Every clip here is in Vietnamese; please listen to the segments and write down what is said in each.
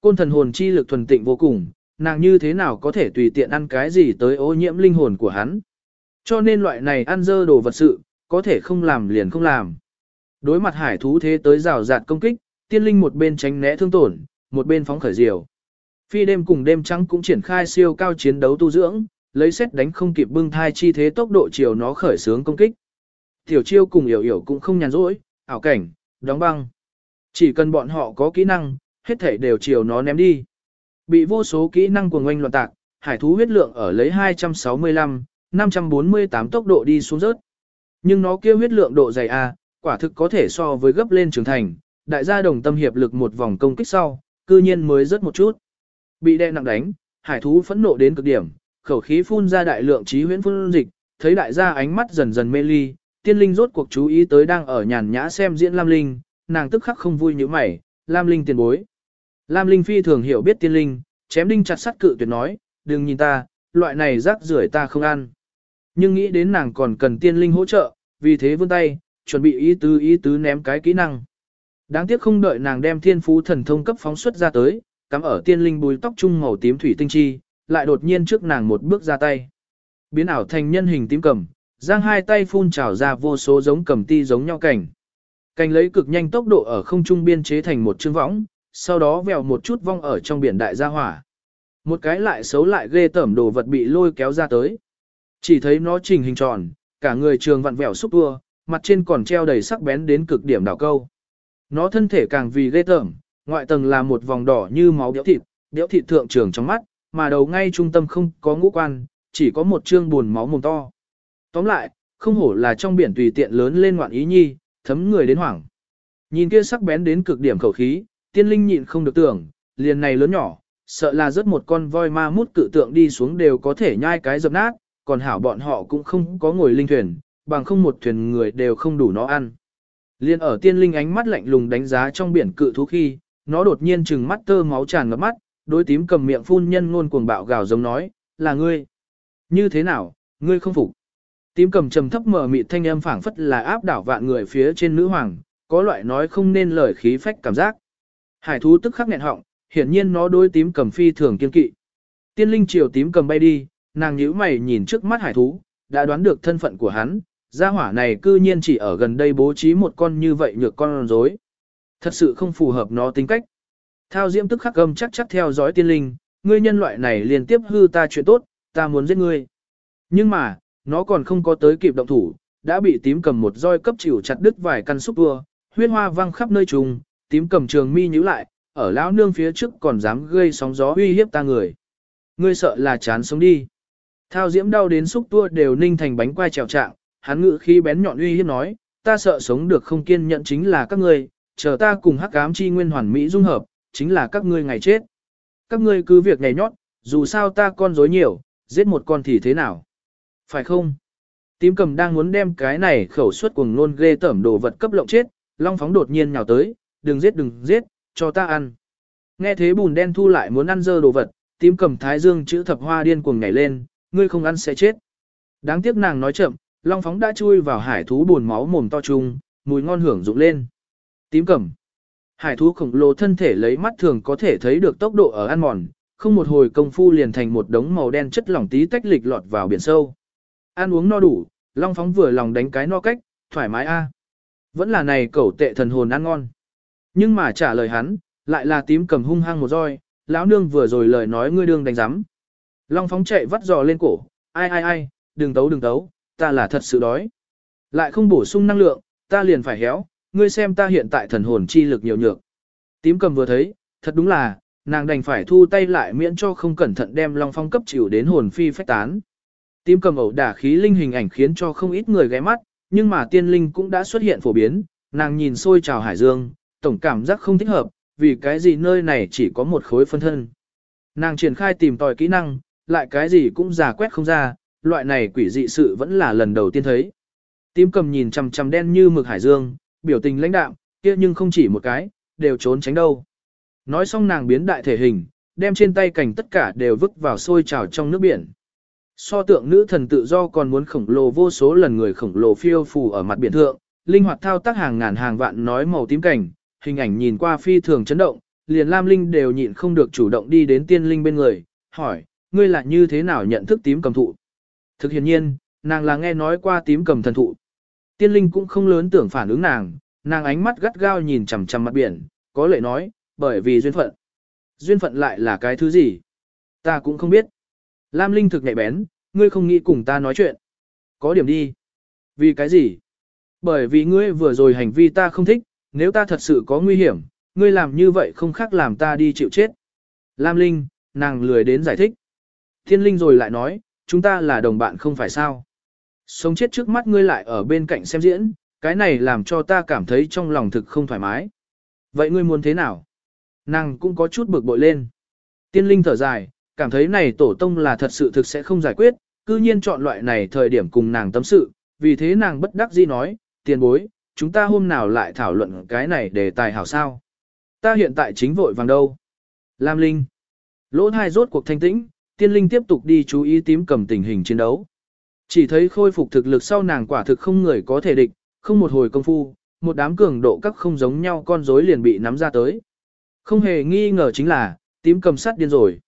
côn thần hồn chi lực thuần tịnh vô cùng, nàng như thế nào có thể tùy tiện ăn cái gì tới ô nhiễm linh hồn của hắn. Cho nên loại này ăn dơ đồ vật sự, có thể không làm liền không làm. Đối mặt hải thú thế tới rào rạt công kích, tiên linh một bên tránh né thương tổn, một bên phóng khởi diều. Phi đêm cùng đêm trắng cũng triển khai siêu cao chiến đấu tu dưỡng, lấy xét đánh không kịp bưng thai chi thế tốc độ chiều nó khởi sướng công kích. Tiểu chiêu cùng hiểu hiểu cũng không nhàn rỗi, ảo cảnh, đóng băng. Chỉ cần bọn họ có kỹ năng, hết thể đều chiều nó ném đi. Bị vô số kỹ năng của ngoanh loạn tạc, hải thú huyết lượng ở lấy 265, 548 tốc độ đi xuống rớt. Nhưng nó kia huyết lượng độ dày A, quả thực có thể so với gấp lên trưởng thành, đại gia đồng tâm hiệp lực một vòng công kích sau, cư nhiên mới rớt một chút. Bị đe nặng đánh, hải thú phẫn nộ đến cực điểm, khẩu khí phun ra đại lượng trí huyễn phun dịch, thấy đại gia ánh mắt dần dần mê ly, tiên linh rốt cuộc chú ý tới đang ở nhàn nhã xem diễn Lam Linh, nàng tức khắc không vui như mày, Lam Linh tiền bối. Lam Linh phi thường hiểu biết tiên linh, chém đinh chặt sắt cự tuyệt nói, đừng nhìn ta, loại này rác rưởi ta không ăn. Nhưng nghĩ đến nàng còn cần tiên linh hỗ trợ, vì thế vươn tay, chuẩn bị ý tứ ý tứ ném cái kỹ năng. Đáng tiếc không đợi nàng đem thiên phú thần thông cấp phóng xuất ra tới, cắm ở tiên linh bùi tóc trung màu tím thủy tinh chi, lại đột nhiên trước nàng một bước ra tay. Biến ảo thành nhân hình tím cầm, giang hai tay phun trào ra vô số giống cầm ti giống nhau cảnh. Cảnh lấy cực nhanh tốc độ ở không trung biên chế thành một chương võng, sau đó vèo một chút vong ở trong biển đại gia hỏa. Một cái lại xấu lại ghê tởm đồ vật bị lôi kéo ra tới. Chỉ thấy nó trình hình tròn, cả người trường vặn vẹo xúc tua, mặt trên còn treo đầy sắc bén đến cực điểm đảo câu. Nó thân thể càng vì ghê tởm, ngoại tầng là một vòng đỏ như máu béo thịt, béo thịt thượng trường trong mắt, mà đầu ngay trung tâm không có ngũ quan, chỉ có một trương buồn máu mồm to. Tóm lại, không hổ là trong biển tùy tiện lớn lên ngoạn ý nhi, thấm người đến hoảng. Nhìn kia sắc bén đến cực điểm khẩu khí, tiên linh nhịn không được tưởng, liền này lớn nhỏ, sợ là rất một con voi ma mút cự tượng đi xuống đều có thể nhai cái dập nát, còn hảo bọn họ cũng không có ngồi linh thuyền, bằng không một thuyền người đều không đủ nó ăn. Liên ở tiên linh ánh mắt lạnh lùng đánh giá trong biển cự thú khi, nó đột nhiên trừng mắt tơ máu tràn ngập mắt, đối tím cầm miệng phun nhân ngôn cuồng bạo gào giống nói, là ngươi. Như thế nào, ngươi không phục. Tím cầm trầm thấp mở mịt thanh âm phảng phất là áp đảo vạn người phía trên nữ hoàng, có loại nói không nên lời khí phách cảm giác. Hải thú tức khắc nghẹn họng, hiển nhiên nó đối tím cầm phi thường kiên kỵ. Tiên linh chiều tím cầm bay đi, nàng nhíu mày nhìn trước mắt hải thú, đã đoán được thân phận của hắn, gia hỏa này cư nhiên chỉ ở gần đây bố trí một con như vậy nhược con rối. Thật sự không phù hợp nó tính cách. Thao diễm tức khắc gầm chắc chắc theo dõi tiên linh, ngươi nhân loại này liên tiếp hư ta chuyện tốt, ta muốn giết ngươi. Nhưng mà, nó còn không có tới kịp động thủ, đã bị tím cầm một roi cấp chịu chặt đứt vài căn xúc vua, huyết hoa văng khắp nơi trùng, tím cầm trường mi nhíu lại, ở lão nương phía trước còn dám gây sóng gió uy hiếp ta người. Ngươi sợ là chán sống đi. Thao diễm đau đến xúc tua đều ninh thành bánh quai trèo trạng, hắn ngự khi bén nhọn uy hiếp nói, ta sợ sống được không kiên nhẫn chính là các ngươi, chờ ta cùng hắc ám chi nguyên hoàn mỹ dung hợp, chính là các ngươi ngày chết. Các ngươi cứ việc nhảy nhót, dù sao ta con dối nhiều, giết một con thì thế nào? Phải không? Tím cầm đang muốn đem cái này khẩu suất cuồng nôn ghê tẩm đồ vật cấp lộng chết, long phóng đột nhiên nhào tới, đừng giết đừng giết, cho ta ăn. Nghe thế bùn đen thu lại muốn ăn dơ đồ vật, tím cầm thái dương chữ thập hoa điên cuồng nhảy lên, ngươi không ăn sẽ chết. Đáng tiếc nàng nói chậm, long phóng đã chui vào hải thú buồn máu mồm to chung, mùi ngon hưởng dụng lên. Tím cầm. Hải thú khổng lồ thân thể lấy mắt thường có thể thấy được tốc độ ở ăn mòn, không một hồi công phu liền thành một đống màu đen chất lỏng tí tách lịch lọt vào biển sâu. Ăn uống no đủ, long phóng vừa lòng đánh cái no cách, thoải mái a. Vẫn là này cẩu tệ thần hồn ăn ngon. Nhưng mà trả lời hắn, lại là tím cầm hung hăng một roi, lão nương vừa rồi lời nói ngươi đương đánh giám. Long phóng chạy vắt giò lên cổ, ai ai ai, đừng tấu đừng tấu, ta là thật sự đói. Lại không bổ sung năng lượng, ta liền phải héo, ngươi xem ta hiện tại thần hồn chi lực nhiều nhược. Tím cầm vừa thấy, thật đúng là, nàng đành phải thu tay lại miễn cho không cẩn thận đem Long Phong cấp chịu đến hồn phi phách tán. Tím cầm ẩu đả khí linh hình ảnh khiến cho không ít người ghé mắt, nhưng mà tiên linh cũng đã xuất hiện phổ biến, nàng nhìn xôi trào hải dương, tổng cảm giác không thích hợp, vì cái gì nơi này chỉ có một khối phân thân. Nàng triển khai tìm tòi kỹ năng, lại cái gì cũng giả quét không ra, loại này quỷ dị sự vẫn là lần đầu tiên thấy. Tím cầm nhìn chằm chằm đen như mực hải dương, biểu tình lãnh đạm, kia nhưng không chỉ một cái, đều trốn tránh đâu. Nói xong nàng biến đại thể hình, đem trên tay cảnh tất cả đều vứt vào sôi trào trong nước biển. So tượng nữ thần tự do còn muốn khổng lồ vô số lần người khổng lồ phiêu phù ở mặt biển thượng, linh hoạt thao tác hàng ngàn hàng vạn nói màu tím cảnh, hình ảnh nhìn qua phi thường chấn động, liền Lam Linh đều nhịn không được chủ động đi đến tiên linh bên người, hỏi, ngươi là như thế nào nhận thức tím cầm thụ? Thực hiện nhiên, nàng là nghe nói qua tím cầm thần thụ. Tiên linh cũng không lớn tưởng phản ứng nàng, nàng ánh mắt gắt gao nhìn chằm chằm mặt biển, có lệ nói, bởi vì duyên phận. Duyên phận lại là cái thứ gì? Ta cũng không biết. Lam Linh thực nhạy bén, ngươi không nghĩ cùng ta nói chuyện. Có điểm đi. Vì cái gì? Bởi vì ngươi vừa rồi hành vi ta không thích, nếu ta thật sự có nguy hiểm, ngươi làm như vậy không khác làm ta đi chịu chết. Lam Linh, nàng lười đến giải thích. Thiên Linh rồi lại nói, chúng ta là đồng bạn không phải sao. Sống chết trước mắt ngươi lại ở bên cạnh xem diễn, cái này làm cho ta cảm thấy trong lòng thực không thoải mái. Vậy ngươi muốn thế nào? Nàng cũng có chút bực bội lên. Tiên Linh thở dài, cảm thấy này tổ tông là thật sự thực sẽ không giải quyết, cư nhiên chọn loại này thời điểm cùng nàng tâm sự, vì thế nàng bất đắc dĩ nói, tiền bối, chúng ta hôm nào lại thảo luận cái này để tài hảo sao. Ta hiện tại chính vội vàng đâu. Lam Linh. Lỗ thai rốt cuộc thanh tĩnh, tiên linh tiếp tục đi chú ý tím cầm tình hình chiến đấu. Chỉ thấy khôi phục thực lực sau nàng quả thực không người có thể địch, không một hồi công phu, một đám cường độ các không giống nhau con rối liền bị nắm ra tới. Không hề nghi ngờ chính là, tím cầm sắt điên rồi.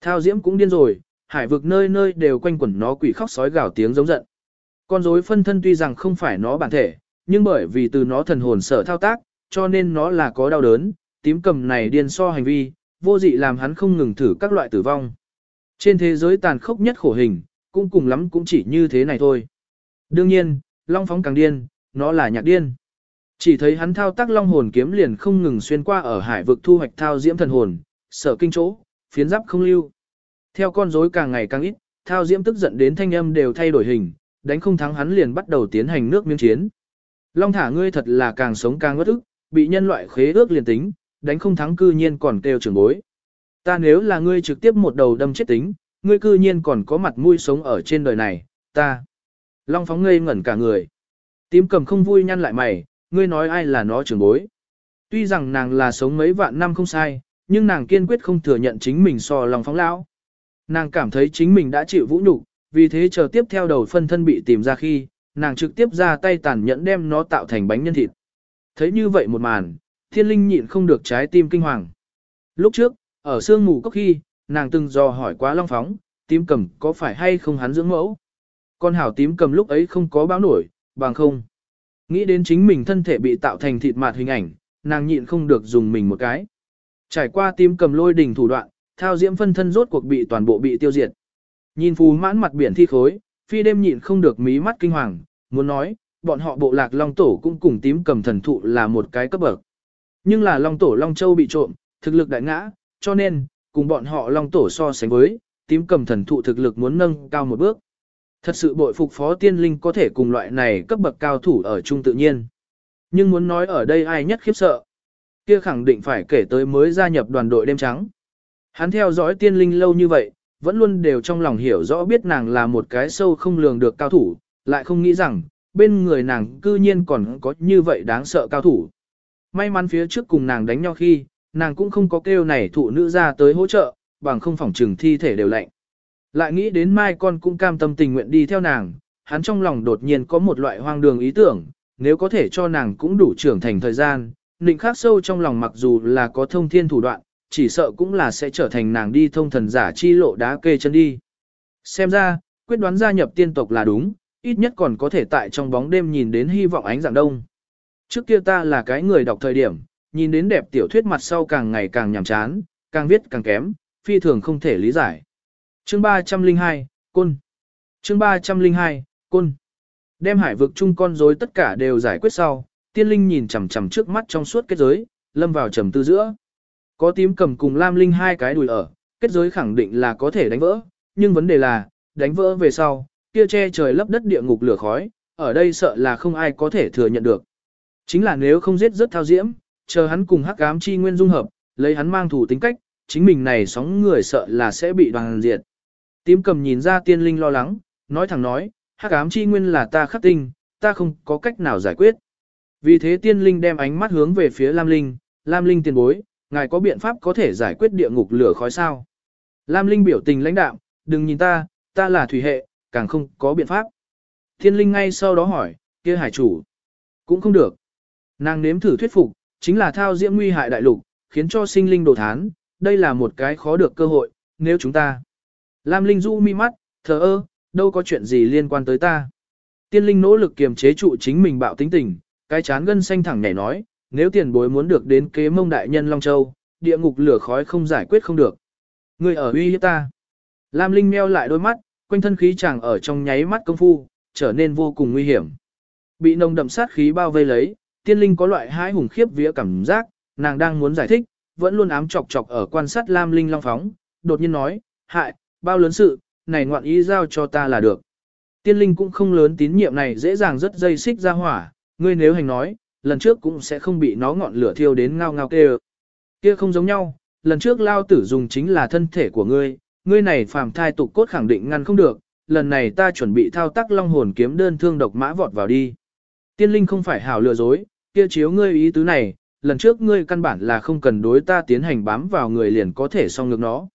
Thao diễm cũng điên rồi, hải vực nơi nơi đều quanh quẩn nó quỷ khóc sói gào tiếng giống giận. Con rối phân thân tuy rằng không phải nó bản thể, nhưng bởi vì từ nó thần hồn sở thao tác, cho nên nó là có đau đớn, tím cầm này điên so hành vi, vô dị làm hắn không ngừng thử các loại tử vong. Trên thế giới tàn khốc nhất khổ hình, cũng cùng lắm cũng chỉ như thế này thôi. Đương nhiên, long phóng càng điên, nó là nhạc điên. Chỉ thấy hắn thao tác long hồn kiếm liền không ngừng xuyên qua ở hải vực thu hoạch thao diễm thần hồn, sở kinh chỗ, phiến giáp không lưu. Theo con rối càng ngày càng ít, thao diễm tức giận đến thanh âm đều thay đổi hình, đánh không thắng hắn liền bắt đầu tiến hành nước miếng chiến. Long thả ngươi thật là càng sống càng ngất ức, bị nhân loại khế ước liền tính, đánh không thắng cư nhiên còn kêu trưởng bối. Ta nếu là ngươi trực tiếp một đầu đâm chết tính, ngươi cư nhiên còn có mặt mũi sống ở trên đời này, ta. Long phóng ngây ngẩn cả người. Tím cầm không vui nhăn lại mày, ngươi nói ai là nó trưởng bối. Tuy rằng nàng là sống mấy vạn năm không sai, nhưng nàng kiên quyết không thừa nhận chính mình so Long phóng lão. Nàng cảm thấy chính mình đã chịu vũ nhục, vì thế chờ tiếp theo đầu phân thân bị tìm ra khi, nàng trực tiếp ra tay tàn nhẫn đem nó tạo thành bánh nhân thịt. Thấy như vậy một màn, thiên linh nhịn không được trái tim kinh hoàng. Lúc trước, ở sương mù cốc khi, nàng từng dò hỏi quá long phóng, tím cầm có phải hay không hắn dưỡng mẫu. Con hảo tím cầm lúc ấy không có báo nổi, bằng không. Nghĩ đến chính mình thân thể bị tạo thành thịt mạt hình ảnh, nàng nhịn không được dùng mình một cái. Trải qua tím cầm lôi đỉnh thủ đoạn, thao diễm phân thân rốt cuộc bị toàn bộ bị tiêu diệt. Nhìn phù mãn mặt biển thi khối, phi đêm nhịn không được mí mắt kinh hoàng, muốn nói, bọn họ bộ lạc Long Tổ cũng cùng tím cầm thần thụ là một cái cấp bậc. Nhưng là Long Tổ Long Châu bị trộm, thực lực đại ngã, cho nên, cùng bọn họ Long Tổ so sánh với, tím cầm thần thụ thực lực muốn nâng cao một bước. Thật sự bội phục phó tiên linh có thể cùng loại này cấp bậc cao thủ ở chung tự nhiên. Nhưng muốn nói ở đây ai nhất khiếp sợ, kia khẳng định phải kể tới mới gia nhập đoàn đội đêm trắng. Hắn theo dõi tiên linh lâu như vậy, vẫn luôn đều trong lòng hiểu rõ biết nàng là một cái sâu không lường được cao thủ, lại không nghĩ rằng, bên người nàng cư nhiên còn có như vậy đáng sợ cao thủ. May mắn phía trước cùng nàng đánh nhau khi, nàng cũng không có kêu này thụ nữ ra tới hỗ trợ, bằng không phòng trừng thi thể đều lạnh. Lại nghĩ đến mai con cũng cam tâm tình nguyện đi theo nàng, hắn trong lòng đột nhiên có một loại hoang đường ý tưởng, nếu có thể cho nàng cũng đủ trưởng thành thời gian, nịnh khắc sâu trong lòng mặc dù là có thông thiên thủ đoạn, chỉ sợ cũng là sẽ trở thành nàng đi thông thần giả chi lộ đá kê chân đi. Xem ra, quyết đoán gia nhập tiên tộc là đúng, ít nhất còn có thể tại trong bóng đêm nhìn đến hy vọng ánh dạng đông. Trước kia ta là cái người đọc thời điểm, nhìn đến đẹp tiểu thuyết mặt sau càng ngày càng nhàm chán, càng viết càng kém, phi thường không thể lý giải. Chương 302, Côn Chương 302, Côn Đem hải vực chung con rối tất cả đều giải quyết sau, tiên linh nhìn chằm chằm trước mắt trong suốt kết giới, lâm vào trầm tư giữa. Có tím cầm cùng lam linh hai cái đùi ở, kết giới khẳng định là có thể đánh vỡ, nhưng vấn đề là, đánh vỡ về sau, kia che trời lấp đất địa ngục lửa khói, ở đây sợ là không ai có thể thừa nhận được. Chính là nếu không giết rất thao diễm, chờ hắn cùng hắc ám chi nguyên dung hợp, lấy hắn mang thủ tính cách, chính mình này sóng người sợ là sẽ bị đoàn diệt. Tím cầm nhìn ra tiên linh lo lắng, nói thẳng nói, hắc ám chi nguyên là ta khắc tinh, ta không có cách nào giải quyết. Vì thế tiên linh đem ánh mắt hướng về phía Lam Linh, Lam Linh tiền bối, ngài có biện pháp có thể giải quyết địa ngục lửa khói sao? Lam Linh biểu tình lãnh đạm, đừng nhìn ta, ta là thủy hệ, càng không có biện pháp. Thiên Linh ngay sau đó hỏi, kia hải chủ, cũng không được. Nàng nếm thử thuyết phục, chính là thao diễm nguy hại đại lục, khiến cho sinh linh đồ thán, đây là một cái khó được cơ hội, nếu chúng ta. Lam Linh du mi mắt, thờ ơ, đâu có chuyện gì liên quan tới ta. Tiên Linh nỗ lực kiềm chế trụ chính mình bạo tính tình, cái chán gân xanh thẳng nhảy nói, nếu tiền bối muốn được đến kế mông đại nhân Long Châu, địa ngục lửa khói không giải quyết không được. Người ở uy hiếp ta. Lam Linh meo lại đôi mắt, quanh thân khí chàng ở trong nháy mắt công phu, trở nên vô cùng nguy hiểm. Bị nồng đậm sát khí bao vây lấy, tiên linh có loại hái hùng khiếp vía cảm giác, nàng đang muốn giải thích, vẫn luôn ám chọc chọc ở quan sát Lam Linh long phóng, đột nhiên nói, hại, bao lớn sự, này ngoạn ý giao cho ta là được. Tiên linh cũng không lớn tín nhiệm này dễ dàng rất dây xích ra hỏa, ngươi nếu hành nói, lần trước cũng sẽ không bị nó ngọn lửa thiêu đến ngao ngao kêu. Kia không giống nhau, lần trước lao tử dùng chính là thân thể của ngươi, ngươi này phàm thai tục cốt khẳng định ngăn không được, lần này ta chuẩn bị thao tác long hồn kiếm đơn thương độc mã vọt vào đi. Tiên linh không phải hảo lừa dối, kia chiếu ngươi ý tứ này, lần trước ngươi căn bản là không cần đối ta tiến hành bám vào người liền có thể xong ngược nó.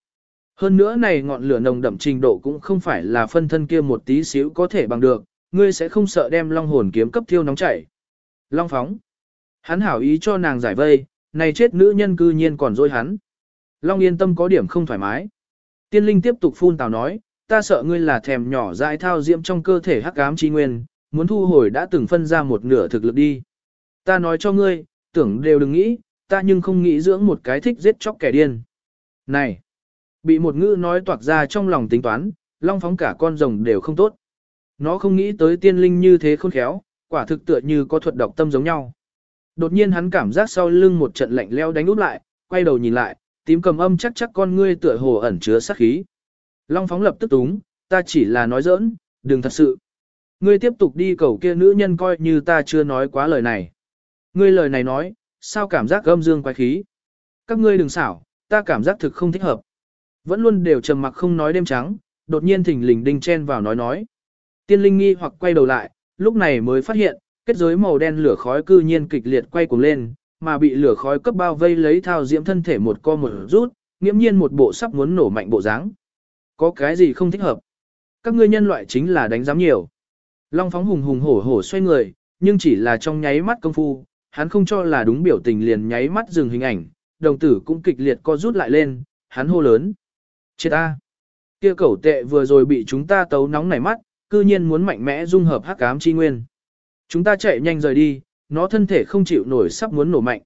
Hơn nữa này ngọn lửa nồng đậm trình độ cũng không phải là phân thân kia một tí xíu có thể bằng được, ngươi sẽ không sợ đem long hồn kiếm cấp thiêu nóng chảy. Long phóng. Hắn hảo ý cho nàng giải vây, này chết nữ nhân cư nhiên còn dối hắn. Long yên tâm có điểm không thoải mái. Tiên linh tiếp tục phun tào nói, ta sợ ngươi là thèm nhỏ dại thao diễm trong cơ thể hắc ám chi nguyên, muốn thu hồi đã từng phân ra một nửa thực lực đi. Ta nói cho ngươi, tưởng đều đừng nghĩ, ta nhưng không nghĩ dưỡng một cái thích giết chóc kẻ điên. Này, bị một ngữ nói toạc ra trong lòng tính toán, long phóng cả con rồng đều không tốt. Nó không nghĩ tới tiên linh như thế khôn khéo, quả thực tựa như có thuật độc tâm giống nhau. Đột nhiên hắn cảm giác sau lưng một trận lạnh leo đánh úp lại, quay đầu nhìn lại, tím cầm âm chắc chắc con ngươi tựa hồ ẩn chứa sát khí. Long phóng lập tức túng, ta chỉ là nói giỡn, đừng thật sự. Ngươi tiếp tục đi cầu kia nữ nhân coi như ta chưa nói quá lời này. Ngươi lời này nói, sao cảm giác âm dương quái khí. Các ngươi đừng xảo, ta cảm giác thực không thích hợp. Vẫn luôn đều trầm mặc không nói đêm trắng, đột nhiên thỉnh lình đinh chen vào nói nói. Tiên linh nghi hoặc quay đầu lại, lúc này mới phát hiện, kết giới màu đen lửa khói cư nhiên kịch liệt quay cuồng lên, mà bị lửa khói cấp bao vây lấy thao diễm thân thể một co một rút, nghiễm nhiên một bộ sắp muốn nổ mạnh bộ dáng. Có cái gì không thích hợp? Các ngươi nhân loại chính là đánh giám nhiều. Long phóng hùng hùng hổ hổ xoay người, nhưng chỉ là trong nháy mắt công phu, hắn không cho là đúng biểu tình liền nháy mắt dừng hình ảnh, đồng tử cũng kịch liệt co rút lại lên, hắn hô lớn. Chết ta! Kia cẩu tệ vừa rồi bị chúng ta tấu nóng nảy mắt, cư nhiên muốn mạnh mẽ dung hợp hắc ám chi nguyên. Chúng ta chạy nhanh rời đi, nó thân thể không chịu nổi sắp muốn nổ mạnh.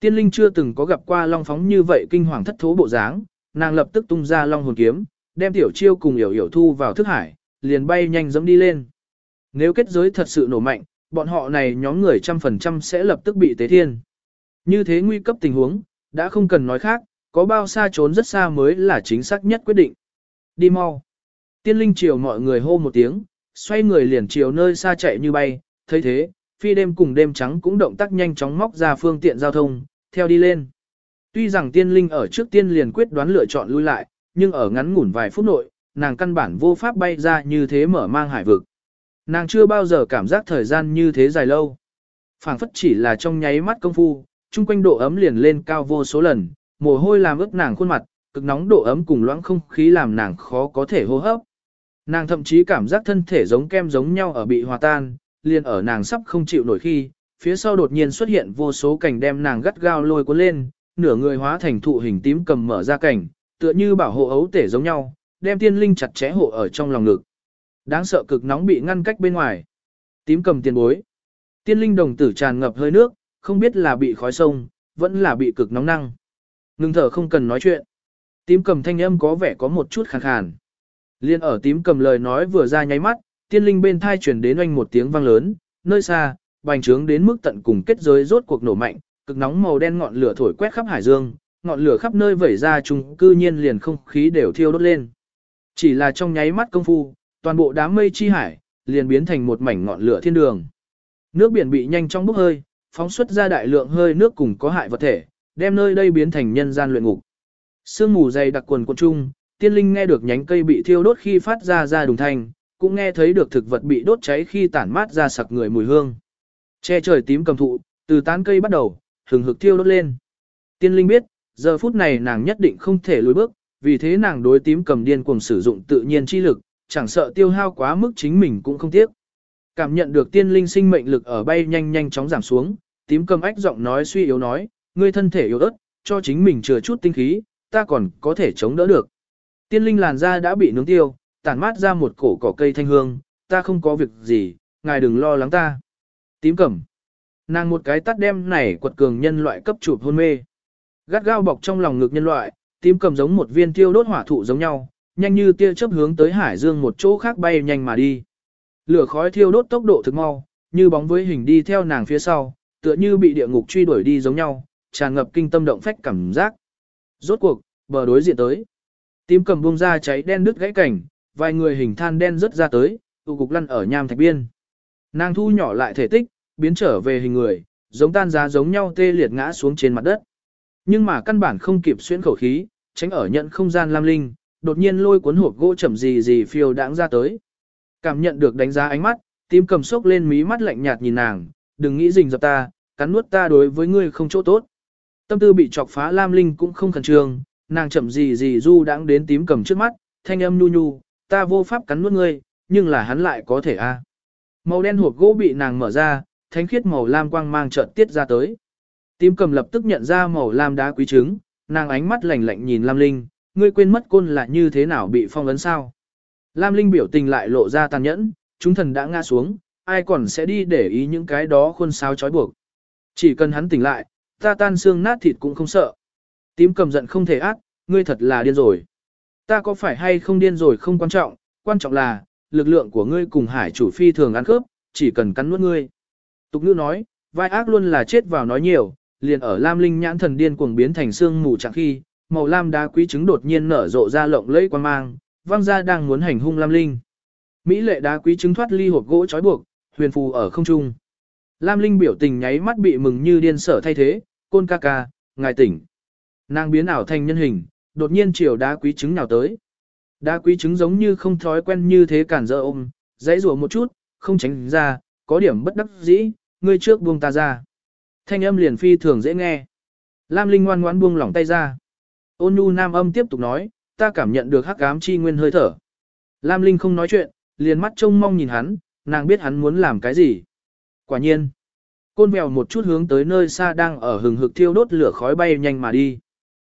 Tiên linh chưa từng có gặp qua long phóng như vậy kinh hoàng thất thố bộ dáng, nàng lập tức tung ra long hồn kiếm, đem tiểu chiêu cùng hiểu hiểu thu vào thức hải, liền bay nhanh dẫm đi lên. Nếu kết giới thật sự nổ mạnh, bọn họ này nhóm người trăm phần trăm sẽ lập tức bị tế thiên. Như thế nguy cấp tình huống, đã không cần nói khác, có bao xa trốn rất xa mới là chính xác nhất quyết định. Đi mau. Tiên linh chiều mọi người hô một tiếng, xoay người liền chiều nơi xa chạy như bay, thấy thế, phi đêm cùng đêm trắng cũng động tác nhanh chóng móc ra phương tiện giao thông, theo đi lên. Tuy rằng tiên linh ở trước tiên liền quyết đoán lựa chọn lui lại, nhưng ở ngắn ngủn vài phút nội, nàng căn bản vô pháp bay ra như thế mở mang hải vực. Nàng chưa bao giờ cảm giác thời gian như thế dài lâu. phảng phất chỉ là trong nháy mắt công phu, chung quanh độ ấm liền lên cao vô số lần, mồ hôi làm ướt nàng khuôn mặt, cực nóng độ ấm cùng loãng không khí làm nàng khó có thể hô hấp. Nàng thậm chí cảm giác thân thể giống kem giống nhau ở bị hòa tan, liền ở nàng sắp không chịu nổi khi, phía sau đột nhiên xuất hiện vô số cảnh đem nàng gắt gao lôi cuốn lên, nửa người hóa thành thụ hình tím cầm mở ra cảnh, tựa như bảo hộ ấu tể giống nhau, đem tiên linh chặt chẽ hộ ở trong lòng ngực. Đáng sợ cực nóng bị ngăn cách bên ngoài. Tím cầm tiền bối. Tiên linh đồng tử tràn ngập hơi nước, không biết là bị khói sông, vẫn là bị cực nóng năng. Ngừng thở không cần nói chuyện. Tím cầm thanh âm có vẻ có một chút khàn khàn. Liên ở tím cầm lời nói vừa ra nháy mắt, tiên linh bên thai chuyển đến oanh một tiếng vang lớn, nơi xa, bành trướng đến mức tận cùng kết giới rốt cuộc nổ mạnh, cực nóng màu đen ngọn lửa thổi quét khắp hải dương, ngọn lửa khắp nơi vẩy ra chung cư nhiên liền không khí đều thiêu đốt lên. Chỉ là trong nháy mắt công phu, toàn bộ đám mây chi hải, liền biến thành một mảnh ngọn lửa thiên đường. Nước biển bị nhanh chóng bốc hơi, phóng xuất ra đại lượng hơi nước cùng có hại vật thể, đem nơi đây biến thành nhân gian luyện ngục. Sương mù dày đặc quần quần trung, tiên linh nghe được nhánh cây bị thiêu đốt khi phát ra ra đùng thanh, cũng nghe thấy được thực vật bị đốt cháy khi tản mát ra sặc người mùi hương. Che trời tím cầm thụ, từ tán cây bắt đầu, hừng hực thiêu đốt lên. Tiên linh biết, giờ phút này nàng nhất định không thể lùi bước, vì thế nàng đối tím cầm điên cuồng sử dụng tự nhiên chi lực, chẳng sợ tiêu hao quá mức chính mình cũng không tiếc. Cảm nhận được tiên linh sinh mệnh lực ở bay nhanh nhanh chóng giảm xuống, tím cầm ách giọng nói suy yếu nói, ngươi thân thể yếu ớt, cho chính mình chừa chút tinh khí, ta còn có thể chống đỡ được. Tiên linh làn da đã bị nướng tiêu, tản mát ra một cổ cỏ cây thanh hương, ta không có việc gì, ngài đừng lo lắng ta. Tím cẩm. Nàng một cái tắt đem này quật cường nhân loại cấp chụp hôn mê. Gắt gao bọc trong lòng ngực nhân loại, tím cầm giống một viên tiêu đốt hỏa thụ giống nhau, nhanh như tia chớp hướng tới hải dương một chỗ khác bay nhanh mà đi. Lửa khói thiêu đốt tốc độ thực mau, như bóng với hình đi theo nàng phía sau, tựa như bị địa ngục truy đuổi đi giống nhau, tràn ngập kinh tâm động phách cảm giác. Rốt cuộc, bờ đối diện tới. Tím cầm bung ra cháy đen đứt gãy cảnh, vài người hình than đen rớt ra tới, tụ cục lăn ở nham thạch biên. Nàng thu nhỏ lại thể tích, biến trở về hình người, giống tan giá giống nhau tê liệt ngã xuống trên mặt đất. Nhưng mà căn bản không kịp xuyên khẩu khí, tránh ở nhận không gian lam linh, đột nhiên lôi cuốn hộp gỗ chậm gì gì phiêu đãng ra tới. Cảm nhận được đánh giá ánh mắt, tím cầm sốc lên mí mắt lạnh nhạt nhìn nàng, đừng nghĩ rình dập ta, cắn nuốt ta đối với ngươi không chỗ tốt. Tâm tư bị chọc phá lam linh cũng không khẩn trương, nàng chậm gì gì du đãng đến tím cầm trước mắt, thanh âm nhu nhu, ta vô pháp cắn nuốt ngươi, nhưng là hắn lại có thể a. À. Màu đen hộp gỗ bị nàng mở ra, thánh khiết màu lam quang mang chợt tiết ra tới. Tím cầm lập tức nhận ra màu lam đá quý trứng, nàng ánh mắt lạnh lạnh nhìn Lam Linh, ngươi quên mất côn là như thế nào bị phong ấn sao. Lam Linh biểu tình lại lộ ra tàn nhẫn, chúng thần đã ngã xuống, ai còn sẽ đi để ý những cái đó khuôn sao trói buộc. Chỉ cần hắn tỉnh lại, ta tan xương nát thịt cũng không sợ. Tím cầm giận không thể ác, ngươi thật là điên rồi. Ta có phải hay không điên rồi không quan trọng, quan trọng là, lực lượng của ngươi cùng hải chủ phi thường ăn khớp, chỉ cần cắn nuốt ngươi. Tục ngữ nói, vai ác luôn là chết vào nói nhiều, liền ở Lam Linh nhãn thần điên cuồng biến thành xương mù chẳng khi, màu lam đá quý trứng đột nhiên nở rộ ra lộng lẫy quan mang, văng ra đang muốn hành hung Lam Linh. Mỹ lệ đá quý trứng thoát ly hộp gỗ trói buộc, huyền phù ở không trung. Lam Linh biểu tình nháy mắt bị mừng như điên sở thay thế, côn ca ca, ngài tỉnh. Nàng biến ảo thành nhân hình, đột nhiên chiều đá quý trứng nào tới. Đá quý trứng giống như không thói quen như thế cản dỡ ôm, dãy rủa một chút, không tránh ra, có điểm bất đắc dĩ, ngươi trước buông ta ra. Thanh âm liền phi thường dễ nghe. Lam Linh ngoan ngoãn buông lỏng tay ra. Ôn nhu nam âm tiếp tục nói, ta cảm nhận được hắc ám chi nguyên hơi thở. Lam Linh không nói chuyện, liền mắt trông mong nhìn hắn, nàng biết hắn muốn làm cái gì. Quả nhiên, côn mèo một chút hướng tới nơi xa đang ở hừng hực thiêu đốt lửa khói bay nhanh mà đi.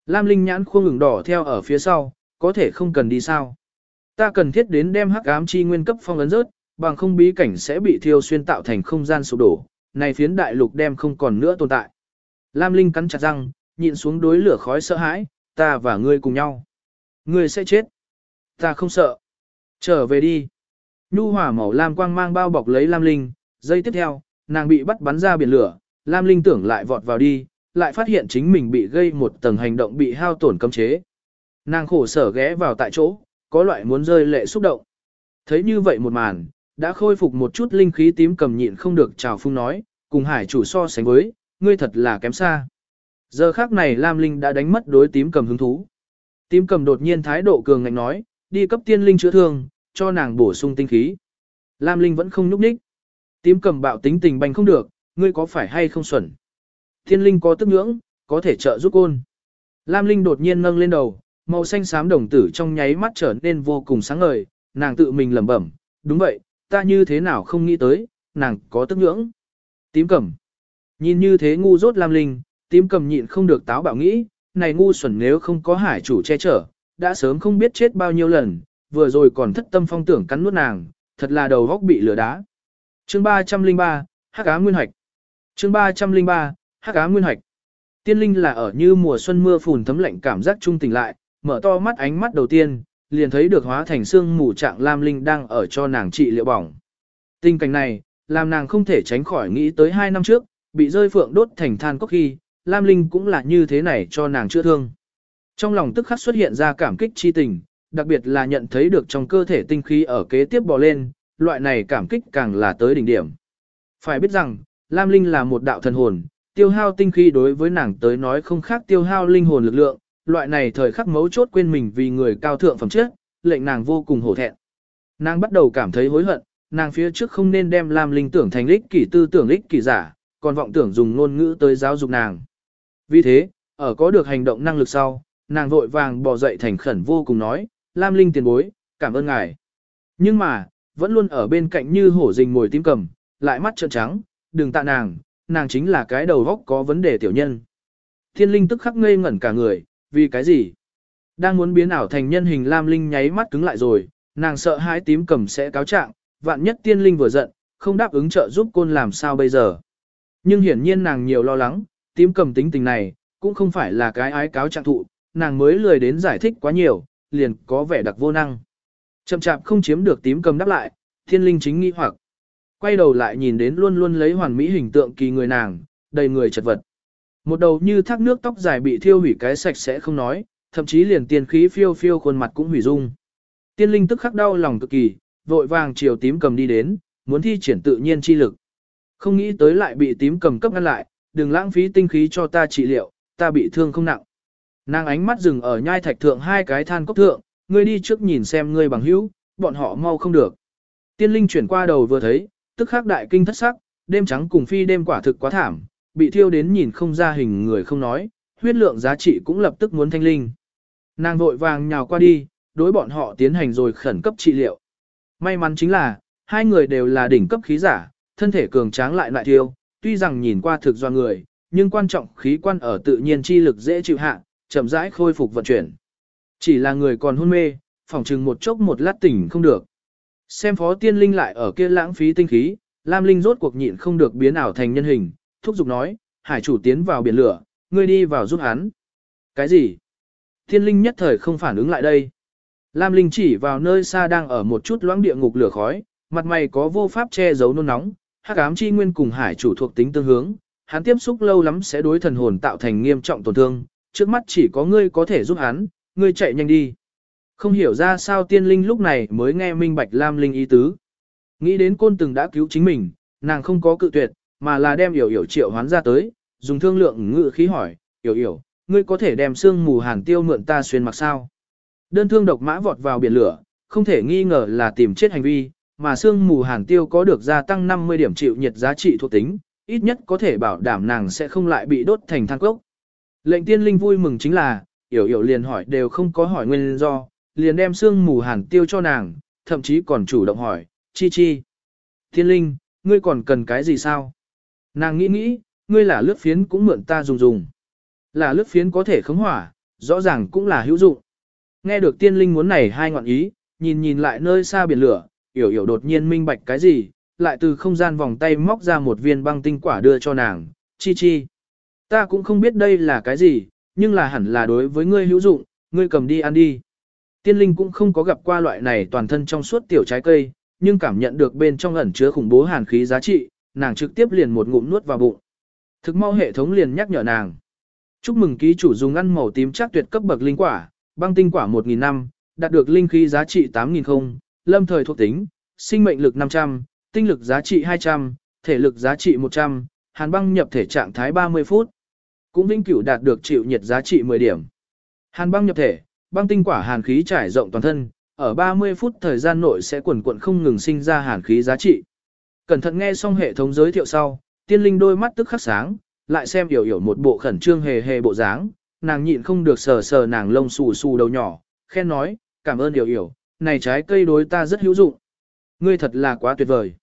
Lam Linh nhãn khuôn ngừng đỏ theo ở phía sau, có thể không cần đi sao. Ta cần thiết đến đem hắc ám chi nguyên cấp phong ấn rớt, bằng không bí cảnh sẽ bị thiêu xuyên tạo thành không gian sụp đổ, này phiến đại lục đem không còn nữa tồn tại. Lam Linh cắn chặt răng, nhịn xuống đối lửa khói sợ hãi, ta và ngươi cùng nhau. Ngươi sẽ chết. Ta không sợ. Trở về đi. Nhu hỏa màu lam quang mang bao bọc lấy Lam Linh, giây tiếp theo, nàng bị bắt bắn ra biển lửa, Lam Linh tưởng lại vọt vào đi, lại phát hiện chính mình bị gây một tầng hành động bị hao tổn cấm chế. Nàng khổ sở ghé vào tại chỗ, có loại muốn rơi lệ xúc động. Thấy như vậy một màn, đã khôi phục một chút linh khí tím cầm nhịn không được chào phung nói, cùng hải chủ so sánh với, ngươi thật là kém xa. Giờ khác này Lam Linh đã đánh mất đối tím cầm hứng thú. Tím cầm đột nhiên thái độ cường ngạnh nói, đi cấp tiên linh chữa thương, cho nàng bổ sung tinh khí. Lam Linh vẫn không nhúc nhích. Tím cầm bạo tính tình bành không được, ngươi có phải hay không xuẩn. Thiên linh có tức ngưỡng, có thể trợ giúp côn. Lam Linh đột nhiên nâng lên đầu, màu xanh xám đồng tử trong nháy mắt trở nên vô cùng sáng ngời, nàng tự mình lẩm bẩm, đúng vậy, ta như thế nào không nghĩ tới, nàng có tức ngưỡng. Tím cầm. Nhìn như thế ngu dốt Lam Linh, tím cầm nhịn không được táo bạo nghĩ, này ngu xuẩn nếu không có hải chủ che chở, đã sớm không biết chết bao nhiêu lần, vừa rồi còn thất tâm phong tưởng cắn nuốt nàng, thật là đầu góc bị lửa đá. Chương 303, Hắc Á Nguyên Hạch. Chương 303, Hắc Á Nguyên Hạch. Tiên linh là ở như mùa xuân mưa phùn thấm lạnh cảm giác trung tỉnh lại, mở to mắt ánh mắt đầu tiên, liền thấy được hóa thành xương mù trạng Lam Linh đang ở cho nàng trị liệu bỏng. Tình cảnh này, làm nàng không thể tránh khỏi nghĩ tới hai năm trước, bị rơi phượng đốt thành than cốc khi, Lam Linh cũng là như thế này cho nàng chữa thương. Trong lòng tức khắc xuất hiện ra cảm kích chi tình, đặc biệt là nhận thấy được trong cơ thể tinh khí ở kế tiếp bò lên, loại này cảm kích càng là tới đỉnh điểm. Phải biết rằng, Lam Linh là một đạo thần hồn, tiêu hao tinh khí đối với nàng tới nói không khác tiêu hao linh hồn lực lượng, loại này thời khắc mấu chốt quên mình vì người cao thượng phẩm chất, lệnh nàng vô cùng hổ thẹn. Nàng bắt đầu cảm thấy hối hận, nàng phía trước không nên đem Lam Linh tưởng thành lích kỷ tư tưởng lích kỷ giả, còn vọng tưởng dùng ngôn ngữ tới giáo dục nàng. Vì thế, ở có được hành động năng lực sau, nàng vội vàng bỏ dậy thành khẩn vô cùng nói, Lam Linh tiền bối, cảm ơn ngài. Nhưng mà, vẫn luôn ở bên cạnh như hổ rình ngồi tím cầm, lại mắt trợn trắng, đừng tạ nàng, nàng chính là cái đầu góc có vấn đề tiểu nhân. Thiên linh tức khắc ngây ngẩn cả người, vì cái gì? Đang muốn biến ảo thành nhân hình Lam Linh nháy mắt cứng lại rồi, nàng sợ hãi tím cầm sẽ cáo trạng, vạn nhất tiên linh vừa giận, không đáp ứng trợ giúp côn làm sao bây giờ. Nhưng hiển nhiên nàng nhiều lo lắng, tím cầm tính tình này, cũng không phải là cái ái cáo trạng thụ, nàng mới lười đến giải thích quá nhiều, liền có vẻ đặc vô năng. Chậm chạp không chiếm được tím cầm đáp lại, thiên linh chính nghi hoặc. Quay đầu lại nhìn đến luôn luôn lấy hoàn mỹ hình tượng kỳ người nàng, đầy người chật vật. Một đầu như thác nước tóc dài bị thiêu hủy cái sạch sẽ không nói, thậm chí liền tiên khí phiêu phiêu khuôn mặt cũng hủy dung. Tiên linh tức khắc đau lòng cực kỳ, vội vàng chiều tím cầm đi đến, muốn thi triển tự nhiên chi lực. Không nghĩ tới lại bị tím cầm cấp ngăn lại, đừng lãng phí tinh khí cho ta trị liệu, ta bị thương không nặng. Nàng ánh mắt dừng ở nhai thạch thượng hai cái than cốc thượng, ngươi đi trước nhìn xem ngươi bằng hữu, bọn họ mau không được. Tiên linh chuyển qua đầu vừa thấy, tức khắc đại kinh thất sắc, đêm trắng cùng phi đêm quả thực quá thảm, bị thiêu đến nhìn không ra hình người không nói, huyết lượng giá trị cũng lập tức muốn thanh linh. Nàng vội vàng nhào qua đi, đối bọn họ tiến hành rồi khẩn cấp trị liệu. May mắn chính là, hai người đều là đỉnh cấp khí giả, thân thể cường tráng lại lại thiêu, tuy rằng nhìn qua thực do người, nhưng quan trọng khí quan ở tự nhiên chi lực dễ chịu hạ, chậm rãi khôi phục vận chuyển. Chỉ là người còn hôn mê, phòng chừng một chốc một lát tỉnh không được. Xem phó tiên linh lại ở kia lãng phí tinh khí, Lam Linh rốt cuộc nhịn không được biến ảo thành nhân hình, thúc giục nói, hải chủ tiến vào biển lửa, ngươi đi vào giúp hắn. Cái gì? Tiên linh nhất thời không phản ứng lại đây. Lam Linh chỉ vào nơi xa đang ở một chút loãng địa ngục lửa khói, mặt mày có vô pháp che giấu nôn nóng, hắc ám chi nguyên cùng hải chủ thuộc tính tương hướng, hắn tiếp xúc lâu lắm sẽ đối thần hồn tạo thành nghiêm trọng tổn thương, trước mắt chỉ có ngươi có thể giúp hắn, ngươi chạy nhanh đi. Không hiểu ra sao tiên linh lúc này mới nghe minh bạch Lam Linh ý tứ. Nghĩ đến côn từng đã cứu chính mình, nàng không có cự tuyệt, mà là đem hiểu hiểu triệu hoán ra tới, dùng thương lượng ngự khí hỏi, hiểu hiểu, ngươi có thể đem xương mù hàn tiêu mượn ta xuyên mặc sao? Đơn thương độc mã vọt vào biển lửa, không thể nghi ngờ là tìm chết hành vi, mà xương mù hàn tiêu có được gia tăng 50 điểm chịu nhiệt giá trị thuộc tính, ít nhất có thể bảo đảm nàng sẽ không lại bị đốt thành than cốc. Lệnh tiên linh vui mừng chính là, yểu yểu liền hỏi đều không có hỏi nguyên do, liền đem xương mù hàn tiêu cho nàng, thậm chí còn chủ động hỏi, chi chi. thiên linh, ngươi còn cần cái gì sao? Nàng nghĩ nghĩ, ngươi là lướt phiến cũng mượn ta dùng dùng. Là lướt phiến có thể khống hỏa, rõ ràng cũng là hữu dụng. Nghe được tiên linh muốn này hai ngọn ý, nhìn nhìn lại nơi xa biển lửa, hiểu hiểu đột nhiên minh bạch cái gì, lại từ không gian vòng tay móc ra một viên băng tinh quả đưa cho nàng, chi chi. Ta cũng không biết đây là cái gì, nhưng là hẳn là đối với ngươi hữu dụng, ngươi cầm đi ăn đi. Tiên linh cũng không có gặp qua loại này toàn thân trong suốt tiểu trái cây, nhưng cảm nhận được bên trong ẩn chứa khủng bố hàn khí giá trị, nàng trực tiếp liền một ngụm nuốt vào bụng. Thực mau hệ thống liền nhắc nhở nàng. Chúc mừng ký chủ dùng ăn màu tím chắc tuyệt cấp bậc linh quả, băng tinh quả 1.000 năm, đạt được linh khí giá trị 8.000 không, lâm thời thuộc tính, sinh mệnh lực 500, tinh lực giá trị 200, thể lực giá trị 100, hàn băng nhập thể trạng thái 30 phút. Cũng vĩnh cửu đạt được chịu nhiệt giá trị 10 điểm. Hàn băng nhập thể, băng tinh quả hàn khí trải rộng toàn thân, ở 30 phút thời gian nội sẽ quần quận không ngừng sinh ra hàn khí giá trị. Cẩn thận nghe xong hệ thống giới thiệu sau, tiên linh đôi mắt tức khắc sáng, lại xem hiểu hiểu một bộ khẩn trương hề hề bộ dáng, nàng nhịn không được sờ sờ nàng lông xù xù đầu nhỏ, khen nói, cảm ơn hiểu hiểu, này trái cây đối ta rất hữu dụng. Ngươi thật là quá tuyệt vời.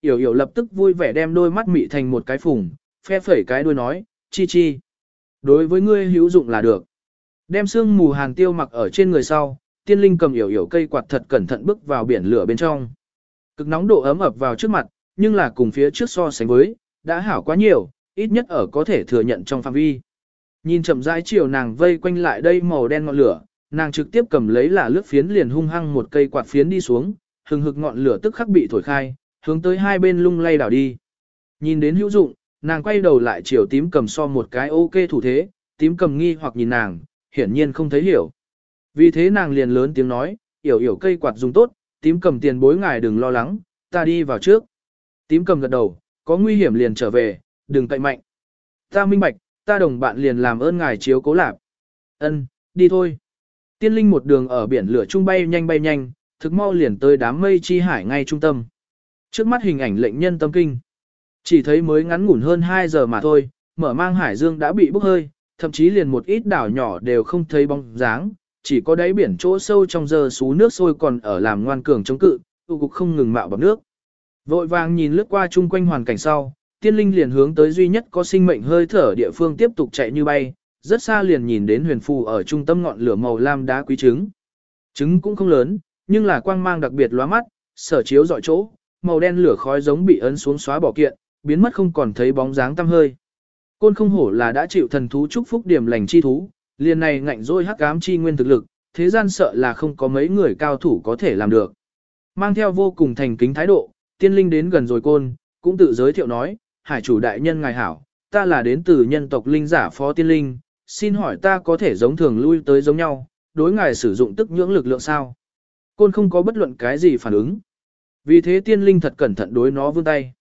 Yểu yểu lập tức vui vẻ đem đôi mắt mị thành một cái phùng, phe phẩy cái đuôi nói, chi chi. Đối với ngươi hữu dụng là được. Đem xương mù hàn tiêu mặc ở trên người sau, tiên linh cầm yểu yểu cây quạt thật cẩn thận bước vào biển lửa bên trong. Cực nóng độ ấm ập vào trước mặt, nhưng là cùng phía trước so sánh với, đã hảo quá nhiều, ít nhất ở có thể thừa nhận trong phạm vi. Nhìn chậm rãi chiều nàng vây quanh lại đây màu đen ngọn lửa, nàng trực tiếp cầm lấy là lướt phiến liền hung hăng một cây quạt phiến đi xuống, hừng hực ngọn lửa tức khắc bị thổi khai, hướng tới hai bên lung lay đảo đi. Nhìn đến hữu dụng, nàng quay đầu lại chiều tím cầm so một cái ok thủ thế, tím cầm nghi hoặc nhìn nàng, hiển nhiên không thấy hiểu. Vì thế nàng liền lớn tiếng nói, yểu yểu cây quạt dùng tốt, tím cầm tiền bối ngài đừng lo lắng, ta đi vào trước. Tím cầm gật đầu, có nguy hiểm liền trở về, đừng cậy mạnh. Ta minh bạch, ta đồng bạn liền làm ơn ngài chiếu cố lạp. Ân, đi thôi. Tiên linh một đường ở biển lửa trung bay nhanh bay nhanh, thực mau liền tới đám mây chi hải ngay trung tâm. Trước mắt hình ảnh lệnh nhân tâm kinh. Chỉ thấy mới ngắn ngủn hơn 2 giờ mà thôi, mở mang hải dương đã bị bốc hơi, thậm chí liền một ít đảo nhỏ đều không thấy bóng dáng, chỉ có đáy biển chỗ sâu trong giờ sú nước sôi còn ở làm ngoan cường chống cự, tụ cục không ngừng mạo bằng nước. Vội vàng nhìn lướt qua chung quanh hoàn cảnh sau, tiên linh liền hướng tới duy nhất có sinh mệnh hơi thở địa phương tiếp tục chạy như bay, rất xa liền nhìn đến huyền phù ở trung tâm ngọn lửa màu lam đá quý trứng. Trứng cũng không lớn, nhưng là quang mang đặc biệt lóa mắt, sở chiếu dọi chỗ, màu đen lửa khói giống bị ấn xuống xóa bỏ kiện, biến mất không còn thấy bóng dáng tăm hơi. Côn không hổ là đã chịu thần thú chúc phúc điểm lành chi thú, liền này ngạnh dôi hắc ám chi nguyên thực lực, thế gian sợ là không có mấy người cao thủ có thể làm được. Mang theo vô cùng thành kính thái độ, tiên linh đến gần rồi côn, cũng tự giới thiệu nói, hải chủ đại nhân ngài hảo, ta là đến từ nhân tộc linh giả phó tiên linh, xin hỏi ta có thể giống thường lui tới giống nhau, đối ngài sử dụng tức nhưỡng lực lượng sao? Côn không có bất luận cái gì phản ứng. Vì thế tiên linh thật cẩn thận đối nó vươn tay.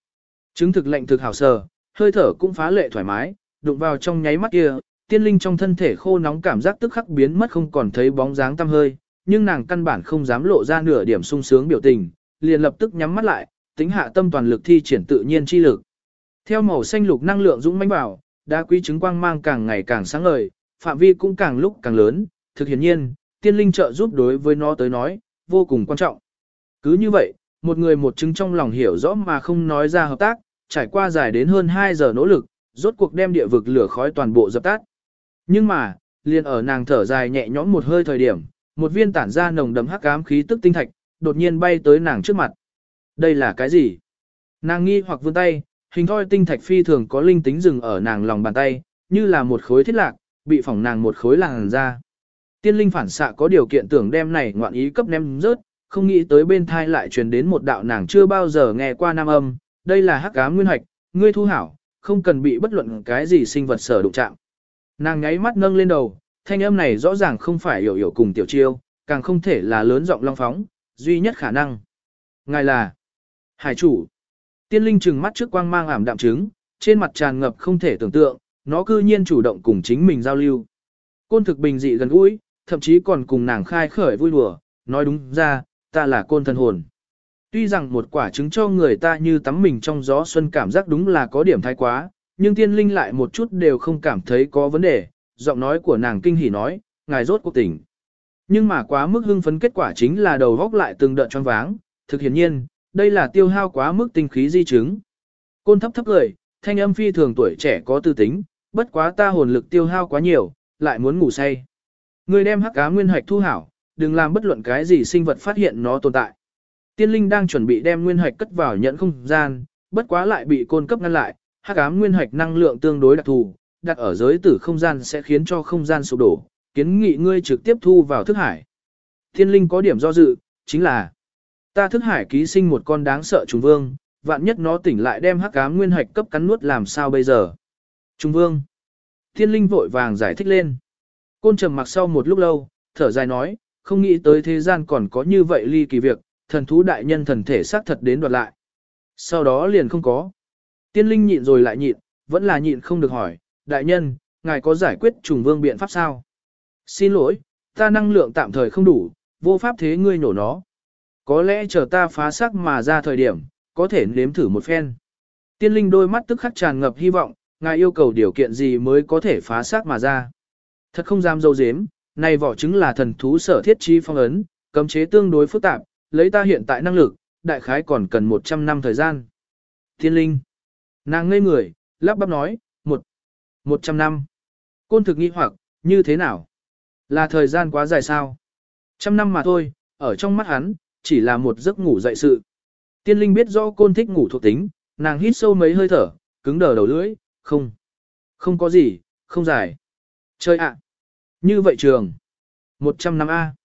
Chứng thực lệnh thực hảo sờ, hơi thở cũng phá lệ thoải mái, đụng vào trong nháy mắt kia, tiên linh trong thân thể khô nóng cảm giác tức khắc biến mất không còn thấy bóng dáng tăm hơi, nhưng nàng căn bản không dám lộ ra nửa điểm sung sướng biểu tình, liền lập tức nhắm mắt lại, tính hạ tâm toàn lực thi triển tự nhiên chi lực. Theo màu xanh lục năng lượng dũng mãnh bảo, đá quý chứng quang mang càng ngày càng sáng ngời, phạm vi cũng càng lúc càng lớn, thực hiển nhiên, tiên linh trợ giúp đối với nó tới nói, vô cùng quan trọng. Cứ như vậy, một người một chứng trong lòng hiểu rõ mà không nói ra hợp tác, trải qua dài đến hơn 2 giờ nỗ lực, rốt cuộc đem địa vực lửa khói toàn bộ dập tắt. Nhưng mà, liền ở nàng thở dài nhẹ nhõm một hơi thời điểm, một viên tản ra nồng đậm hắc ám khí tức tinh thạch, đột nhiên bay tới nàng trước mặt. Đây là cái gì? Nàng nghi hoặc vươn tay, hình thoi tinh thạch phi thường có linh tính dừng ở nàng lòng bàn tay, như là một khối thiết lạc, bị phỏng nàng một khối làng ra. Tiên linh phản xạ có điều kiện tưởng đem này ngoạn ý cấp ném rớt, không nghĩ tới bên thai lại truyền đến một đạo nàng chưa bao giờ nghe qua nam âm, đây là hắc ám nguyên hạch, ngươi thu hảo, không cần bị bất luận cái gì sinh vật sở đụng chạm. Nàng nháy mắt nâng lên đầu, thanh âm này rõ ràng không phải hiểu hiểu cùng tiểu chiêu, càng không thể là lớn giọng long phóng, duy nhất khả năng. Ngài là Hải chủ. Tiên linh trừng mắt trước quang mang ảm đạm trứng, trên mặt tràn ngập không thể tưởng tượng, nó cư nhiên chủ động cùng chính mình giao lưu. Côn thực bình dị gần gũi, thậm chí còn cùng nàng khai khởi vui đùa, nói đúng ra, ta là côn thần hồn. Tuy rằng một quả trứng cho người ta như tắm mình trong gió xuân cảm giác đúng là có điểm thái quá, nhưng tiên linh lại một chút đều không cảm thấy có vấn đề, giọng nói của nàng kinh hỉ nói, ngài rốt cuộc tỉnh. Nhưng mà quá mức hưng phấn kết quả chính là đầu góc lại từng đợt choáng váng, thực hiển nhiên, đây là tiêu hao quá mức tinh khí di chứng. Côn thấp thấp cười, thanh âm phi thường tuổi trẻ có tư tính, bất quá ta hồn lực tiêu hao quá nhiều, lại muốn ngủ say. Người đem hắc cá nguyên hạch thu hảo, đừng làm bất luận cái gì sinh vật phát hiện nó tồn tại. Tiên linh đang chuẩn bị đem nguyên hạch cất vào nhận không gian, bất quá lại bị côn cấp ngăn lại, hắc ám nguyên hạch năng lượng tương đối đặc thù, đặt ở giới tử không gian sẽ khiến cho không gian sụp đổ, kiến nghị ngươi trực tiếp thu vào thức hải. Tiên linh có điểm do dự, chính là ta thức hải ký sinh một con đáng sợ trùng vương, vạn nhất nó tỉnh lại đem hắc ám nguyên hạch cấp cắn nuốt làm sao bây giờ. Trùng vương. Tiên linh vội vàng giải thích lên. Côn trầm mặc sau một lúc lâu, thở dài nói, không nghĩ tới thế gian còn có như vậy ly kỳ việc, thần thú đại nhân thần thể xác thật đến đoạt lại. Sau đó liền không có. Tiên linh nhịn rồi lại nhịn, vẫn là nhịn không được hỏi, đại nhân, ngài có giải quyết trùng vương biện pháp sao? Xin lỗi, ta năng lượng tạm thời không đủ, vô pháp thế ngươi nổ nó. Có lẽ chờ ta phá xác mà ra thời điểm, có thể nếm thử một phen. Tiên linh đôi mắt tức khắc tràn ngập hy vọng, ngài yêu cầu điều kiện gì mới có thể phá xác mà ra. Thật không dám dâu dếm, này vỏ trứng là thần thú sở thiết chi phong ấn, cấm chế tương đối phức tạp, lấy ta hiện tại năng lực, đại khái còn cần 100 năm thời gian. thiên linh. Nàng ngây người, lắp bắp nói, một, 100 năm. Côn thực nghi hoặc, như thế nào? Là thời gian quá dài sao? Trăm năm mà thôi, ở trong mắt hắn, chỉ là một giấc ngủ dậy sự. Tiên linh biết rõ côn thích ngủ thuộc tính, nàng hít sâu mấy hơi thở, cứng đờ đầu lưỡi, không. Không có gì, không dài. Chơi ạ. Như vậy trường. 100 năm A.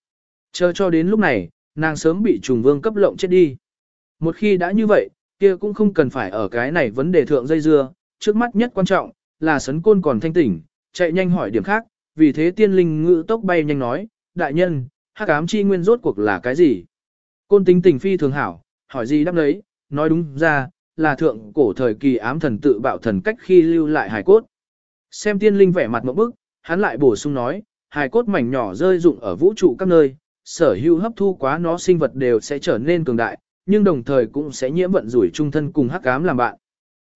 Chờ cho đến lúc này, nàng sớm bị trùng vương cấp lộng chết đi. Một khi đã như vậy, kia cũng không cần phải ở cái này vấn đề thượng dây dưa, trước mắt nhất quan trọng, là sấn côn còn thanh tỉnh, chạy nhanh hỏi điểm khác, vì thế tiên linh ngữ tốc bay nhanh nói, đại nhân, hắc ám chi nguyên rốt cuộc là cái gì? Côn tính tình phi thường hảo, hỏi gì đáp đấy, nói đúng ra, là thượng cổ thời kỳ ám thần tự bạo thần cách khi lưu lại hài cốt. Xem tiên linh vẻ mặt một bức, hắn lại bổ sung nói, hài cốt mảnh nhỏ rơi rụng ở vũ trụ các nơi, sở hữu hấp thu quá nó sinh vật đều sẽ trở nên cường đại, nhưng đồng thời cũng sẽ nhiễm vận rủi trung thân cùng hắc ám làm bạn.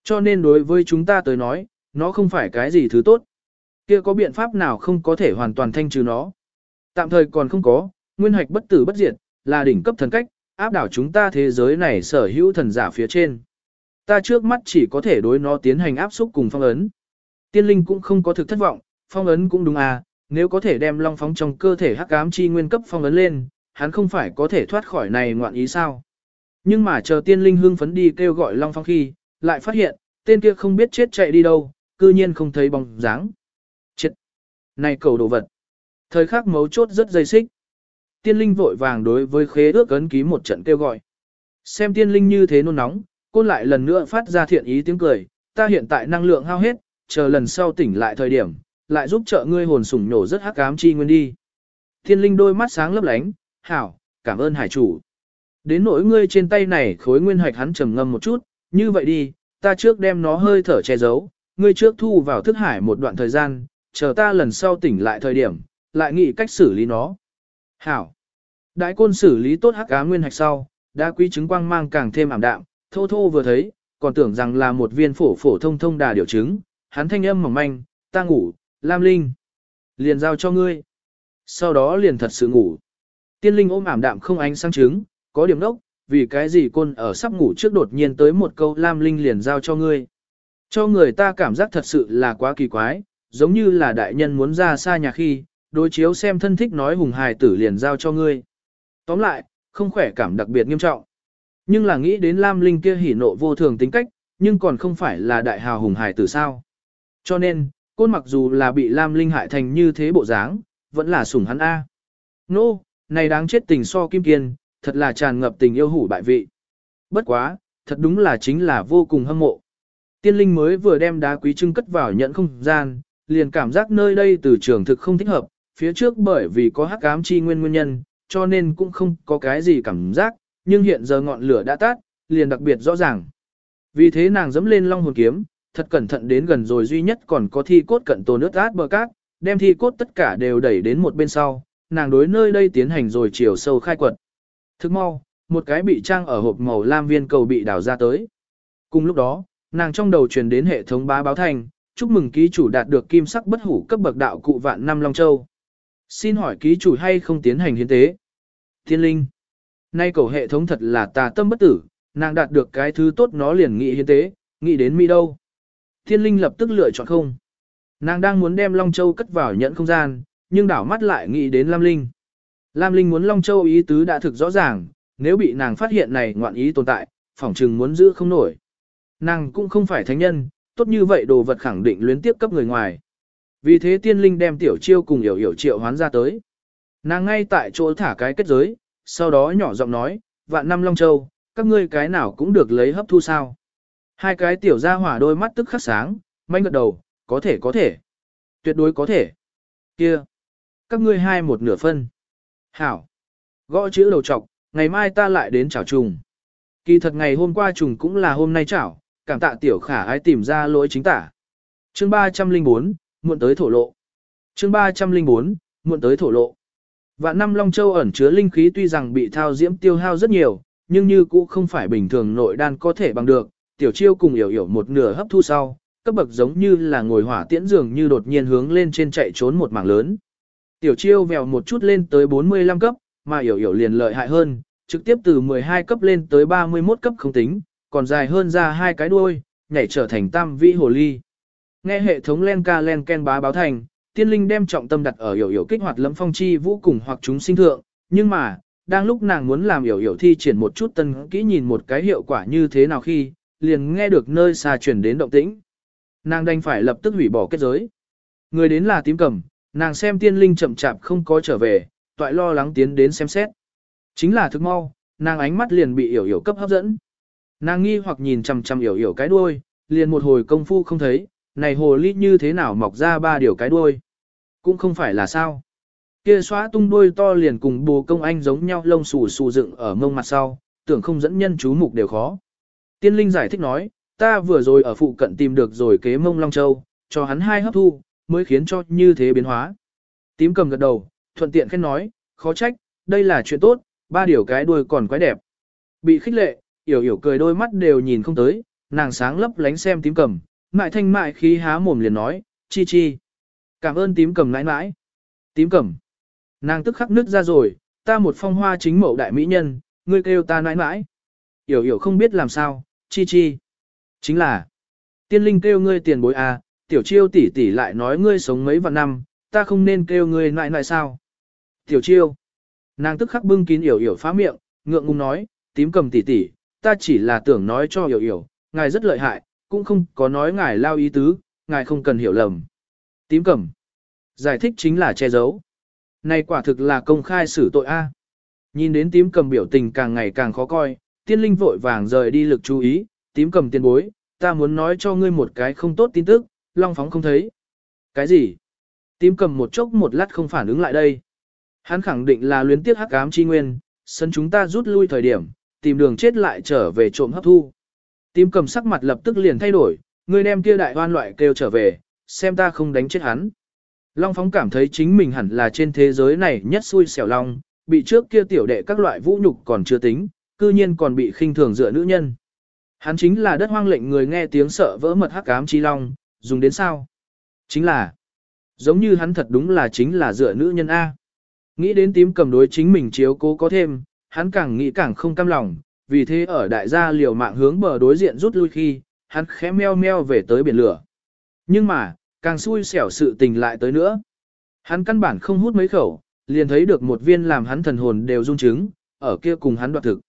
Cho nên đối với chúng ta tới nói, nó không phải cái gì thứ tốt. Kia có biện pháp nào không có thể hoàn toàn thanh trừ nó? Tạm thời còn không có, nguyên hạch bất tử bất diệt, là đỉnh cấp thần cách, áp đảo chúng ta thế giới này sở hữu thần giả phía trên. Ta trước mắt chỉ có thể đối nó tiến hành áp xúc cùng phong ấn. Tiên linh cũng không có thực thất vọng, phong ấn cũng đúng à, nếu có thể đem long phóng trong cơ thể hắc ám chi nguyên cấp phong ấn lên, hắn không phải có thể thoát khỏi này ngoạn ý sao. Nhưng mà chờ tiên linh hương phấn đi kêu gọi long phóng khi, lại phát hiện, tên kia không biết chết chạy đi đâu, cư nhiên không thấy bóng dáng. Chết! Này cầu đồ vật! Thời khắc mấu chốt rất dây xích. Tiên linh vội vàng đối với khế ước ấn ký một trận kêu gọi. Xem tiên linh như thế nôn nóng, côn lại lần nữa phát ra thiện ý tiếng cười, ta hiện tại năng lượng hao hết, chờ lần sau tỉnh lại thời điểm, lại giúp trợ ngươi hồn sủng nổ rất hắc ám chi nguyên đi. thiên linh đôi mắt sáng lấp lánh, hảo, cảm ơn hải chủ. Đến nỗi ngươi trên tay này khối nguyên hạch hắn trầm ngâm một chút, như vậy đi, ta trước đem nó hơi thở che giấu, ngươi trước thu vào thức hải một đoạn thời gian, chờ ta lần sau tỉnh lại thời điểm, lại nghĩ cách xử lý nó. Hảo. Đại côn xử lý tốt hắc ám nguyên hạch sau, đã quý trứng quang mang càng thêm ảm đạm, thô thô vừa thấy, còn tưởng rằng là một viên phổ phổ thông thông đà điều trứng, hắn thanh âm mỏng manh, ta ngủ, Lam Linh. Liền giao cho ngươi. Sau đó liền thật sự ngủ. Tiên Linh ôm ảm đạm không ánh sáng trứng, có điểm đốc, vì cái gì côn ở sắp ngủ trước đột nhiên tới một câu Lam Linh liền giao cho ngươi. Cho người ta cảm giác thật sự là quá kỳ quái, giống như là đại nhân muốn ra xa nhà khi, đối chiếu xem thân thích nói hùng hài tử liền giao cho ngươi. Tóm lại, không khỏe cảm đặc biệt nghiêm trọng. Nhưng là nghĩ đến Lam Linh kia hỉ nộ vô thường tính cách, nhưng còn không phải là đại hào hùng hài tử sao. Cho nên, côn mặc dù là bị Lam Linh hại thành như thế bộ dáng, vẫn là sủng hắn A. Nô, no, này đáng chết tình so kim kiên, thật là tràn ngập tình yêu hủ bại vị. Bất quá, thật đúng là chính là vô cùng hâm mộ. Tiên linh mới vừa đem đá quý trưng cất vào nhận không gian, liền cảm giác nơi đây từ trường thực không thích hợp, phía trước bởi vì có hắc ám chi nguyên nguyên nhân, cho nên cũng không có cái gì cảm giác, nhưng hiện giờ ngọn lửa đã tắt, liền đặc biệt rõ ràng. Vì thế nàng dẫm lên long hồn kiếm, thật cẩn thận đến gần rồi duy nhất còn có thi cốt cận tổ nước át bờ cát, đem thi cốt tất cả đều đẩy đến một bên sau, nàng đối nơi đây tiến hành rồi chiều sâu khai quật. Thức mau, một cái bị trang ở hộp màu lam viên cầu bị đào ra tới. Cùng lúc đó, nàng trong đầu truyền đến hệ thống bá báo thành, chúc mừng ký chủ đạt được kim sắc bất hủ cấp bậc đạo cụ vạn năm Long Châu. Xin hỏi ký chủ hay không tiến hành hiến tế? Thiên linh. Nay cầu hệ thống thật là tà tâm bất tử, nàng đạt được cái thứ tốt nó liền nghị hiến tế, nghĩ đến mi đâu. Thiên linh lập tức lựa chọn không. Nàng đang muốn đem Long Châu cất vào nhận không gian, nhưng đảo mắt lại nghĩ đến Lam Linh. Lam Linh muốn Long Châu ý tứ đã thực rõ ràng, nếu bị nàng phát hiện này ngoạn ý tồn tại, phỏng chừng muốn giữ không nổi. Nàng cũng không phải thánh nhân, tốt như vậy đồ vật khẳng định luyến tiếp cấp người ngoài. Vì thế tiên linh đem tiểu chiêu cùng hiểu hiểu triệu hoán ra tới. Nàng ngay tại chỗ thả cái kết giới, sau đó nhỏ giọng nói, vạn năm Long Châu, các ngươi cái nào cũng được lấy hấp thu sao. Hai cái tiểu gia hỏa đôi mắt tức khắc sáng, manh gật đầu, có thể có thể. Tuyệt đối có thể. Kia. Các ngươi hai một nửa phân. Hảo. Gõ chữ đầu trọc, ngày mai ta lại đến chảo trùng. Kỳ thật ngày hôm qua trùng cũng là hôm nay chảo, cảm tạ tiểu khả ai tìm ra lỗi chính tả. Chương 304, muộn tới thổ lộ. Chương 304, muộn tới thổ lộ. Vạn năm Long Châu ẩn chứa linh khí tuy rằng bị thao diễm tiêu hao rất nhiều, nhưng như cũ không phải bình thường nội đan có thể bằng được, tiểu chiêu cùng hiểu hiểu một nửa hấp thu sau, cấp bậc giống như là ngồi hỏa tiễn dường như đột nhiên hướng lên trên chạy trốn một mảng lớn. Tiểu chiêu vèo một chút lên tới 45 cấp, mà hiểu hiểu liền lợi hại hơn, trực tiếp từ 12 cấp lên tới 31 cấp không tính, còn dài hơn ra hai cái đuôi, nhảy trở thành tam vĩ hồ ly. Nghe hệ thống len ca len ken bá báo thành, tiên linh đem trọng tâm đặt ở hiểu hiểu kích hoạt lâm phong chi vũ cùng hoặc chúng sinh thượng, nhưng mà, đang lúc nàng muốn làm hiểu hiểu thi triển một chút tân kỹ nhìn một cái hiệu quả như thế nào khi, liền nghe được nơi xa chuyển đến động tĩnh. Nàng đành phải lập tức hủy bỏ kết giới. Người đến là tím cầm, nàng xem tiên linh chậm chạp không có trở về, toại lo lắng tiến đến xem xét. Chính là thức mau, nàng ánh mắt liền bị hiểu hiểu cấp hấp dẫn. Nàng nghi hoặc nhìn chằm chằm hiểu hiểu cái đuôi, liền một hồi công phu không thấy, này hồ ly như thế nào mọc ra ba điều cái đuôi. Cũng không phải là sao. Kia xóa tung đuôi to liền cùng bồ công anh giống nhau lông xù xù dựng ở mông mặt sau, tưởng không dẫn nhân chú mục đều khó. Tiên linh giải thích nói, ta vừa rồi ở phụ cận tìm được rồi kế mông Long Châu, cho hắn hai hấp thu, mới khiến cho như thế biến hóa. Tím cầm gật đầu, thuận tiện khen nói, khó trách, đây là chuyện tốt, ba điều cái đuôi còn quái đẹp. Bị khích lệ, yểu yểu cười đôi mắt đều nhìn không tới, nàng sáng lấp lánh xem tím cầm, mại thanh mại khí há mồm liền nói, chi chi. Cảm ơn tím cầm nãi nãi. Tím cầm. Nàng tức khắc nứt ra rồi, ta một phong hoa chính mẫu đại mỹ nhân, ngươi kêu ta nãi nãi. Yểu yểu không biết làm sao, chi chi. Chính là, tiên linh kêu ngươi tiền bối à, tiểu chiêu tỷ tỷ lại nói ngươi sống mấy vạn năm, ta không nên kêu ngươi nại nại sao. Tiểu chiêu, nàng tức khắc bưng kín yểu yểu phá miệng, ngượng ngùng nói, tím cầm tỷ tỷ, ta chỉ là tưởng nói cho yểu yểu, ngài rất lợi hại, cũng không có nói ngài lao ý tứ, ngài không cần hiểu lầm. Tím cầm, giải thích chính là che giấu. Này quả thực là công khai xử tội A. Nhìn đến tím cầm biểu tình càng ngày càng khó coi, tiên linh vội vàng rời đi lực chú ý, tím cầm tiền bối, ta muốn nói cho ngươi một cái không tốt tin tức, long phóng không thấy. Cái gì? Tím cầm một chốc một lát không phản ứng lại đây. Hắn khẳng định là luyến tiếc hắc ám chi nguyên, sân chúng ta rút lui thời điểm, tìm đường chết lại trở về trộm hấp thu. Tím cầm sắc mặt lập tức liền thay đổi, ngươi đem kia đại hoan loại kêu trở về, xem ta không đánh chết hắn. Long phóng cảm thấy chính mình hẳn là trên thế giới này nhất xui xẻo long, bị trước kia tiểu đệ các loại vũ nhục còn chưa tính, cư nhiên còn bị khinh thường dựa nữ nhân. Hắn chính là đất hoang lệnh người nghe tiếng sợ vỡ mật hắc ám chi long, dùng đến sao? Chính là, giống như hắn thật đúng là chính là dựa nữ nhân A. Nghĩ đến tím cầm đối chính mình chiếu cố có thêm, hắn càng nghĩ càng không cam lòng, vì thế ở đại gia liều mạng hướng bờ đối diện rút lui khi, hắn khẽ meo meo về tới biển lửa. Nhưng mà, càng xui xẻo sự tình lại tới nữa. Hắn căn bản không hút mấy khẩu, liền thấy được một viên làm hắn thần hồn đều rung trứng, ở kia cùng hắn đoạt thực.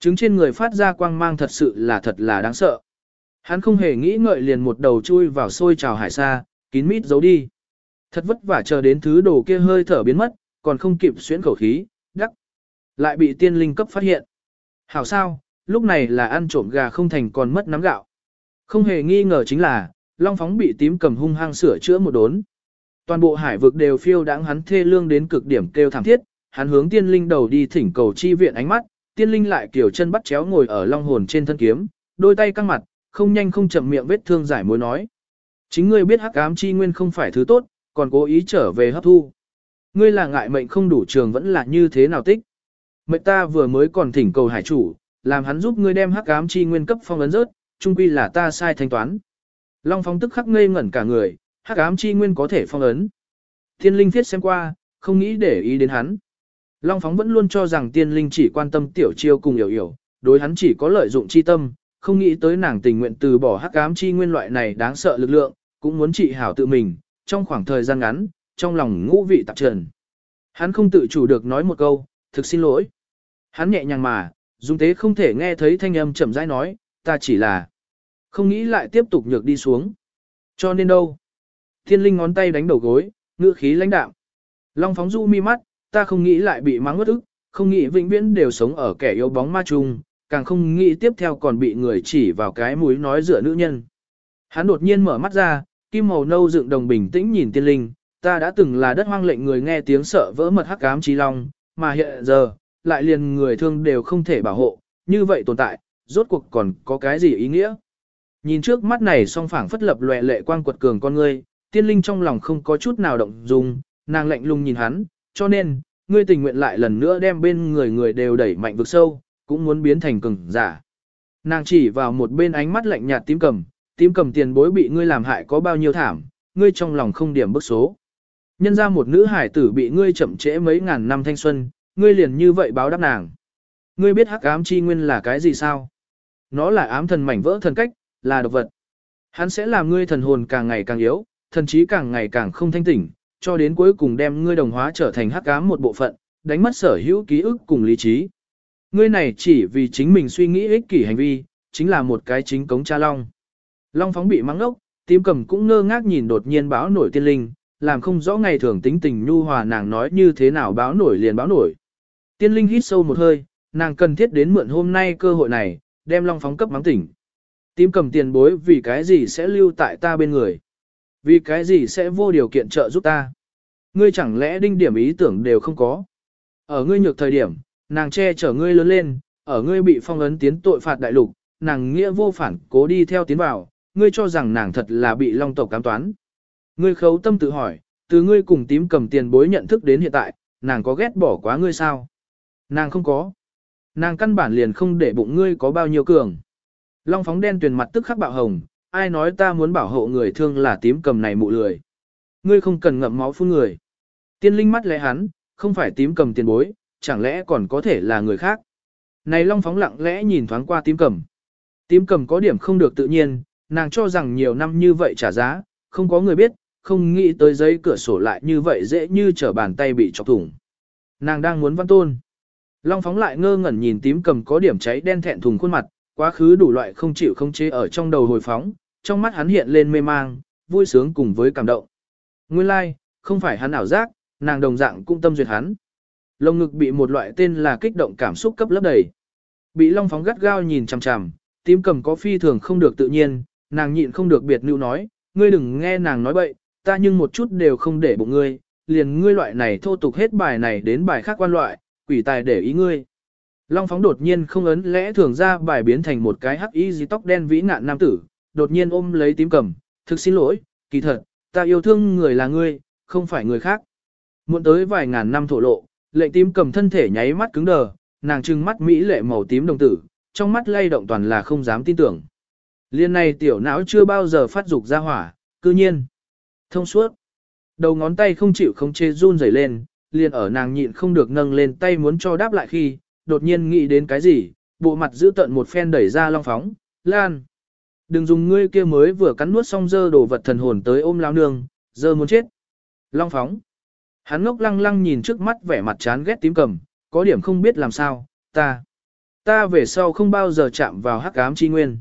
Trứng trên người phát ra quang mang thật sự là thật là đáng sợ. Hắn không hề nghĩ ngợi liền một đầu chui vào xôi trào hải xa, kín mít giấu đi. Thật vất vả chờ đến thứ đồ kia hơi thở biến mất, còn không kịp xuyến khẩu khí, đắc. Lại bị tiên linh cấp phát hiện. Hảo sao, lúc này là ăn trộm gà không thành còn mất nắm gạo. Không hề nghi ngờ chính là, Long Phóng bị tím cầm hung hăng sửa chữa một đốn. Toàn bộ hải vực đều phiêu đáng hắn thê lương đến cực điểm kêu thảm thiết, hắn hướng tiên linh đầu đi thỉnh cầu chi viện ánh mắt, tiên linh lại kiểu chân bắt chéo ngồi ở long hồn trên thân kiếm, đôi tay căng mặt, không nhanh không chậm miệng vết thương giải mối nói. Chính ngươi biết hắc ám chi nguyên không phải thứ tốt, còn cố ý trở về hấp thu. Ngươi là ngại mệnh không đủ trường vẫn là như thế nào tích. Mệnh ta vừa mới còn thỉnh cầu hải chủ, làm hắn giúp ngươi đem hắc ám chi nguyên cấp phong ấn rớt, chung quy là ta sai thanh toán. Long phong tức khắc ngây ngẩn cả người, hắc ám chi nguyên có thể phong ấn. Thiên linh thiết xem qua, không nghĩ để ý đến hắn. Long phóng vẫn luôn cho rằng tiên linh chỉ quan tâm tiểu chiêu cùng hiểu hiểu, đối hắn chỉ có lợi dụng chi tâm, không nghĩ tới nàng tình nguyện từ bỏ hắc ám chi nguyên loại này đáng sợ lực lượng, cũng muốn trị hảo tự mình, trong khoảng thời gian ngắn, trong lòng ngũ vị tạp trần. Hắn không tự chủ được nói một câu, thực xin lỗi. Hắn nhẹ nhàng mà, dung tế không thể nghe thấy thanh âm chậm rãi nói, ta chỉ là không nghĩ lại tiếp tục nhược đi xuống. Cho nên đâu? Thiên linh ngón tay đánh đầu gối, ngựa khí lãnh đạm. Long phóng du mi mắt, ta không nghĩ lại bị mắng ngất ức, không nghĩ vĩnh viễn đều sống ở kẻ yếu bóng ma chung, càng không nghĩ tiếp theo còn bị người chỉ vào cái mũi nói dựa nữ nhân. Hắn đột nhiên mở mắt ra, kim màu nâu dựng đồng bình tĩnh nhìn tiên linh, ta đã từng là đất hoang lệnh người nghe tiếng sợ vỡ mật hắc ám trí long, mà hiện giờ, lại liền người thương đều không thể bảo hộ, như vậy tồn tại, rốt cuộc còn có cái gì ý nghĩa? Nhìn trước mắt này song phảng phất lập lòe lệ quang quật cường con ngươi, tiên linh trong lòng không có chút nào động dung, nàng lạnh lùng nhìn hắn, cho nên, ngươi tình nguyện lại lần nữa đem bên người người đều đẩy mạnh vực sâu, cũng muốn biến thành cường giả. Nàng chỉ vào một bên ánh mắt lạnh nhạt tím cầm, tím cầm tiền bối bị ngươi làm hại có bao nhiêu thảm, ngươi trong lòng không điểm bức số. Nhân ra một nữ hải tử bị ngươi chậm trễ mấy ngàn năm thanh xuân, ngươi liền như vậy báo đáp nàng. Ngươi biết hắc ám chi nguyên là cái gì sao? Nó là ám thần mảnh vỡ thần cách, là độc vật. Hắn sẽ làm ngươi thần hồn càng ngày càng yếu, thần trí càng ngày càng không thanh tỉnh, cho đến cuối cùng đem ngươi đồng hóa trở thành hắc ám một bộ phận, đánh mất sở hữu ký ức cùng lý trí. Ngươi này chỉ vì chính mình suy nghĩ ích kỷ hành vi, chính là một cái chính cống cha long. Long phóng bị mắng ốc, tím cầm cũng ngơ ngác nhìn đột nhiên báo nổi tiên linh, làm không rõ ngày thường tính tình nhu hòa nàng nói như thế nào báo nổi liền báo nổi. Tiên linh hít sâu một hơi, nàng cần thiết đến mượn hôm nay cơ hội này, đem long phóng cấp mắng tỉnh. Tím cầm tiền bối vì cái gì sẽ lưu tại ta bên người. Vì cái gì sẽ vô điều kiện trợ giúp ta? Ngươi chẳng lẽ đinh điểm ý tưởng đều không có? Ở ngươi nhược thời điểm, nàng che chở ngươi lớn lên, ở ngươi bị phong ấn tiến tội phạt đại lục, nàng nghĩa vô phản cố đi theo tiến vào, ngươi cho rằng nàng thật là bị long tộc cám toán. Ngươi khấu tâm tự hỏi, từ ngươi cùng tím cầm tiền bối nhận thức đến hiện tại, nàng có ghét bỏ quá ngươi sao? Nàng không có. Nàng căn bản liền không để bụng ngươi có bao nhiêu cường. Long phóng đen tuyền mặt tức khắc bạo hồng, ai nói ta muốn bảo hộ người thương là tím cầm này mụ lười. Ngươi không cần ngậm máu phun người. Tiên linh mắt lẽ hắn, không phải tím cầm tiền bối, chẳng lẽ còn có thể là người khác. Này long phóng lặng lẽ nhìn thoáng qua tím cầm. Tím cầm có điểm không được tự nhiên, nàng cho rằng nhiều năm như vậy trả giá, không có người biết, không nghĩ tới giấy cửa sổ lại như vậy dễ như trở bàn tay bị chọc thủng. Nàng đang muốn văn tôn. Long phóng lại ngơ ngẩn nhìn tím cầm có điểm cháy đen thẹn thùng khuôn mặt, quá khứ đủ loại không chịu không chế ở trong đầu hồi phóng, trong mắt hắn hiện lên mê mang, vui sướng cùng với cảm động. Nguyên lai, like, không phải hắn ảo giác, nàng đồng dạng cũng tâm duyệt hắn. Lồng ngực bị một loại tên là kích động cảm xúc cấp lấp đầy. Bị long phóng gắt gao nhìn chằm chằm, tím cầm có phi thường không được tự nhiên, nàng nhịn không được biệt lưu nói, ngươi đừng nghe nàng nói bậy, ta nhưng một chút đều không để bụng ngươi, liền ngươi loại này thô tục hết bài này đến bài khác quan loại, quỷ tài để ý ngươi. Long phóng đột nhiên không ấn lẽ thường ra bài biến thành một cái hắc y dì tóc đen vĩ nạn nam tử, đột nhiên ôm lấy tím cầm, thực xin lỗi, kỳ thật, ta yêu thương người là ngươi, không phải người khác. Muộn tới vài ngàn năm thổ lộ, lệ tím cầm thân thể nháy mắt cứng đờ, nàng trừng mắt mỹ lệ màu tím đồng tử, trong mắt lay động toàn là không dám tin tưởng. Liên này tiểu não chưa bao giờ phát dục ra hỏa, cư nhiên. Thông suốt. Đầu ngón tay không chịu không chê run rẩy lên, liền ở nàng nhịn không được nâng lên tay muốn cho đáp lại khi, đột nhiên nghĩ đến cái gì, bộ mặt giữ tận một phen đẩy ra long phóng, lan. Đừng dùng ngươi kia mới vừa cắn nuốt xong dơ đồ vật thần hồn tới ôm lao nương, dơ muốn chết. Long phóng. Hắn ngốc lăng lăng nhìn trước mắt vẻ mặt chán ghét tím cầm, có điểm không biết làm sao, ta. Ta về sau không bao giờ chạm vào hắc ám chi nguyên.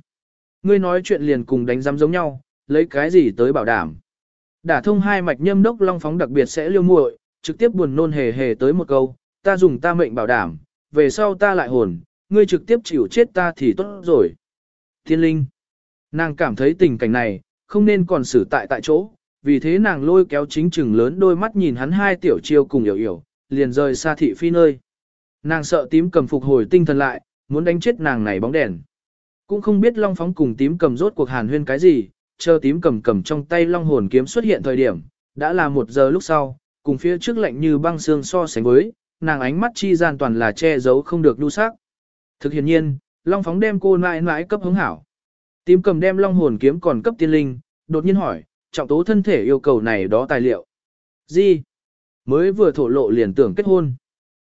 Ngươi nói chuyện liền cùng đánh giam giống nhau, lấy cái gì tới bảo đảm. Đả thông hai mạch nhâm đốc long phóng đặc biệt sẽ liêu muội, trực tiếp buồn nôn hề hề tới một câu, ta dùng ta mệnh bảo đảm, về sau ta lại hồn, ngươi trực tiếp chịu chết ta thì tốt rồi. Thiên linh, nàng cảm thấy tình cảnh này, không nên còn xử tại tại chỗ, vì thế nàng lôi kéo chính chừng lớn đôi mắt nhìn hắn hai tiểu chiêu cùng hiểu hiểu, liền rời xa thị phi nơi. Nàng sợ tím cầm phục hồi tinh thần lại, muốn đánh chết nàng này bóng đèn. Cũng không biết long phóng cùng tím cầm rốt cuộc hàn huyên cái gì, chờ tím cầm cầm trong tay long hồn kiếm xuất hiện thời điểm, đã là một giờ lúc sau, cùng phía trước lạnh như băng xương so sánh với, nàng ánh mắt chi gian toàn là che giấu không được đu sắc. Thực hiện nhiên, long phóng đem cô nãi nãi cấp hứng hảo. Tím cầm đem long hồn kiếm còn cấp tiên linh, đột nhiên hỏi, trọng tố thân thể yêu cầu này đó tài liệu. Gì? Mới vừa thổ lộ liền tưởng kết hôn.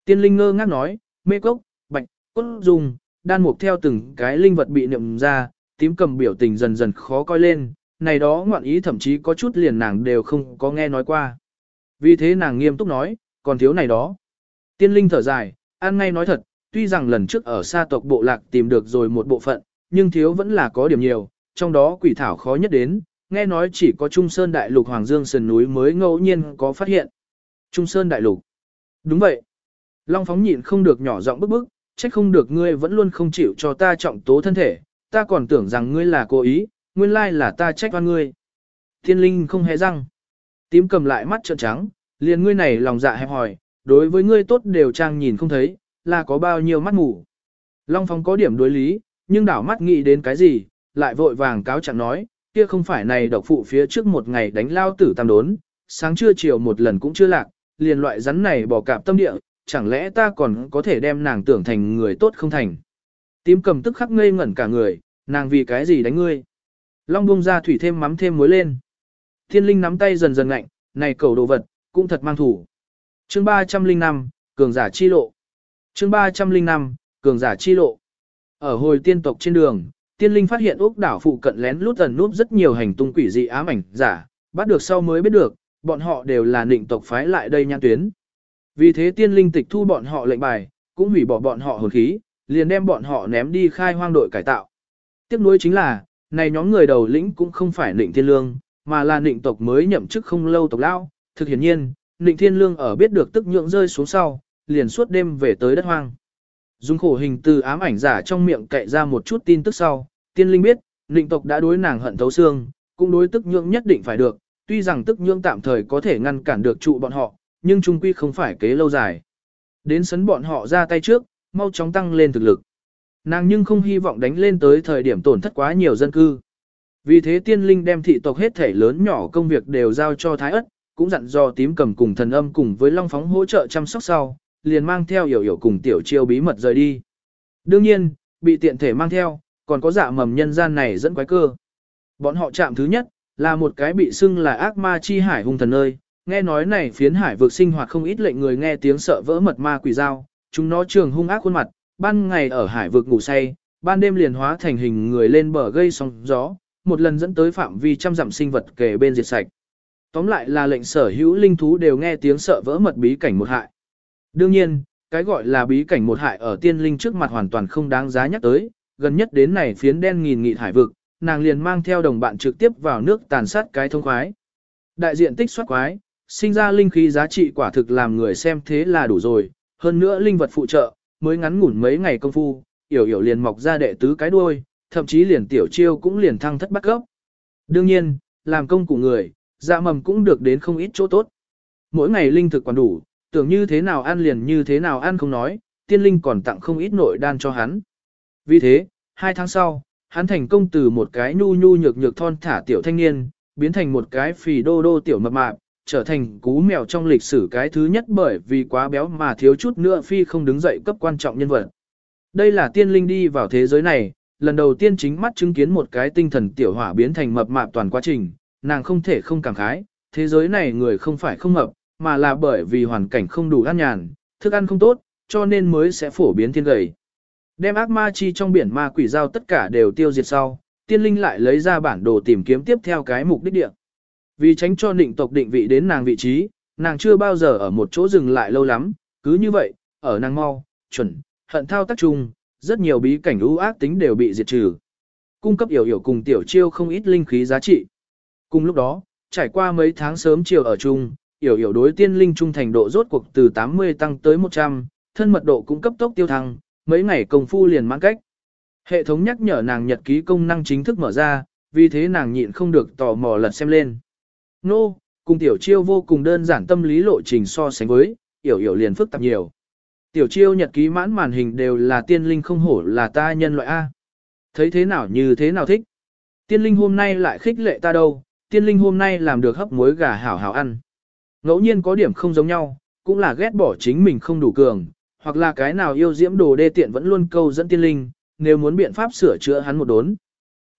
Tiên linh ngơ ngác nói, mê cốc, bạch, cốt dùng, đan mục theo từng cái linh vật bị niệm ra, tím cầm biểu tình dần dần khó coi lên, này đó ngoạn ý thậm chí có chút liền nàng đều không có nghe nói qua. Vì thế nàng nghiêm túc nói, còn thiếu này đó. Tiên linh thở dài, an ngay nói thật, tuy rằng lần trước ở xa tộc bộ lạc tìm được rồi một bộ phận, nhưng thiếu vẫn là có điểm nhiều, trong đó quỷ thảo khó nhất đến, nghe nói chỉ có Trung Sơn Đại Lục Hoàng Dương Sườn núi mới ngẫu nhiên có phát hiện. Trung Sơn Đại Lục. Đúng vậy. Long phóng nhịn không được nhỏ giọng bức bức, trách không được ngươi vẫn luôn không chịu cho ta trọng tố thân thể, ta còn tưởng rằng ngươi là cố ý, nguyên lai là ta trách oan ngươi. Thiên linh không hề răng. Tím cầm lại mắt trợn trắng, liền ngươi này lòng dạ hẹp hỏi, đối với ngươi tốt đều trang nhìn không thấy, là có bao nhiêu mắt mù. Long Phong có điểm đối lý, nhưng đảo mắt nghĩ đến cái gì, lại vội vàng cáo chẳng nói, kia không phải này độc phụ phía trước một ngày đánh lao tử tam đốn, sáng trưa chiều một lần cũng chưa lạc, liền loại rắn này bỏ cạp tâm địa, chẳng lẽ ta còn có thể đem nàng tưởng thành người tốt không thành. Tím cầm tức khắc ngây ngẩn cả người, nàng vì cái gì đánh ngươi. Long bung ra thủy thêm mắm thêm muối lên. Thiên linh nắm tay dần dần ngạnh, này cầu đồ vật, cũng thật mang thủ. Chương 305, Cường giả chi lộ. Chương 305, Cường giả chi lộ. Ở hồi tiên tộc trên đường, tiên linh phát hiện ốc đảo phụ cận lén lút ẩn núp rất nhiều hành tung quỷ dị ám ảnh giả, bắt được sau mới biết được, bọn họ đều là nịnh tộc phái lại đây nhãn tuyến. Vì thế tiên linh tịch thu bọn họ lệnh bài, cũng hủy bỏ bọn họ hồn khí, liền đem bọn họ ném đi khai hoang đội cải tạo. Tiếp nối chính là, này nhóm người đầu lĩnh cũng không phải nịnh thiên lương, mà là nịnh tộc mới nhậm chức không lâu tộc lao. Thực hiển nhiên, nịnh thiên lương ở biết được tức nhượng rơi xuống sau, liền suốt đêm về tới đất hoang. Dùng khổ hình từ ám ảnh giả trong miệng cậy ra một chút tin tức sau, tiên linh biết, nịnh tộc đã đối nàng hận thấu xương, cũng đối tức nhượng nhất định phải được, tuy rằng tức nhượng tạm thời có thể ngăn cản được trụ bọn họ, nhưng trung quy không phải kế lâu dài. Đến sấn bọn họ ra tay trước, mau chóng tăng lên thực lực. Nàng nhưng không hy vọng đánh lên tới thời điểm tổn thất quá nhiều dân cư. Vì thế tiên linh đem thị tộc hết thể lớn nhỏ công việc đều giao cho Thái ất, cũng dặn dò tím cầm cùng thần âm cùng với long phóng hỗ trợ chăm sóc sau, liền mang theo hiểu hiểu cùng tiểu chiêu bí mật rời đi. Đương nhiên, bị tiện thể mang theo, còn có dạ mầm nhân gian này dẫn quái cơ. Bọn họ chạm thứ nhất, là một cái bị xưng là ác ma chi hải hung thần nơi, nghe nói này phiến hải vực sinh hoạt không ít lệnh người nghe tiếng sợ vỡ mật ma quỷ dao, chúng nó trường hung ác khuôn mặt, ban ngày ở hải vực ngủ say, ban đêm liền hóa thành hình người lên bờ gây sóng gió, một lần dẫn tới phạm vi trăm dặm sinh vật kề bên diệt sạch. Tóm lại là lệnh sở hữu linh thú đều nghe tiếng sợ vỡ mật bí cảnh một hại. Đương nhiên, cái gọi là bí cảnh một hại ở tiên linh trước mặt hoàn toàn không đáng giá nhắc tới, gần nhất đến này phiến đen nghìn nghị hải vực, nàng liền mang theo đồng bạn trực tiếp vào nước tàn sát cái thông khoái. Đại diện tích soát quái, sinh ra linh khí giá trị quả thực làm người xem thế là đủ rồi, hơn nữa linh vật phụ trợ, mới ngắn ngủn mấy ngày công phu, yểu yểu liền mọc ra đệ tứ cái đuôi, thậm chí liền tiểu chiêu cũng liền thăng thất bắt gốc. Đương nhiên, làm công cụ người, dạ mầm cũng được đến không ít chỗ tốt. Mỗi ngày linh thực còn đủ, tưởng như thế nào ăn liền như thế nào ăn không nói, tiên linh còn tặng không ít nội đan cho hắn. Vì thế, hai tháng sau, hắn thành công từ một cái nhu nhu nhược nhược thon thả tiểu thanh niên, biến thành một cái phì đô đô tiểu mập mạp, trở thành cú mèo trong lịch sử cái thứ nhất bởi vì quá béo mà thiếu chút nữa phi không đứng dậy cấp quan trọng nhân vật. Đây là tiên linh đi vào thế giới này, lần đầu tiên chính mắt chứng kiến một cái tinh thần tiểu hỏa biến thành mập mạp toàn quá trình, nàng không thể không cảm khái, thế giới này người không phải không hợp, mà là bởi vì hoàn cảnh không đủ ăn nhàn, thức ăn không tốt, cho nên mới sẽ phổ biến thiên gầy. Đem ác ma chi trong biển ma quỷ giao tất cả đều tiêu diệt sau, tiên linh lại lấy ra bản đồ tìm kiếm tiếp theo cái mục đích địa. Vì tránh cho định tộc định vị đến nàng vị trí, nàng chưa bao giờ ở một chỗ dừng lại lâu lắm, cứ như vậy, ở nàng mau, chuẩn, hận thao tác chung, rất nhiều bí cảnh ưu ác tính đều bị diệt trừ. Cung cấp hiểu hiểu cùng tiểu chiêu không ít linh khí giá trị. Cùng lúc đó, trải qua mấy tháng sớm chiều ở chung, hiểu hiểu đối tiên linh trung thành độ rốt cuộc từ 80 tăng tới 100, thân mật độ cũng cấp tốc tiêu thăng, mấy ngày công phu liền mãn cách. Hệ thống nhắc nhở nàng nhật ký công năng chính thức mở ra, vì thế nàng nhịn không được tò mò lật xem lên. Nô, no, cùng tiểu chiêu vô cùng đơn giản tâm lý lộ trình so sánh với, hiểu hiểu liền phức tạp nhiều. Tiểu chiêu nhật ký mãn màn hình đều là tiên linh không hổ là ta nhân loại A. Thấy thế nào như thế nào thích. Tiên linh hôm nay lại khích lệ ta đâu, tiên linh hôm nay làm được hấp muối gà hảo hảo ăn. Ngẫu nhiên có điểm không giống nhau, cũng là ghét bỏ chính mình không đủ cường, hoặc là cái nào yêu diễm đồ đê tiện vẫn luôn câu dẫn tiên linh, nếu muốn biện pháp sửa chữa hắn một đốn.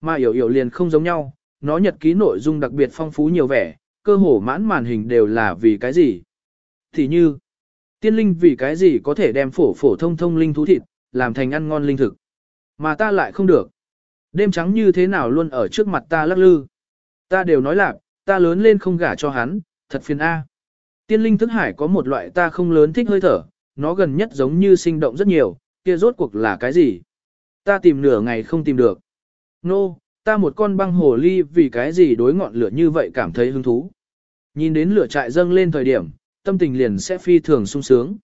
Mà hiểu hiểu liền không giống nhau, nó nhật ký nội dung đặc biệt phong phú nhiều vẻ, cơ hồ mãn màn hình đều là vì cái gì. Thì như, tiên linh vì cái gì có thể đem phổ phổ thông thông linh thú thịt, làm thành ăn ngon linh thực. Mà ta lại không được. Đêm trắng như thế nào luôn ở trước mặt ta lắc lư. Ta đều nói lạc, ta lớn lên không gả cho hắn, thật phiền A. Tiên linh thức hải có một loại ta không lớn thích hơi thở, nó gần nhất giống như sinh động rất nhiều, kia rốt cuộc là cái gì? Ta tìm nửa ngày không tìm được. Nô, no, ta một con băng hồ ly vì cái gì đối ngọn lửa như vậy cảm thấy hứng thú. Nhìn đến lửa trại dâng lên thời điểm, tâm tình liền sẽ phi thường sung sướng.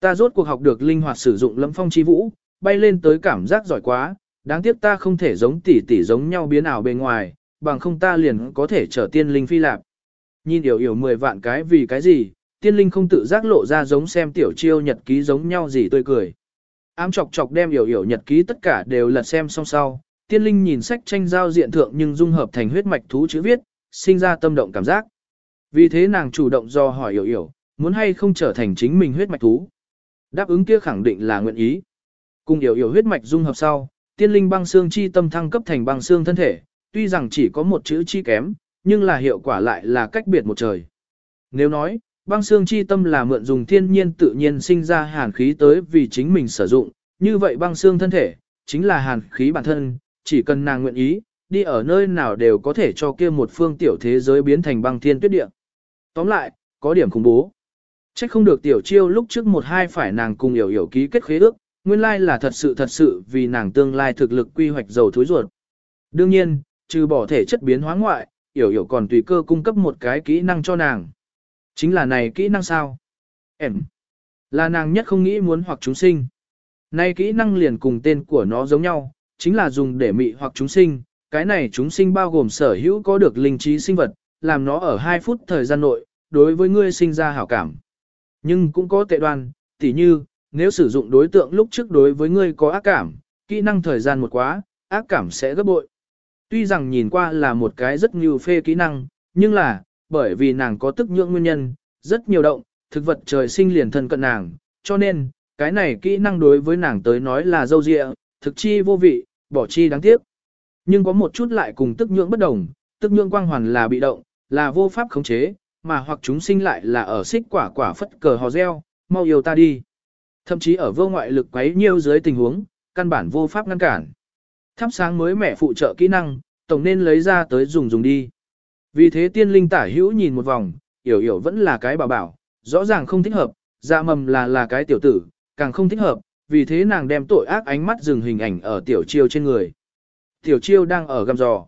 Ta rốt cuộc học được linh hoạt sử dụng lâm phong chi vũ, bay lên tới cảm giác giỏi quá, đáng tiếc ta không thể giống tỷ tỷ giống nhau biến ảo bên ngoài, bằng không ta liền có thể trở tiên linh phi lạp. Nhìn hiểu hiểu 10 vạn cái vì cái gì, tiên linh không tự giác lộ ra giống xem tiểu chiêu nhật ký giống nhau gì tươi cười. Ám chọc chọc đem hiểu hiểu nhật ký tất cả đều lật xem xong sau, tiên linh nhìn sách tranh giao diện thượng nhưng dung hợp thành huyết mạch thú chữ viết, sinh ra tâm động cảm giác. Vì thế nàng chủ động do hỏi hiểu hiểu, muốn hay không trở thành chính mình huyết mạch thú. Đáp ứng kia khẳng định là nguyện ý. Cùng hiểu hiểu huyết mạch dung hợp sau, tiên linh băng xương chi tâm thăng cấp thành băng xương thân thể, tuy rằng chỉ có một chữ chi kém, nhưng là hiệu quả lại là cách biệt một trời. Nếu nói, băng xương chi tâm là mượn dùng thiên nhiên tự nhiên sinh ra hàn khí tới vì chính mình sử dụng, như vậy băng xương thân thể, chính là hàn khí bản thân, chỉ cần nàng nguyện ý, đi ở nơi nào đều có thể cho kia một phương tiểu thế giới biến thành băng thiên tuyết địa. Tóm lại, có điểm khủng bố. Trách không được tiểu chiêu lúc trước một hai phải nàng cùng hiểu hiểu ký kết khế ước, nguyên lai là thật sự thật sự vì nàng tương lai thực lực quy hoạch dầu thối ruột. Đương nhiên, trừ bỏ thể chất biến hóa ngoại, hiểu hiểu còn tùy cơ cung cấp một cái kỹ năng cho nàng. Chính là này kỹ năng sao? Em. Là nàng nhất không nghĩ muốn hoặc chúng sinh. Này kỹ năng liền cùng tên của nó giống nhau, chính là dùng để mị hoặc chúng sinh. Cái này chúng sinh bao gồm sở hữu có được linh trí sinh vật, làm nó ở 2 phút thời gian nội, đối với ngươi sinh ra hảo cảm. Nhưng cũng có tệ đoan, tỉ như, nếu sử dụng đối tượng lúc trước đối với ngươi có ác cảm, kỹ năng thời gian một quá, ác cảm sẽ gấp bội. Tuy rằng nhìn qua là một cái rất nhiều phê kỹ năng, nhưng là, bởi vì nàng có tức nhưỡng nguyên nhân, rất nhiều động, thực vật trời sinh liền thân cận nàng, cho nên, cái này kỹ năng đối với nàng tới nói là dâu dịa, thực chi vô vị, bỏ chi đáng tiếc. Nhưng có một chút lại cùng tức nhưỡng bất đồng, tức nhưỡng quang hoàn là bị động, là vô pháp khống chế, mà hoặc chúng sinh lại là ở xích quả quả phất cờ hò reo, mau yêu ta đi. Thậm chí ở vô ngoại lực quấy nhiêu dưới tình huống, căn bản vô pháp ngăn cản. Thắp sáng mới mẻ phụ trợ kỹ năng, tổng nên lấy ra tới dùng dùng đi. Vì thế tiên linh tả hữu nhìn một vòng, hiểu hiểu vẫn là cái bảo bảo, rõ ràng không thích hợp, dạ mầm là là cái tiểu tử, càng không thích hợp, vì thế nàng đem tội ác ánh mắt dừng hình ảnh ở tiểu chiêu trên người. Tiểu chiêu đang ở găm giò.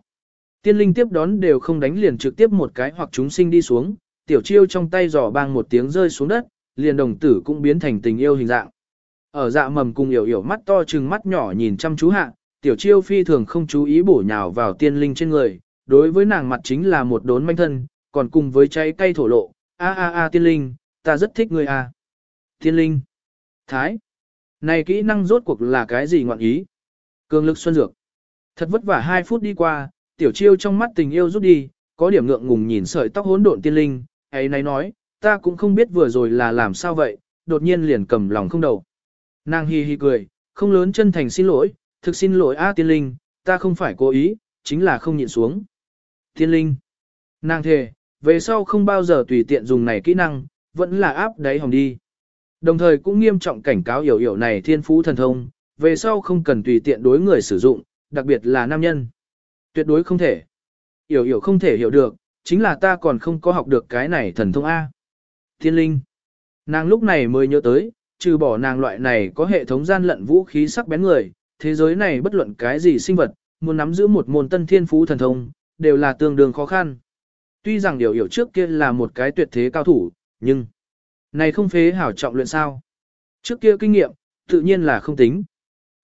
Tiên linh tiếp đón đều không đánh liền trực tiếp một cái hoặc chúng sinh đi xuống, tiểu chiêu trong tay giò bang một tiếng rơi xuống đất, liền đồng tử cũng biến thành tình yêu hình dạng. Ở dạ mầm cùng hiểu hiểu mắt to trừng mắt nhỏ nhìn chăm chú hạ, tiểu chiêu phi thường không chú ý bổ nhào vào tiên linh trên người, đối với nàng mặt chính là một đốn manh thân, còn cùng với cháy cây thổ lộ, a a a tiên linh, ta rất thích ngươi a. Tiên linh, thái, này kỹ năng rốt cuộc là cái gì ngọn ý? Cường lực xuân dược. Thật vất vả 2 phút đi qua, tiểu chiêu trong mắt tình yêu rút đi, có điểm ngượng ngùng nhìn sợi tóc hỗn độn tiên linh, ấy này nói, ta cũng không biết vừa rồi là làm sao vậy, đột nhiên liền cầm lòng không đầu. Nàng hi hi cười, không lớn chân thành xin lỗi, thực xin lỗi a tiên linh, ta không phải cố ý, chính là không nhịn xuống. Tiên linh, nàng thề, về sau không bao giờ tùy tiện dùng này kỹ năng, vẫn là áp đáy hồng đi. Đồng thời cũng nghiêm trọng cảnh cáo hiểu hiểu này thiên phú thần thông, về sau không cần tùy tiện đối người sử dụng, đặc biệt là nam nhân. Tuyệt đối không thể. Hiểu hiểu không thể hiểu được, chính là ta còn không có học được cái này thần thông A. Thiên linh. Nàng lúc này mới nhớ tới, trừ bỏ nàng loại này có hệ thống gian lận vũ khí sắc bén người, thế giới này bất luận cái gì sinh vật, muốn nắm giữ một môn tân thiên phú thần thông, đều là tương đương khó khăn. Tuy rằng điều hiểu trước kia là một cái tuyệt thế cao thủ, nhưng này không phế hảo trọng luyện sao. Trước kia kinh nghiệm, tự nhiên là không tính.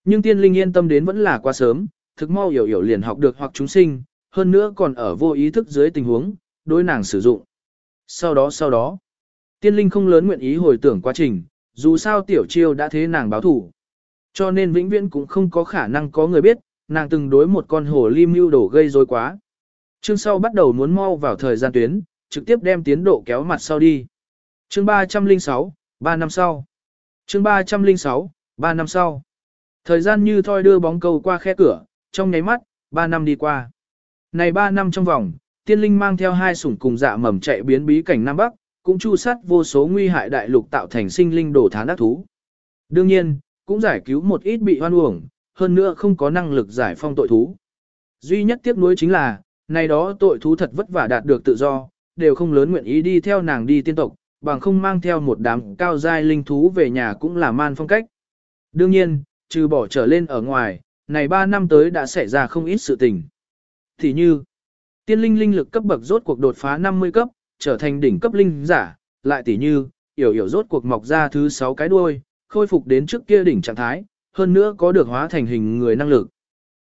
Nhưng tiên linh yên tâm đến vẫn là quá sớm, thực mau hiểu hiểu liền học được hoặc chúng sinh, hơn nữa còn ở vô ý thức dưới tình huống, đối nàng sử dụng. Sau đó sau đó, tiên linh không lớn nguyện ý hồi tưởng quá trình, dù sao tiểu chiêu đã thế nàng báo thủ. Cho nên vĩnh viễn cũng không có khả năng có người biết, nàng từng đối một con hồ ly mưu đổ gây rối quá. Chương sau bắt đầu muốn mau vào thời gian tuyến, trực tiếp đem tiến độ kéo mặt sau đi. Chương 306, 3 năm sau. Chương 306, 3 năm sau. Thời gian như thoi đưa bóng cầu qua khe cửa, trong nháy mắt, 3 năm đi qua. Này 3 năm trong vòng, tiên linh mang theo hai sủng cùng dạ mầm chạy biến bí cảnh Nam Bắc, cũng chu sát vô số nguy hại đại lục tạo thành sinh linh đổ thán ác thú. Đương nhiên, cũng giải cứu một ít bị hoan uổng, hơn nữa không có năng lực giải phong tội thú. Duy nhất tiếc nuối chính là, này đó tội thú thật vất vả đạt được tự do, đều không lớn nguyện ý đi theo nàng đi tiên tộc, bằng không mang theo một đám cao giai linh thú về nhà cũng là man phong cách. Đương nhiên, trừ bỏ trở lên ở ngoài, này 3 năm tới đã xảy ra không ít sự tình. Thì như, tiên linh linh lực cấp bậc rốt cuộc đột phá 50 cấp, trở thành đỉnh cấp linh giả, lại tỉ như, yểu yểu rốt cuộc mọc ra thứ 6 cái đuôi, khôi phục đến trước kia đỉnh trạng thái, hơn nữa có được hóa thành hình người năng lực.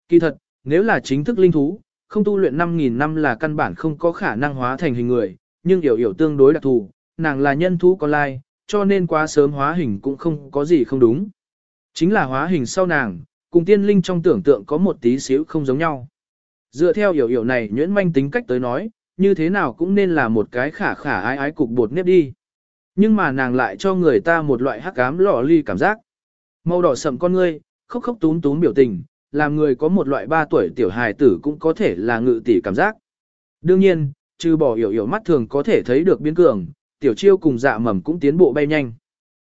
Kỳ thật, nếu là chính thức linh thú, không tu luyện 5.000 năm là căn bản không có khả năng hóa thành hình người, nhưng yểu hiểu tương đối đặc thù, nàng là nhân thú con lai, cho nên quá sớm hóa hình cũng không có gì không đúng. Chính là hóa hình sau nàng, cùng tiên linh trong tưởng tượng có một tí xíu không giống nhau. Dựa theo hiểu hiểu này nhuyễn manh tính cách tới nói, như thế nào cũng nên là một cái khả khả ái ái cục bột nếp đi. Nhưng mà nàng lại cho người ta một loại hắc ám lọ ly cảm giác. Màu đỏ sậm con ngươi, khóc khóc túm túm biểu tình, làm người có một loại ba tuổi tiểu hài tử cũng có thể là ngự tỷ cảm giác. Đương nhiên, trừ bỏ hiểu hiểu mắt thường có thể thấy được biến cường, tiểu chiêu cùng dạ mầm cũng tiến bộ bay nhanh.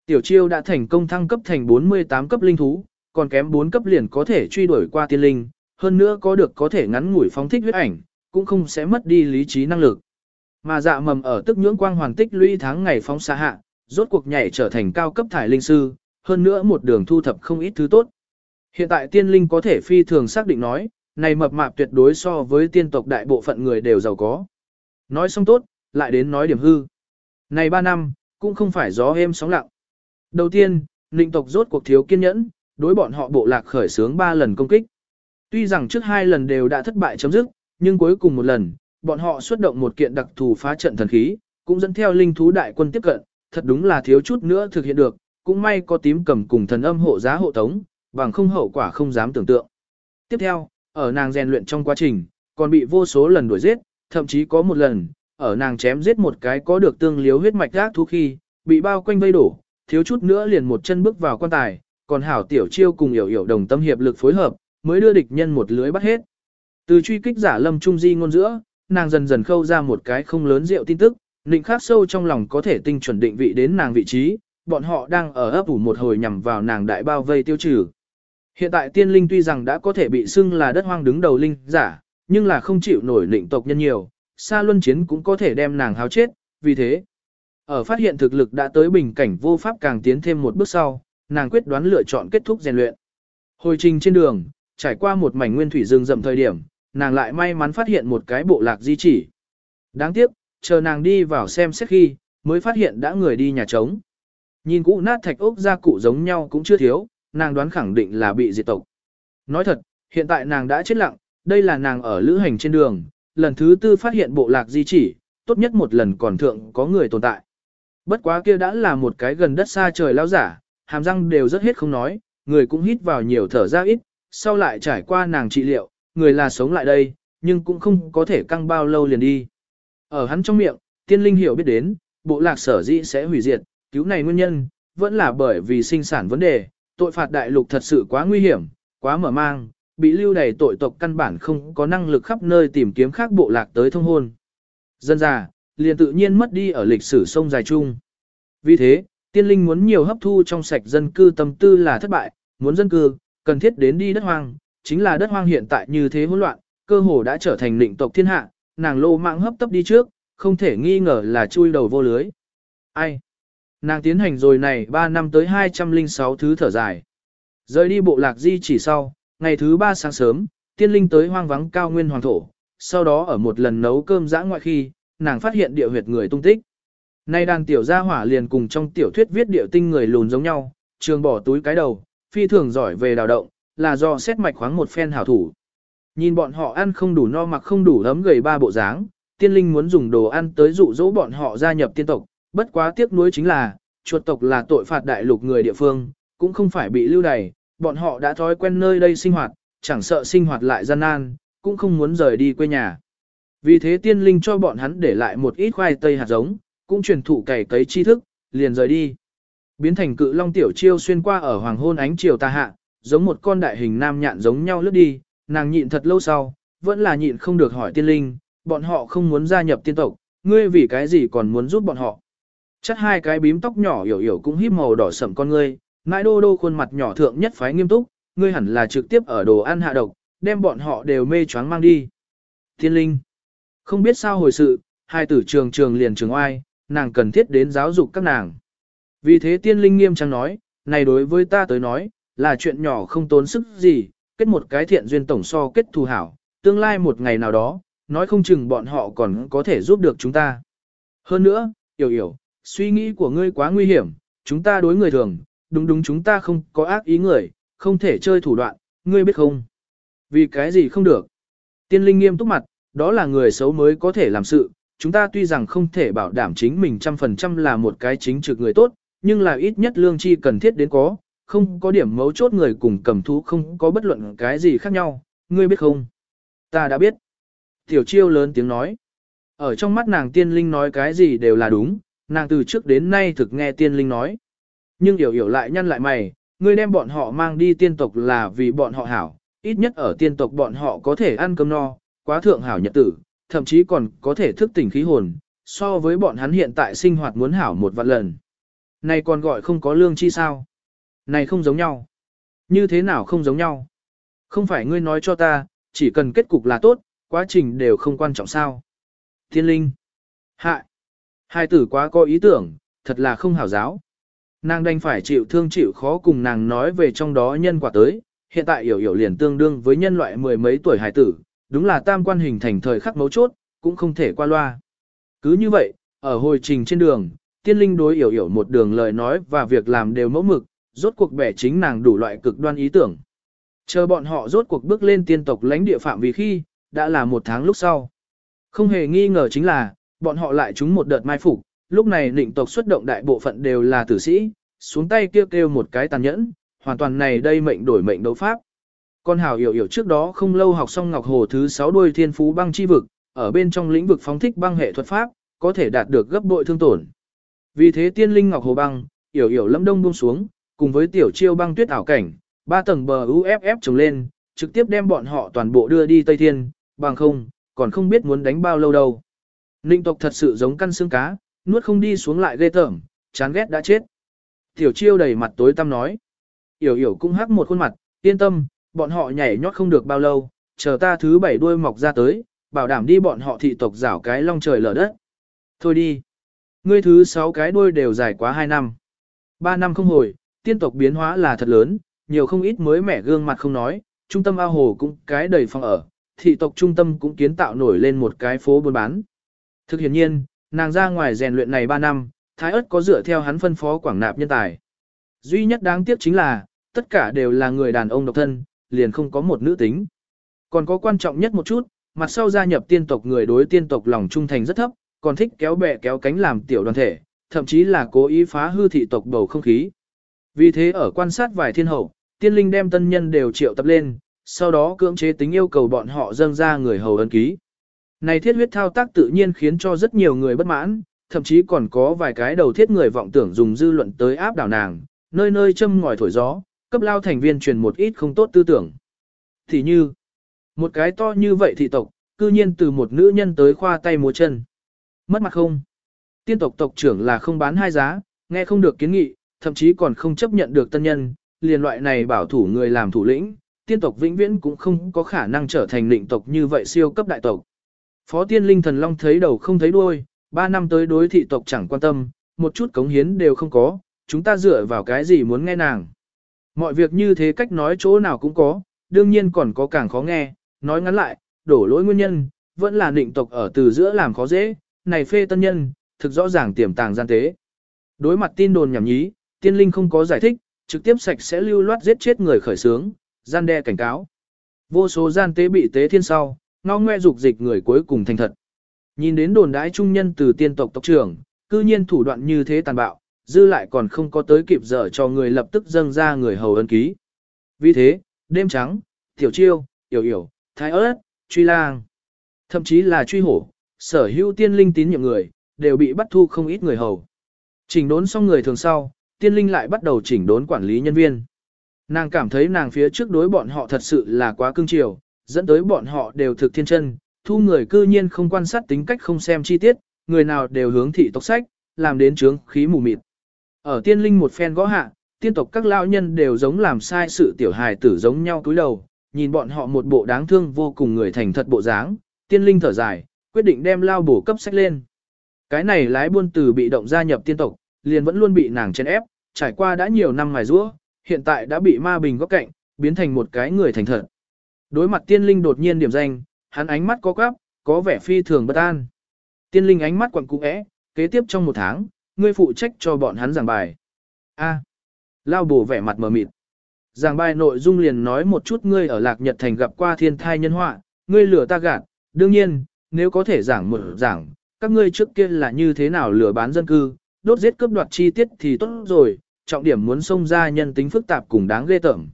Tiểu chiêu đã thành công thăng cấp thành 48 cấp linh thú, còn kém 4 cấp liền có thể truy đuổi qua tiên linh, hơn nữa có được có thể ngắn ngủi phóng thích huyết ảnh, cũng không sẽ mất đi lý trí năng lực. Mà dạ mầm ở tức nhưỡng quang hoàn tích lũy tháng ngày phóng xa hạ, rốt cuộc nhảy trở thành cao cấp thải linh sư, hơn nữa một đường thu thập không ít thứ tốt. Hiện tại tiên linh có thể phi thường xác định nói, này mập mạp tuyệt đối so với tiên tộc đại bộ phận người đều giàu có. Nói xong tốt, lại đến nói điểm hư. Này 3 năm, cũng không phải gió êm sóng lặng. Đầu tiên, ninh tộc rốt cuộc thiếu kiên nhẫn, đối bọn họ bộ lạc khởi sướng 3 lần công kích. Tuy rằng trước hai lần đều đã thất bại chấm dứt, nhưng cuối cùng một lần, bọn họ xuất động một kiện đặc thù phá trận thần khí, cũng dẫn theo linh thú đại quân tiếp cận, thật đúng là thiếu chút nữa thực hiện được, cũng may có tím cầm cùng thần âm hộ giá hộ tống, bằng không hậu quả không dám tưởng tượng. Tiếp theo, ở nàng rèn luyện trong quá trình, còn bị vô số lần đuổi giết, thậm chí có một lần, ở nàng chém giết một cái có được tương liếu huyết mạch gác thú khi, bị bao quanh vây đổ, thiếu chút nữa liền một chân bước vào quan tài, còn hảo tiểu chiêu cùng hiểu hiểu đồng tâm hiệp lực phối hợp, mới đưa địch nhân một lưới bắt hết. Từ truy kích giả lâm trung di ngôn giữa, nàng dần dần khâu ra một cái không lớn rượu tin tức, định khác sâu trong lòng có thể tinh chuẩn định vị đến nàng vị trí, bọn họ đang ở ấp ủ một hồi nhằm vào nàng đại bao vây tiêu trừ. Hiện tại tiên linh tuy rằng đã có thể bị xưng là đất hoang đứng đầu linh giả, nhưng là không chịu nổi định tộc nhân nhiều, xa luân chiến cũng có thể đem nàng háo chết, vì thế. Ở phát hiện thực lực đã tới bình cảnh vô pháp càng tiến thêm một bước sau, nàng quyết đoán lựa chọn kết thúc rèn luyện. Hồi trình trên đường, trải qua một mảnh nguyên thủy rừng rậm thời điểm, nàng lại may mắn phát hiện một cái bộ lạc di chỉ. Đáng tiếc, chờ nàng đi vào xem xét khi, mới phát hiện đã người đi nhà trống. Nhìn cũ nát thạch ốc ra cụ giống nhau cũng chưa thiếu, nàng đoán khẳng định là bị diệt tộc. Nói thật, hiện tại nàng đã chết lặng, đây là nàng ở lữ hành trên đường, lần thứ tư phát hiện bộ lạc di chỉ, tốt nhất một lần còn thượng có người tồn tại. Bất quá kia đã là một cái gần đất xa trời lao giả, hàm răng đều rất hết không nói, người cũng hít vào nhiều thở ra ít, sau lại trải qua nàng trị liệu, người là sống lại đây, nhưng cũng không có thể căng bao lâu liền đi. Ở hắn trong miệng, tiên linh hiểu biết đến, bộ lạc sở dĩ sẽ hủy diệt, cứu này nguyên nhân, vẫn là bởi vì sinh sản vấn đề, tội phạt đại lục thật sự quá nguy hiểm, quá mở mang, bị lưu đầy tội tộc căn bản không có năng lực khắp nơi tìm kiếm khác bộ lạc tới thông hôn. Dân già, liền tự nhiên mất đi ở lịch sử sông dài chung. Vì thế, tiên linh muốn nhiều hấp thu trong sạch dân cư tâm tư là thất bại, muốn dân cư, cần thiết đến đi đất hoang, chính là đất hoang hiện tại như thế hỗn loạn, cơ hồ đã trở thành định tộc thiên hạ, nàng lô mạng hấp tấp đi trước, không thể nghi ngờ là chui đầu vô lưới. Ai? Nàng tiến hành rồi này 3 năm tới 206 thứ thở dài. Rời đi bộ lạc di chỉ sau, ngày thứ 3 sáng sớm, tiên linh tới hoang vắng cao nguyên hoàng thổ, sau đó ở một lần nấu cơm dã ngoại khi, nàng phát hiện địa huyệt người tung tích. Nay đàn tiểu gia hỏa liền cùng trong tiểu thuyết viết điệu tinh người lùn giống nhau, trường bỏ túi cái đầu, phi thường giỏi về đào động, là do xét mạch khoáng một phen hảo thủ. Nhìn bọn họ ăn không đủ no mặc không đủ ấm gầy ba bộ dáng, tiên linh muốn dùng đồ ăn tới dụ dỗ bọn họ gia nhập tiên tộc, bất quá tiếc nuối chính là, chuột tộc là tội phạt đại lục người địa phương, cũng không phải bị lưu đày, bọn họ đã thói quen nơi đây sinh hoạt, chẳng sợ sinh hoạt lại gian nan, cũng không muốn rời đi quê nhà. Vì thế tiên linh cho bọn hắn để lại một ít khoai tây hạt giống, cũng truyền thụ cày cấy tri thức, liền rời đi. Biến thành cự long tiểu chiêu xuyên qua ở hoàng hôn ánh chiều tà hạ, giống một con đại hình nam nhạn giống nhau lướt đi, nàng nhịn thật lâu sau, vẫn là nhịn không được hỏi tiên linh, bọn họ không muốn gia nhập tiên tộc, ngươi vì cái gì còn muốn giúp bọn họ. Chắc hai cái bím tóc nhỏ hiểu hiểu cũng híp màu đỏ sậm con ngươi, mãi đô đô khuôn mặt nhỏ thượng nhất phái nghiêm túc, ngươi hẳn là trực tiếp ở đồ ăn hạ độc, đem bọn họ đều mê choáng mang đi. Tiên linh, không biết sao hồi sự, hai tử trường trường liền trường oai, nàng cần thiết đến giáo dục các nàng. Vì thế tiên linh nghiêm trang nói, này đối với ta tới nói, là chuyện nhỏ không tốn sức gì, kết một cái thiện duyên tổng so kết thù hảo, tương lai một ngày nào đó, nói không chừng bọn họ còn có thể giúp được chúng ta. Hơn nữa, hiểu hiểu, suy nghĩ của ngươi quá nguy hiểm, chúng ta đối người thường, đúng đúng chúng ta không có ác ý người, không thể chơi thủ đoạn, ngươi biết không? Vì cái gì không được? Tiên linh nghiêm túc mặt, đó là người xấu mới có thể làm sự, chúng ta tuy rằng không thể bảo đảm chính mình trăm phần trăm là một cái chính trực người tốt, nhưng là ít nhất lương chi cần thiết đến có, không có điểm mấu chốt người cùng cầm thú không có bất luận cái gì khác nhau, ngươi biết không? Ta đã biết. Tiểu chiêu lớn tiếng nói. Ở trong mắt nàng tiên linh nói cái gì đều là đúng, nàng từ trước đến nay thực nghe tiên linh nói. Nhưng hiểu hiểu lại nhăn lại mày, ngươi đem bọn họ mang đi tiên tộc là vì bọn họ hảo, ít nhất ở tiên tộc bọn họ có thể ăn cơm no, quá thượng hảo nhật tử, thậm chí còn có thể thức tỉnh khí hồn, so với bọn hắn hiện tại sinh hoạt muốn hảo một vạn lần. Này còn gọi không có lương chi sao? Này không giống nhau. Như thế nào không giống nhau? Không phải ngươi nói cho ta, chỉ cần kết cục là tốt, quá trình đều không quan trọng sao. Thiên linh. Hại. Hai tử quá có ý tưởng, thật là không hảo giáo. Nàng đành phải chịu thương chịu khó cùng nàng nói về trong đó nhân quả tới, hiện tại hiểu hiểu liền tương đương với nhân loại mười mấy tuổi Hải tử, đúng là tam quan hình thành thời khắc mấu chốt, cũng không thể qua loa. Cứ như vậy, ở hồi trình trên đường, tiên linh đối hiểu hiểu một đường lời nói và việc làm đều mẫu mực, rốt cuộc bẻ chính nàng đủ loại cực đoan ý tưởng. Chờ bọn họ rốt cuộc bước lên tiên tộc lãnh địa phạm vì khi, đã là một tháng lúc sau. Không hề nghi ngờ chính là, bọn họ lại trúng một đợt mai phục, lúc này định tộc xuất động đại bộ phận đều là tử sĩ, xuống tay kêu kêu một cái tàn nhẫn, hoàn toàn này đây mệnh đổi mệnh đấu pháp. Con hào hiểu hiểu trước đó không lâu học xong Ngọc Hồ thứ 6 đuôi thiên phú băng chi vực, ở bên trong lĩnh vực phóng thích băng hệ thuật pháp, có thể đạt được gấp bội thương tổn. Vì thế tiên linh Ngọc Hồ băng, hiểu hiểu lâm đông buông xuống, cùng với tiểu chiêu băng tuyết ảo cảnh, ba tầng bờ UFF trồng lên, trực tiếp đem bọn họ toàn bộ đưa đi Tây Thiên, bằng không, còn không biết muốn đánh bao lâu đâu. Ninh tộc thật sự giống căn xương cá, nuốt không đi xuống lại ghê tởm, chán ghét đã chết. Tiểu chiêu đầy mặt tối tăm nói. Yểu yểu cũng hắc một khuôn mặt, yên tâm, bọn họ nhảy nhót không được bao lâu, chờ ta thứ bảy đuôi mọc ra tới, bảo đảm đi bọn họ thị tộc rảo cái long trời lở đất. Thôi đi. Ngươi thứ sáu cái đuôi đều dài quá hai năm. ba năm không hồi, tiên tộc biến hóa là thật lớn, nhiều không ít mới mẻ gương mặt không nói, trung tâm ao hồ cũng cái đầy phòng ở, thị tộc trung tâm cũng kiến tạo nổi lên một cái phố buôn bán. Thực hiện nhiên, nàng ra ngoài rèn luyện này 3 năm, Thái ớt có dựa theo hắn phân phó quảng nạp nhân tài. Duy nhất đáng tiếc chính là, tất cả đều là người đàn ông độc thân, liền không có một nữ tính. Còn có quan trọng nhất một chút, mặt sau gia nhập tiên tộc người đối tiên tộc lòng trung thành rất thấp, còn thích kéo bè kéo cánh làm tiểu đoàn thể, thậm chí là cố ý phá hư thị tộc bầu không khí. Vì thế ở quan sát vài thiên hậu, tiên linh đem tân nhân đều triệu tập lên, sau đó cưỡng chế tính yêu cầu bọn họ dâng ra người hầu ân ký. Này thiết huyết thao tác tự nhiên khiến cho rất nhiều người bất mãn, thậm chí còn có vài cái đầu thiết người vọng tưởng dùng dư luận tới áp đảo nàng, nơi nơi châm ngòi thổi gió, cấp lao thành viên truyền một ít không tốt tư tưởng. Thì như, một cái to như vậy thị tộc, cư nhiên từ một nữ nhân tới khoa tay múa chân. Mất mặt không? Tiên tộc tộc trưởng là không bán hai giá, nghe không được kiến nghị, thậm chí còn không chấp nhận được tân nhân, liền loại này bảo thủ người làm thủ lĩnh, tiên tộc vĩnh viễn cũng không có khả năng trở thành định tộc như vậy siêu cấp đại tộc. Phó tiên linh thần long thấy đầu không thấy đuôi, ba năm tới đối thị tộc chẳng quan tâm, một chút cống hiến đều không có, chúng ta dựa vào cái gì muốn nghe nàng. Mọi việc như thế cách nói chỗ nào cũng có, đương nhiên còn có càng khó nghe, nói ngắn lại, đổ lỗi nguyên nhân, vẫn là định tộc ở từ giữa làm khó dễ, này phê tân nhân, thực rõ ràng tiềm tàng gian tế. Đối mặt tin đồn nhảm nhí, tiên linh không có giải thích, trực tiếp sạch sẽ lưu loát giết chết người khởi sướng, gian đe cảnh cáo. Vô số gian tế bị tế thiên sau, ngao ngoe dục dịch người cuối cùng thành thật. Nhìn đến đồn đái trung nhân từ tiên tộc tộc trưởng, cư nhiên thủ đoạn như thế tàn bạo, dư lại còn không có tới kịp giờ cho người lập tức dâng ra người hầu ân ký. Vì thế, đêm trắng, tiểu chiêu, yểu yểu, thái ớt, truy lang, thậm chí là truy hổ, sở hữu tiên linh tín nhiệm người, đều bị bắt thu không ít người hầu. Chỉnh đốn xong người thường sau, tiên linh lại bắt đầu chỉnh đốn quản lý nhân viên. Nàng cảm thấy nàng phía trước đối bọn họ thật sự là quá cưng chiều, dẫn tới bọn họ đều thực thiên chân, thu người cư nhiên không quan sát tính cách không xem chi tiết, người nào đều hướng thị tộc sách, làm đến trướng khí mù mịt. Ở tiên linh một phen gõ hạ, tiên tộc các lao nhân đều giống làm sai sự tiểu hài tử giống nhau cúi đầu, nhìn bọn họ một bộ đáng thương vô cùng người thành thật bộ dáng, tiên linh thở dài, quyết định đem lao bổ cấp sách lên. Cái này lái buôn từ bị động gia nhập tiên tộc, liền vẫn luôn bị nàng chèn ép, trải qua đã nhiều năm mài rũa, hiện tại đã bị ma bình góc cạnh, biến thành một cái người thành thật. Đối mặt tiên linh đột nhiên điểm danh, hắn ánh mắt có quắp, có vẻ phi thường bất an. Tiên linh ánh mắt quặn cũ é, kế tiếp trong một tháng, ngươi phụ trách cho bọn hắn giảng bài. A. Lao bổ vẻ mặt mờ mịt. Giảng bài nội dung liền nói một chút ngươi ở Lạc Nhật Thành gặp qua thiên thai nhân họa, ngươi lừa ta gạt, đương nhiên, nếu có thể giảng một giảng, các ngươi trước kia là như thế nào lừa bán dân cư, đốt giết cướp đoạt chi tiết thì tốt rồi, trọng điểm muốn xông ra nhân tính phức tạp cùng đáng ghê tởm.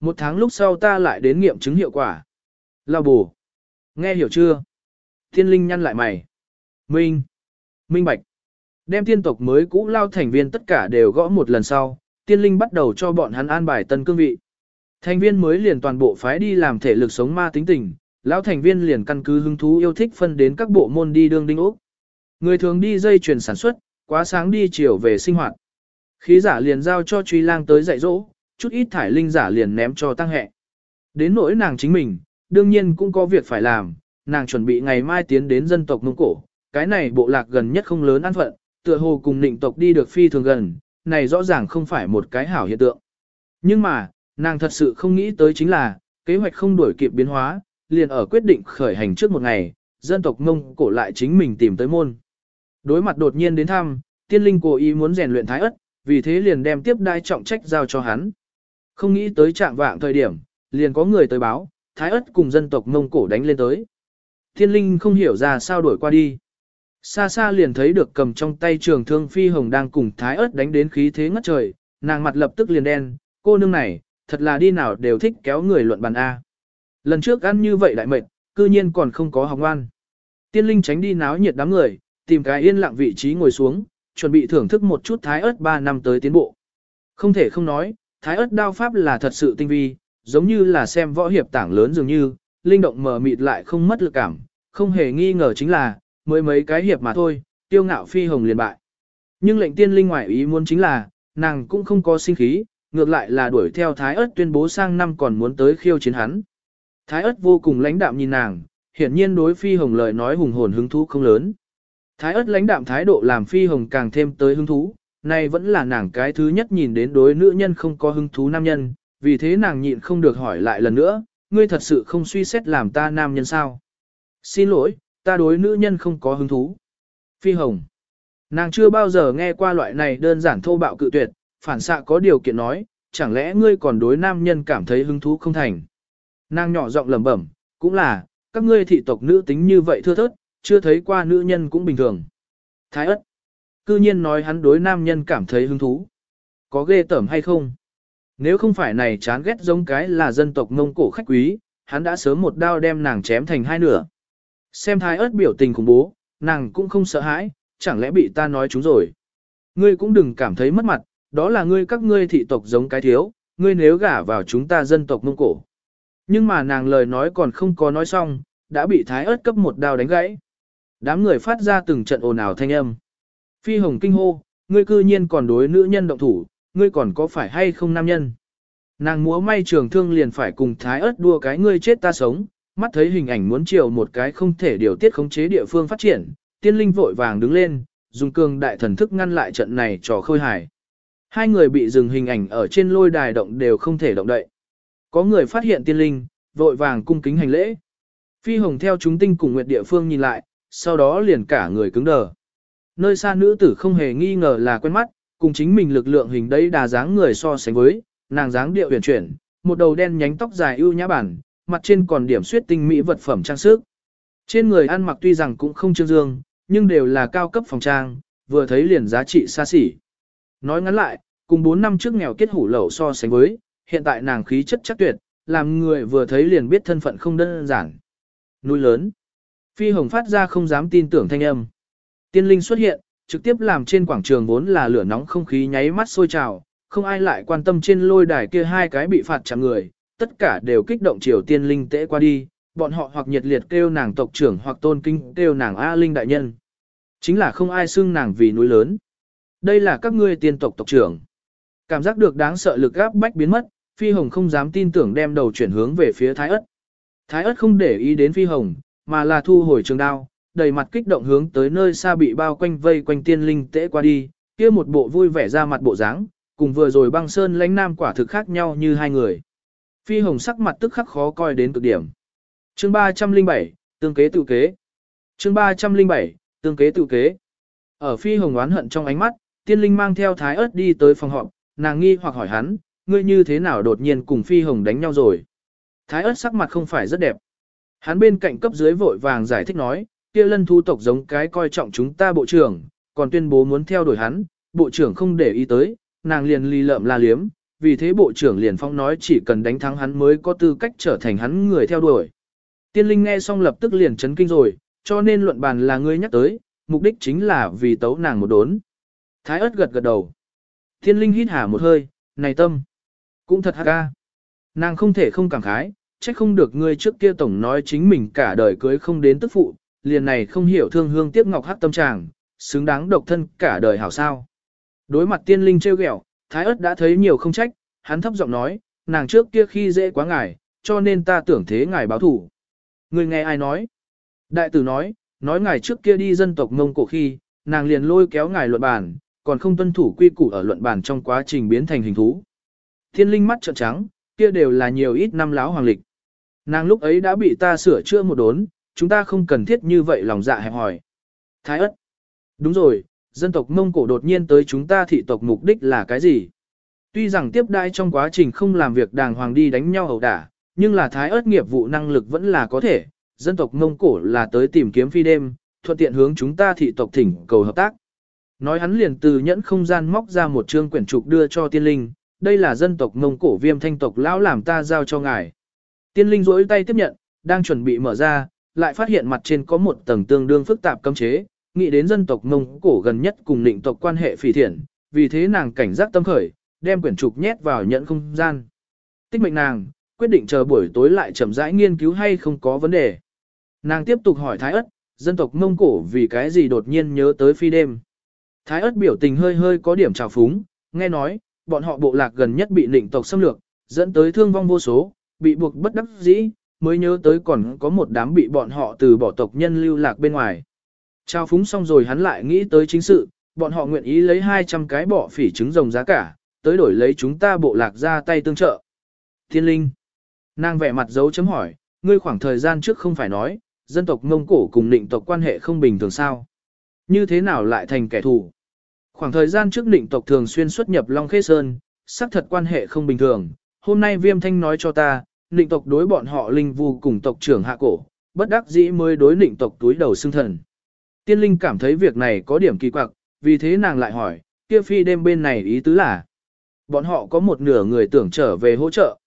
Một tháng lúc sau ta lại đến nghiệm chứng hiệu quả. Lao bù. Nghe hiểu chưa? Thiên linh nhăn lại mày. Minh. Minh bạch. Đem tiên tộc mới cũ lao thành viên tất cả đều gõ một lần sau, tiên linh bắt đầu cho bọn hắn an bài tân cương vị. Thành viên mới liền toàn bộ phái đi làm thể lực sống ma tính tình, lão thành viên liền căn cứ hứng thú yêu thích phân đến các bộ môn đi đương đinh ốc. Người thường đi dây chuyển sản xuất, quá sáng đi chiều về sinh hoạt. Khí giả liền giao cho truy lang tới dạy dỗ, chút ít thải linh giả liền ném cho tăng hệ. Đến nỗi nàng chính mình, đương nhiên cũng có việc phải làm, nàng chuẩn bị ngày mai tiến đến dân tộc Mông Cổ, cái này bộ lạc gần nhất không lớn an phận, tựa hồ cùng nịnh tộc đi được phi thường gần, này rõ ràng không phải một cái hảo hiện tượng. Nhưng mà, nàng thật sự không nghĩ tới chính là, kế hoạch không đổi kịp biến hóa, liền ở quyết định khởi hành trước một ngày, dân tộc Mông Cổ lại chính mình tìm tới môn. Đối mặt đột nhiên đến thăm, tiên linh cố ý muốn rèn luyện thái ất, vì thế liền đem tiếp đai trọng trách giao cho hắn. Không nghĩ tới trạng vạng thời điểm, liền có người tới báo, thái ất cùng dân tộc Mông Cổ đánh lên tới. Thiên linh không hiểu ra sao đuổi qua đi. Xa xa liền thấy được cầm trong tay trường thương phi hồng đang cùng thái ớt đánh đến khí thế ngất trời, nàng mặt lập tức liền đen, cô nương này, thật là đi nào đều thích kéo người luận bàn A. Lần trước ăn như vậy đại mệt, cư nhiên còn không có học ngoan. Tiên linh tránh đi náo nhiệt đám người, tìm cái yên lặng vị trí ngồi xuống, chuẩn bị thưởng thức một chút thái ớt 3 năm tới tiến bộ. Không thể không nói, thái ớt đao pháp là thật sự tinh vi, giống như là xem võ hiệp tảng lớn dường như, linh động mờ mịt lại không mất lực cảm, không hề nghi ngờ chính là, mới mấy cái hiệp mà thôi, tiêu ngạo phi hồng liền bại. Nhưng lệnh tiên linh ngoại ý muốn chính là, nàng cũng không có sinh khí, ngược lại là đuổi theo thái ớt tuyên bố sang năm còn muốn tới khiêu chiến hắn. Thái ớt vô cùng lãnh đạm nhìn nàng, hiển nhiên đối phi hồng lời nói hùng hồn hứng thú không lớn. Thái ớt lãnh đạm thái độ làm phi hồng càng thêm tới hứng thú, này vẫn là nàng cái thứ nhất nhìn đến đối nữ nhân không có hứng thú nam nhân, vì thế nàng nhịn không được hỏi lại lần nữa, ngươi thật sự không suy xét làm ta nam nhân sao? Xin lỗi, ta đối nữ nhân không có hứng thú. Phi hồng. Nàng chưa bao giờ nghe qua loại này đơn giản thô bạo cự tuyệt, phản xạ có điều kiện nói, chẳng lẽ ngươi còn đối nam nhân cảm thấy hứng thú không thành. Nàng nhỏ giọng lẩm bẩm, cũng là, các ngươi thị tộc nữ tính như vậy thưa thớt, chưa thấy qua nữ nhân cũng bình thường. Thái ất. Cư nhiên nói hắn đối nam nhân cảm thấy hứng thú. Có ghê tởm hay không? Nếu không phải này chán ghét giống cái là dân tộc Mông Cổ khách quý, hắn đã sớm một đao đem nàng chém thành hai nửa. Xem thái ớt biểu tình khủng bố, nàng cũng không sợ hãi, chẳng lẽ bị ta nói chúng rồi. Ngươi cũng đừng cảm thấy mất mặt, đó là ngươi các ngươi thị tộc giống cái thiếu, ngươi nếu gả vào chúng ta dân tộc Mông Cổ. Nhưng mà nàng lời nói còn không có nói xong, đã bị thái ớt cấp một đao đánh gãy. Đám người phát ra từng trận ồn ào thanh âm. Phi hồng kinh hô, ngươi cư nhiên còn đối nữ nhân động thủ, ngươi còn có phải hay không nam nhân. Nàng múa may trường thương liền phải cùng thái ớt đua cái ngươi chết ta sống, mắt thấy hình ảnh muốn chiều một cái không thể điều tiết khống chế địa phương phát triển, tiên linh vội vàng đứng lên, dùng cường đại thần thức ngăn lại trận này trò khơi hài. Hai người bị dừng hình ảnh ở trên lôi đài động đều không thể động đậy. Có người phát hiện tiên linh, vội vàng cung kính hành lễ. Phi hồng theo chúng tinh cùng nguyệt địa phương nhìn lại, sau đó liền cả người cứng đờ. Nơi xa nữ tử không hề nghi ngờ là quen mắt, cùng chính mình lực lượng hình đấy đà dáng người so sánh với, nàng dáng điệu huyền chuyển, một đầu đen nhánh tóc dài ưu nhã bản, mặt trên còn điểm suyết tinh mỹ vật phẩm trang sức. Trên người ăn mặc tuy rằng cũng không trương dương, nhưng đều là cao cấp phòng trang, vừa thấy liền giá trị xa xỉ. Nói ngắn lại, cùng 4 năm trước nghèo kết hủ lẩu so sánh với, hiện tại nàng khí chất chắc tuyệt, làm người vừa thấy liền biết thân phận không đơn giản. Núi lớn. Phi hồng phát ra không dám tin tưởng thanh âm. Tiên linh xuất hiện, trực tiếp làm trên quảng trường vốn là lửa nóng không khí nháy mắt sôi trào, không ai lại quan tâm trên lôi đài kia hai cái bị phạt chạm người, tất cả đều kích động triều tiên linh tễ qua đi, bọn họ hoặc nhiệt liệt kêu nàng tộc trưởng hoặc tôn kinh kêu nàng A Linh đại nhân. Chính là không ai xưng nàng vì núi lớn. Đây là các ngươi tiên tộc tộc trưởng. Cảm giác được đáng sợ lực áp bách biến mất, Phi Hồng không dám tin tưởng đem đầu chuyển hướng về phía Thái Ất. Thái Ất không để ý đến Phi Hồng, mà là thu hồi trường đao, đầy mặt kích động hướng tới nơi xa bị bao quanh vây quanh tiên linh tễ qua đi, kia một bộ vui vẻ ra mặt bộ dáng, cùng vừa rồi băng sơn lãnh nam quả thực khác nhau như hai người. Phi hồng sắc mặt tức khắc khó coi đến cực điểm. Chương 307, tương kế tự kế. Chương 307, tương kế tự kế. Ở phi hồng oán hận trong ánh mắt, tiên linh mang theo thái ớt đi tới phòng họp, nàng nghi hoặc hỏi hắn, ngươi như thế nào đột nhiên cùng phi hồng đánh nhau rồi. Thái ớt sắc mặt không phải rất đẹp. Hắn bên cạnh cấp dưới vội vàng giải thích nói, kia lân thu tộc giống cái coi trọng chúng ta bộ trưởng, còn tuyên bố muốn theo đuổi hắn, bộ trưởng không để ý tới, nàng liền ly lợm la liếm, vì thế bộ trưởng liền phong nói chỉ cần đánh thắng hắn mới có tư cách trở thành hắn người theo đuổi. Tiên linh nghe xong lập tức liền chấn kinh rồi, cho nên luận bàn là ngươi nhắc tới, mục đích chính là vì tấu nàng một đốn. Thái ớt gật gật đầu. Tiên linh hít hà một hơi, này tâm, cũng thật ha ca. Nàng không thể không cảm khái, trách không được ngươi trước kia tổng nói chính mình cả đời cưới không đến tức phụ, liền này không hiểu thương hương tiếc ngọc hát tâm tràng, xứng đáng độc thân cả đời hảo sao. Đối mặt tiên linh trêu ghẹo, thái ớt đã thấy nhiều không trách, hắn thấp giọng nói, nàng trước kia khi dễ quá ngài, cho nên ta tưởng thế ngài báo thủ. Người nghe ai nói? Đại tử nói, nói ngài trước kia đi dân tộc Mông Cổ khi, nàng liền lôi kéo ngài luận bàn, còn không tuân thủ quy củ ở luận bàn trong quá trình biến thành hình thú. Thiên linh mắt trợn trắng, kia đều là nhiều ít năm láo hoàng lịch. Nàng lúc ấy đã bị ta sửa chữa một đốn, chúng ta không cần thiết như vậy lòng dạ hẹp hỏi. Thái ất. Đúng rồi, dân tộc Mông Cổ đột nhiên tới chúng ta thị tộc mục đích là cái gì? Tuy rằng tiếp đại trong quá trình không làm việc đàng hoàng đi đánh nhau ẩu đả, nhưng là thái ớt nghiệp vụ năng lực vẫn là có thể, dân tộc Mông Cổ là tới tìm kiếm phi đêm, thuận tiện hướng chúng ta thị tộc thỉnh cầu hợp tác. Nói hắn liền từ nhẫn không gian móc ra một chương quyển trục đưa cho tiên linh, đây là dân tộc Mông Cổ viêm thanh tộc lão làm ta giao cho ngài. Tiên linh rỗi tay tiếp nhận, đang chuẩn bị mở ra, lại phát hiện mặt trên có một tầng tương đương phức tạp cấm chế, nghĩ đến dân tộc Mông Cổ gần nhất cùng định tộc quan hệ phỉ thiện, vì thế nàng cảnh giác tâm khởi, đem quyển trục nhét vào nhận không gian. Tích mệnh nàng, quyết định chờ buổi tối lại chậm rãi nghiên cứu hay không có vấn đề. Nàng tiếp tục hỏi Thái ất, dân tộc Mông Cổ vì cái gì đột nhiên nhớ tới phi đêm. Thái ất biểu tình hơi hơi có điểm trào phúng, nghe nói, bọn họ bộ lạc gần nhất bị định tộc xâm lược, dẫn tới thương vong vô số, bị buộc bất đắc dĩ, mới nhớ tới còn có một đám bị bọn họ từ bỏ tộc nhân lưu lạc bên ngoài. Trao phúng xong rồi hắn lại nghĩ tới chính sự, bọn họ nguyện ý lấy 200 cái bỏ phỉ trứng rồng giá cả, tới đổi lấy chúng ta bộ lạc ra tay tương trợ. Thiên linh. Nàng vẻ mặt dấu chấm hỏi, ngươi khoảng thời gian trước không phải nói, dân tộc Mông Cổ cùng định tộc quan hệ không bình thường sao? Như thế nào lại thành kẻ thù? Khoảng thời gian trước định tộc thường xuyên xuất nhập Long Khê Sơn, xác thật quan hệ không bình thường. Hôm nay Viêm Thanh nói cho ta, nịnh tộc đối bọn họ linh vu cùng tộc trưởng hạ cổ, bất đắc dĩ mới đối nịnh tộc túi đầu xương thần. Tiên linh cảm thấy việc này có điểm kỳ quặc, vì thế nàng lại hỏi, kia phi đêm bên này ý tứ là, bọn họ có một nửa người tưởng trở về hỗ trợ.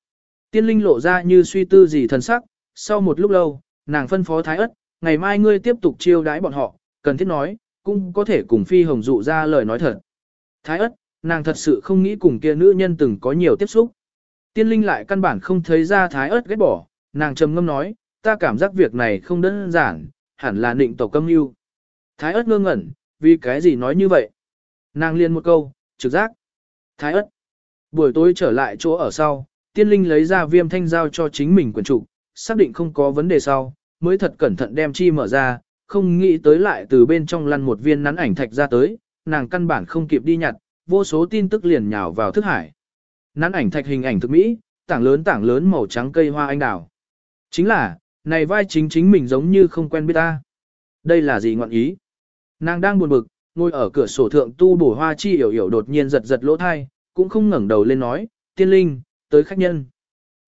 Tiên linh lộ ra như suy tư gì thần sắc, sau một lúc lâu, nàng phân phó thái ất, ngày mai ngươi tiếp tục chiêu đãi bọn họ, cần thiết nói, cũng có thể cùng phi hồng dụ ra lời nói thật. Thái ất, nàng thật sự không nghĩ cùng kia nữ nhân từng có nhiều tiếp xúc. Tiên linh lại căn bản không thấy ra thái ớt ghét bỏ, nàng trầm ngâm nói, ta cảm giác việc này không đơn giản, hẳn là định tộc câm yêu. Thái ớt ngơ ngẩn, vì cái gì nói như vậy? Nàng liền một câu, trực giác. Thái ớt. Buổi tối trở lại chỗ ở sau, tiên linh lấy ra viêm thanh giao cho chính mình quyển trục, xác định không có vấn đề sau, mới thật cẩn thận đem chi mở ra, không nghĩ tới lại từ bên trong lăn một viên nắn ảnh thạch ra tới, nàng căn bản không kịp đi nhặt, vô số tin tức liền nhào vào thức hải. Nắn ảnh thạch hình ảnh thực mỹ, tảng lớn tảng lớn màu trắng cây hoa anh đào. Chính là, này vai chính chính mình giống như không quen biết ta. Đây là gì ngọn ý? Nàng đang buồn bực, ngồi ở cửa sổ thượng tu bổ hoa chi hiểu hiểu đột nhiên giật giật lỗ thai, cũng không ngẩng đầu lên nói, tiên linh, tới khách nhân.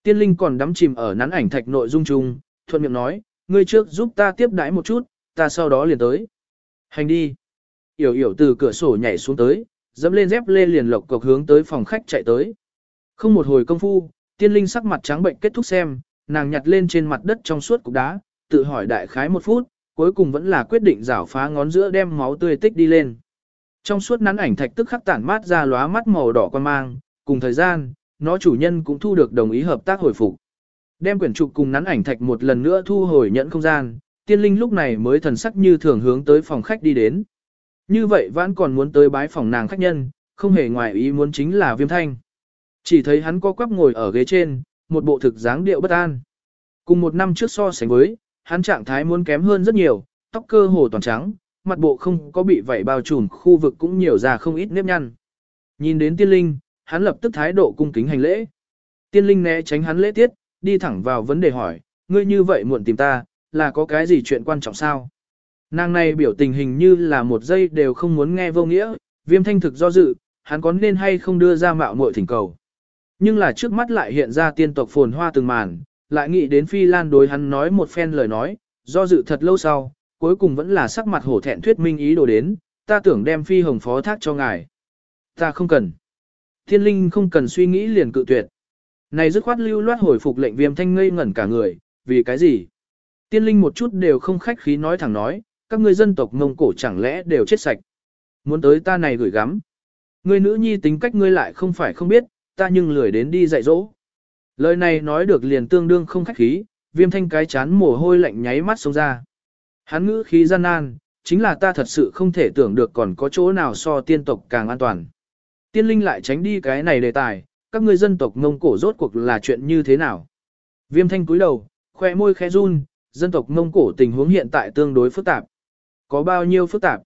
Tiên linh còn đắm chìm ở nắn ảnh thạch nội dung chung, thuận miệng nói, ngươi trước giúp ta tiếp đãi một chút, ta sau đó liền tới. Hành đi. Yểu yểu từ cửa sổ nhảy xuống tới, dẫm lên dép lê liền lộc cộc hướng tới phòng khách chạy tới. Không một hồi công phu, tiên linh sắc mặt trắng bệnh kết thúc xem, nàng nhặt lên trên mặt đất trong suốt cục đá, tự hỏi đại khái một phút, cuối cùng vẫn là quyết định rảo phá ngón giữa đem máu tươi tích đi lên. Trong suốt nắn ảnh thạch tức khắc tản mát ra lóa mắt màu đỏ quan mang, cùng thời gian, nó chủ nhân cũng thu được đồng ý hợp tác hồi phục. Đem quyển trục cùng nắn ảnh thạch một lần nữa thu hồi nhận không gian, tiên linh lúc này mới thần sắc như thường hướng tới phòng khách đi đến. Như vậy vẫn còn muốn tới bái phòng nàng khách nhân, không hề ngoài ý muốn chính là viêm thanh. Chỉ thấy hắn co quắp ngồi ở ghế trên, một bộ thực dáng điệu bất an. Cùng một năm trước so sánh với, hắn trạng thái muốn kém hơn rất nhiều, tóc cơ hồ toàn trắng, mặt bộ không có bị vảy bao trùm, khu vực cũng nhiều ra không ít nếp nhăn. Nhìn đến tiên linh, hắn lập tức thái độ cung kính hành lễ. Tiên linh né tránh hắn lễ tiết, đi thẳng vào vấn đề hỏi, ngươi như vậy muộn tìm ta, là có cái gì chuyện quan trọng sao? Nàng này biểu tình hình như là một giây đều không muốn nghe vô nghĩa, viêm thanh thực do dự, hắn có nên hay không đưa ra mạo muội thỉnh cầu. Nhưng là trước mắt lại hiện ra tiên tộc phồn hoa từng màn, lại nghĩ đến Phi Lan đối hắn nói một phen lời nói, do dự thật lâu sau, cuối cùng vẫn là sắc mặt hổ thẹn thuyết minh ý đồ đến, ta tưởng đem Phi Hồng phó thác cho ngài. Ta không cần. Thiên linh không cần suy nghĩ liền cự tuyệt. Này dứt khoát lưu loát hồi phục lệnh viêm thanh ngây ngẩn cả người, vì cái gì? Tiên linh một chút đều không khách khí nói thẳng nói, các ngươi dân tộc Mông Cổ chẳng lẽ đều chết sạch. Muốn tới ta này gửi gắm. Ngươi nữ nhi tính cách ngươi lại không phải không biết, ta nhưng lười đến đi dạy dỗ. Lời này nói được liền tương đương không khách khí, viêm thanh cái chán mồ hôi lạnh nháy mắt sống ra. Hắn ngữ khí gian nan, chính là ta thật sự không thể tưởng được còn có chỗ nào so tiên tộc càng an toàn. Tiên linh lại tránh đi cái này đề tài, các ngươi dân tộc Mông Cổ rốt cuộc là chuyện như thế nào. Viêm thanh cúi đầu, khoe môi khẽ run, dân tộc Mông Cổ tình huống hiện tại tương đối phức tạp. Có bao nhiêu phức tạp?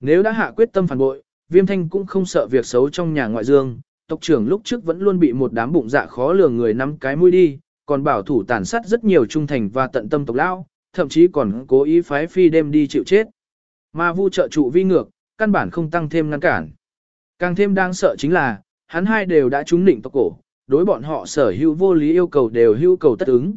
Nếu đã hạ quyết tâm phản bội, viêm thanh cũng không sợ việc xấu trong nhà ngoại dương, tộc trưởng lúc trước vẫn luôn bị một đám bụng dạ khó lường người nắm cái mũi đi, còn bảo thủ tàn sát rất nhiều trung thành và tận tâm tộc lão, thậm chí còn cố ý phái phi đêm đi chịu chết. Mà vu trợ trụ vi ngược, căn bản không tăng thêm ngăn cản. Càng thêm đang sợ chính là, hắn hai đều đã trúng định tộc cổ, đối bọn họ sở hữu vô lý yêu cầu đều hữu cầu tất ứng.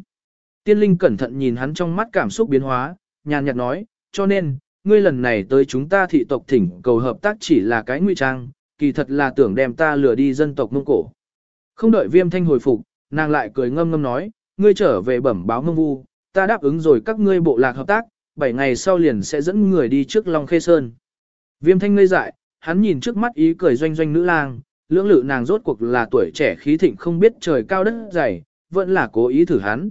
Tiên linh cẩn thận nhìn hắn trong mắt cảm xúc biến hóa, nhàn nhạt nói, cho nên, ngươi lần này tới chúng ta thị tộc thỉnh cầu hợp tác chỉ là cái nguy trang, kỳ thật là tưởng đem ta lừa đi dân tộc Mông Cổ. Không đợi viêm thanh hồi phục, nàng lại cười ngâm ngâm nói, ngươi trở về bẩm báo mông vu, ta đáp ứng rồi các ngươi bộ lạc hợp tác, 7 ngày sau liền sẽ dẫn người đi trước Long Khê Sơn. Viêm thanh ngây dại, hắn nhìn trước mắt ý cười doanh doanh nữ lang, lưỡng lự nàng rốt cuộc là tuổi trẻ khí thịnh không biết trời cao đất dày, vẫn là cố ý thử hắn.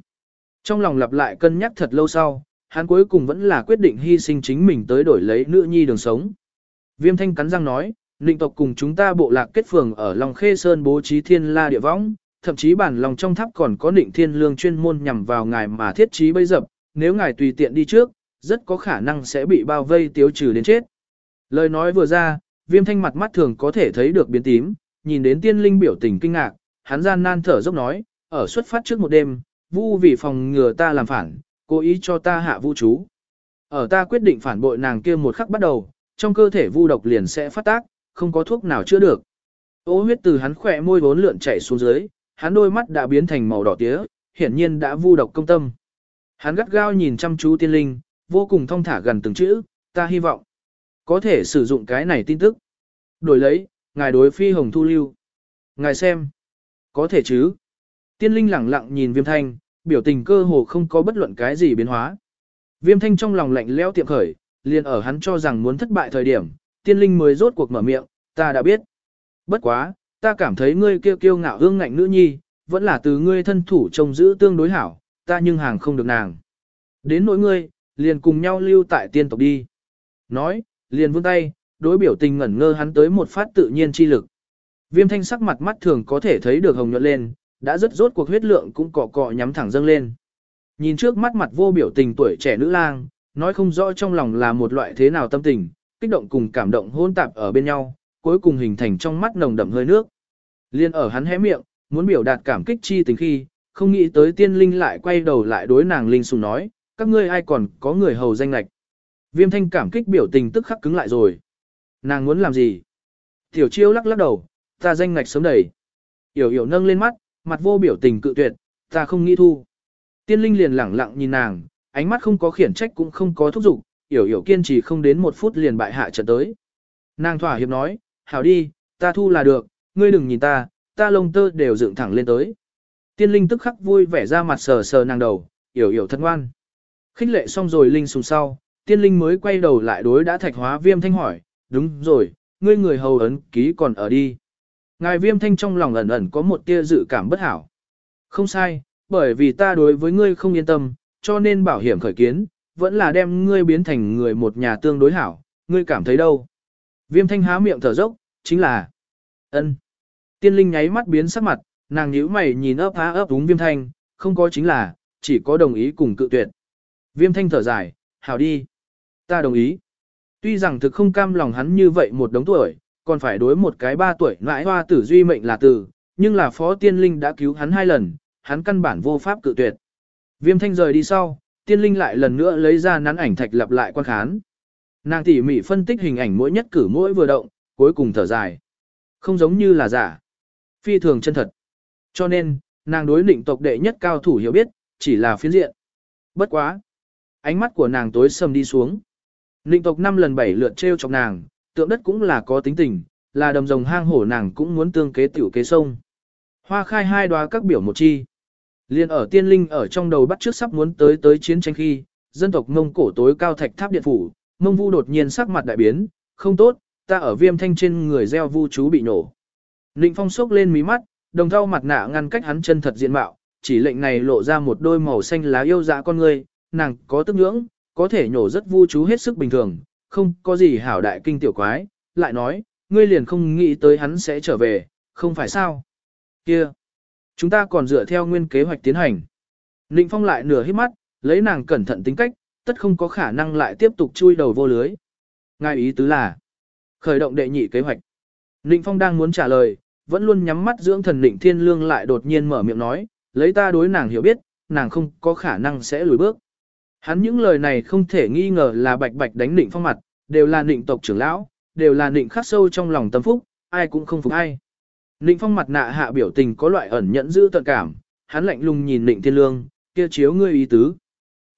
Trong lòng lặp lại cân nhắc thật lâu sau, hắn cuối cùng vẫn là quyết định hy sinh chính mình tới đổi lấy nữ nhi đường sống. Viêm thanh cắn răng nói, Ninh tộc cùng chúng ta bộ lạc kết phường ở Long Khê Sơn bố trí thiên la địa võng, thậm chí bản lòng trong tháp còn có định thiên lương chuyên môn nhằm vào ngài mà thiết trí bây dập, nếu ngài tùy tiện đi trước, rất có khả năng sẽ bị bao vây tiêu trừ đến chết. Lời nói vừa ra, viêm thanh mặt mắt thường có thể thấy được biến tím, nhìn đến tiên linh biểu tình kinh ngạc, hắn gian nan thở dốc nói, ở xuất phát trước một đêm, vu vì phòng ngừa ta làm phản, cố ý cho ta hạ vu chú. Ở ta quyết định phản bội nàng kia một khắc bắt đầu, trong cơ thể vu độc liền sẽ phát tác, không có thuốc nào chữa được. Ô huyết từ hắn khỏe môi vốn lượn chảy xuống dưới, hắn đôi mắt đã biến thành màu đỏ tía, hiển nhiên đã vu độc công tâm. Hắn gắt gao nhìn chăm chú tiên linh, vô cùng thong thả gần từng chữ, ta hy vọng có thể sử dụng cái này tin tức. Đổi lấy, ngài đối phi hồng thu lưu. Ngài xem, có thể chứ. Tiên linh lẳng lặng nhìn viêm thanh, biểu tình cơ hồ không có bất luận cái gì biến hóa. Viêm thanh trong lòng lạnh lẽo tiệm khởi, liền ở hắn cho rằng muốn thất bại thời điểm, tiên linh mới rốt cuộc mở miệng, ta đã biết. Bất quá, ta cảm thấy ngươi kêu kiêu ngạo hương ngạnh nữ nhi, vẫn là từ ngươi thân thủ trông giữ tương đối hảo, ta nhưng hàng không được nàng. Đến nỗi ngươi, liền cùng nhau lưu tại tiên tộc đi. Nói, liền vươn tay, đối biểu tình ngẩn ngơ hắn tới một phát tự nhiên chi lực. Viêm thanh sắc mặt mắt thường có thể thấy được hồng nhuận lên, đã rất rốt cuộc huyết lượng cũng cọ cọ nhắm thẳng dâng lên. Nhìn trước mắt mặt vô biểu tình tuổi trẻ nữ lang, nói không rõ trong lòng là một loại thế nào tâm tình, kích động cùng cảm động hôn tạp ở bên nhau, cuối cùng hình thành trong mắt nồng đậm hơi nước. Liên ở hắn hé miệng, muốn biểu đạt cảm kích chi tình khi, không nghĩ tới tiên linh lại quay đầu lại đối nàng linh sùng nói, các ngươi ai còn có người hầu danh lạch. Viêm thanh cảm kích biểu tình tức khắc cứng lại rồi. Nàng muốn làm gì? Tiểu chiêu lắc lắc đầu, ta danh ngạch sớm đầy. Yểu yểu nâng lên mắt, mặt vô biểu tình cự tuyệt, ta không nghĩ thu. Tiên linh liền lẳng lặng nhìn nàng, ánh mắt không có khiển trách cũng không có thúc giục, yểu yểu kiên trì không đến một phút liền bại hạ trận tới. Nàng thỏa hiệp nói, hảo đi, ta thu là được, ngươi đừng nhìn ta, ta lông tơ đều dựng thẳng lên tới. Tiên linh tức khắc vui vẻ ra mặt sờ sờ nàng đầu, yểu yểu thật ngoan. Khích lệ xong rồi linh sùng sau, tiên linh mới quay đầu lại đối đã thạch hóa viêm thanh hỏi, đúng rồi, ngươi người hầu ấn ký còn ở đi. Ngài viêm thanh trong lòng ẩn ẩn có một tia dự cảm bất hảo. Không sai, bởi vì ta đối với ngươi không yên tâm, cho nên bảo hiểm khởi kiến, vẫn là đem ngươi biến thành người một nhà tương đối hảo, ngươi cảm thấy đâu. Viêm thanh há miệng thở dốc, chính là ân. Tiên linh nháy mắt biến sắc mặt, nàng nhíu mày nhìn ấp há ấp đúng viêm thanh, không có chính là, chỉ có đồng ý cùng cự tuyệt. Viêm thanh thở dài, hảo đi. Ta đồng ý. Tuy rằng thực không cam lòng hắn như vậy một đống tuổi, còn phải đối một cái ba tuổi nãi hoa tử duy mệnh là tử, nhưng là phó tiên linh đã cứu hắn hai lần, hắn căn bản vô pháp cự tuyệt. Viêm thanh rời đi sau, tiên linh lại lần nữa lấy ra nắn ảnh thạch lặp lại quan khán. Nàng tỉ mỉ phân tích hình ảnh mỗi nhất cử mỗi vừa động, cuối cùng thở dài. Không giống như là giả. Phi thường chân thật. Cho nên, nàng đối định tộc đệ nhất cao thủ hiểu biết, chỉ là phiến diện. Bất quá. Ánh mắt của nàng tối sầm đi xuống. Định tộc năm lần bảy lượt treo chọc nàng, tượng đất cũng là có tính tình, là đầm rồng hang hổ nàng cũng muốn tương kế tiểu kế sông. Hoa khai hai đoá các biểu một chi. Liên ở tiên linh ở trong đầu bắt trước sắp muốn tới tới chiến tranh khi, dân tộc Mông cổ tối cao thạch tháp điện phủ, Mông Vu đột nhiên sắc mặt đại biến, không tốt, ta ở viêm thanh trên người gieo vu chú bị nổ. Ninh Phong sốc lên mí mắt, đồng thau mặt nạ ngăn cách hắn chân thật diện mạo, chỉ lệnh này lộ ra một đôi màu xanh lá yêu dạ con người, nàng có tức ngưỡng, có thể nhổ rất vu chú hết sức bình thường, không có gì hảo đại kinh tiểu quái, lại nói, ngươi liền không nghĩ tới hắn sẽ trở về, không phải sao? Kia, chúng ta còn dựa theo nguyên kế hoạch tiến hành. Ninh Phong lại nửa hít mắt, lấy nàng cẩn thận tính cách, tất không có khả năng lại tiếp tục chui đầu vô lưới. Ngài ý tứ là, khởi động đệ nhị kế hoạch. Ninh Phong đang muốn trả lời, vẫn luôn nhắm mắt dưỡng thần Ninh Thiên Lương lại đột nhiên mở miệng nói, lấy ta đối nàng hiểu biết, nàng không có khả năng sẽ lùi bước. Hắn những lời này không thể nghi ngờ là bạch bạch đánh Ninh Phong mặt, đều là Ninh tộc trưởng lão, đều là Ninh khắc sâu trong lòng tâm phúc, ai cũng không phục ai. Ninh Phong mặt nạ hạ biểu tình có loại ẩn nhẫn giữ tận cảm, hắn lạnh lùng nhìn Ninh Thiên Lương, kia chiếu ngươi ý tứ.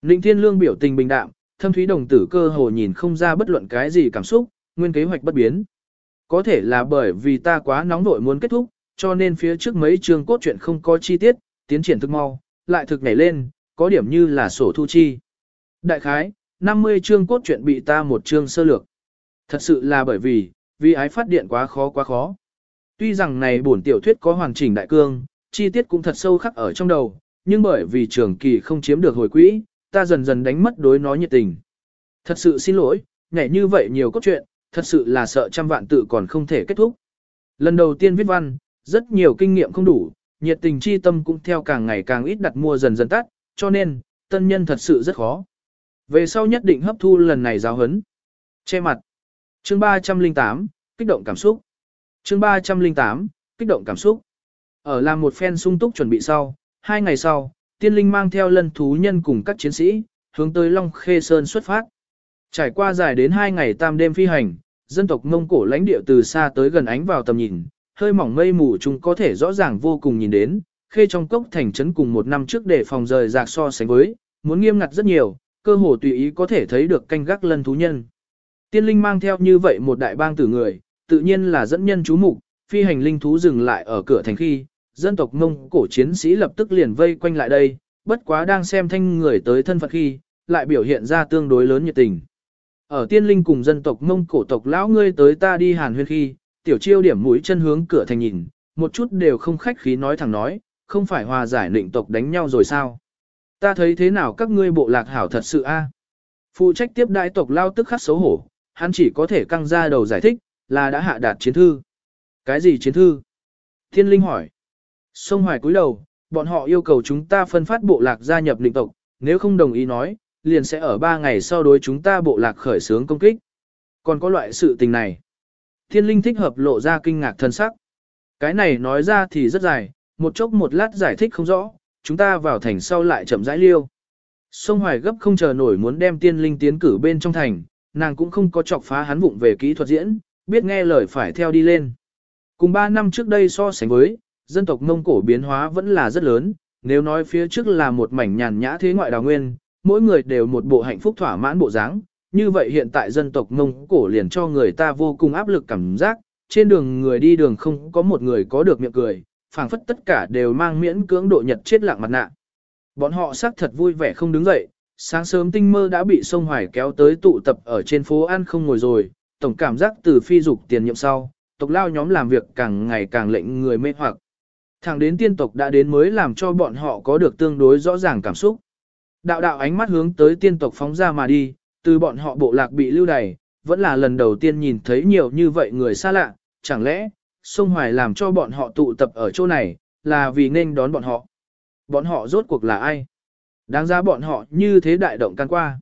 Ninh Thiên Lương biểu tình bình đạm, thâm thúy đồng tử cơ hồ nhìn không ra bất luận cái gì cảm xúc, nguyên kế hoạch bất biến. Có thể là bởi vì ta quá nóng vội muốn kết thúc, cho nên phía trước mấy chương cốt truyện không có chi tiết, tiến triển thực mau, lại thực nhảy lên, có điểm như là sổ thu chi. Đại khái, 50 chương cốt truyện bị ta một chương sơ lược. Thật sự là bởi vì, vì ái phát điện quá khó quá khó. Tuy rằng này bổn tiểu thuyết có hoàn chỉnh đại cương, chi tiết cũng thật sâu khắc ở trong đầu, nhưng bởi vì trường kỳ không chiếm được hồi quỹ, ta dần dần đánh mất đối nó nhiệt tình. Thật sự xin lỗi, nhảy như vậy nhiều cốt truyện, thật sự là sợ trăm vạn tự còn không thể kết thúc. Lần đầu tiên viết văn, rất nhiều kinh nghiệm không đủ, nhiệt tình chi tâm cũng theo càng ngày càng ít đặt mua dần dần tắt, cho nên, tân nhân thật sự rất khó. Về sau nhất định hấp thu lần này giáo hấn. Che mặt. Chương 308, kích động cảm xúc. Chương 308, kích động cảm xúc. Ở làm một phen sung túc chuẩn bị sau, hai ngày sau, tiên linh mang theo lân thú nhân cùng các chiến sĩ, hướng tới Long Khê Sơn xuất phát. Trải qua dài đến hai ngày tam đêm phi hành, dân tộc Mông Cổ lãnh địa từ xa tới gần ánh vào tầm nhìn, hơi mỏng mây mù chúng có thể rõ ràng vô cùng nhìn đến, khê trong cốc thành trấn cùng một năm trước để phòng rời rạc so sánh với, muốn nghiêm ngặt rất nhiều, cơ hồ tùy ý có thể thấy được canh gác lân thú nhân. Tiên linh mang theo như vậy một đại bang tử người, tự nhiên là dẫn nhân chú mục, phi hành linh thú dừng lại ở cửa thành khi, dân tộc Mông Cổ chiến sĩ lập tức liền vây quanh lại đây, bất quá đang xem thanh người tới thân phận khi, lại biểu hiện ra tương đối lớn nhiệt tình. Ở tiên linh cùng dân tộc Mông Cổ tộc lão ngươi tới ta đi hàn huyên khi, tiểu chiêu điểm mũi chân hướng cửa thành nhìn, một chút đều không khách khí nói thẳng nói, không phải hòa giải định tộc đánh nhau rồi sao. Ta thấy thế nào các ngươi bộ lạc hảo thật sự a? Phụ trách tiếp đại tộc lao tức khắc xấu hổ, hắn chỉ có thể căng ra đầu giải thích, là đã hạ đạt chiến thư. Cái gì chiến thư? Thiên linh hỏi. Sông Hoài cúi đầu, bọn họ yêu cầu chúng ta phân phát bộ lạc gia nhập lĩnh tộc, nếu không đồng ý nói, liền sẽ ở 3 ngày sau đối chúng ta bộ lạc khởi xướng công kích. Còn có loại sự tình này. Thiên linh thích hợp lộ ra kinh ngạc thân sắc. Cái này nói ra thì rất dài, một chốc một lát giải thích không rõ, chúng ta vào thành sau lại chậm rãi liêu. Sông Hoài gấp không chờ nổi muốn đem tiên linh tiến cử bên trong thành, nàng cũng không có chọc phá hắn vụng về kỹ thuật diễn, biết nghe lời phải theo đi lên. Cùng 3 năm trước đây so sánh với, dân tộc Mông Cổ biến hóa vẫn là rất lớn, nếu nói phía trước là một mảnh nhàn nhã thế ngoại đào nguyên, mỗi người đều một bộ hạnh phúc thỏa mãn bộ dáng, như vậy hiện tại dân tộc Mông Cổ liền cho người ta vô cùng áp lực cảm giác, trên đường người đi đường không có một người có được miệng cười, phảng phất tất cả đều mang miễn cưỡng độ nhật chết lặng mặt nạ. Bọn họ xác thật vui vẻ không đứng dậy, sáng sớm tinh mơ đã bị sông Hoài kéo tới tụ tập ở trên phố ăn không ngồi rồi, tổng cảm giác từ phi dục tiền nhiệm sau, tộc lao nhóm làm việc càng ngày càng lệnh người mê hoặc. Thẳng đến tiên tộc đã đến mới làm cho bọn họ có được tương đối rõ ràng cảm xúc. Đạo đạo ánh mắt hướng tới tiên tộc phóng ra mà đi, từ bọn họ bộ lạc bị lưu đày, vẫn là lần đầu tiên nhìn thấy nhiều như vậy người xa lạ, chẳng lẽ, sông Hoài làm cho bọn họ tụ tập ở chỗ này, là vì nên đón bọn họ. Bọn họ rốt cuộc là ai? Đáng ra bọn họ như thế đại động can qua.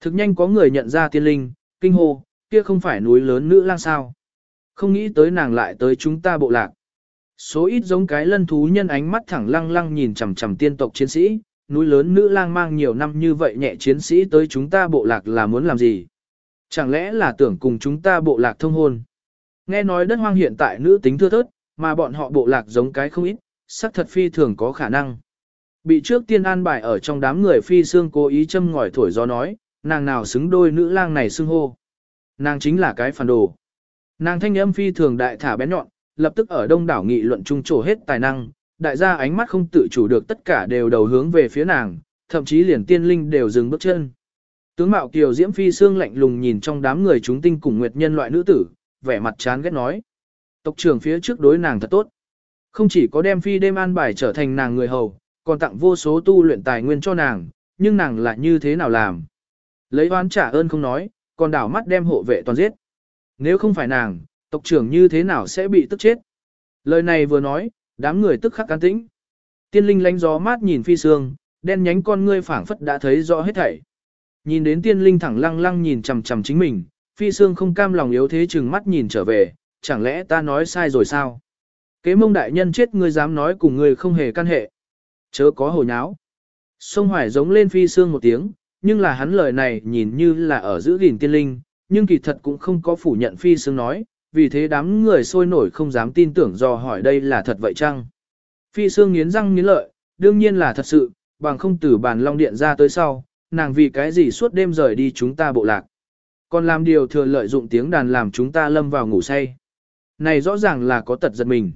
Thực nhanh có người nhận ra tiên linh, kinh hô, kia không phải núi lớn nữ lang sao. Không nghĩ tới nàng lại tới chúng ta bộ lạc. Số ít giống cái lân thú nhân ánh mắt thẳng lăng lăng nhìn chằm chằm tiên tộc chiến sĩ, núi lớn nữ lang mang nhiều năm như vậy nhẹ chiến sĩ tới chúng ta bộ lạc là muốn làm gì? Chẳng lẽ là tưởng cùng chúng ta bộ lạc thông hôn? Nghe nói đất hoang hiện tại nữ tính thưa thớt, mà bọn họ bộ lạc giống cái không ít, sắc thật phi thường có khả năng. Bị trước tiên an bài ở trong đám người phi xương cố ý châm ngòi thổi gió nói, nàng nào xứng đôi nữ lang này xưng hô. Nàng chính là cái phản đồ. Nàng thanh âm phi thường đại thả bén nhọn, lập tức ở đông đảo nghị luận trung trổ hết tài năng, đại gia ánh mắt không tự chủ được tất cả đều đầu hướng về phía nàng, thậm chí liền tiên linh đều dừng bước chân. Tướng mạo kiều diễm phi xương lạnh lùng nhìn trong đám người chúng tinh cùng nguyệt nhân loại nữ tử, vẻ mặt chán ghét nói. Tộc trưởng phía trước đối nàng thật tốt. Không chỉ có đem phi đêm an bài trở thành nàng người hầu, còn tặng vô số tu luyện tài nguyên cho nàng, nhưng nàng lại như thế nào làm? Lấy oán trả ơn không nói, còn đảo mắt đem hộ vệ toàn giết. Nếu không phải nàng, tộc trưởng như thế nào sẽ bị tức chết? Lời này vừa nói, đám người tức khắc can tĩnh. Tiên linh lánh gió mát nhìn phi sương, đen nhánh con ngươi phảng phất đã thấy rõ hết thảy. Nhìn đến tiên linh thẳng lăng lăng nhìn chằm chằm chính mình, phi sương không cam lòng yếu thế chừng mắt nhìn trở về, chẳng lẽ ta nói sai rồi sao? Kế mông đại nhân chết ngươi dám nói cùng ngươi không hề căn hệ. Chớ có hồ nháo. Sông Hoài giống lên phi sương một tiếng, nhưng là hắn lời này nhìn như là ở giữ gìn tiên linh, nhưng kỳ thật cũng không có phủ nhận phi xương nói, vì thế đám người sôi nổi không dám tin tưởng do hỏi đây là thật vậy chăng. Phi sương nghiến răng nghiến lợi, đương nhiên là thật sự, bằng không từ bàn long điện ra tới sau, nàng vì cái gì suốt đêm rời đi chúng ta bộ lạc. Còn làm điều thừa lợi dụng tiếng đàn làm chúng ta lâm vào ngủ say. Này rõ ràng là có tật giật mình.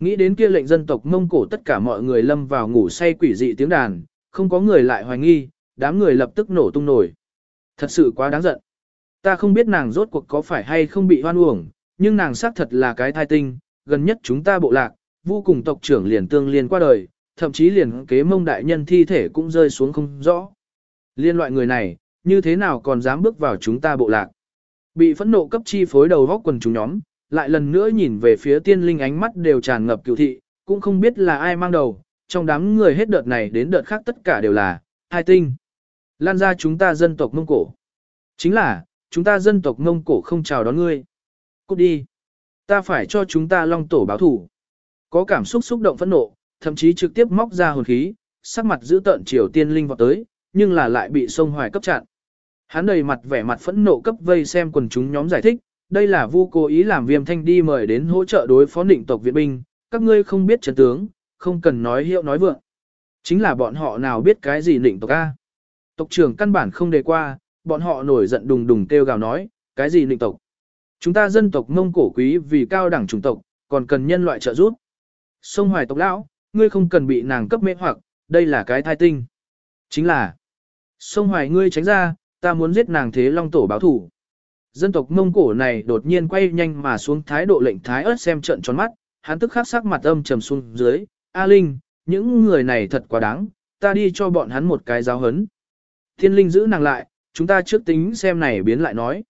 Nghĩ đến kia lệnh dân tộc Mông Cổ tất cả mọi người lâm vào ngủ say quỷ dị tiếng đàn, không có người lại hoài nghi, đám người lập tức nổ tung nổi. Thật sự quá đáng giận. Ta không biết nàng rốt cuộc có phải hay không bị hoan uổng, nhưng nàng xác thật là cái thai tinh, gần nhất chúng ta bộ lạc, vô cùng tộc trưởng liền tương liên qua đời, thậm chí liền kế mông đại nhân thi thể cũng rơi xuống không rõ. Liên loại người này, như thế nào còn dám bước vào chúng ta bộ lạc. Bị phẫn nộ cấp chi phối đầu góc quần chúng nhóm, lại lần nữa nhìn về phía tiên linh ánh mắt đều tràn ngập cựu thị, cũng không biết là ai mang đầu, trong đám người hết đợt này đến đợt khác tất cả đều là, hai tinh. Lan ra chúng ta dân tộc Mông Cổ. Chính là, chúng ta dân tộc Mông Cổ không chào đón ngươi. Cút đi. Ta phải cho chúng ta long tổ báo thủ. Có cảm xúc xúc động phẫn nộ, thậm chí trực tiếp móc ra hồn khí, sắc mặt giữ tợn triều tiên linh vọt tới, nhưng là lại bị sông hoài cấp chặn. Hắn đầy mặt vẻ mặt phẫn nộ cấp vây xem quần chúng nhóm giải thích, đây là vu cố ý làm viêm thanh đi mời đến hỗ trợ đối phó định tộc viện binh, các ngươi không biết trận tướng, không cần nói hiệu nói vượng. Chính là bọn họ nào biết cái gì định tộc A. Tộc trưởng căn bản không đề qua, bọn họ nổi giận đùng đùng kêu gào nói, cái gì định tộc. Chúng ta dân tộc mông cổ quý vì cao đẳng chủng tộc, còn cần nhân loại trợ giúp. Sông hoài tộc lão, ngươi không cần bị nàng cấp mê hoặc, đây là cái thai tinh. Chính là, sông hoài ngươi tránh ra, ta muốn giết nàng thế long tổ báo thủ. Dân tộc Mông Cổ này đột nhiên quay nhanh mà xuống thái độ lệnh thái ớt xem trận tròn mắt, hắn tức khắc sắc mặt âm trầm xuống dưới, A Linh, những người này thật quá đáng, ta đi cho bọn hắn một cái giáo hấn. Thiên Linh giữ nàng lại, chúng ta trước tính xem này biến lại nói.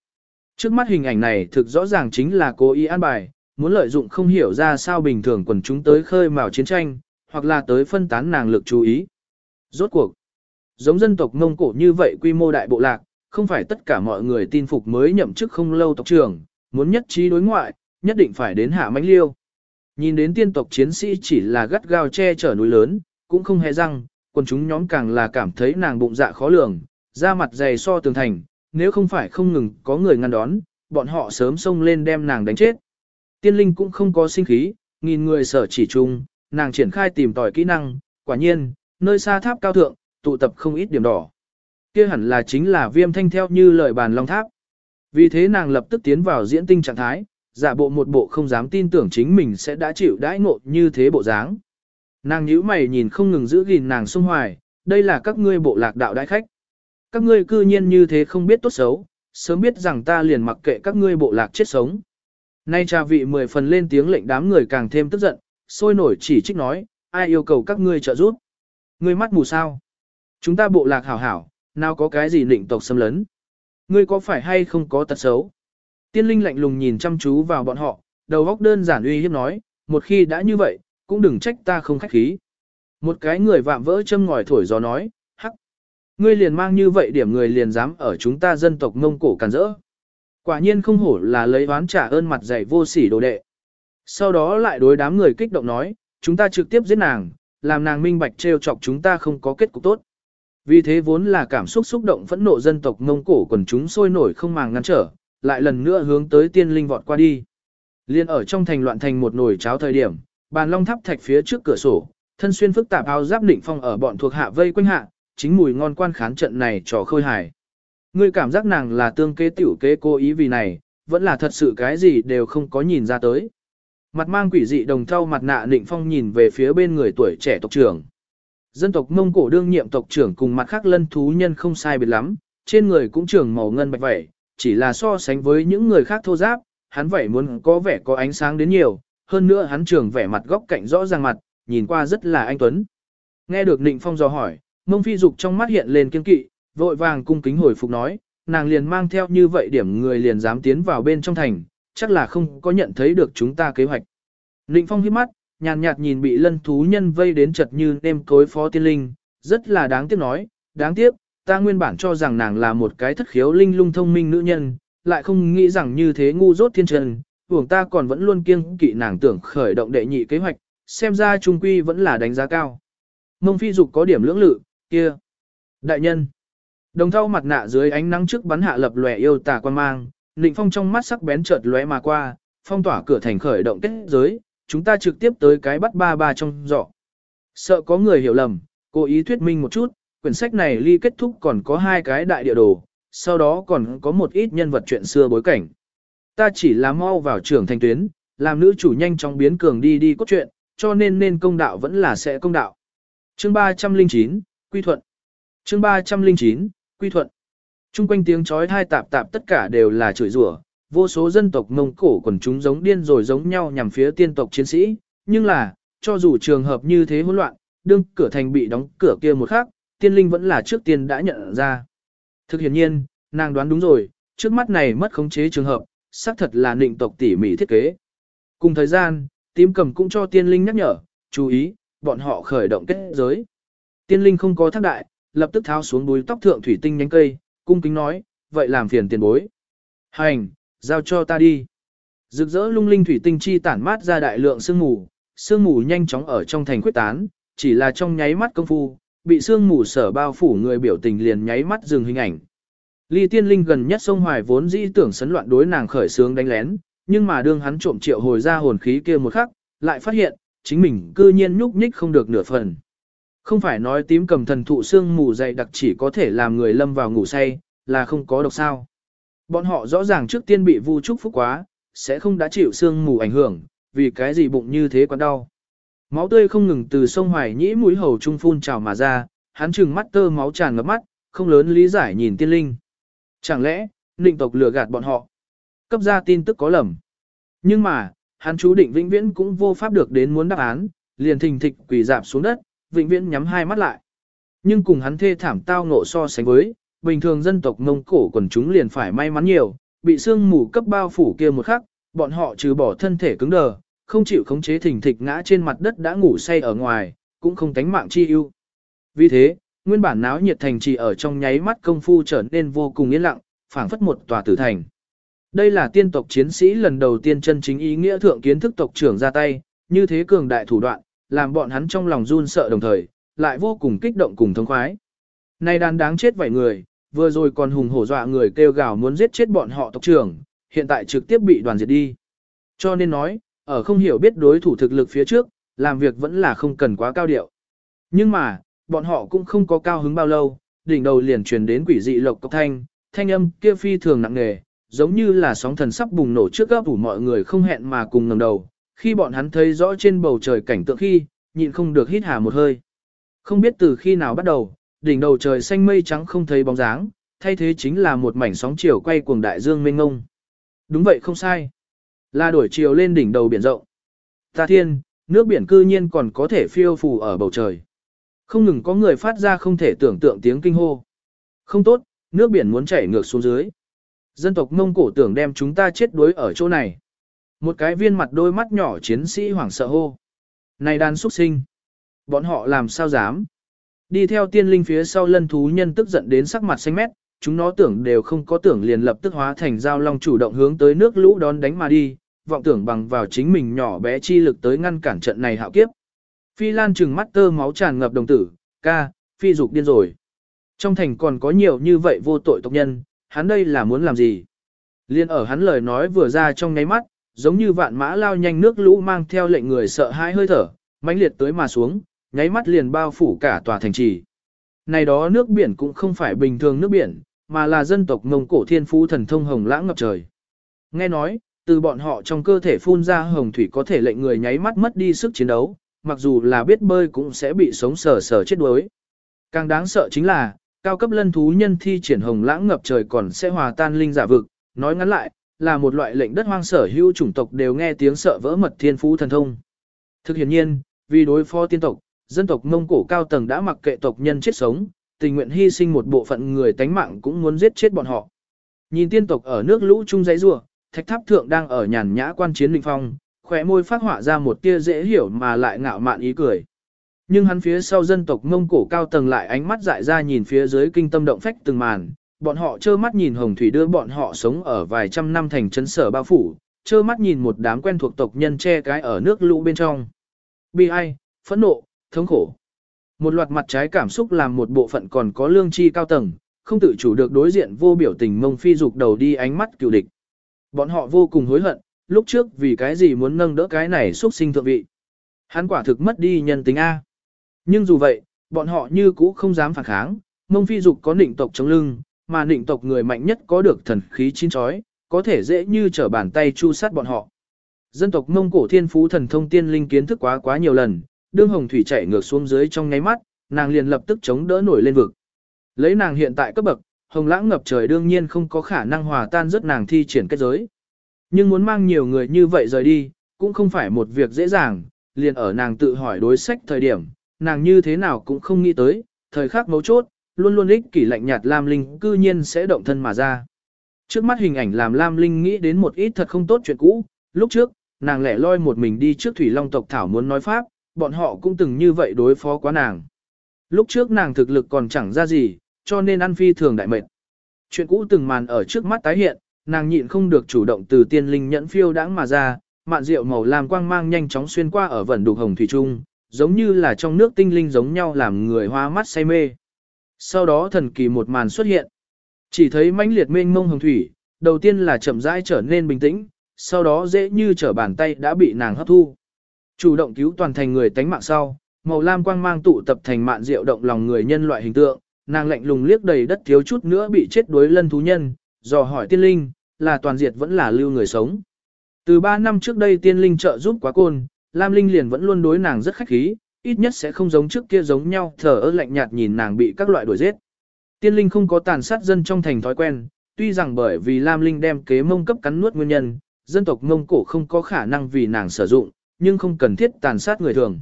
Trước mắt hình ảnh này thực rõ ràng chính là cố ý an bài, muốn lợi dụng không hiểu ra sao bình thường quần chúng tới khơi mào chiến tranh, hoặc là tới phân tán nàng lực chú ý. Rốt cuộc, giống dân tộc Mông Cổ như vậy quy mô đại bộ lạc, không phải tất cả mọi người tin phục mới nhậm chức không lâu tộc trưởng, muốn nhất trí đối ngoại, nhất định phải đến hạ mãnh liêu. Nhìn đến tiên tộc chiến sĩ chỉ là gắt gao che chở núi lớn, cũng không hề răng, còn chúng nhóm càng là cảm thấy nàng bụng dạ khó lường, da mặt dày so tường thành, nếu không phải không ngừng có người ngăn đón, bọn họ sớm xông lên đem nàng đánh chết. Tiên linh cũng không có sinh khí, nghìn người sở chỉ chung, nàng triển khai tìm tòi kỹ năng, quả nhiên, nơi xa tháp cao thượng, tụ tập không ít điểm đỏ. Kia hẳn là chính là viêm thanh theo như lời bàn long tháp. Vì thế nàng lập tức tiến vào diễn tinh trạng thái, giả bộ một bộ không dám tin tưởng chính mình sẽ đã chịu đãi ngộ như thế bộ dáng. Nàng nhíu mày nhìn không ngừng giữ gìn nàng sung hoài, đây là các ngươi bộ lạc đạo đại khách. Các ngươi cư nhiên như thế không biết tốt xấu, sớm biết rằng ta liền mặc kệ các ngươi bộ lạc chết sống. Nay trà vị mười phần lên tiếng lệnh đám người càng thêm tức giận, sôi nổi chỉ trích nói, ai yêu cầu các ngươi trợ giúp. Ngươi mắt mù sao? Chúng ta bộ lạc hảo hảo, nào có cái gì định tộc xâm lấn. Ngươi có phải hay không có tật xấu? Tiên linh lạnh lùng nhìn chăm chú vào bọn họ, đầu óc đơn giản uy hiếp nói, một khi đã như vậy, cũng đừng trách ta không khách khí. Một cái người vạm vỡ châm ngòi thổi gió nói, hắc. Ngươi liền mang như vậy điểm người liền dám ở chúng ta dân tộc Mông Cổ càn rỡ. Quả nhiên không hổ là lấy oán trả ơn mặt dày vô sỉ đồ đệ. Sau đó lại đối đám người kích động nói, chúng ta trực tiếp giết nàng, làm nàng minh bạch trêu chọc chúng ta không có kết cục tốt. Vì thế vốn là cảm xúc xúc động phẫn nộ dân tộc Mông Cổ quần chúng sôi nổi không màng ngăn trở, lại lần nữa hướng tới tiên linh vọt qua đi. Liên ở trong thành loạn thành một nồi cháo thời điểm, bàn long tháp thạch phía trước cửa sổ, thân xuyên phức tạp áo giáp định phong ở bọn thuộc hạ vây quanh hạ, chính mùi ngon quan khán trận này trò khơi hài. Ngươi cảm giác nàng là tương kế tiểu kế cố ý vì này, vẫn là thật sự cái gì đều không có nhìn ra tới. Mặt mang quỷ dị đồng thau mặt nạ định phong nhìn về phía bên người tuổi trẻ tộc trưởng. Dân tộc Mông Cổ đương nhiệm tộc trưởng cùng mặt khác lân thú nhân không sai biệt lắm, trên người cũng trưởng màu ngân bạch vậy, chỉ là so sánh với những người khác thô giáp, hắn vậy muốn có vẻ có ánh sáng đến nhiều, hơn nữa hắn trưởng vẻ mặt góc cạnh rõ ràng mặt, nhìn qua rất là anh tuấn. Nghe được Nịnh Phong dò hỏi, Mông Phi Dục trong mắt hiện lên kiên kỵ, vội vàng cung kính hồi phục nói, nàng liền mang theo như vậy điểm người liền dám tiến vào bên trong thành, chắc là không có nhận thấy được chúng ta kế hoạch. Nịnh Phong hiếp mắt, nhàn nhạt nhìn bị lân thú nhân vây đến chật như nêm cối phó tiên linh, rất là đáng tiếc nói, đáng tiếc, ta nguyên bản cho rằng nàng là một cái thất khiếu linh lung thông minh nữ nhân, lại không nghĩ rằng như thế ngu dốt thiên trần, vùng ta còn vẫn luôn kiêng kỵ nàng tưởng khởi động đệ nhị kế hoạch, xem ra trung quy vẫn là đánh giá cao. Mông phi dục có điểm lưỡng lự, kia. Đại nhân. Đồng thau mặt nạ dưới ánh nắng trước bắn hạ lập lòe yêu tà quan mang, Nịnh Phong trong mắt sắc bén chợt lóe mà qua, phong tỏa cửa thành khởi động kết giới, chúng ta trực tiếp tới cái bắt ba ba trong giỏ. Sợ có người hiểu lầm, cố ý thuyết minh một chút, quyển sách này ly kết thúc còn có hai cái đại địa đồ, sau đó còn có một ít nhân vật chuyện xưa bối cảnh. Ta chỉ là mau vào trưởng thành tuyến, làm nữ chủ nhanh chóng biến cường đi đi cốt truyện, cho nên nên công đạo vẫn là sẽ công đạo. Chương 309, Quy Thuận Chương 309, Quy Thuận Trung quanh tiếng chói thai tạp tạp tất cả đều là chửi rủa, vô số dân tộc Mông Cổ quần chúng giống điên rồi giống nhau nhằm phía tiên tộc chiến sĩ, nhưng là, cho dù trường hợp như thế hỗn loạn, đương cửa thành bị đóng cửa kia một khắc, tiên linh vẫn là trước tiên đã nhận ra. Thực hiện nhiên, nàng đoán đúng rồi, trước mắt này mất khống chế trường hợp, xác thật là nịnh tộc tỉ mỉ thiết kế. Cùng thời gian, tím cầm cũng cho tiên linh nhắc nhở, chú ý, bọn họ khởi động kết giới. Tiên linh không có thác đại, lập tức tháo xuống đuôi tóc thượng thủy tinh nhánh cây, cung kính nói, vậy làm phiền tiền bối. Hành, giao cho ta đi. Rực rỡ lung linh thủy tinh chi tản mát ra đại lượng sương mù, sương mù nhanh chóng ở trong thành quyết tán, chỉ là trong nháy mắt công phu, bị sương mù sở bao phủ người biểu tình liền nháy mắt dừng hình ảnh. Ly tiên linh gần nhất sông hoài vốn dĩ tưởng sấn loạn đối nàng khởi sướng đánh lén, nhưng mà đương hắn trộm triệu hồi ra hồn khí kia một khắc, lại phát hiện, chính mình cư nhiên nhúc nhích không được nửa phần. Không phải nói tím cầm thần thụ xương mù dày đặc chỉ có thể làm người lâm vào ngủ say, là không có độc sao. Bọn họ rõ ràng trước tiên bị vu trúc phúc quá, sẽ không đã chịu xương mù ảnh hưởng, vì cái gì bụng như thế quặn đau. Máu tươi không ngừng từ sông Hoài Nhĩ mũi hầu trung phun trào mà ra, hắn trừng mắt tơ máu tràn ngập mắt, không lớn lý giải nhìn tiên linh. Chẳng lẽ, định tộc lừa gạt bọn họ? Cấp ra tin tức có lầm. Nhưng mà, hắn chú định vĩnh viễn cũng vô pháp được đến muốn đáp án, liền thình thịch quỳ dạp xuống đất, vĩnh viễn nhắm hai mắt lại. Nhưng cùng hắn thê thảm tao ngộ so sánh với, bình thường dân tộc Mông Cổ quần chúng liền phải may mắn nhiều, bị sương mù cấp bao phủ kia một khắc, bọn họ trừ bỏ thân thể cứng đờ, không chịu khống chế thình thịch ngã trên mặt đất đã ngủ say ở ngoài, cũng không tánh mạng chi ưu. Vì thế, nguyên bản náo nhiệt thành chỉ ở trong nháy mắt công phu trở nên vô cùng yên lặng, phảng phất một tòa tử thành. Đây là tiên tộc chiến sĩ lần đầu tiên chân chính ý nghĩa thượng kiến thức tộc trưởng ra tay, như thế cường đại thủ đoạn, làm bọn hắn trong lòng run sợ đồng thời, lại vô cùng kích động cùng thống khoái. Nay đàn đáng chết vài người, vừa rồi còn hùng hổ dọa người kêu gào muốn giết chết bọn họ tộc trưởng, hiện tại trực tiếp bị đoàn diệt đi. Cho nên nói, ở không hiểu biết đối thủ thực lực phía trước, làm việc vẫn là không cần quá cao điệu. Nhưng mà, bọn họ cũng không có cao hứng bao lâu, đỉnh đầu liền truyền đến quỷ dị lộc cốc thanh, thanh âm kia phi thường nặng nề, giống như là sóng thần sắp bùng nổ trước gấp ủ mọi người không hẹn mà cùng ngẩng đầu. Khi bọn hắn thấy rõ trên bầu trời cảnh tượng khi, nhịn không được hít hà một hơi. Không biết từ khi nào bắt đầu, đỉnh đầu trời xanh mây trắng không thấy bóng dáng, thay thế chính là một mảnh sóng chiều quay cuồng đại dương mênh ngông. Đúng vậy không sai. Là đổi chiều lên đỉnh đầu biển rộng. Ta thiên, nước biển cư nhiên còn có thể phiêu phù ở bầu trời. Không ngừng có người phát ra không thể tưởng tượng tiếng kinh hô. Không tốt, nước biển muốn chảy ngược xuống dưới. Dân tộc Mông Cổ tưởng đem chúng ta chết đuối ở chỗ này. Một cái viên mặt đôi mắt nhỏ chiến sĩ hoảng sợ hô. Này đàn xuất sinh. Bọn họ làm sao dám. Đi theo tiên linh phía sau lân thú nhân tức giận đến sắc mặt xanh mét, chúng nó tưởng đều không có tưởng liền lập tức hóa thành dao long chủ động hướng tới nước lũ đón đánh mà đi, vọng tưởng bằng vào chính mình nhỏ bé chi lực tới ngăn cản trận này hạo kiếp. Phi Lan trừng mắt tơ máu tràn ngập đồng tử, ca, phi dục điên rồi. Trong thành còn có nhiều như vậy vô tội tộc nhân, hắn đây là muốn làm gì? Liên ở hắn lời nói vừa ra trong nháy mắt, giống như vạn mã lao nhanh nước lũ mang theo lệnh người sợ hãi hơi thở, mãnh liệt tới mà xuống, nháy mắt liền bao phủ cả tòa thành trì. Này đó nước biển cũng không phải bình thường nước biển, mà là dân tộc Mông Cổ thiên phú thần thông hồng lãng ngập trời. Nghe nói, từ bọn họ trong cơ thể phun ra hồng thủy có thể lệnh người nháy mắt mất đi sức chiến đấu, mặc dù là biết bơi cũng sẽ bị sống sờ sờ chết đuối. Càng đáng sợ chính là, cao cấp lân thú nhân thi triển hồng lãng ngập trời còn sẽ hòa tan linh giả vực, nói ngắn lại, là một loại lệnh đất hoang sở hữu chủng tộc đều nghe tiếng sợ vỡ mật thiên phú thần thông. Thực hiện nhiên, vì đối phó tiên tộc, dân tộc Mông Cổ cao tầng đã mặc kệ tộc nhân chết sống, tình nguyện hy sinh một bộ phận người tánh mạng cũng muốn giết chết bọn họ. Nhìn tiên tộc ở nước lũ chung giấy rùa, thạch tháp thượng đang ở nhàn nhã quan chiến linh phong, khóe môi phát họa ra một tia dễ hiểu mà lại ngạo mạn ý cười. Nhưng hắn phía sau dân tộc Mông Cổ cao tầng lại ánh mắt dại ra nhìn phía dưới kinh tâm động phách từng màn, bọn họ trơ mắt nhìn hồng thủy đưa bọn họ sống ở vài trăm năm thành trấn sở bao phủ, trơ mắt nhìn một đám quen thuộc tộc nhân che cái ở nước lũ bên trong. Bi ai, phẫn nộ, thống khổ. Một loạt mặt trái cảm xúc làm một bộ phận còn có lương chi cao tầng, không tự chủ được đối diện vô biểu tình mông phi dục đầu đi ánh mắt cựu địch. Bọn họ vô cùng hối hận, lúc trước vì cái gì muốn nâng đỡ cái này xuất sinh thượng vị. Hắn quả thực mất đi nhân tính A. Nhưng dù vậy, bọn họ như cũ không dám phản kháng, mông phi dục có nịnh tộc chống lưng, mà nịnh tộc người mạnh nhất có được thần khí chín chói, có thể dễ như trở bàn tay chu sát bọn họ. Dân tộc Mông Cổ Thiên Phú thần thông tiên linh kiến thức quá quá nhiều lần, đương hồng thủy chạy ngược xuống dưới trong nháy mắt, nàng liền lập tức chống đỡ nổi lên vực. Lấy nàng hiện tại cấp bậc, hồng lãng ngập trời đương nhiên không có khả năng hòa tan rất nàng thi triển kết giới. Nhưng muốn mang nhiều người như vậy rời đi, cũng không phải một việc dễ dàng, liền ở nàng tự hỏi đối sách thời điểm, nàng như thế nào cũng không nghĩ tới, thời khắc mấu chốt, luôn luôn ích kỷ lạnh nhạt Lam Linh cư nhiên sẽ động thân mà ra. Trước mắt hình ảnh làm Lam Linh nghĩ đến một ít thật không tốt chuyện cũ, lúc trước, nàng lẻ loi một mình đi trước Thủy Long tộc Thảo muốn nói Pháp, bọn họ cũng từng như vậy đối phó quá nàng. Lúc trước nàng thực lực còn chẳng ra gì, cho nên ăn phi thường đại mệt. Chuyện cũ từng màn ở trước mắt tái hiện, nàng nhịn không được chủ động từ tiên linh nhẫn phiêu đãng mà ra, mạn rượu màu lam quang mang nhanh chóng xuyên qua ở vẩn đục hồng thủy trung, giống như là trong nước tinh linh giống nhau làm người hoa mắt say mê. Sau đó thần kỳ một màn xuất hiện. Chỉ thấy mãnh liệt mênh mông hồng thủy, đầu tiên là chậm rãi trở nên bình tĩnh, sau đó dễ như trở bàn tay đã bị nàng hấp thu. Chủ động cứu toàn thành người tánh mạng sau, màu lam quang mang tụ tập thành mạn rượu động lòng người nhân loại hình tượng, nàng lạnh lùng liếc đầy đất thiếu chút nữa bị chết đuối lân thú nhân, dò hỏi tiên linh, là toàn diệt vẫn là lưu người sống. Từ 3 năm trước đây tiên linh trợ giúp quá côn, Lam Linh liền vẫn luôn đối nàng rất khách khí, ít nhất sẽ không giống trước kia giống nhau thở ơ lạnh nhạt nhìn nàng bị các loại đuổi giết. Tiên linh không có tàn sát dân trong thành thói quen, tuy rằng bởi vì Lam Linh đem kế mông cấp cắn nuốt nguyên nhân, dân tộc mông cổ không có khả năng vì nàng sử dụng, nhưng không cần thiết tàn sát người thường.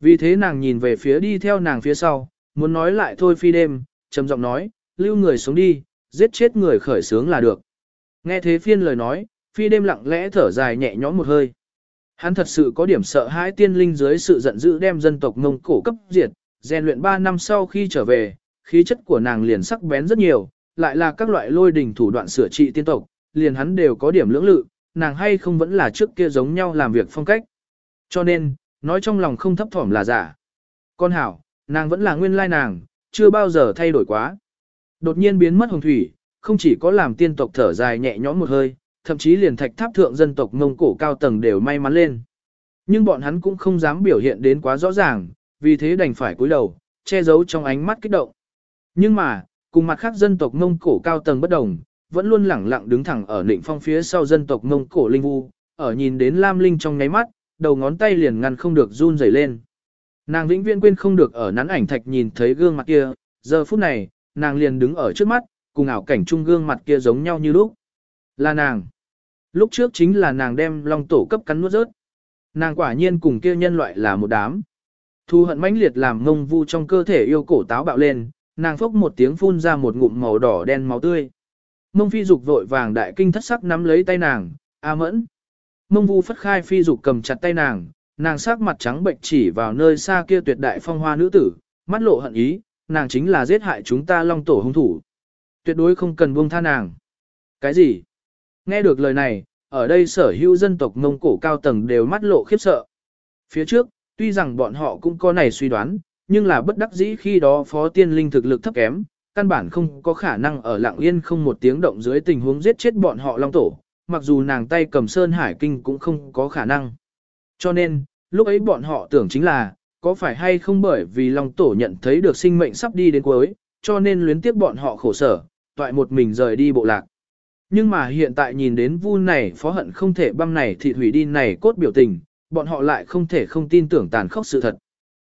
Vì thế nàng nhìn về phía đi theo nàng phía sau, muốn nói lại thôi phi đêm, trầm giọng nói, lưu người sống đi, giết chết người khởi sướng là được. Nghe thế phiên lời nói, phi đêm lặng lẽ thở dài nhẹ nhõm một hơi. Hắn thật sự có điểm sợ hãi tiên linh dưới sự giận dữ đem dân tộc Mông Cổ cấp diệt, rèn luyện 3 năm sau khi trở về, khí chất của nàng liền sắc bén rất nhiều, lại là các loại lôi đình thủ đoạn sửa trị tiên tộc, liền hắn đều có điểm lưỡng lự, nàng hay không vẫn là trước kia giống nhau làm việc phong cách. Cho nên, nói trong lòng không thấp thỏm là giả. Con hảo, nàng vẫn là nguyên lai nàng, chưa bao giờ thay đổi quá. Đột nhiên biến mất hồng thủy, không chỉ có làm tiên tộc thở dài nhẹ nhõm một hơi, thậm chí liền thạch tháp thượng dân tộc Mông Cổ cao tầng đều may mắn lên. Nhưng bọn hắn cũng không dám biểu hiện đến quá rõ ràng, vì thế đành phải cúi đầu, che giấu trong ánh mắt kích động. Nhưng mà, cùng mặt khác dân tộc Mông Cổ cao tầng bất đồng, vẫn luôn lẳng lặng đứng thẳng ở nịnh phong phía sau dân tộc Mông Cổ Linh Vu, ở nhìn đến Lam Linh trong nháy mắt, đầu ngón tay liền ngăn không được run rẩy lên. Nàng vĩnh viễn quên không được ở nắn ảnh thạch nhìn thấy gương mặt kia, giờ phút này, nàng liền đứng ở trước mắt, cùng ảo cảnh trung gương mặt kia giống nhau như lúc. Là nàng. Lúc trước chính là nàng đem long tổ cấp cắn nuốt rớt. Nàng quả nhiên cùng kia nhân loại là một đám. Thu hận mãnh liệt làm ngông vu trong cơ thể yêu cổ táo bạo lên, nàng phốc một tiếng phun ra một ngụm màu đỏ đen máu tươi. Mông phi dục vội vàng đại kinh thất sắc nắm lấy tay nàng, a mẫn. Mông vu phất khai phi dục cầm chặt tay nàng, nàng sắc mặt trắng bệnh chỉ vào nơi xa kia tuyệt đại phong hoa nữ tử, mắt lộ hận ý, nàng chính là giết hại chúng ta long tổ hung thủ. Tuyệt đối không cần buông tha nàng. Cái gì? Nghe được lời này, ở đây sở hữu dân tộc Mông Cổ cao tầng đều mắt lộ khiếp sợ. Phía trước, tuy rằng bọn họ cũng có này suy đoán, nhưng là bất đắc dĩ khi đó phó tiên linh thực lực thấp kém, căn bản không có khả năng ở lạng yên không một tiếng động dưới tình huống giết chết bọn họ long tổ, mặc dù nàng tay cầm sơn hải kinh cũng không có khả năng. Cho nên, lúc ấy bọn họ tưởng chính là, có phải hay không bởi vì long tổ nhận thấy được sinh mệnh sắp đi đến cuối, cho nên luyến tiếc bọn họ khổ sở, toại một mình rời đi bộ lạc. Nhưng mà hiện tại nhìn đến vu này phó hận không thể băm này thị hủy đi này cốt biểu tình, bọn họ lại không thể không tin tưởng tàn khốc sự thật.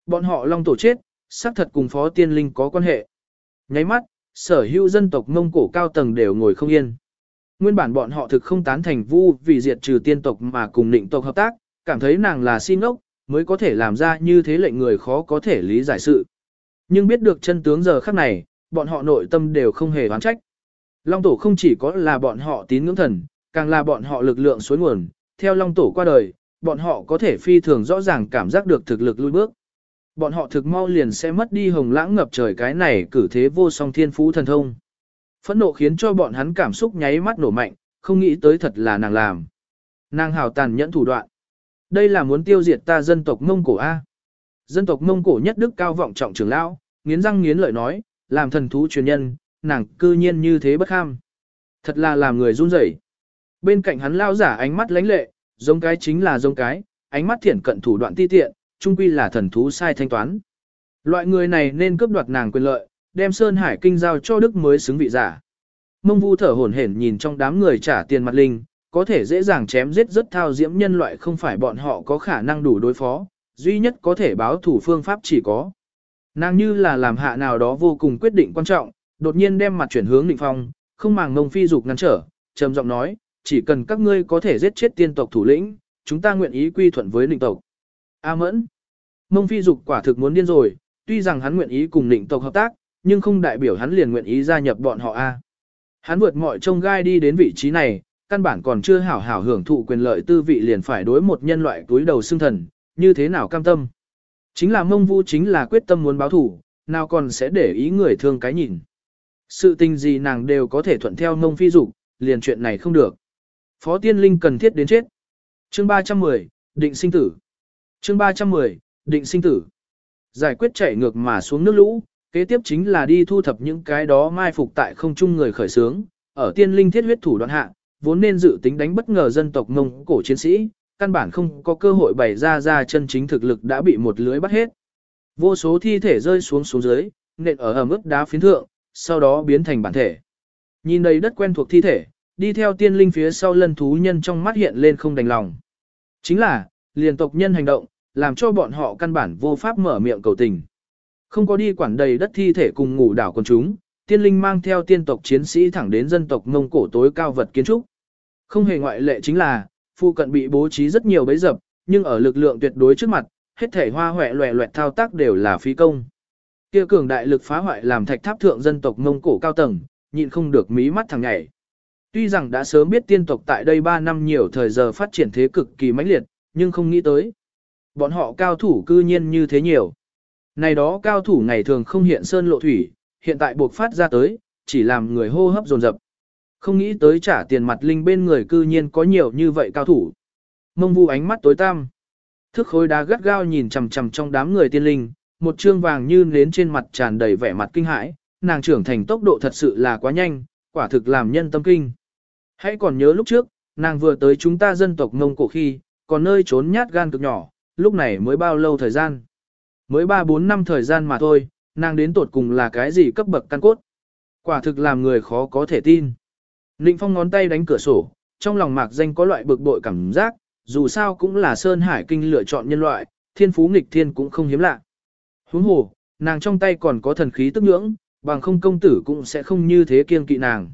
Bọn họ long tổ chết, xác thật cùng phó tiên linh có quan hệ. Nháy mắt, sở hữu dân tộc Mông Cổ cao tầng đều ngồi không yên. Nguyên bản bọn họ thực không tán thành vu vì diệt trừ tiên tộc mà cùng định tộc hợp tác, cảm thấy nàng là xin ốc, mới có thể làm ra như thế lệnh người khó có thể lý giải sự. Nhưng biết được chân tướng giờ khắc này, bọn họ nội tâm đều không hề oán trách. Long tổ không chỉ có là bọn họ tín ngưỡng thần, càng là bọn họ lực lượng suối nguồn, theo Long tổ qua đời, bọn họ có thể phi thường rõ ràng cảm giác được thực lực lui bước. Bọn họ thực mau liền sẽ mất đi hồng lãng ngập trời cái này cử thế vô song thiên phú thần thông. Phẫn nộ khiến cho bọn hắn cảm xúc nháy mắt nổ mạnh, không nghĩ tới thật là nàng làm. Nàng hào tàn nhẫn thủ đoạn. Đây là muốn tiêu diệt ta dân tộc Mông Cổ A. Dân tộc Mông Cổ nhất đức cao vọng trọng trưởng lão, nghiến răng nghiến lợi nói, làm thần thú truyền nhân, nàng cư nhiên như thế bất ham. Thật là làm người run rẩy. Bên cạnh hắn lao giả ánh mắt lánh lệ, giống cái chính là giống cái, ánh mắt thiển cận thủ đoạn ti tiện, trung quy là thần thú sai thanh toán. Loại người này nên cướp đoạt nàng quyền lợi, đem Sơn Hải kinh giao cho Đức mới xứng vị giả. Mông Vu thở hổn hển nhìn trong đám người trả tiền mặt linh, có thể dễ dàng chém giết rất thao diễm nhân loại không phải bọn họ có khả năng đủ đối phó, duy nhất có thể báo thủ phương pháp chỉ có. Nàng như là làm hạ nào đó vô cùng quyết định quan trọng, đột nhiên đem mặt chuyển hướng Định Phong, không màng ngông phi dục ngăn trở, trầm giọng nói, chỉ cần các ngươi có thể giết chết tiên tộc thủ lĩnh, chúng ta nguyện ý quy thuận với Định tộc. A mẫn. Mông phi dục quả thực muốn điên rồi, tuy rằng hắn nguyện ý cùng Định tộc hợp tác, nhưng không đại biểu hắn liền nguyện ý gia nhập bọn họ A. Hắn vượt mọi trông gai đi đến vị trí này, căn bản còn chưa hảo hảo hưởng thụ quyền lợi tư vị liền phải đối một nhân loại túi đầu xương thần, như thế nào cam tâm. Chính là mông vu chính là quyết tâm muốn báo thủ, nào còn sẽ để ý người thương cái nhìn. Sự tình gì nàng đều có thể thuận theo mông phi dục, liền chuyện này không được. Phó tiên linh cần thiết đến chết. Chương 310, định sinh tử. Chương 310, định sinh tử. Giải quyết chạy ngược mà xuống nước lũ, kế tiếp chính là đi thu thập những cái đó mai phục tại không trung người khởi sướng, ở tiên linh thiết huyết thủ đoạn hạ, vốn nên dự tính đánh bất ngờ dân tộc Mông cổ chiến sĩ, căn bản không có cơ hội bày ra ra chân chính thực lực đã bị một lưới bắt hết. Vô số thi thể rơi xuống xuống dưới, nện ở ẩm ướt đá phiến thượng, sau đó biến thành bản thể. Nhìn đầy đất quen thuộc thi thể, đi theo tiên linh phía sau lân thú nhân trong mắt hiện lên không đành lòng. Chính là, liền tộc nhân hành động, làm cho bọn họ căn bản vô pháp mở miệng cầu tình. Không có đi quản đầy đất thi thể cùng ngủ đảo con chúng, tiên linh mang theo tiên tộc chiến sĩ thẳng đến dân tộc Mông Cổ tối cao vật kiến trúc. Không hề ngoại lệ chính là, phu cận bị bố trí rất nhiều bẫy dập, nhưng ở lực lượng tuyệt đối trước mặt, hết thể hoa hoẹ loẹ loẹt thao tác đều là phí công. Kia cường đại lực phá hoại làm thạch tháp thượng dân tộc Mông Cổ cao tầng, nhịn không được mí mắt thằng nhảy. Tuy rằng đã sớm biết tiên tộc tại đây 3 năm nhiều thời giờ phát triển thế cực kỳ mãnh liệt, nhưng không nghĩ tới. Bọn họ cao thủ cư nhiên như thế nhiều. Này đó cao thủ ngày thường không hiện sơn lộ thủy, hiện tại buộc phát ra tới, chỉ làm người hô hấp dồn dập. Không nghĩ tới trả tiền mặt linh bên người cư nhiên có nhiều như vậy cao thủ. Mông vu ánh mắt tối tăm. Thức khối đá gắt gao nhìn chằm chằm trong đám người tiên linh, một trương vàng như nến trên mặt tràn đầy vẻ mặt kinh hãi, nàng trưởng thành tốc độ thật sự là quá nhanh, quả thực làm nhân tâm kinh. Hãy còn nhớ lúc trước, nàng vừa tới chúng ta dân tộc Mông Cổ khi, còn nơi trốn nhát gan cực nhỏ, lúc này mới bao lâu thời gian. Mới 3-4 năm thời gian mà thôi, nàng đến tột cùng là cái gì cấp bậc căn cốt. Quả thực làm người khó có thể tin. Ninh Phong ngón tay đánh cửa sổ, trong lòng mạc danh có loại bực bội cảm giác, dù sao cũng là Sơn Hải Kinh lựa chọn nhân loại, thiên phú nghịch thiên cũng không hiếm lạ. Huống hồ, nàng trong tay còn có thần khí tức nhưỡng, bằng không công tử cũng sẽ không như thế kiên kỵ nàng.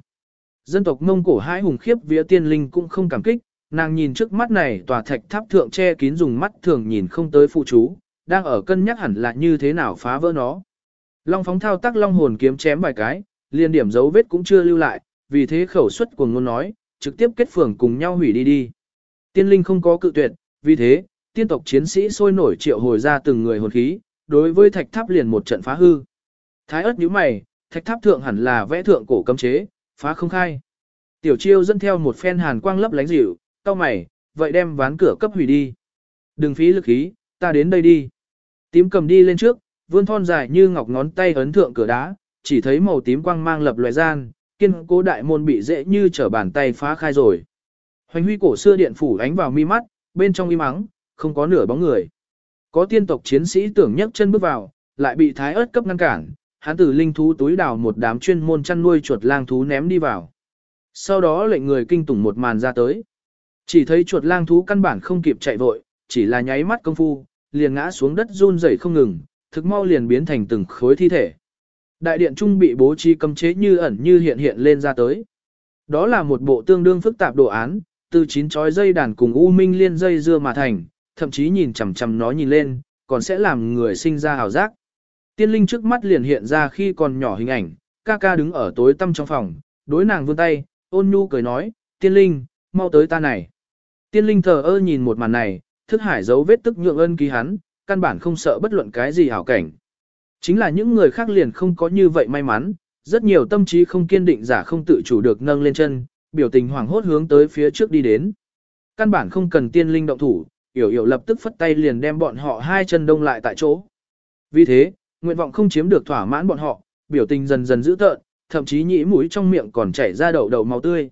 Dân tộc Mông Cổ hai hùng khiếp vía tiên linh cũng không cảm kích, nàng nhìn trước mắt này tòa thạch tháp thượng che kín dùng mắt thường nhìn không tới phụ chú, đang ở cân nhắc hẳn là như thế nào phá vỡ nó. Long phóng thao tác long hồn kiếm chém vài cái, liền điểm dấu vết cũng chưa lưu lại, vì thế khẩu suất của ngôn nói, trực tiếp kết phường cùng nhau hủy đi đi. Tiên linh không có cự tuyệt, vì thế, tiên tộc chiến sĩ sôi nổi triệu hồi ra từng người hồn khí, đối với thạch tháp liền một trận phá hư. Thái ớt nhíu mày, thạch tháp thượng hẳn là vẽ thượng cổ cấm chế, phá không khai. Tiểu chiêu dẫn theo một phen hàn quang lấp lánh dịu, cao mày, vậy đem ván cửa cấp hủy đi. Đừng phí lực khí, ta đến đây đi. Tím cầm đi lên trước, vươn thon dài như ngọc ngón tay ấn thượng cửa đá, chỉ thấy màu tím quang mang lập loè gian, kiên cố đại môn bị dễ như trở bàn tay phá khai rồi. Hoành huy cổ xưa điện phủ ánh vào mi mắt, bên trong im mắng, không có nửa bóng người. Có tiên tộc chiến sĩ tưởng nhấc chân bước vào, lại bị thái ớt cấp ngăn cản, hắn tử linh thú túi đào một đám chuyên môn chăn nuôi chuột lang thú ném đi vào. Sau đó lệnh người kinh tủng một màn ra tới. Chỉ thấy chuột lang thú căn bản không kịp chạy vội, chỉ là nháy mắt công phu, liền ngã xuống đất run rẩy không ngừng, thực mau liền biến thành từng khối thi thể. Đại điện trung bị bố trí cấm chế như ẩn như hiện hiện lên ra tới. Đó là một bộ tương đương phức tạp đồ án, từ chín chói dây đàn cùng u minh liên dây dưa mà thành, thậm chí nhìn chằm chằm nó nhìn lên, còn sẽ làm người sinh ra hào giác. Tiên linh trước mắt liền hiện ra khi còn nhỏ hình ảnh, ca ca đứng ở tối tăm trong phòng, đối nàng vươn tay, ôn nhu cười nói, tiên linh, mau tới ta này. Tiên linh thờ ơ nhìn một màn này, thức hải dấu vết tức nhượng ân ký hắn, căn bản không sợ bất luận cái gì hảo cảnh. Chính là những người khác liền không có như vậy may mắn, rất nhiều tâm trí không kiên định giả không tự chủ được nâng lên chân, biểu tình hoảng hốt hướng tới phía trước đi đến. Căn bản không cần tiên linh động thủ, yểu yểu lập tức phất tay liền đem bọn họ hai chân đông lại tại chỗ. Vì thế, nguyện vọng không chiếm được thỏa mãn bọn họ, biểu tình dần dần dữ tợn, thậm chí nhĩ mũi trong miệng còn chảy ra đậu đậu máu tươi.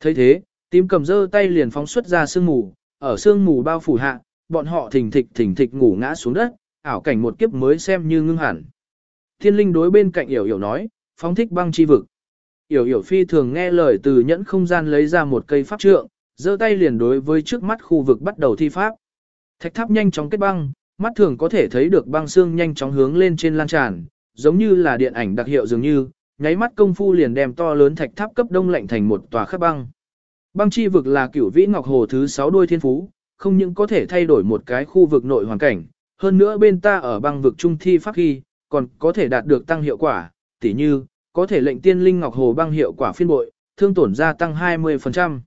thấy thế, tím cầm dơ tay liền phóng xuất ra sương mù, ở sương mù bao phủ hạ, bọn họ thình thịch thình thịch ngủ ngã xuống đất, ảo cảnh một kiếp mới xem như ngưng hẳn. Thiên linh đối bên cạnh yểu yểu nói, phóng thích băng chi vực. Yểu yểu phi thường nghe lời từ nhẫn không gian lấy ra một cây pháp trượng, giơ tay liền đối với trước mắt khu vực bắt đầu thi pháp. Thạch tháp nhanh chóng kết băng, mắt thường có thể thấy được băng xương nhanh chóng hướng lên trên lan tràn, giống như là điện ảnh đặc hiệu dường như, nháy mắt công phu liền đem to lớn thạch tháp cấp đông lạnh thành một tòa khắp băng. Băng chi vực là cửu vĩ ngọc hồ thứ 6 đuôi thiên phú, không những có thể thay đổi một cái khu vực nội hoàn cảnh, hơn nữa bên ta ở băng vực trung thi pháp khi, còn có thể đạt được tăng hiệu quả, tỉ như, có thể lệnh tiên linh ngọc hồ băng hiệu quả phiên bội, thương tổn gia tăng 20%.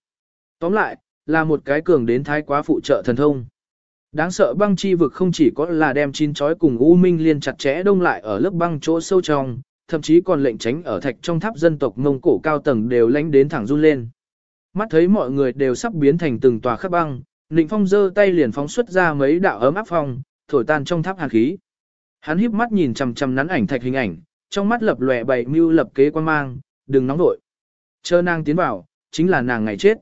Tóm lại, là một cái cường đến thái quá phụ trợ thần thông. Đáng sợ băng chi vực không chỉ có là đem chín chói cùng U Minh liên chặt chẽ đông lại ở lớp băng chỗ sâu trong, thậm chí còn lệnh tránh ở thạch trong tháp dân tộc Mông Cổ cao tầng đều lánh đến thẳng run lên. Mắt thấy mọi người đều sắp biến thành từng tòa khắp băng, Ninh Phong giơ tay liền phóng xuất ra mấy đạo ấm áp phong, thổi tan trong tháp hàn khí. Hắn híp mắt nhìn chằm chằm nắn ảnh thạch hình ảnh, trong mắt lập lòe bảy mưu lập kế quan mang, đừng nóng vội. Chờ nàng tiến vào, chính là nàng ngày chết.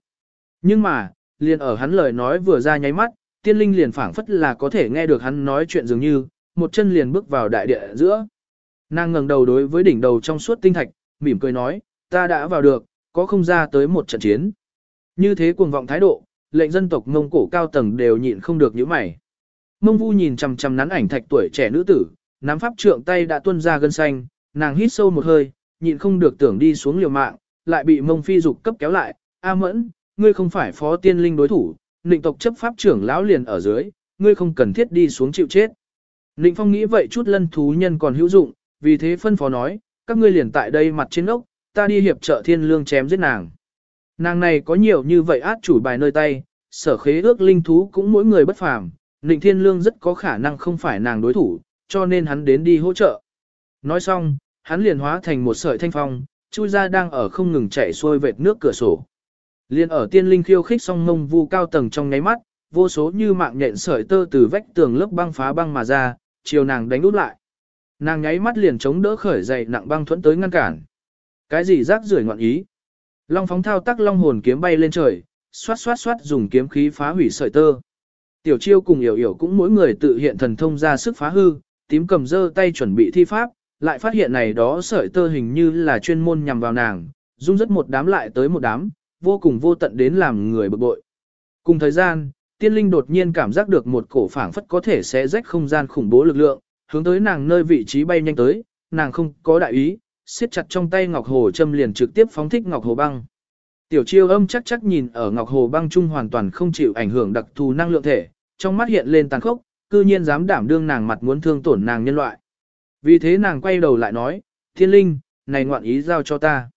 Nhưng mà, liền ở hắn lời nói vừa ra nháy mắt, tiên linh liền phảng phất là có thể nghe được hắn nói chuyện dường như, một chân liền bước vào đại địa giữa. Nàng ngẩng đầu đối với đỉnh đầu trong suốt tinh thạch, mỉm cười nói, ta đã vào được, có không ra tới một trận chiến. Như thế cuồng vọng thái độ, lệnh dân tộc Mông Cổ cao tầng đều nhịn không được những mày. Mông Vu nhìn chằm chằm nắn ảnh thạch tuổi trẻ nữ tử, nắm pháp trượng tay đã tuôn ra gân xanh, nàng hít sâu một hơi, nhịn không được tưởng đi xuống liều mạng, lại bị Mông Phi dục cấp kéo lại, "A Mẫn, ngươi không phải phó tiên linh đối thủ, Ninh tộc chấp pháp trưởng lão liền ở dưới, ngươi không cần thiết đi xuống chịu chết." Ninh Phong nghĩ vậy chút lân thú nhân còn hữu dụng, vì thế phân phó nói, "Các ngươi liền tại đây mặt trên ốc, ta đi hiệp trợ Thiên Lương chém giết nàng." Nàng này có nhiều như vậy át chủ bài nơi tay, sở khế ước linh thú cũng mỗi người bất phàm, Ninh Thiên Lương rất có khả năng không phải nàng đối thủ, cho nên hắn đến đi hỗ trợ. Nói xong, hắn liền hóa thành một sợi thanh phong, chui ra đang ở không ngừng chạy xuôi vệt nước cửa sổ. Liên ở tiên linh khiêu khích song ngông vu cao tầng trong nháy mắt, vô số như mạng nhện sợi tơ từ vách tường lớp băng phá băng mà ra, chiều nàng đánh út lại. Nàng nháy mắt liền chống đỡ khởi dậy nặng băng thuẫn tới ngăn cản. Cái gì rác rưởi ngọn ý? Long phóng thao tác long hồn kiếm bay lên trời, xoát xoát xoát dùng kiếm khí phá hủy sợi tơ. Tiểu chiêu cùng hiểu hiểu cũng mỗi người tự hiện thần thông ra sức phá hư, tím cầm dơ tay chuẩn bị thi pháp, lại phát hiện này đó sợi tơ hình như là chuyên môn nhằm vào nàng, dung rất một đám lại tới một đám, vô cùng vô tận đến làm người bực bội. Cùng thời gian, tiên linh đột nhiên cảm giác được một cổ phảng phất có thể sẽ rách không gian khủng bố lực lượng, hướng tới nàng nơi vị trí bay nhanh tới, nàng không có đại ý, siết chặt trong tay ngọc hồ châm liền trực tiếp phóng thích ngọc hồ băng. Tiểu chiêu âm chắc chắc nhìn ở ngọc hồ băng trung hoàn toàn không chịu ảnh hưởng đặc thù năng lượng thể, trong mắt hiện lên tàn khốc, cư nhiên dám đảm đương nàng mặt muốn thương tổn nàng nhân loại. Vì thế nàng quay đầu lại nói, thiên linh, này ngoạn ý giao cho ta.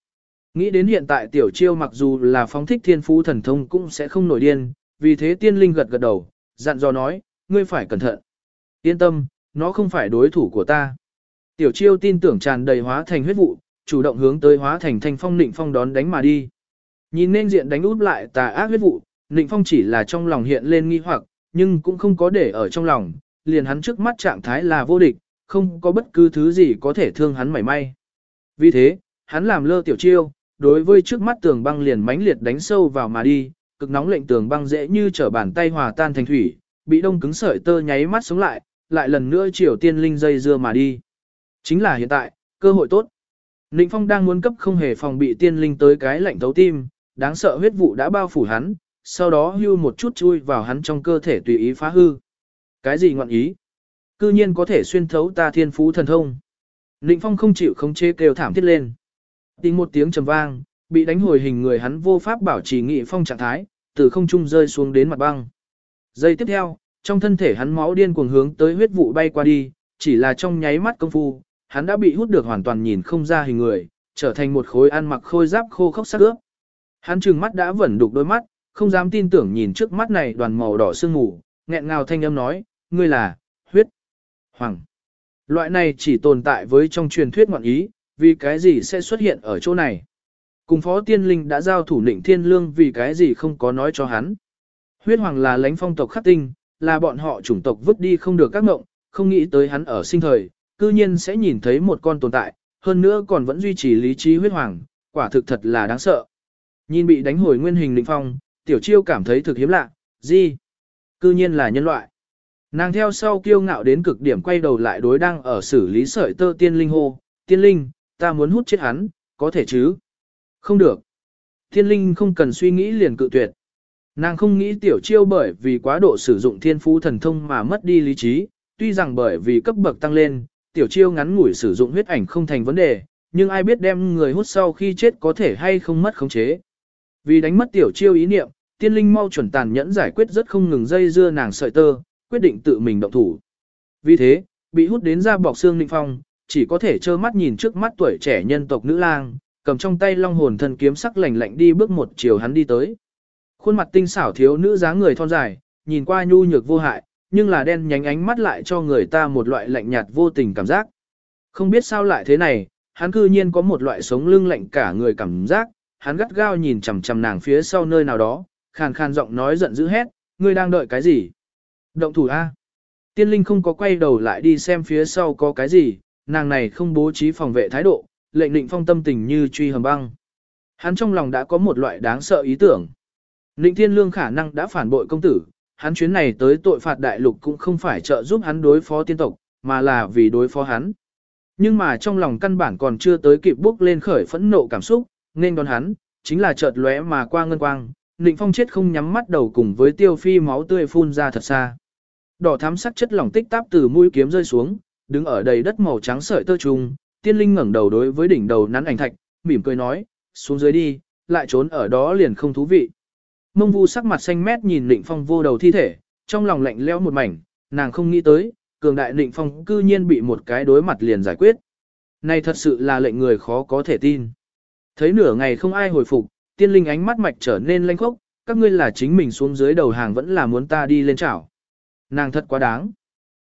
Nghĩ đến hiện tại tiểu chiêu mặc dù là phóng thích thiên phú thần thông cũng sẽ không nổi điên, vì thế tiên linh gật gật đầu, dặn dò nói, ngươi phải cẩn thận. Yên tâm, nó không phải đối thủ của ta. Tiểu chiêu tin tưởng tràn đầy hóa thành huyết vụ, chủ động hướng tới hóa thành thanh phong nịnh phong đón đánh mà đi. Nhìn nên diện đánh út lại tà ác huyết vụ, nịnh phong chỉ là trong lòng hiện lên nghi hoặc, nhưng cũng không có để ở trong lòng, liền hắn trước mắt trạng thái là vô địch, không có bất cứ thứ gì có thể thương hắn mảy may. Vì thế, hắn làm lơ tiểu chiêu, đối với trước mắt tường băng liền mãnh liệt đánh sâu vào mà đi, cực nóng lệnh tường băng dễ như trở bàn tay hòa tan thành thủy, bị đông cứng sợi tơ nháy mắt sống lại, lại lần nữa chiều tiên linh dây dưa mà đi. Chính là hiện tại, cơ hội tốt. Ninh Phong đang muốn cấp không hề phòng bị tiên linh tới cái lạnh thấu tim, đáng sợ huyết vụ đã bao phủ hắn, sau đó hưu một chút chui vào hắn trong cơ thể tùy ý phá hư. Cái gì ngọn ý? Cư nhiên có thể xuyên thấu ta thiên phú thần thông. Lĩnh Phong không chịu không chế kêu thảm thiết lên. Tình một tiếng trầm vang, bị đánh hồi hình người hắn vô pháp bảo trì nghị phong trạng thái, từ không trung rơi xuống đến mặt băng. Giây tiếp theo, trong thân thể hắn máu điên cuồng hướng tới huyết vụ bay qua đi, chỉ là trong nháy mắt công phu, hắn đã bị hút được hoàn toàn nhìn không ra hình người, trở thành một khối ăn mặc khôi giáp khô khốc sắc ướp. Hắn trừng mắt đã vẩn đục đôi mắt, không dám tin tưởng nhìn trước mắt này đoàn màu đỏ sương mù, nghẹn ngào thanh âm nói, ngươi là, huyết, hoàng. Loại này chỉ tồn tại với trong truyền thuyết ngọn ý, vì cái gì sẽ xuất hiện ở chỗ này. Cùng phó tiên linh đã giao thủ nịnh thiên lương vì cái gì không có nói cho hắn. Huyết hoàng là lãnh phong tộc khắc tinh, là bọn họ chủng tộc vứt đi không được các ngộng, không nghĩ tới hắn ở sinh thời, cư nhiên sẽ nhìn thấy một con tồn tại, hơn nữa còn vẫn duy trì lý trí huyết hoàng, quả thực thật là đáng sợ. Nhìn bị đánh hồi nguyên hình định phong, tiểu chiêu cảm thấy thực hiếm lạ, gì? Cư nhiên là nhân loại. Nàng theo sau kiêu ngạo đến cực điểm quay đầu lại đối đang ở xử lý sợi tơ tiên linh hô, tiên linh, ta muốn hút chết hắn, có thể chứ? Không được. Tiên linh không cần suy nghĩ liền cự tuyệt. Nàng không nghĩ tiểu chiêu bởi vì quá độ sử dụng thiên phú thần thông mà mất đi lý trí, tuy rằng bởi vì cấp bậc tăng lên, tiểu chiêu ngắn ngủi sử dụng huyết ảnh không thành vấn đề, nhưng ai biết đem người hút sau khi chết có thể hay không mất khống chế. Vì đánh mất tiểu chiêu ý niệm, tiên linh mau chuẩn tàn nhẫn giải quyết rất không ngừng dây dưa nàng sợi tơ, quyết định tự mình động thủ. Vì thế, bị hút đến ra bọc xương Ninh Phong, chỉ có thể trơ mắt nhìn trước mắt tuổi trẻ nhân tộc nữ lang, cầm trong tay long hồn thần kiếm sắc lạnh lạnh đi bước một chiều hắn đi tới. Khuôn mặt tinh xảo thiếu nữ dáng người thon dài, nhìn qua nhu nhược vô hại, nhưng là đen nhánh ánh mắt lại cho người ta một loại lạnh nhạt vô tình cảm giác. Không biết sao lại thế này, hắn cư nhiên có một loại sống lưng lạnh cả người cảm giác, hắn gắt gao nhìn chằm chằm nàng phía sau nơi nào đó, khàn khàn giọng nói giận dữ hét, ngươi đang đợi cái gì? Động thủ A. Tiên linh không có quay đầu lại đi xem phía sau có cái gì, nàng này không bố trí phòng vệ thái độ, lệnh định phong tâm tình như truy hầm băng. Hắn trong lòng đã có một loại đáng sợ ý tưởng. Ninh Thiên Lương khả năng đã phản bội công tử, hắn chuyến này tới tội phạt đại lục cũng không phải trợ giúp hắn đối phó tiên tộc, mà là vì đối phó hắn. Nhưng mà trong lòng căn bản còn chưa tới kịp bước lên khởi phẫn nộ cảm xúc, nên đón hắn, chính là chợt lóe mà qua ngân quang, Ninh Phong chết không nhắm mắt đầu cùng với tiêu phi máu tươi phun ra thật xa. Đỏ thắm sắc chất lỏng tích táp từ mũi kiếm rơi xuống, đứng ở đầy đất màu trắng sợi tơ trùng, tiên linh ngẩng đầu đối với đỉnh đầu nắn ảnh thạch, mỉm cười nói, xuống dưới đi, lại trốn ở đó liền không thú vị. Mông vu sắc mặt xanh mét nhìn Định Phong vô đầu thi thể, trong lòng lạnh lẽo một mảnh, nàng không nghĩ tới, cường đại Định Phong cư nhiên bị một cái đối mặt liền giải quyết. Này thật sự là lệnh người khó có thể tin. Thấy nửa ngày không ai hồi phục, tiên linh ánh mắt mạch trở nên lanh khốc, các ngươi là chính mình xuống dưới đầu hàng vẫn là muốn ta đi lên chảo. Nàng thật quá đáng.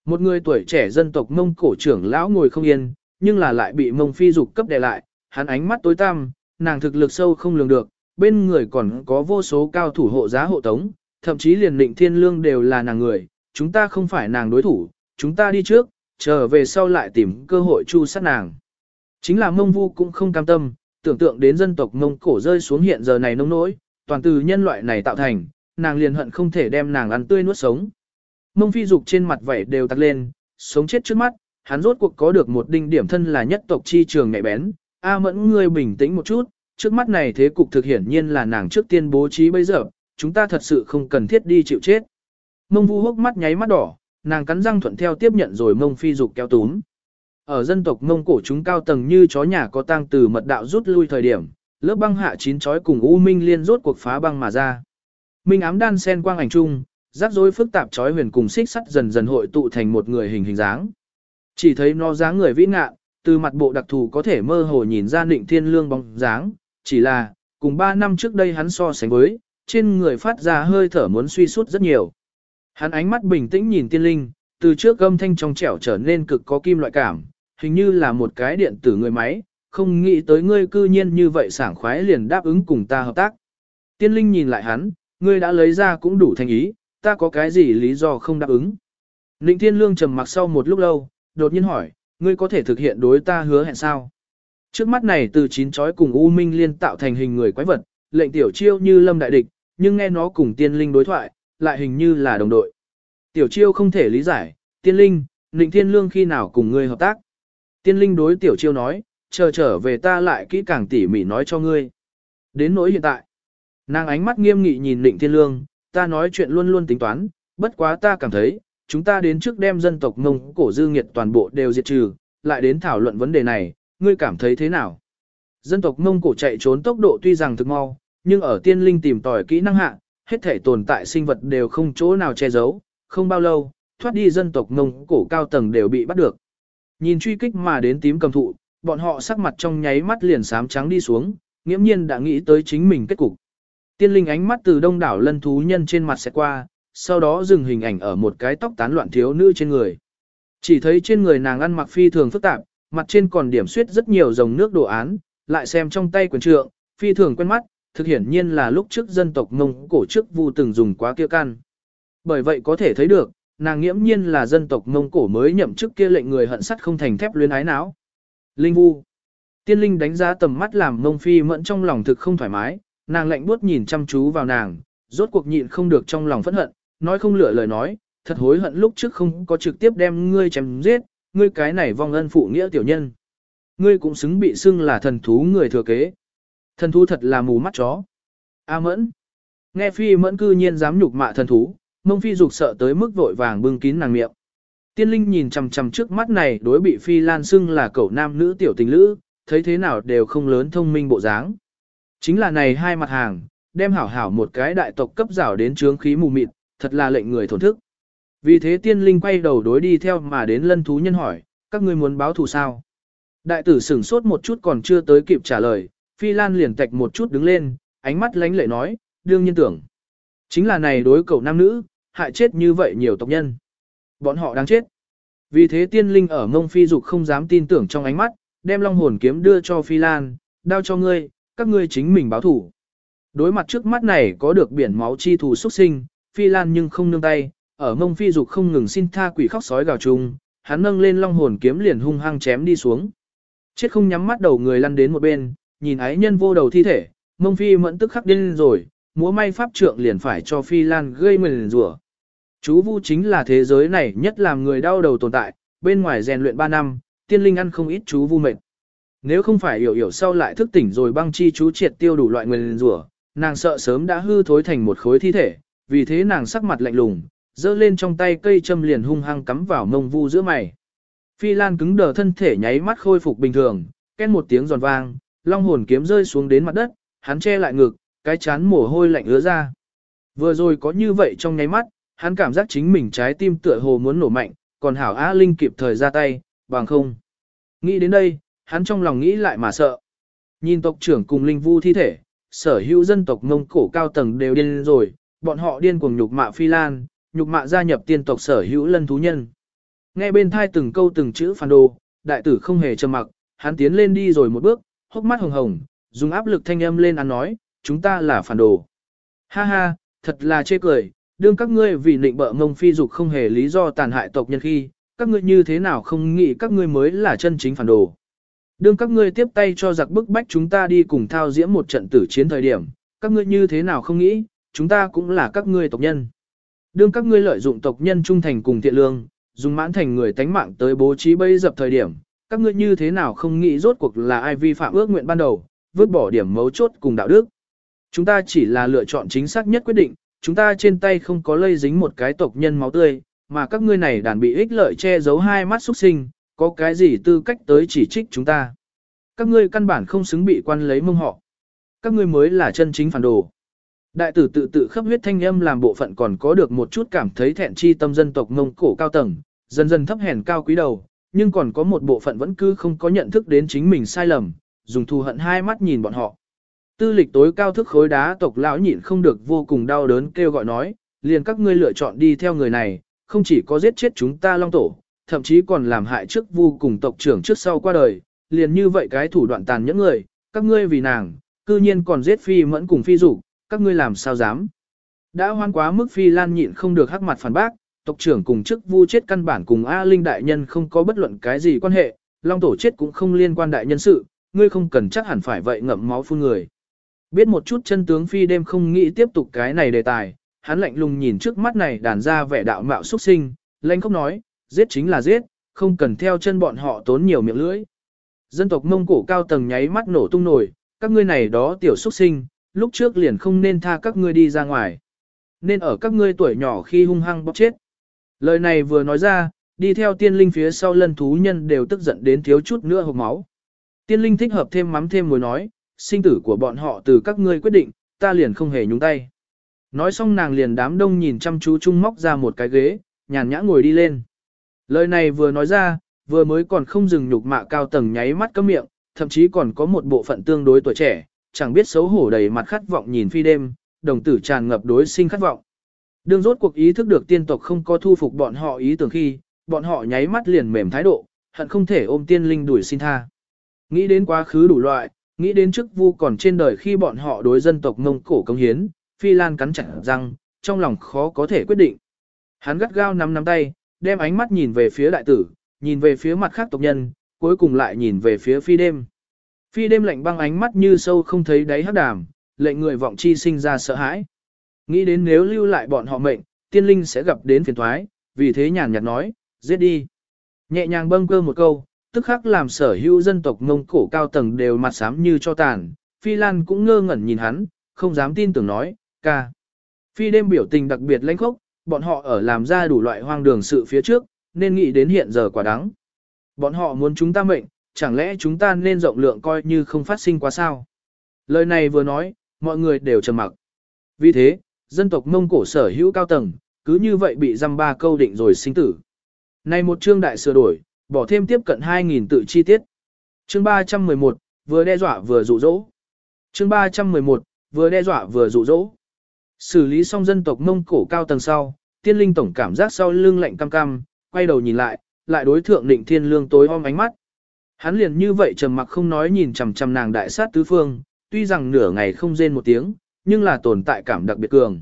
Một người tuổi trẻ dân tộc mông cổ trưởng lão ngồi không yên, nhưng là lại bị mông phi dục cấp đè lại, hắn ánh mắt tối tăm, nàng thực lực sâu không lường được, bên người còn có vô số cao thủ hộ giá hộ tống, thậm chí liền định thiên lương đều là nàng người, chúng ta không phải nàng đối thủ, chúng ta đi trước, trở về sau lại tìm cơ hội chu sát nàng. Chính là mông vu cũng không cam tâm, tưởng tượng đến dân tộc mông cổ rơi xuống hiện giờ này nông nỗi, toàn từ nhân loại này tạo thành, nàng liền hận không thể đem nàng ăn tươi nuốt sống. Mông phi dục trên mặt vảy đều tắt lên, sống chết trước mắt, hắn rốt cuộc có được một đinh điểm thân là nhất tộc chi trường nhạy bén. A mẫn ngươi bình tĩnh một chút, trước mắt này thế cục thực hiển nhiên là nàng trước tiên bố trí bây giờ, chúng ta thật sự không cần thiết đi chịu chết. Mông vu hốc mắt nháy mắt đỏ, nàng cắn răng thuận theo tiếp nhận rồi mông phi dục kéo túm. Ở dân tộc mông cổ chúng cao tầng như chó nhà có tang từ mật đạo rút lui thời điểm, lớp băng hạ chín chói cùng U Minh liên rốt cuộc phá băng mà ra. Minh ám đan sen quang ảnh chung, rắc rối phức tạp chói huyền cùng xích sắt dần dần hội tụ thành một người hình hình dáng. Chỉ thấy nó dáng người vĩ ngạ, từ mặt bộ đặc thù có thể mơ hồ nhìn ra định thiên lương bóng dáng, chỉ là, cùng 3 năm trước đây hắn so sánh với, trên người phát ra hơi thở muốn suy sút rất nhiều. Hắn ánh mắt bình tĩnh nhìn tiên linh, từ trước âm thanh trong trẻo trở nên cực có kim loại cảm, hình như là một cái điện tử người máy, không nghĩ tới ngươi cư nhiên như vậy sảng khoái liền đáp ứng cùng ta hợp tác. Tiên linh nhìn lại hắn, ngươi đã lấy ra cũng đủ thành ý, ta có cái gì lý do không đáp ứng. Ninh Thiên Lương trầm mặc sau một lúc lâu, đột nhiên hỏi, ngươi có thể thực hiện đối ta hứa hẹn sao? Trước mắt này từ chín chói cùng U Minh liên tạo thành hình người quái vật, lệnh tiểu chiêu như lâm đại địch, nhưng nghe nó cùng tiên linh đối thoại, lại hình như là đồng đội. Tiểu chiêu không thể lý giải, tiên linh, Ninh Thiên Lương khi nào cùng ngươi hợp tác? Tiên linh đối tiểu chiêu nói, chờ trở về ta lại kỹ càng tỉ mỉ nói cho ngươi. Đến nỗi hiện tại, nàng ánh mắt nghiêm nghị nhìn định Thiên Lương, ta nói chuyện luôn luôn tính toán, bất quá ta cảm thấy, chúng ta đến trước đem dân tộc Mông cổ dư nghiệt toàn bộ đều diệt trừ, lại đến thảo luận vấn đề này, ngươi cảm thấy thế nào? Dân tộc Mông cổ chạy trốn tốc độ tuy rằng thực mau, nhưng ở tiên linh tìm tòi kỹ năng hạ, hết thể tồn tại sinh vật đều không chỗ nào che giấu, không bao lâu, thoát đi dân tộc Mông cổ cao tầng đều bị bắt được. Nhìn truy kích mà đến tím cầm thụ, bọn họ sắc mặt trong nháy mắt liền xám trắng đi xuống, nghiễm nhiên đã nghĩ tới chính mình kết cục. Tiên linh ánh mắt từ đông đảo lân thú nhân trên mặt sẽ qua, sau đó dừng hình ảnh ở một cái tóc tán loạn thiếu nữ trên người. Chỉ thấy trên người nàng ăn mặc phi thường phức tạp, mặt trên còn điểm suyết rất nhiều dòng nước đồ án, lại xem trong tay quyền trượng, phi thường quen mắt, thực hiển nhiên là lúc trước dân tộc Mông cổ trước vu từng dùng quá kia căn. Bởi vậy có thể thấy được, nàng nghiễm nhiên là dân tộc Mông cổ mới nhậm chức kia lệnh người hận sắt không thành thép luyến ái não. Linh vu. Tiên linh đánh giá tầm mắt làm Mông phi mẫn trong lòng thực không thoải mái, nàng lạnh buốt nhìn chăm chú vào nàng, rốt cuộc nhịn không được trong lòng phẫn hận, nói không lựa lời nói, thật hối hận lúc trước không có trực tiếp đem ngươi chém giết, ngươi cái này vong ân phụ nghĩa tiểu nhân. Ngươi cũng xứng bị xưng là thần thú người thừa kế. Thần thú thật là mù mắt chó. A mẫn. Nghe phi mẫn cư nhiên dám nhục mạ thần thú, mông phi dục sợ tới mức vội vàng bưng kín nàng miệng. Tiên linh nhìn chằm chằm trước mắt này đối bị phi lan xưng là cậu nam nữ tiểu tình lữ, thấy thế nào đều không lớn thông minh bộ dáng. Chính là này hai mặt hàng, đem hảo hảo một cái đại tộc cấp rảo đến trướng khí mù mịt, thật là lệnh người thổn thức. Vì thế tiên linh quay đầu đối đi theo mà đến lân thú nhân hỏi, các ngươi muốn báo thù sao? Đại tử sửng sốt một chút còn chưa tới kịp trả lời, phi lan liền tạch một chút đứng lên, ánh mắt lánh lệ nói, đương nhiên tưởng. Chính là này đối cầu nam nữ, hại chết như vậy nhiều tộc nhân. Bọn họ đáng chết. Vì thế tiên linh ở mông phi dục không dám tin tưởng trong ánh mắt, đem long hồn kiếm đưa cho phi lan, đao cho ngươi, các ngươi chính mình báo thủ. Đối mặt trước mắt này có được biển máu chi thù xuất sinh, phi lan nhưng không nương tay, ở mông phi dục không ngừng xin tha quỷ khóc sói gào trùng, hắn nâng lên long hồn kiếm liền hung hăng chém đi xuống. Chết không nhắm mắt đầu người lăn đến một bên, nhìn ái nhân vô đầu thi thể, mông phi mẫn tức khắc điên rồi, múa may pháp trượng liền phải cho phi lan gây nguyền rủa. Chú Vu chính là thế giới này nhất làm người đau đầu tồn tại, bên ngoài rèn luyện 3 năm, tiên linh ăn không ít chú Vu mệt. Nếu không phải hiểu hiểu sau lại thức tỉnh rồi băng chi chú triệt tiêu đủ loại nguyền rủa, nàng sợ sớm đã hư thối thành một khối thi thể, vì thế nàng sắc mặt lạnh lùng, giơ lên trong tay cây châm liền hung hăng cắm vào mông vu giữa mày. Phi Lan cứng đờ thân thể nháy mắt khôi phục bình thường, ken một tiếng giòn vang, long hồn kiếm rơi xuống đến mặt đất, hắn che lại ngực, cái chán mồ hôi lạnh ứa ra. Vừa rồi có như vậy trong nháy mắt, hắn cảm giác chính mình trái tim tựa hồ muốn nổ mạnh, còn hảo Á Linh kịp thời ra tay, bằng không. Nghĩ đến đây, hắn trong lòng nghĩ lại mà sợ. Nhìn tộc trưởng cùng Linh Vu thi thể, sở hữu dân tộc Mông Cổ cao tầng đều điên rồi, bọn họ điên cuồng nhục mạ Phi Lan, nhục mạ gia nhập tiên tộc sở hữu lân thú nhân. Nghe bên thai từng câu từng chữ phản đồ, đại tử không hề trầm mặc, hắn tiến lên đi rồi một bước, hốc mắt hồng hồng, dùng áp lực thanh âm lên ăn nói, chúng ta là phản đồ. Ha ha, thật là chê cười, đương các ngươi vì nịnh bợ mông phi dục không hề lý do tàn hại tộc nhân khi, các ngươi như thế nào không nghĩ các ngươi mới là chân chính phản đồ. Đương các ngươi tiếp tay cho giặc bức bách chúng ta đi cùng thao diễm một trận tử chiến thời điểm, các ngươi như thế nào không nghĩ, chúng ta cũng là các ngươi tộc nhân. Đương các ngươi lợi dụng tộc nhân trung thành cùng thiện lương, dùng mãn thành người tánh mạng tới bố trí bây dập thời điểm, các ngươi như thế nào không nghĩ rốt cuộc là ai vi phạm ước nguyện ban đầu, vứt bỏ điểm mấu chốt cùng đạo đức. Chúng ta chỉ là lựa chọn chính xác nhất quyết định, chúng ta trên tay không có lây dính một cái tộc nhân máu tươi, mà các ngươi này đàn bị ích lợi che giấu hai mắt xuất sinh, có cái gì tư cách tới chỉ trích chúng ta. Các ngươi căn bản không xứng bị quan lấy mông họ. Các ngươi mới là chân chính phản đồ. Đại tử tự tự khắp huyết thanh âm làm bộ phận còn có được một chút cảm thấy thẹn chi tâm dân tộc mông cổ cao tầng, dần dần thấp hèn cao quý đầu, nhưng còn có một bộ phận vẫn cứ không có nhận thức đến chính mình sai lầm, dùng thù hận hai mắt nhìn bọn họ. Tư lịch tối cao thức khối đá tộc lão nhịn không được vô cùng đau đớn kêu gọi nói, liền các ngươi lựa chọn đi theo người này, không chỉ có giết chết chúng ta long tổ, thậm chí còn làm hại trước vu cùng tộc trưởng trước sau qua đời, liền như vậy cái thủ đoạn tàn nhẫn người, các ngươi vì nàng, cư nhiên còn giết phi mẫn cùng phi dục các ngươi làm sao dám. Đã hoan quá mức phi lan nhịn không được hắc mặt phản bác, tộc trưởng cùng chức vu chết căn bản cùng A Linh đại nhân không có bất luận cái gì quan hệ, long tổ chết cũng không liên quan đại nhân sự, ngươi không cần chắc hẳn phải vậy ngậm máu phun người. Biết một chút chân tướng phi đêm không nghĩ tiếp tục cái này đề tài, hắn lạnh lùng nhìn trước mắt này đàn ra vẻ đạo mạo xuất sinh, lạnh không nói, giết chính là giết, không cần theo chân bọn họ tốn nhiều miệng lưỡi. Dân tộc Mông Cổ cao tầng nháy mắt nổ tung nổi, các ngươi này đó tiểu xuất sinh, lúc trước liền không nên tha các ngươi đi ra ngoài. Nên ở các ngươi tuổi nhỏ khi hung hăng bóp chết. Lời này vừa nói ra, đi theo tiên linh phía sau lân thú nhân đều tức giận đến thiếu chút nữa hộc máu. Tiên linh thích hợp thêm mắm thêm mùi nói, sinh tử của bọn họ từ các ngươi quyết định, ta liền không hề nhúng tay. Nói xong nàng liền đám đông nhìn chăm chú chung móc ra một cái ghế, nhàn nhã ngồi đi lên. Lời này vừa nói ra, vừa mới còn không dừng nhục mạ cao tầng nháy mắt cấm miệng, thậm chí còn có một bộ phận tương đối tuổi trẻ, chẳng biết xấu hổ đầy mặt khát vọng nhìn phi đêm, đồng tử tràn ngập đối sinh khát vọng. Đương rốt cuộc ý thức được tiên tộc không có thu phục bọn họ ý tưởng khi, bọn họ nháy mắt liền mềm thái độ, hận không thể ôm tiên linh đuổi xin tha. Nghĩ đến quá khứ đủ loại, nghĩ đến chức vu còn trên đời khi bọn họ đối dân tộc Mông Cổ công hiến, Phi Lan cắn chặt răng, trong lòng khó có thể quyết định. Hắn gắt gao nắm nắm tay, đem ánh mắt nhìn về phía đại tử, nhìn về phía mặt khác tộc nhân, cuối cùng lại nhìn về phía phi đêm. Phi đêm lạnh băng ánh mắt như sâu không thấy đáy hắc đàm, lệnh người vọng chi sinh ra sợ hãi. Nghĩ đến nếu lưu lại bọn họ mệnh, tiên linh sẽ gặp đến phiền thoái, vì thế nhàn nhạt nói, giết đi. Nhẹ nhàng bâng cơ một câu, tức khắc làm sở hữu dân tộc Mông Cổ cao tầng đều mặt xám như cho tàn. Phi Lan cũng ngơ ngẩn nhìn hắn, không dám tin tưởng nói, ca. Phi đêm biểu tình đặc biệt lãnh khốc, bọn họ ở làm ra đủ loại hoang đường sự phía trước, nên nghĩ đến hiện giờ quả đắng. Bọn họ muốn chúng ta mệnh, chẳng lẽ chúng ta nên rộng lượng coi như không phát sinh quá sao? Lời này vừa nói, mọi người đều trầm mặc. Vì thế, dân tộc Mông Cổ sở hữu cao tầng, cứ như vậy bị dăm ba câu định rồi sinh tử. Này một chương đại sửa đổi, bỏ thêm tiếp cận 2.000 tự chi tiết. Chương 311, vừa đe dọa vừa dụ dỗ. Chương 311, vừa đe dọa vừa dụ dỗ. Xử lý xong dân tộc Mông Cổ cao tầng sau, tiên linh tổng cảm giác sau lưng lạnh cam cam, quay đầu nhìn lại, lại đối thượng định thiên lương tối om ánh mắt. Hắn liền như vậy trầm mặc không nói nhìn chằm chằm nàng đại sát tứ phương, tuy rằng nửa ngày không rên một tiếng, nhưng là tồn tại cảm đặc biệt cường.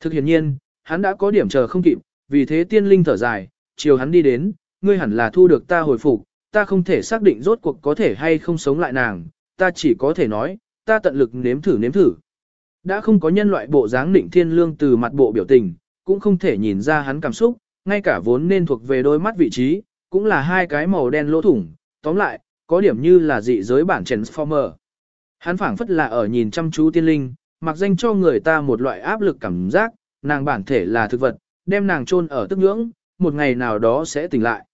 Thực hiện nhiên, hắn đã có điểm chờ không kịp, vì thế tiên linh thở dài, chiều hắn đi đến, ngươi hẳn là thu được ta hồi phục, ta không thể xác định rốt cuộc có thể hay không sống lại nàng, ta chỉ có thể nói, ta tận lực nếm thử nếm thử. Đã không có nhân loại bộ dáng định thiên lương từ mặt bộ biểu tình, cũng không thể nhìn ra hắn cảm xúc, ngay cả vốn nên thuộc về đôi mắt vị trí, cũng là hai cái màu đen lỗ thủng, tóm lại, có điểm như là dị giới bản Transformer. Hắn phảng phất là ở nhìn chăm chú tiên linh, mặc danh cho người ta một loại áp lực cảm giác, nàng bản thể là thực vật, đem nàng chôn ở tức ngưỡng, một ngày nào đó sẽ tỉnh lại.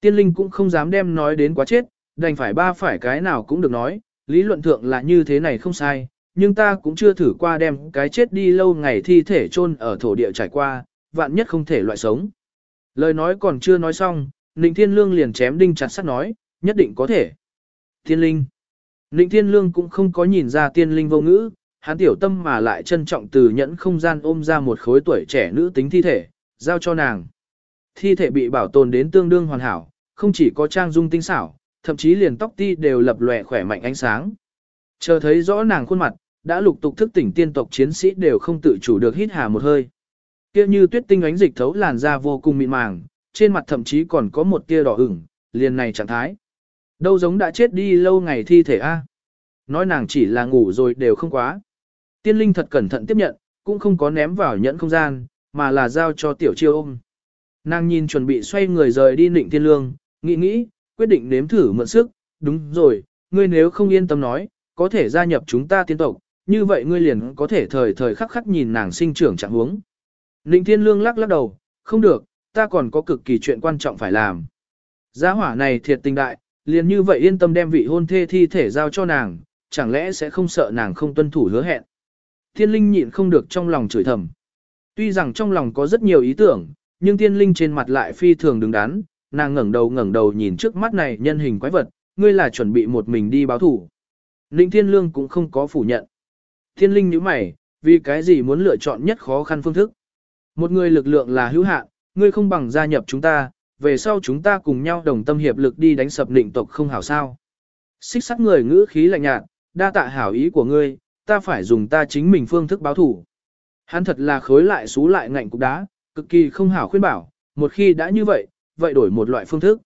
Tiên linh cũng không dám đem nói đến quá chết, đành phải ba phải cái nào cũng được nói, lý luận thượng là như thế này không sai, nhưng ta cũng chưa thử qua đem cái chết đi lâu ngày thi thể chôn ở thổ địa trải qua, vạn nhất không thể loại sống. Lời nói còn chưa nói xong, Ninh Thiên Lương liền chém đinh chặt sắt nói, nhất định có thể. Thiên linh. Ninh Thiên Lương cũng không có nhìn ra tiên linh vô ngữ, hắn tiểu tâm mà lại trân trọng từ nhẫn không gian ôm ra một khối tuổi trẻ nữ tính thi thể, giao cho nàng. Thi thể bị bảo tồn đến tương đương hoàn hảo, không chỉ có trang dung tinh xảo, thậm chí liền tóc ti đều lập lòe khỏe mạnh ánh sáng. Chờ thấy rõ nàng khuôn mặt, đã lục tục thức tỉnh tiên tộc chiến sĩ đều không tự chủ được hít hà một hơi. Kia như tuyết tinh ánh dịch thấu làn da vô cùng mịn màng, trên mặt thậm chí còn có một tia đỏ ửng, liền này trạng thái. Đâu giống đã chết đi lâu ngày thi thể a. Nói nàng chỉ là ngủ rồi đều không quá. Tiên linh thật cẩn thận tiếp nhận, cũng không có ném vào nhẫn không gian, mà là giao cho tiểu chiêu ôm. Nàng nhìn chuẩn bị xoay người rời đi nịnh Thiên lương, nghĩ nghĩ, quyết định nếm thử mượn sức, đúng rồi, ngươi nếu không yên tâm nói, có thể gia nhập chúng ta tiên tộc, như vậy ngươi liền có thể thời thời khắc khắc nhìn nàng sinh trưởng trạng huống. Nịnh thiên lương lắc lắc đầu, không được, ta còn có cực kỳ chuyện quan trọng phải làm. Giá hỏa này thiệt tình đại, liền như vậy yên tâm đem vị hôn thê thi thể giao cho nàng, chẳng lẽ sẽ không sợ nàng không tuân thủ hứa hẹn. Thiên linh nhịn không được trong lòng chửi thầm. Tuy rằng trong lòng có rất nhiều ý tưởng, nhưng tiên linh trên mặt lại phi thường đứng đắn, nàng ngẩng đầu ngẩng đầu nhìn trước mắt này nhân hình quái vật, ngươi là chuẩn bị một mình đi báo thủ. Ninh Thiên Lương cũng không có phủ nhận. Thiên linh như mày, vì cái gì muốn lựa chọn nhất khó khăn phương thức. Một người lực lượng là hữu hạn, ngươi không bằng gia nhập chúng ta, về sau chúng ta cùng nhau đồng tâm hiệp lực đi đánh sập định tộc không hảo sao. Xích sắc người ngữ khí lạnh nhạt, đa tạ hảo ý của ngươi, ta phải dùng ta chính mình phương thức báo thủ. Hắn thật là khối lại xú lại ngạnh cục đá, cực kỳ không hảo khuyên bảo, một khi đã như vậy, vậy đổi một loại phương thức.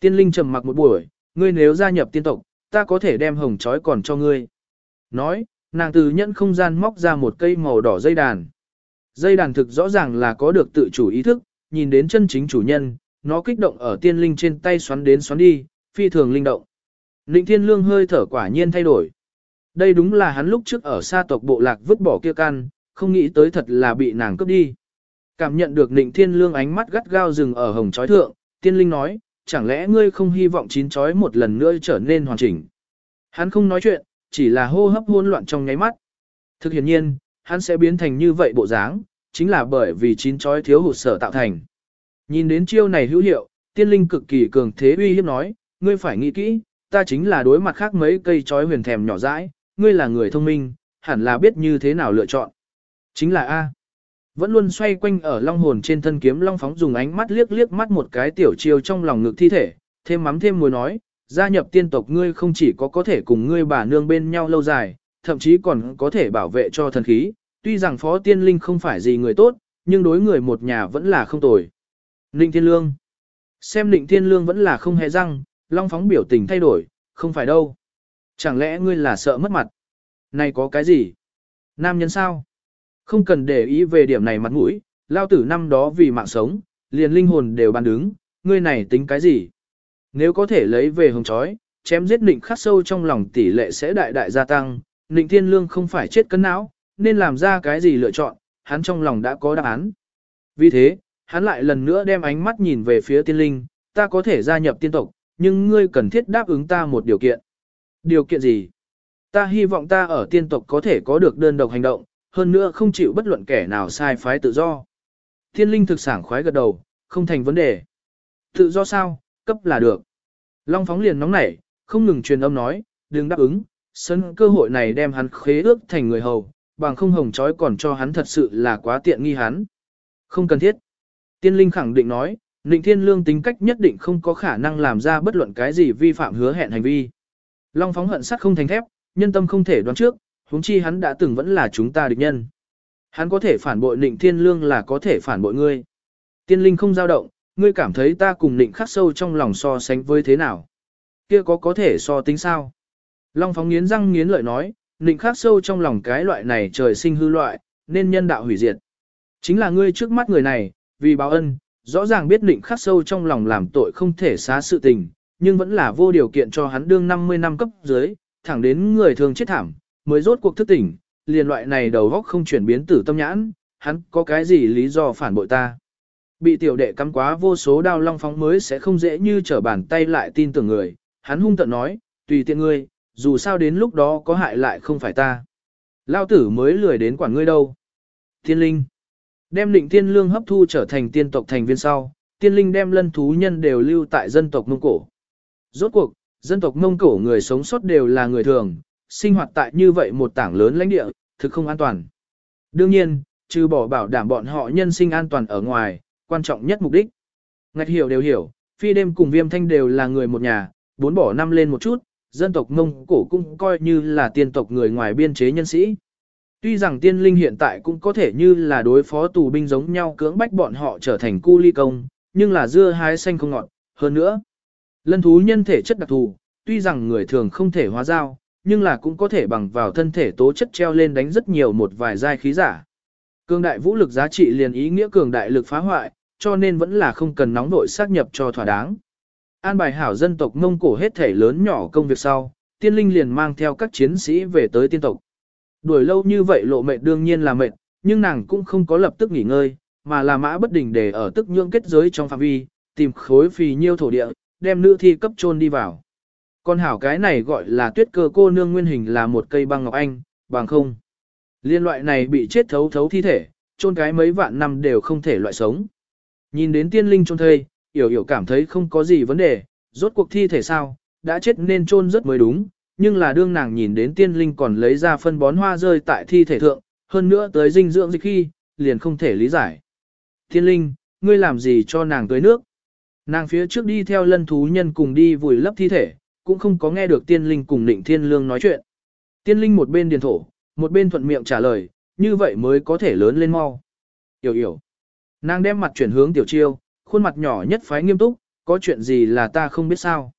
Tiên linh trầm mặc một buổi, ngươi nếu gia nhập tiên tộc, ta có thể đem hồng chói còn cho ngươi. Nói, nàng từ nhẫn không gian móc ra một cây màu đỏ dây đàn. Dây đàn thực rõ ràng là có được tự chủ ý thức, nhìn đến chân chính chủ nhân, nó kích động ở tiên linh trên tay xoắn đến xoắn đi, phi thường linh động. Lĩnh Thiên Lương hơi thở quả nhiên thay đổi. Đây đúng là hắn lúc trước ở xa tộc bộ lạc vứt bỏ kia căn, không nghĩ tới thật là bị nàng cướp đi. Cảm nhận được nịnh Thiên Lương ánh mắt gắt gao dừng ở hồng chói thượng, tiên linh nói, chẳng lẽ ngươi không hy vọng chín chói một lần nữa trở nên hoàn chỉnh. Hắn không nói chuyện, chỉ là hô hấp hỗn loạn trong nháy mắt. Thực hiện nhiên, hắn sẽ biến thành như vậy bộ dáng, chính là bởi vì chín chói thiếu hụt sở tạo thành. Nhìn đến chiêu này hữu hiệu, tiên linh cực kỳ cường thế uy hiếp nói, ngươi phải nghĩ kỹ, ta chính là đối mặt khác mấy cây chói huyền thèm nhỏ dãi, ngươi là người thông minh, hẳn là biết như thế nào lựa chọn. Chính là A. Vẫn luôn xoay quanh ở long hồn trên thân kiếm long phóng dùng ánh mắt liếc liếc mắt một cái tiểu chiêu trong lòng ngực thi thể, thêm mắm thêm muối nói, gia nhập tiên tộc ngươi không chỉ có có thể cùng ngươi bà nương bên nhau lâu dài, thậm chí còn có thể bảo vệ cho thần khí, tuy rằng phó tiên linh không phải gì người tốt, nhưng đối người một nhà vẫn là không tồi. Ninh Thiên Lương Xem Ninh Thiên Lương vẫn là không hề răng, long phóng biểu tình thay đổi, không phải đâu. Chẳng lẽ ngươi là sợ mất mặt? Này có cái gì? Nam nhân sao? Không cần để ý về điểm này mặt mũi, lao tử năm đó vì mạng sống, liền linh hồn đều bàn đứng, ngươi này tính cái gì? Nếu có thể lấy về hồng chói, chém giết định khắc sâu trong lòng tỷ lệ sẽ đại đại gia tăng, định thiên lương không phải chết cân não, nên làm ra cái gì lựa chọn, hắn trong lòng đã có đáp án. Vì thế, hắn lại lần nữa đem ánh mắt nhìn về phía tiên linh, ta có thể gia nhập tiên tộc, nhưng ngươi cần thiết đáp ứng ta một điều kiện. Điều kiện gì? Ta hy vọng ta ở tiên tộc có thể có được đơn độc hành động, hơn nữa không chịu bất luận kẻ nào sai phái tự do. Thiên linh thực sảng khoái gật đầu, không thành vấn đề. Tự do sao, cấp là được. Long phóng liền nóng nảy, không ngừng truyền âm nói, đừng đáp ứng, sân cơ hội này đem hắn khế ước thành người hầu, bằng không hồng chói còn cho hắn thật sự là quá tiện nghi hắn. Không cần thiết. Tiên linh khẳng định nói, Ninh Thiên Lương tính cách nhất định không có khả năng làm ra bất luận cái gì vi phạm hứa hẹn hành vi. Long phóng hận sắt không thành thép, nhân tâm không thể đoán trước, huống chi hắn đã từng vẫn là chúng ta địch nhân. Hắn có thể phản bội Ninh Thiên Lương là có thể phản bội ngươi. Tiên linh không dao động, ngươi cảm thấy ta cùng Ninh khắc sâu trong lòng so sánh với thế nào? Kia có có thể so tính sao? Long phóng nghiến răng nghiến lợi nói, Ninh khắc sâu trong lòng cái loại này trời sinh hư loại, nên nhân đạo hủy diệt. Chính là ngươi trước mắt người này, vì báo ân, rõ ràng biết nịnh khắc sâu trong lòng làm tội không thể xá sự tình, nhưng vẫn là vô điều kiện cho hắn đương 50 năm cấp dưới, thẳng đến người thường chết thảm, mới rốt cuộc thức tỉnh, liền loại này đầu góc không chuyển biến tử tâm nhãn, hắn có cái gì lý do phản bội ta. Bị tiểu đệ cắm quá vô số đao long phóng mới sẽ không dễ như trở bàn tay lại tin tưởng người, hắn hung tận nói, tùy tiện ngươi, dù sao đến lúc đó có hại lại không phải ta. Lao tử mới lười đến quản ngươi đâu. Thiên linh. Đem định tiên lương hấp thu trở thành tiên tộc thành viên sau, tiên linh đem lân thú nhân đều lưu tại dân tộc Mông Cổ. Rốt cuộc, dân tộc Mông Cổ người sống sót đều là người thường, sinh hoạt tại như vậy một tảng lớn lãnh địa, thực không an toàn. Đương nhiên, trừ bỏ bảo đảm bọn họ nhân sinh an toàn ở ngoài, quan trọng nhất mục đích. Ngạch hiểu đều hiểu, phi đêm cùng viêm thanh đều là người một nhà, bốn bỏ năm lên một chút, dân tộc Mông Cổ cũng coi như là tiên tộc người ngoài biên chế nhân sĩ. Tuy rằng tiên linh hiện tại cũng có thể như là đối phó tù binh giống nhau cưỡng bách bọn họ trở thành cu ly công, nhưng là dưa hái xanh không ngọt, hơn nữa. Lân thú nhân thể chất đặc thù, tuy rằng người thường không thể hóa giao, nhưng là cũng có thể bằng vào thân thể tố chất treo lên đánh rất nhiều một vài giai khí giả. Cường đại vũ lực giá trị liền ý nghĩa cường đại lực phá hoại, cho nên vẫn là không cần nóng nội xác nhập cho thỏa đáng. An bài hảo dân tộc Mông Cổ hết thể lớn nhỏ công việc sau, tiên linh liền mang theo các chiến sĩ về tới tiên tộc. Đuổi lâu như vậy lộ mệt đương nhiên là mệt, nhưng nàng cũng không có lập tức nghỉ ngơi, mà là mã bất đình để ở tức nhượng kết giới trong phạm vi, tìm khối phì nhiêu thổ địa, đem nữ thi cấp chôn đi vào. Con hảo cái này gọi là tuyết cơ cô nương nguyên hình là một cây băng ngọc anh, bằng không. Liên loại này bị chết thấu thấu thi thể, chôn cái mấy vạn năm đều không thể loại sống. Nhìn đến tiên linh chôn thây, hiểu hiểu cảm thấy không có gì vấn đề, rốt cuộc thi thể sao, đã chết nên chôn rất mới đúng, nhưng là đương nàng nhìn đến tiên linh còn lấy ra phân bón hoa rơi tại thi thể thượng, hơn nữa tới dinh dưỡng dịch khi, liền không thể lý giải. Tiên linh, ngươi làm gì cho nàng tới nước? Nàng phía trước đi theo lân thú nhân cùng đi vùi lấp thi thể, cũng không có nghe được tiên linh cùng định thiên lương nói chuyện. Tiên linh một bên điền thổ, một bên thuận miệng trả lời, như vậy mới có thể lớn lên mau. Yểu yểu. Nàng đem mặt chuyển hướng tiểu chiêu, khuôn mặt nhỏ nhất phái nghiêm túc, có chuyện gì là ta không biết sao.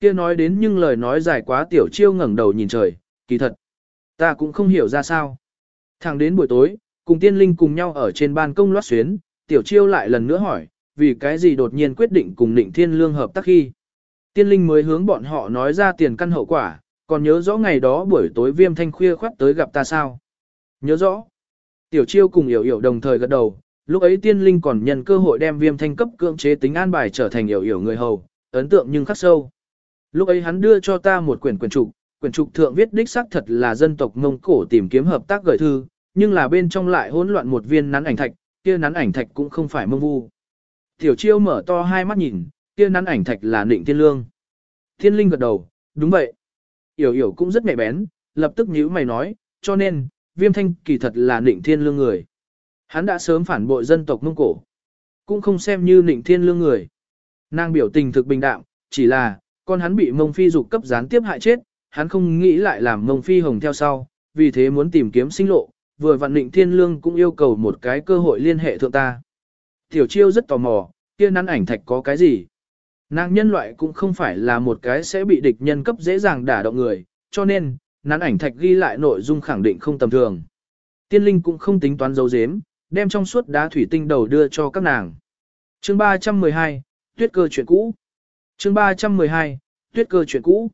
Kia nói đến nhưng lời nói dài quá tiểu chiêu ngẩng đầu nhìn trời, kỳ thật. Ta cũng không hiểu ra sao. Thẳng đến buổi tối, cùng tiên linh cùng nhau ở trên ban công loát xuyến, tiểu chiêu lại lần nữa hỏi, vì cái gì đột nhiên quyết định cùng định thiên lương hợp tác khi. Tiên linh mới hướng bọn họ nói ra tiền căn hậu quả, còn nhớ rõ ngày đó buổi tối viêm thanh khuya khoắt tới gặp ta sao. Nhớ rõ. Tiểu chiêu cùng hiểu hiểu đồng thời gật đầu, lúc ấy tiên linh còn nhận cơ hội đem viêm thanh cấp cưỡng chế tính an bài trở thành hiểu hiểu người hầu, ấn tượng nhưng khắc sâu. Lúc ấy hắn đưa cho ta một quyển quyển trục, quyển trục thượng viết đích xác thật là dân tộc Mông Cổ tìm kiếm hợp tác gửi thư, nhưng là bên trong lại hỗn loạn một viên nắn ảnh thạch, kia nắn ảnh thạch cũng không phải mông vu. Tiểu chiêu mở to hai mắt nhìn, kia nắn ảnh thạch là nịnh thiên lương. Thiên linh gật đầu, đúng vậy. Yểu yểu cũng rất nhạy bén, lập tức nhíu mày nói, cho nên, viêm thanh kỳ thật là nịnh thiên lương người. Hắn đã sớm phản bội dân tộc Mông Cổ. Cũng không xem như nịnh thiên lương người. Nàng biểu tình thực bình đạm, chỉ là, con hắn bị mông phi dục cấp gián tiếp hại chết, hắn không nghĩ lại làm mông phi hồng theo sau, vì thế muốn tìm kiếm sinh lộ, vừa vặn định thiên lương cũng yêu cầu một cái cơ hội liên hệ thượng ta. Tiểu chiêu rất tò mò, kia nắn ảnh thạch có cái gì? Nàng nhân loại cũng không phải là một cái sẽ bị địch nhân cấp dễ dàng đả động người, cho nên, nán ảnh thạch ghi lại nội dung khẳng định không tầm thường. Tiên linh cũng không tính toán dấu dếm, đem trong suốt đá thủy tinh đầu đưa cho các nàng. chương 312, tuyết cơ chuyện cũ chương 312, tuyết cơ chuyện cũ.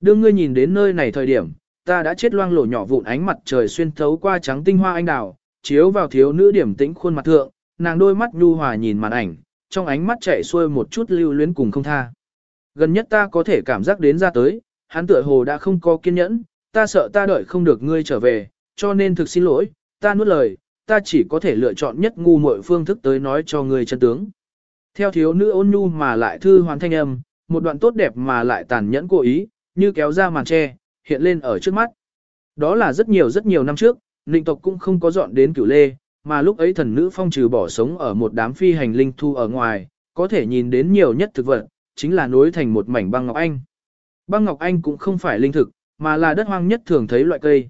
Đương ngươi nhìn đến nơi này thời điểm, ta đã chết loang lổ nhỏ vụn ánh mặt trời xuyên thấu qua trắng tinh hoa anh đào, chiếu vào thiếu nữ điểm tĩnh khuôn mặt thượng, nàng đôi mắt nhu hòa nhìn màn ảnh, trong ánh mắt chạy xuôi một chút lưu luyến cùng không tha. Gần nhất ta có thể cảm giác đến ra tới, hắn tựa hồ đã không có kiên nhẫn, ta sợ ta đợi không được ngươi trở về, cho nên thực xin lỗi, ta nuốt lời, ta chỉ có thể lựa chọn nhất ngu muội phương thức tới nói cho ngươi chân tướng. Theo thiếu nữ ôn nhu mà lại thư hoàn thanh âm, một đoạn tốt đẹp mà lại tàn nhẫn cố ý, như kéo ra màn tre, hiện lên ở trước mắt. Đó là rất nhiều rất nhiều năm trước, Ninh tộc cũng không có dọn đến cửu lê, mà lúc ấy thần nữ phong trừ bỏ sống ở một đám phi hành linh thu ở ngoài, có thể nhìn đến nhiều nhất thực vật, chính là nối thành một mảnh băng ngọc anh. Băng ngọc anh cũng không phải linh thực, mà là đất hoang nhất thường thấy loại cây.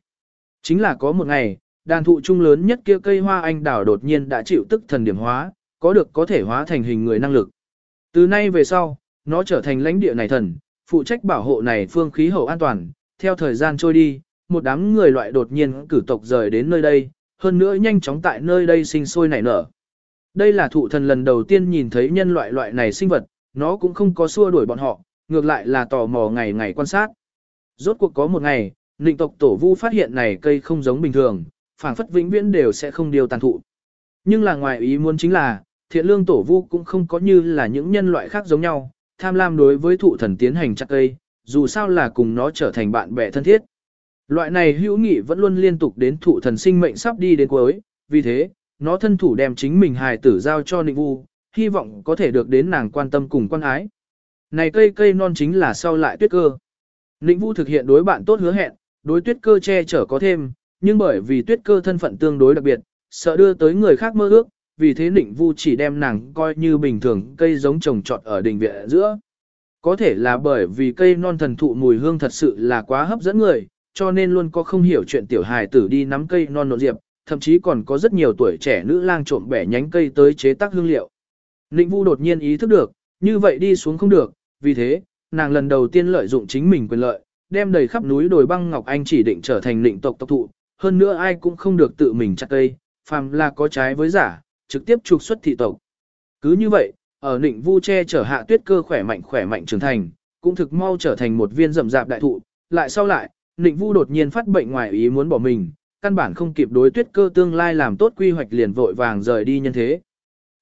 Chính là có một ngày, đàn thụ trung lớn nhất kia cây hoa anh đào đột nhiên đã chịu tức thần điểm hóa, có được có thể hóa thành hình người năng lực. Từ nay về sau, nó trở thành lãnh địa này thần, phụ trách bảo hộ này phương khí hậu an toàn. Theo thời gian trôi đi, một đám người loại đột nhiên cử tộc rời đến nơi đây, hơn nữa nhanh chóng tại nơi đây sinh sôi nảy nở. Đây là thụ thần lần đầu tiên nhìn thấy nhân loại loại này sinh vật, nó cũng không có xua đuổi bọn họ, ngược lại là tò mò ngày ngày quan sát. Rốt cuộc có một ngày, nịnh tộc tổ vu phát hiện này cây không giống bình thường, phảng phất vĩnh viễn đều sẽ không điều tàn thụ. Nhưng là ngoài ý muốn chính là, thiện lương tổ vu cũng không có như là những nhân loại khác giống nhau, tham lam đối với thụ thần tiến hành chặt cây, dù sao là cùng nó trở thành bạn bè thân thiết. Loại này hữu nghị vẫn luôn liên tục đến thụ thần sinh mệnh sắp đi đến cuối, vì thế, nó thân thủ đem chính mình hài tử giao cho nịnh vu, hy vọng có thể được đến nàng quan tâm cùng quan ái. Này cây cây non chính là sau lại tuyết cơ. Nịnh vu thực hiện đối bạn tốt hứa hẹn, đối tuyết cơ che chở có thêm, nhưng bởi vì tuyết cơ thân phận tương đối đặc biệt, sợ đưa tới người khác mơ ước, vì thế Nịnh Vu chỉ đem nàng coi như bình thường cây giống trồng trọt ở đình viện giữa. Có thể là bởi vì cây non thần thụ mùi hương thật sự là quá hấp dẫn người, cho nên luôn có không hiểu chuyện tiểu hài tử đi nắm cây non nộn diệp, thậm chí còn có rất nhiều tuổi trẻ nữ lang trộm bẻ nhánh cây tới chế tác hương liệu. Ninh Vu đột nhiên ý thức được, như vậy đi xuống không được, vì thế, nàng lần đầu tiên lợi dụng chính mình quyền lợi, đem đầy khắp núi đồi băng ngọc anh chỉ định trở thành nịnh tộc tộc thụ, hơn nữa ai cũng không được tự mình chặt cây, phàm là có trái với giả, trực tiếp trục xuất thị tộc. Cứ như vậy, ở Ninh vu che chở hạ tuyết cơ khỏe mạnh khỏe mạnh trưởng thành, cũng thực mau trở thành một viên rậm rạp đại thụ, lại sau lại, nịnh vu đột nhiên phát bệnh ngoài ý muốn bỏ mình, căn bản không kịp đối tuyết cơ tương lai làm tốt quy hoạch liền vội vàng rời đi nhân thế.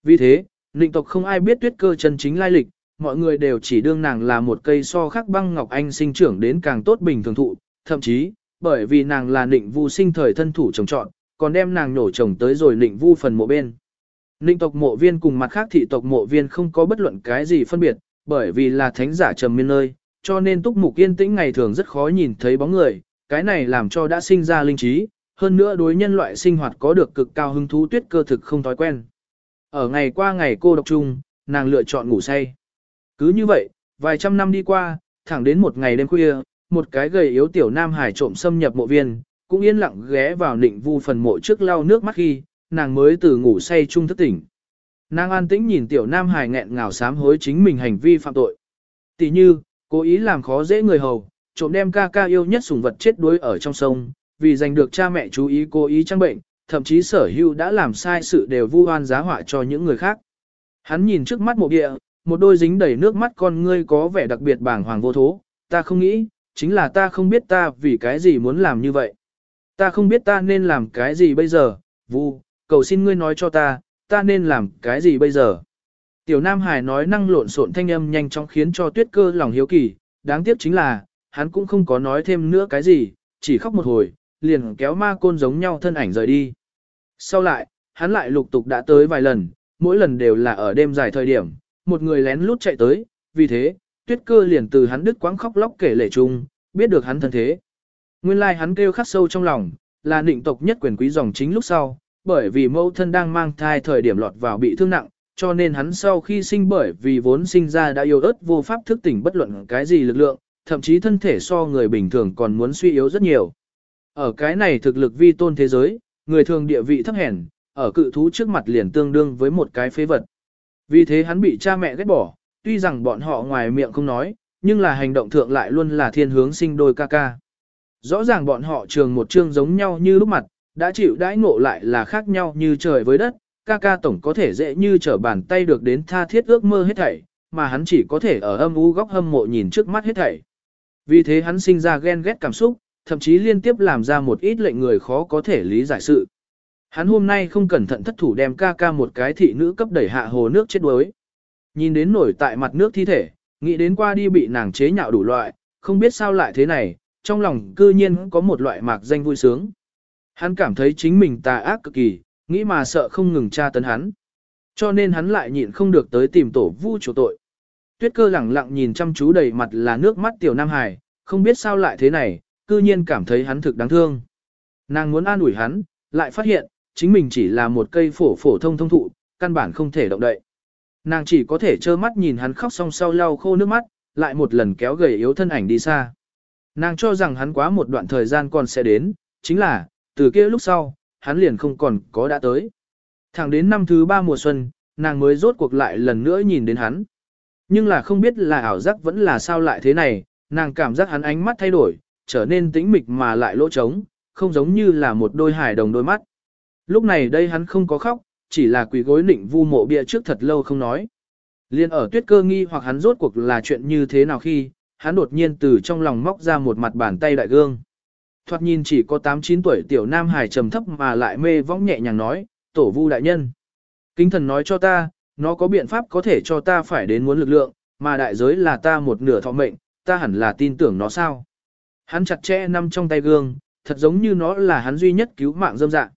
Vì thế, nịnh tộc không ai biết tuyết cơ chân chính lai lịch, mọi người đều chỉ đương nàng là một cây so khắc băng ngọc anh sinh trưởng đến càng tốt bình thường thụ, thậm chí, bởi vì nàng là nịnh vu sinh thời thân thủ trồng trọn, còn đem nàng nổ trồng tới rồi nịnh vu phần mộ bên. Nịnh tộc mộ viên cùng mặt khác thị tộc mộ viên không có bất luận cái gì phân biệt, bởi vì là thánh giả trầm miên nơi, cho nên túc mục yên tĩnh ngày thường rất khó nhìn thấy bóng người, cái này làm cho đã sinh ra linh trí, hơn nữa đối nhân loại sinh hoạt có được cực cao hứng thú tuyết cơ thực không thói quen. Ở ngày qua ngày cô độc chung, nàng lựa chọn ngủ say. Cứ như vậy, vài trăm năm đi qua, thẳng đến một ngày đêm khuya, một cái gầy yếu tiểu nam hải trộm xâm nhập mộ viên, cũng yên lặng ghé vào nịnh vu phần mộ trước lau nước mắt khi, nàng mới từ ngủ say chung thức tỉnh. Nàng an tĩnh nhìn tiểu nam hải nghẹn ngào sám hối chính mình hành vi phạm tội. Tỷ như, cố ý làm khó dễ người hầu, trộm đem ca ca yêu nhất sủng vật chết đuối ở trong sông, vì giành được cha mẹ chú ý cố ý trang bệnh, thậm chí sở hưu đã làm sai sự đều vu oan giá họa cho những người khác. Hắn nhìn trước mắt mộ địa, một đôi dính đầy nước mắt con ngươi có vẻ đặc biệt bàng hoàng vô thố, ta không nghĩ, chính là ta không biết ta vì cái gì muốn làm như vậy. Ta không biết ta nên làm cái gì bây giờ, vu, cầu xin ngươi nói cho ta, ta nên làm cái gì bây giờ. Tiểu Nam Hải nói năng lộn xộn thanh âm nhanh chóng khiến cho tuyết cơ lòng hiếu kỳ, đáng tiếc chính là, hắn cũng không có nói thêm nữa cái gì, chỉ khóc một hồi, liền kéo ma côn giống nhau thân ảnh rời đi. Sau lại, hắn lại lục tục đã tới vài lần, mỗi lần đều là ở đêm dài thời điểm, một người lén lút chạy tới, vì thế, tuyết cơ liền từ hắn đứt quãng khóc lóc kể lể chung, biết được hắn thân thế. Nguyên lai like hắn kêu khắc sâu trong lòng, là định tộc nhất quyền quý dòng chính lúc sau, bởi vì mẫu thân đang mang thai thời điểm lọt vào bị thương nặng, cho nên hắn sau khi sinh bởi vì vốn sinh ra đã yếu ớt vô pháp thức tỉnh bất luận cái gì lực lượng, thậm chí thân thể so người bình thường còn muốn suy yếu rất nhiều. Ở cái này thực lực vi tôn thế giới, người thường địa vị thấp hèn, ở cự thú trước mặt liền tương đương với một cái phế vật. Vì thế hắn bị cha mẹ ghét bỏ, tuy rằng bọn họ ngoài miệng không nói, nhưng là hành động thượng lại luôn là thiên hướng sinh đôi ca ca. Rõ ràng bọn họ trường một chương giống nhau như lúc mặt, đã chịu đãi ngộ lại là khác nhau như trời với đất, ca ca tổng có thể dễ như trở bàn tay được đến tha thiết ước mơ hết thảy, mà hắn chỉ có thể ở âm u góc hâm mộ nhìn trước mắt hết thảy. Vì thế hắn sinh ra ghen ghét cảm xúc, thậm chí liên tiếp làm ra một ít lệnh người khó có thể lý giải sự. Hắn hôm nay không cẩn thận thất thủ đem ca ca một cái thị nữ cấp đẩy hạ hồ nước chết đuối. Nhìn đến nổi tại mặt nước thi thể, nghĩ đến qua đi bị nàng chế nhạo đủ loại, không biết sao lại thế này, trong lòng cư nhiên có một loại mạc danh vui sướng. Hắn cảm thấy chính mình tà ác cực kỳ, nghĩ mà sợ không ngừng tra tấn hắn. Cho nên hắn lại nhịn không được tới tìm tổ vu chủ tội. Tuyết cơ lẳng lặng nhìn chăm chú đầy mặt là nước mắt tiểu Nam Hải, không biết sao lại thế này, cư nhiên cảm thấy hắn thực đáng thương. Nàng muốn an ủi hắn, lại phát hiện, chính mình chỉ là một cây phổ phổ thông thông thụ, căn bản không thể động đậy. Nàng chỉ có thể trơ mắt nhìn hắn khóc xong sau lau khô nước mắt, lại một lần kéo gầy yếu thân ảnh đi xa. Nàng cho rằng hắn quá một đoạn thời gian còn sẽ đến, chính là, từ kia lúc sau, hắn liền không còn có đã tới. Thẳng đến năm thứ ba mùa xuân, nàng mới rốt cuộc lại lần nữa nhìn đến hắn. Nhưng là không biết là ảo giác vẫn là sao lại thế này, nàng cảm giác hắn ánh mắt thay đổi, trở nên tĩnh mịch mà lại lỗ trống, không giống như là một đôi hải đồng đôi mắt. Lúc này đây hắn không có khóc, chỉ là quỳ gối nịnh vu mộ bia trước thật lâu không nói. Liên ở tuyết cơ nghi hoặc hắn rốt cuộc là chuyện như thế nào khi, hắn đột nhiên từ trong lòng móc ra một mặt bàn tay đại gương. Thoạt nhìn chỉ có 8-9 tuổi tiểu nam hài trầm thấp mà lại mê vong nhẹ nhàng nói, tổ vu đại nhân. Kính thần nói cho ta, nó có biện pháp có thể cho ta phải đến muốn lực lượng, mà đại giới là ta một nửa thọ mệnh, ta hẳn là tin tưởng nó sao. Hắn chặt chẽ nằm trong tay gương, thật giống như nó là hắn duy nhất cứu mạng dâm dạng.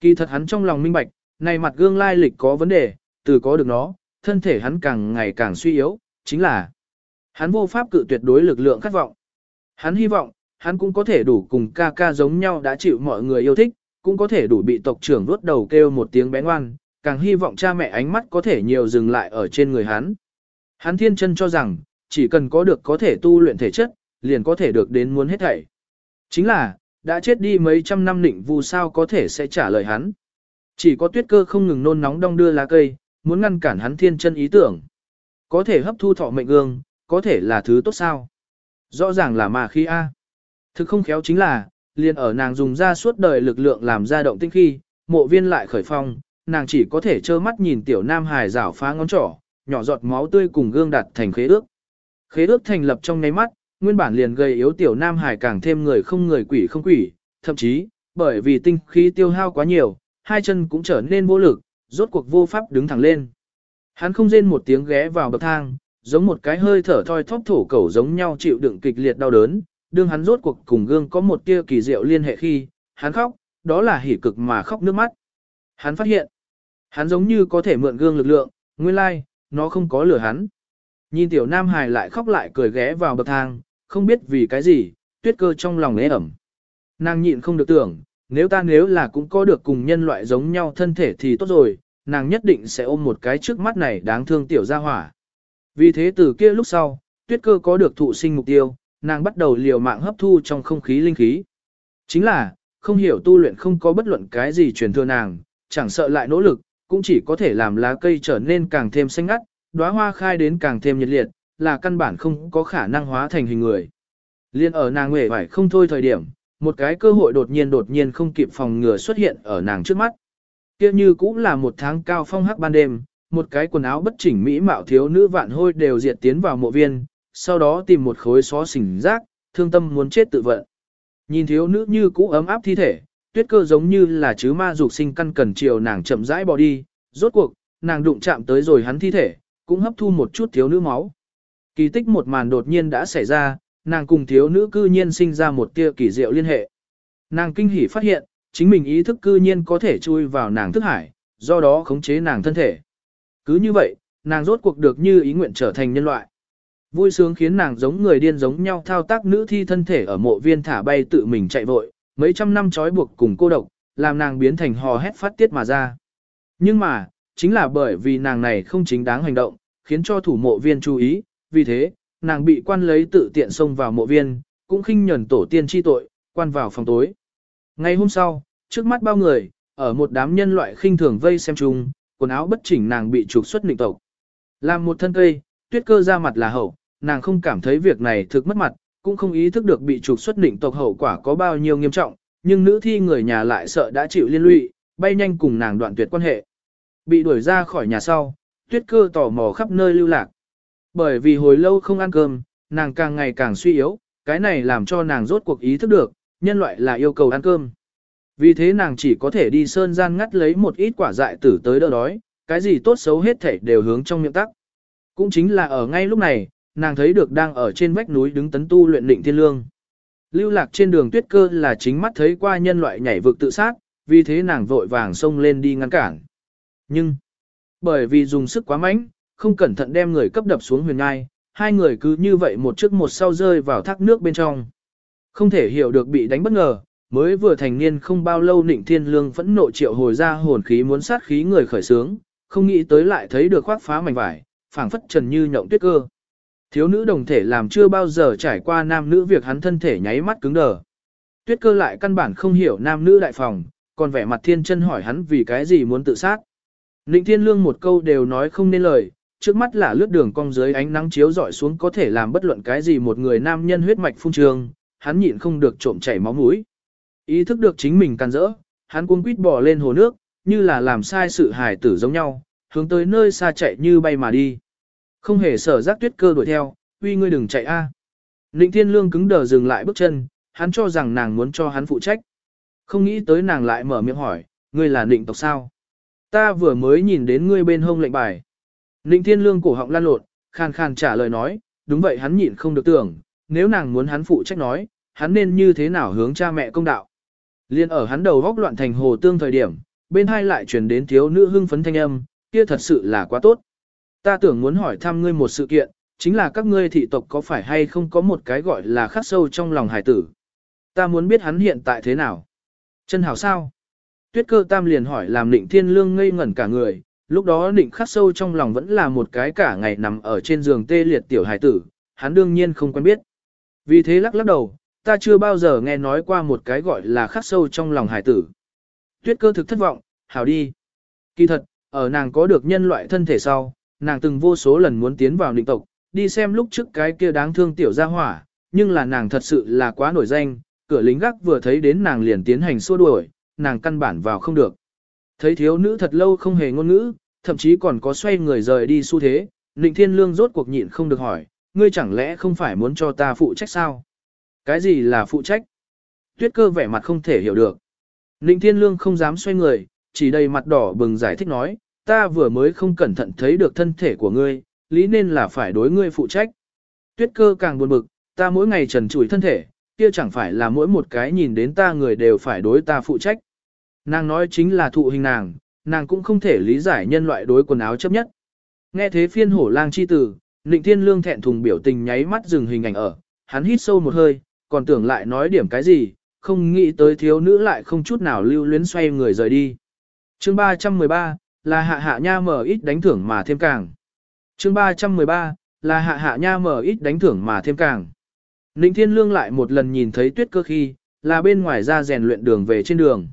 Kỳ thật hắn trong lòng minh bạch, này mặt gương lai lịch có vấn đề, từ có được nó, thân thể hắn càng ngày càng suy yếu, chính là hắn vô pháp cự tuyệt đối lực lượng khát vọng. Hắn hy vọng, hắn cũng có thể đủ cùng ca ca giống nhau đã chịu mọi người yêu thích, cũng có thể đủ bị tộc trưởng vuốt đầu kêu một tiếng bé ngoan, càng hy vọng cha mẹ ánh mắt có thể nhiều dừng lại ở trên người hắn. Hắn thiên chân cho rằng, chỉ cần có được có thể tu luyện thể chất, liền có thể được đến muốn hết thảy. Chính là, đã chết đi mấy trăm năm định vu sao có thể sẽ trả lời hắn. Chỉ có tuyết cơ không ngừng nôn nóng đong đưa lá cây, muốn ngăn cản hắn thiên chân ý tưởng. Có thể hấp thu thọ mệnh gương, có thể là thứ tốt sao. Rõ ràng là mà khi A. Thực không khéo chính là, liền ở nàng dùng ra suốt đời lực lượng làm ra động tinh khi, mộ viên lại khởi phong, nàng chỉ có thể trơ mắt nhìn tiểu nam hài rảo phá ngón trỏ, nhỏ giọt máu tươi cùng gương đặt thành khế ước. Khế ước thành lập trong nháy mắt, nguyên bản liền gây yếu tiểu nam hài càng thêm người không người quỷ không quỷ, thậm chí, bởi vì tinh khí tiêu hao quá nhiều, hai chân cũng trở nên vô lực, rốt cuộc vô pháp đứng thẳng lên. Hắn không rên một tiếng ghé vào bậc thang, giống một cái hơi thở thoi thóp thổ cẩu giống nhau chịu đựng kịch liệt đau đớn, đương hắn rốt cuộc cùng gương có một tia kỳ diệu liên hệ khi, hắn khóc, đó là hỉ cực mà khóc nước mắt. Hắn phát hiện, hắn giống như có thể mượn gương lực lượng, nguyên lai, nó không có lửa hắn. Nhìn tiểu nam hài lại khóc lại cười ghé vào bậc thang, không biết vì cái gì, tuyết cơ trong lòng ế ẩm. Nàng nhịn không được tưởng, nếu ta nếu là cũng có được cùng nhân loại giống nhau thân thể thì tốt rồi, nàng nhất định sẽ ôm một cái trước mắt này đáng thương tiểu gia hỏa. Vì thế từ kia lúc sau, tuyết cơ có được thụ sinh mục tiêu, nàng bắt đầu liều mạng hấp thu trong không khí linh khí. Chính là, không hiểu tu luyện không có bất luận cái gì truyền thừa nàng, chẳng sợ lại nỗ lực, cũng chỉ có thể làm lá cây trở nên càng thêm xanh ngắt, đóa hoa khai đến càng thêm nhiệt liệt, là căn bản không có khả năng hóa thành hình người. Liên ở nàng nguệ phải không thôi thời điểm, một cái cơ hội đột nhiên đột nhiên không kịp phòng ngừa xuất hiện ở nàng trước mắt. Kia như cũng là một tháng cao phong hắc ban đêm, một cái quần áo bất chỉnh mỹ mạo thiếu nữ vạn hôi đều diệt tiến vào mộ viên, sau đó tìm một khối xó xỉnh rác, thương tâm muốn chết tự vận. Nhìn thiếu nữ như cũ ấm áp thi thể, tuyết cơ giống như là chứ ma dục sinh căn cần chiều nàng chậm rãi bỏ đi, rốt cuộc, nàng đụng chạm tới rồi hắn thi thể, cũng hấp thu một chút thiếu nữ máu. Kỳ tích một màn đột nhiên đã xảy ra, nàng cùng thiếu nữ cư nhiên sinh ra một tia kỳ diệu liên hệ. Nàng kinh hỉ phát hiện, chính mình ý thức cư nhiên có thể chui vào nàng thức hải, do đó khống chế nàng thân thể. Cứ như vậy, nàng rốt cuộc được như ý nguyện trở thành nhân loại. Vui sướng khiến nàng giống người điên giống nhau thao tác nữ thi thân thể ở mộ viên thả bay tự mình chạy vội, mấy trăm năm trói buộc cùng cô độc, làm nàng biến thành hò hét phát tiết mà ra. Nhưng mà, chính là bởi vì nàng này không chính đáng hành động, khiến cho thủ mộ viên chú ý, vì thế, nàng bị quan lấy tự tiện xông vào mộ viên, cũng khinh nhẫn tổ tiên chi tội, quan vào phòng tối. Ngày hôm sau, trước mắt bao người, ở một đám nhân loại khinh thường vây xem chung, quần áo bất chỉnh nàng bị trục xuất nịnh tộc. Làm một thân cây, tuyết cơ ra mặt là hậu, nàng không cảm thấy việc này thực mất mặt, cũng không ý thức được bị trục xuất định tộc hậu quả có bao nhiêu nghiêm trọng, nhưng nữ thi người nhà lại sợ đã chịu liên lụy, bay nhanh cùng nàng đoạn tuyệt quan hệ. Bị đuổi ra khỏi nhà sau, tuyết cơ tò mò khắp nơi lưu lạc. Bởi vì hồi lâu không ăn cơm, nàng càng ngày càng suy yếu, cái này làm cho nàng rốt cuộc ý thức được, nhân loại là yêu cầu ăn cơm. Vì thế nàng chỉ có thể đi sơn gian ngắt lấy một ít quả dại tử tới đỡ đói, cái gì tốt xấu hết thảy đều hướng trong miệng tắc. Cũng chính là ở ngay lúc này, nàng thấy được đang ở trên vách núi đứng tấn tu luyện định thiên lương. Lưu lạc trên đường tuyết cơ là chính mắt thấy qua nhân loại nhảy vực tự sát, vì thế nàng vội vàng xông lên đi ngăn cản. Nhưng, bởi vì dùng sức quá mạnh, không cẩn thận đem người cấp đập xuống huyền ngai, hai người cứ như vậy một trước một sau rơi vào thác nước bên trong. Không thể hiểu được bị đánh bất ngờ, mới vừa thành niên không bao lâu Nịnh Thiên Lương phẫn nộ triệu hồi ra hồn khí muốn sát khí người khởi sướng, không nghĩ tới lại thấy được khoác phá mảnh vải, phảng phất trần như nhộng tuyết cơ. Thiếu nữ đồng thể làm chưa bao giờ trải qua nam nữ việc hắn thân thể nháy mắt cứng đờ. Tuyết cơ lại căn bản không hiểu nam nữ đại phòng, còn vẻ mặt thiên chân hỏi hắn vì cái gì muốn tự sát. Ninh thiên lương một câu đều nói không nên lời, trước mắt là lướt đường cong dưới ánh nắng chiếu dọi xuống có thể làm bất luận cái gì một người nam nhân huyết mạch phun trường, hắn nhịn không được trộm chảy máu mũi. Ý thức được chính mình can rỡ, hắn cuống quýt bỏ lên hồ nước, như là làm sai sự hài tử giống nhau, hướng tới nơi xa chạy như bay mà đi. Không hề sở giác tuyết cơ đuổi theo, uy ngươi đừng chạy a. À. Ninh Thiên Lương cứng đờ dừng lại bước chân, hắn cho rằng nàng muốn cho hắn phụ trách. Không nghĩ tới nàng lại mở miệng hỏi, ngươi là Ninh tộc sao? Ta vừa mới nhìn đến ngươi bên hông lệnh bài. Ninh Thiên Lương cổ họng lan lộn, khàn khàn trả lời nói, đúng vậy hắn nhịn không được tưởng, nếu nàng muốn hắn phụ trách nói, hắn nên như thế nào hướng cha mẹ công đạo. Liên ở hắn đầu góc loạn thành hồ tương thời điểm, bên hai lại truyền đến thiếu nữ hưng phấn thanh âm, kia thật sự là quá tốt. Ta tưởng muốn hỏi thăm ngươi một sự kiện, chính là các ngươi thị tộc có phải hay không có một cái gọi là khắc sâu trong lòng hải tử. Ta muốn biết hắn hiện tại thế nào. Chân hảo sao? Tuyết cơ tam liền hỏi làm định thiên lương ngây ngẩn cả người, lúc đó định khắc sâu trong lòng vẫn là một cái cả ngày nằm ở trên giường tê liệt tiểu hải tử, hắn đương nhiên không quen biết. Vì thế lắc lắc đầu, ta chưa bao giờ nghe nói qua một cái gọi là khắc sâu trong lòng hải tử. Tuyết cơ thực thất vọng, hảo đi. Kỳ thật, ở nàng có được nhân loại thân thể sau, nàng từng vô số lần muốn tiến vào định tộc, đi xem lúc trước cái kia đáng thương tiểu gia hỏa, nhưng là nàng thật sự là quá nổi danh, cửa lính gác vừa thấy đến nàng liền tiến hành xua đuổi, nàng căn bản vào không được. Thấy thiếu nữ thật lâu không hề ngôn ngữ, thậm chí còn có xoay người rời đi xu thế, Ninh Thiên Lương rốt cuộc nhịn không được hỏi, ngươi chẳng lẽ không phải muốn cho ta phụ trách sao? Cái gì là phụ trách? Tuyết cơ vẻ mặt không thể hiểu được. Ninh Thiên Lương không dám xoay người, chỉ đầy mặt đỏ bừng giải thích nói, ta vừa mới không cẩn thận thấy được thân thể của ngươi, lý nên là phải đối ngươi phụ trách. Tuyết cơ càng buồn bực, ta mỗi ngày trần trụi thân thể, kia chẳng phải là mỗi một cái nhìn đến ta người đều phải đối ta phụ trách. Nàng nói chính là thụ hình nàng, nàng cũng không thể lý giải nhân loại đối quần áo chấp nhất. Nghe thế phiên hổ lang chi tử, Nịnh Thiên Lương thẹn thùng biểu tình nháy mắt dừng hình ảnh ở, hắn hít sâu một hơi, còn tưởng lại nói điểm cái gì, không nghĩ tới thiếu nữ lại không chút nào lưu luyến xoay người rời đi. Chương 313, là hạ hạ nha mở ít đánh thưởng mà thêm càng. Chương 313, là hạ hạ nha mở ít đánh thưởng mà thêm càng. Ninh Thiên Lương lại một lần nhìn thấy tuyết cơ khi, là bên ngoài ra rèn luyện đường về trên đường.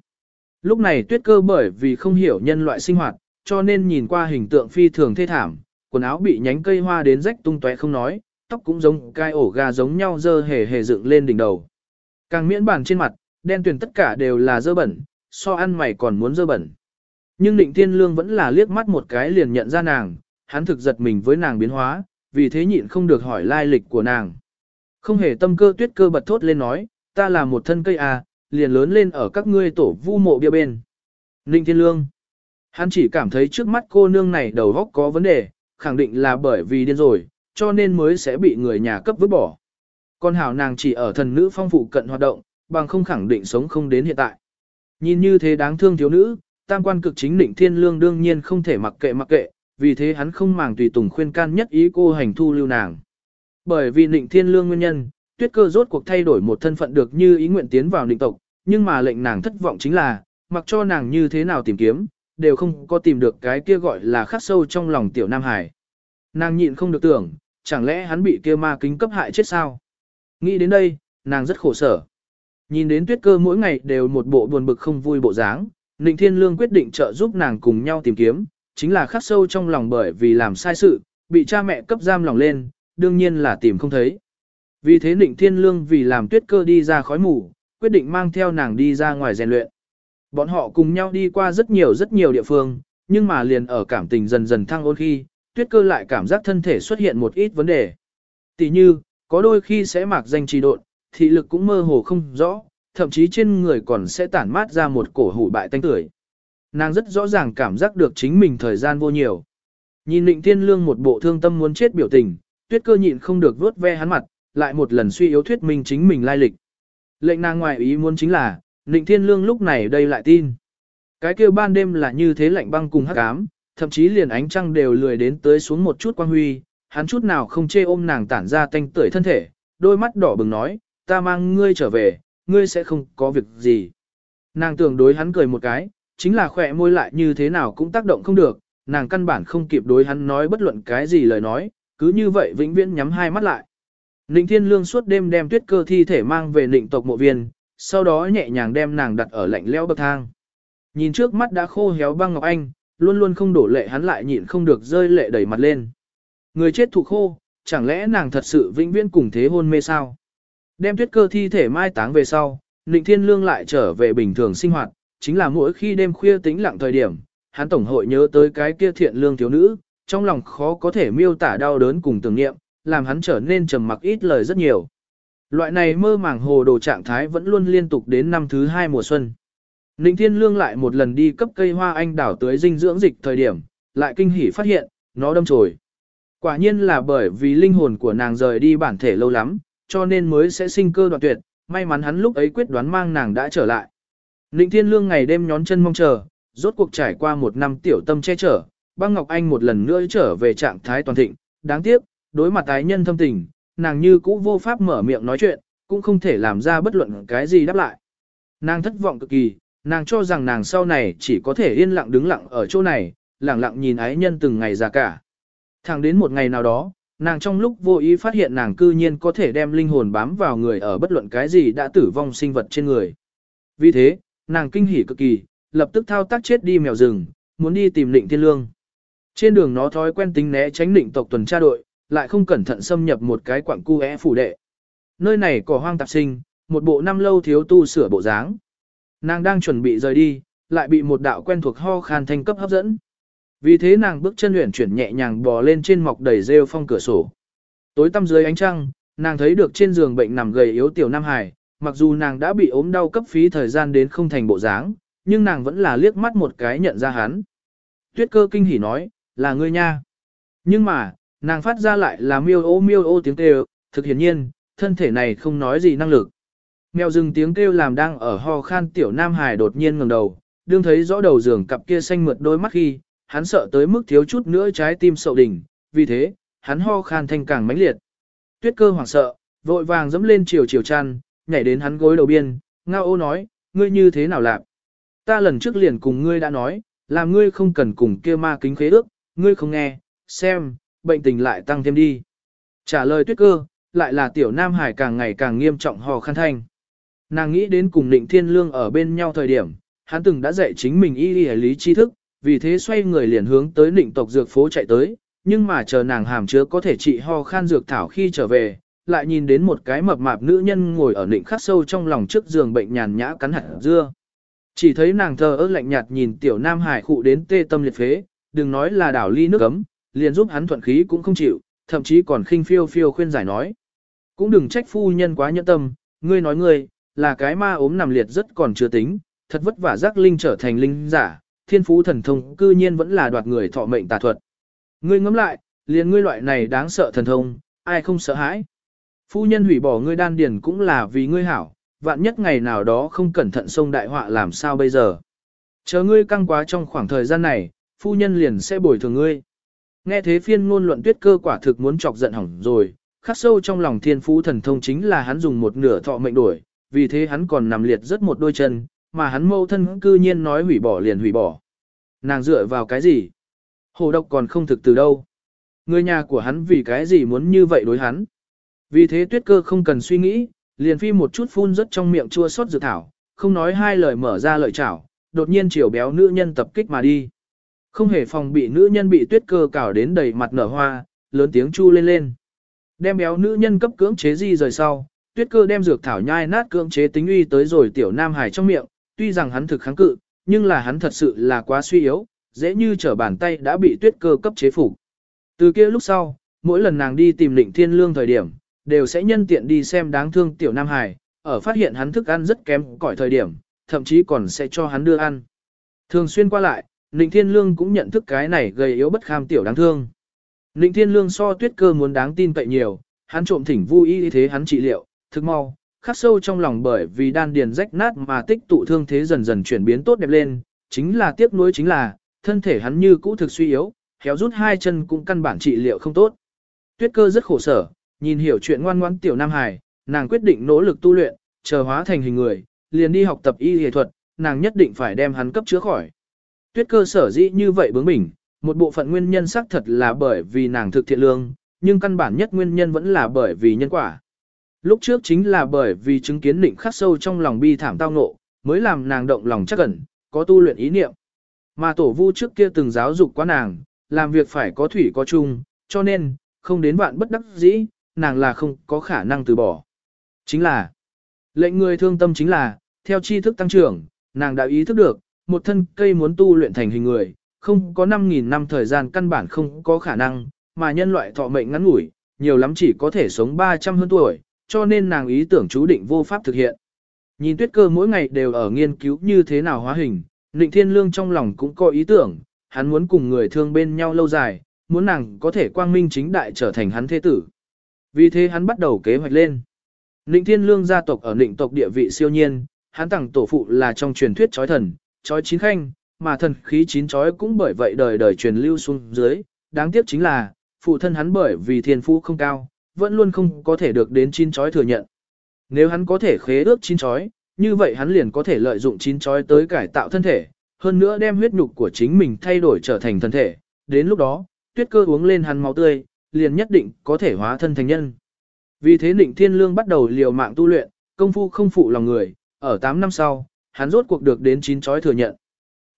Lúc này tuyết cơ bởi vì không hiểu nhân loại sinh hoạt, cho nên nhìn qua hình tượng phi thường thê thảm, quần áo bị nhánh cây hoa đến rách tung tóe không nói, tóc cũng giống cai ổ gà giống nhau dơ hề hề dựng lên đỉnh đầu. Càng miễn bàn trên mặt, đen tuyền tất cả đều là dơ bẩn, so ăn mày còn muốn dơ bẩn. Nhưng định thiên lương vẫn là liếc mắt một cái liền nhận ra nàng, hắn thực giật mình với nàng biến hóa, vì thế nhịn không được hỏi lai lịch của nàng. Không hề tâm cơ tuyết cơ bật thốt lên nói, ta là một thân cây à, liền lớn lên ở các ngươi tổ vu mộ bia bên. Ninh Thiên Lương. Hắn chỉ cảm thấy trước mắt cô nương này đầu góc có vấn đề, khẳng định là bởi vì điên rồi, cho nên mới sẽ bị người nhà cấp vứt bỏ. Con hảo nàng chỉ ở thần nữ phong phụ cận hoạt động, bằng không khẳng định sống không đến hiện tại. Nhìn như thế đáng thương thiếu nữ, tam quan cực chính định thiên lương đương nhiên không thể mặc kệ mặc kệ, vì thế hắn không màng tùy tùng khuyên can nhất ý cô hành thu lưu nàng. Bởi vì định thiên lương nguyên nhân, tuyết cơ rốt cuộc thay đổi một thân phận được như ý nguyện tiến vào định tộc, nhưng mà lệnh nàng thất vọng chính là, mặc cho nàng như thế nào tìm kiếm, đều không có tìm được cái kia gọi là khắc sâu trong lòng tiểu Nam Hải. Nàng nhịn không được tưởng, chẳng lẽ hắn bị kia ma kính cấp hại chết sao? Nghĩ đến đây, nàng rất khổ sở. Nhìn đến tuyết cơ mỗi ngày đều một bộ buồn bực không vui bộ dáng, Ninh Thiên Lương quyết định trợ giúp nàng cùng nhau tìm kiếm, chính là khắc sâu trong lòng bởi vì làm sai sự, bị cha mẹ cấp giam lòng lên, đương nhiên là tìm không thấy. Vì thế Ninh Thiên Lương vì làm tuyết cơ đi ra khói mù, quyết định mang theo nàng đi ra ngoài rèn luyện. Bọn họ cùng nhau đi qua rất nhiều rất nhiều địa phương, nhưng mà liền ở cảm tình dần dần thăng ôn khi, tuyết cơ lại cảm giác thân thể xuất hiện một ít vấn đề. Tỷ như, có đôi khi sẽ mạc danh trì độn, thị lực cũng mơ hồ không rõ, thậm chí trên người còn sẽ tản mát ra một cổ hủ bại tanh tưởi. Nàng rất rõ ràng cảm giác được chính mình thời gian vô nhiều. Nhìn định thiên lương một bộ thương tâm muốn chết biểu tình, tuyết cơ nhịn không được vuốt ve hắn mặt, lại một lần suy yếu thuyết minh chính mình lai lịch. Lệnh nàng ngoài ý muốn chính là, định thiên lương lúc này đây lại tin. Cái kêu ban đêm là như thế lạnh băng cùng hắc ám, thậm chí liền ánh trăng đều lười đến tới xuống một chút quang huy, hắn chút nào không chê ôm nàng tản ra tanh tưởi thân thể, đôi mắt đỏ bừng nói, ta mang ngươi trở về, ngươi sẽ không có việc gì. Nàng tưởng đối hắn cười một cái, chính là khỏe môi lại như thế nào cũng tác động không được, nàng căn bản không kịp đối hắn nói bất luận cái gì lời nói, cứ như vậy vĩnh viễn nhắm hai mắt lại. Ninh Thiên Lương suốt đêm đem tuyết cơ thi thể mang về Ninh tộc mộ viên, sau đó nhẹ nhàng đem nàng đặt ở lạnh leo bậc thang. Nhìn trước mắt đã khô héo băng ngọc anh, luôn luôn không đổ lệ hắn lại nhịn không được rơi lệ đầy mặt lên. Người chết thụ khô, chẳng lẽ nàng thật sự vĩnh viễn cùng thế hôn mê sao? Đem tuyết cơ thi thể mai táng về sau, Ninh Thiên Lương lại trở về bình thường sinh hoạt, chính là mỗi khi đêm khuya tĩnh lặng thời điểm, hắn tổng hội nhớ tới cái kia thiện lương thiếu nữ, trong lòng khó có thể miêu tả đau đớn cùng tưởng niệm, làm hắn trở nên trầm mặc ít lời rất nhiều. Loại này mơ màng hồ đồ trạng thái vẫn luôn liên tục đến năm thứ hai mùa xuân. Ninh Thiên Lương lại một lần đi cấp cây hoa anh đảo tưới dinh dưỡng dịch thời điểm, lại kinh hỉ phát hiện, nó đâm chồi. Quả nhiên là bởi vì linh hồn của nàng rời đi bản thể lâu lắm, cho nên mới sẽ sinh cơ đoạn tuyệt, may mắn hắn lúc ấy quyết đoán mang nàng đã trở lại. Ninh Thiên Lương ngày đêm nhón chân mong chờ, rốt cuộc trải qua một năm tiểu tâm che chở, băng Ngọc Anh một lần nữa trở về trạng thái toàn thịnh, đáng tiếc, đối mặt tái nhân thâm tình, nàng như cũ vô pháp mở miệng nói chuyện, cũng không thể làm ra bất luận cái gì đáp lại. Nàng thất vọng cực kỳ, nàng cho rằng nàng sau này chỉ có thể yên lặng đứng lặng ở chỗ này, lặng lặng nhìn ái nhân từng ngày già cả. Thẳng đến một ngày nào đó, nàng trong lúc vô ý phát hiện nàng cư nhiên có thể đem linh hồn bám vào người ở bất luận cái gì đã tử vong sinh vật trên người. Vì thế, nàng kinh hỉ cực kỳ, lập tức thao tác chết đi mèo rừng, muốn đi tìm Định Thiên Lương. Trên đường nó thói quen tính né tránh định tộc tuần tra đội, lại không cẩn thận xâm nhập một cái quặng cu é phủ đệ. Nơi này cỏ hoang tạp sinh, một bộ năm lâu thiếu tu sửa bộ dáng. Nàng đang chuẩn bị rời đi, lại bị một đạo quen thuộc ho khan thanh cấp hấp dẫn. Vì thế nàng bước chân luyện chuyển nhẹ nhàng bò lên trên mọc đầy rêu phong cửa sổ. Tối tăm dưới ánh trăng, nàng thấy được trên giường bệnh nằm gầy yếu tiểu Nam Hải, mặc dù nàng đã bị ốm đau cấp phí thời gian đến không thành bộ dáng, nhưng nàng vẫn là liếc mắt một cái nhận ra hắn. Tuyết cơ kinh hỉ nói, là ngươi nha. Nhưng mà, nàng phát ra lại là miêu ô miêu ô tiếng kêu, thực hiển nhiên, thân thể này không nói gì năng lực. Mèo rừng tiếng kêu làm đang ở ho khan tiểu Nam Hải đột nhiên ngẩng đầu, đương thấy rõ đầu giường cặp kia xanh mượt đôi mắt khi, hắn sợ tới mức thiếu chút nữa trái tim sậu đỉnh, vì thế, hắn ho khan thanh càng mãnh liệt. Tuyết cơ hoảng sợ, vội vàng dẫm lên chiều chiều chăn, nhảy đến hắn gối đầu biên, ngao ô nói, ngươi như thế nào lạc? Ta lần trước liền cùng ngươi đã nói, làm ngươi không cần cùng kia ma kính khế ước, ngươi không nghe, xem, bệnh tình lại tăng thêm đi. Trả lời tuyết cơ, lại là tiểu Nam Hải càng ngày càng nghiêm trọng hò khăn thanh. Nàng nghĩ đến cùng định thiên lương ở bên nhau thời điểm, hắn từng đã dạy chính mình y y lý tri thức, vì thế xoay người liền hướng tới định tộc dược phố chạy tới, nhưng mà chờ nàng hàm chứa có thể trị ho khan dược thảo khi trở về, lại nhìn đến một cái mập mạp nữ nhân ngồi ở định khắc sâu trong lòng trước giường bệnh nhàn nhã cắn hạt dưa. Chỉ thấy nàng thờ ơ lạnh nhạt nhìn tiểu nam hải khụ đến tê tâm liệt phế, đừng nói là đảo ly nước ấm, liền giúp hắn thuận khí cũng không chịu, thậm chí còn khinh phiêu phiêu khuyên giải nói. Cũng đừng trách phu nhân quá nhẫn tâm, ngươi nói ngươi, là cái ma ốm nằm liệt rất còn chưa tính, thật vất vả giác linh trở thành linh giả, thiên phú thần thông cư nhiên vẫn là đoạt người thọ mệnh tà thuật. Ngươi ngẫm lại, liền ngươi loại này đáng sợ thần thông, ai không sợ hãi. Phu nhân hủy bỏ ngươi đan điền cũng là vì ngươi hảo, vạn nhất ngày nào đó không cẩn thận xông đại họa làm sao bây giờ. Chờ ngươi căng quá trong khoảng thời gian này, phu nhân liền sẽ bồi thường ngươi. Nghe thế phiên ngôn luận tuyết cơ quả thực muốn chọc giận hỏng rồi, khắc sâu trong lòng thiên phú thần thông chính là hắn dùng một nửa thọ mệnh đổi, vì thế hắn còn nằm liệt rất một đôi chân, mà hắn mâu thân cư nhiên nói hủy bỏ liền hủy bỏ. Nàng dựa vào cái gì? Hồ độc còn không thực từ đâu. Người nhà của hắn vì cái gì muốn như vậy đối hắn? Vì thế tuyết cơ không cần suy nghĩ, liền phi một chút phun rất trong miệng chua xót dự thảo, không nói hai lời mở ra lợi chảo, đột nhiên chiều béo nữ nhân tập kích mà đi. Không hề phòng bị nữ nhân bị tuyết cơ cào đến đầy mặt nở hoa, lớn tiếng chu lên lên. Đem béo nữ nhân cấp cưỡng chế di rời sau, tuyết cơ đem dược thảo nhai nát cưỡng chế tính uy tới rồi tiểu nam hải trong miệng, tuy rằng hắn thực kháng cự, nhưng là hắn thật sự là quá suy yếu, dễ như trở bàn tay đã bị tuyết cơ cấp chế phục. Từ kia lúc sau, mỗi lần nàng đi tìm Lĩnh thiên lương thời điểm, đều sẽ nhân tiện đi xem đáng thương tiểu Nam Hải, ở phát hiện hắn thức ăn rất kém cỏi thời điểm, thậm chí còn sẽ cho hắn đưa ăn. Thường xuyên qua lại, Lĩnh Thiên Lương cũng nhận thức cái này gây yếu bất kham tiểu đáng thương. Lĩnh Thiên Lương so tuyết cơ muốn đáng tin cậy nhiều, hắn trộm thỉnh vui y thế hắn trị liệu, thức mau, khắc sâu trong lòng bởi vì đan điền rách nát mà tích tụ thương thế dần dần chuyển biến tốt đẹp lên, chính là tiếc nuối chính là, thân thể hắn như cũ thực suy yếu, héo rút hai chân cũng căn bản trị liệu không tốt. Tuyết cơ rất khổ sở, nhìn hiểu chuyện ngoan ngoãn tiểu Nam Hải, nàng quyết định nỗ lực tu luyện, chờ hóa thành hình người, liền đi học tập y y thuật, nàng nhất định phải đem hắn cấp chữa khỏi. Tuyết cơ sở dĩ như vậy bướng bỉnh, Một bộ phận nguyên nhân xác thật là bởi vì nàng thực thiện lương, nhưng căn bản nhất nguyên nhân vẫn là bởi vì nhân quả. Lúc trước chính là bởi vì chứng kiến định khắc sâu trong lòng bi thảm tao ngộ, mới làm nàng động lòng chắc ẩn, có tu luyện ý niệm. Mà tổ vu trước kia từng giáo dục quá nàng, làm việc phải có thủy có chung, cho nên, không đến vạn bất đắc dĩ, nàng là không có khả năng từ bỏ. Chính là, lệnh người thương tâm chính là, theo tri thức tăng trưởng, nàng đã ý thức được, một thân cây muốn tu luyện thành hình người, không có 5.000 năm thời gian căn bản không có khả năng, mà nhân loại thọ mệnh ngắn ngủi, nhiều lắm chỉ có thể sống 300 hơn tuổi, cho nên nàng ý tưởng chú định vô pháp thực hiện. Nhìn tuyết cơ mỗi ngày đều ở nghiên cứu như thế nào hóa hình, Nịnh Thiên Lương trong lòng cũng có ý tưởng, hắn muốn cùng người thương bên nhau lâu dài, muốn nàng có thể quang minh chính đại trở thành hắn thế tử. Vì thế hắn bắt đầu kế hoạch lên. Nịnh Thiên Lương gia tộc ở nịnh tộc địa vị siêu nhiên, hắn tặng tổ phụ là trong truyền thuyết chói thần, chói chín khanh, mà thần khí chín chói cũng bởi vậy đời đời truyền lưu xuống dưới. Đáng tiếc chính là, phụ thân hắn bởi vì thiên phú không cao, vẫn luôn không có thể được đến chín chói thừa nhận. Nếu hắn có thể khế ước chín chói, như vậy hắn liền có thể lợi dụng chín chói tới cải tạo thân thể, hơn nữa đem huyết nhục của chính mình thay đổi trở thành thân thể. Đến lúc đó, tuyết cơ uống lên hắn máu tươi, liền nhất định có thể hóa thân thành nhân. Vì thế định thiên lương bắt đầu liều mạng tu luyện, công phu không phụ lòng người, ở 8 năm sau, hắn rốt cuộc được đến chín chói thừa nhận.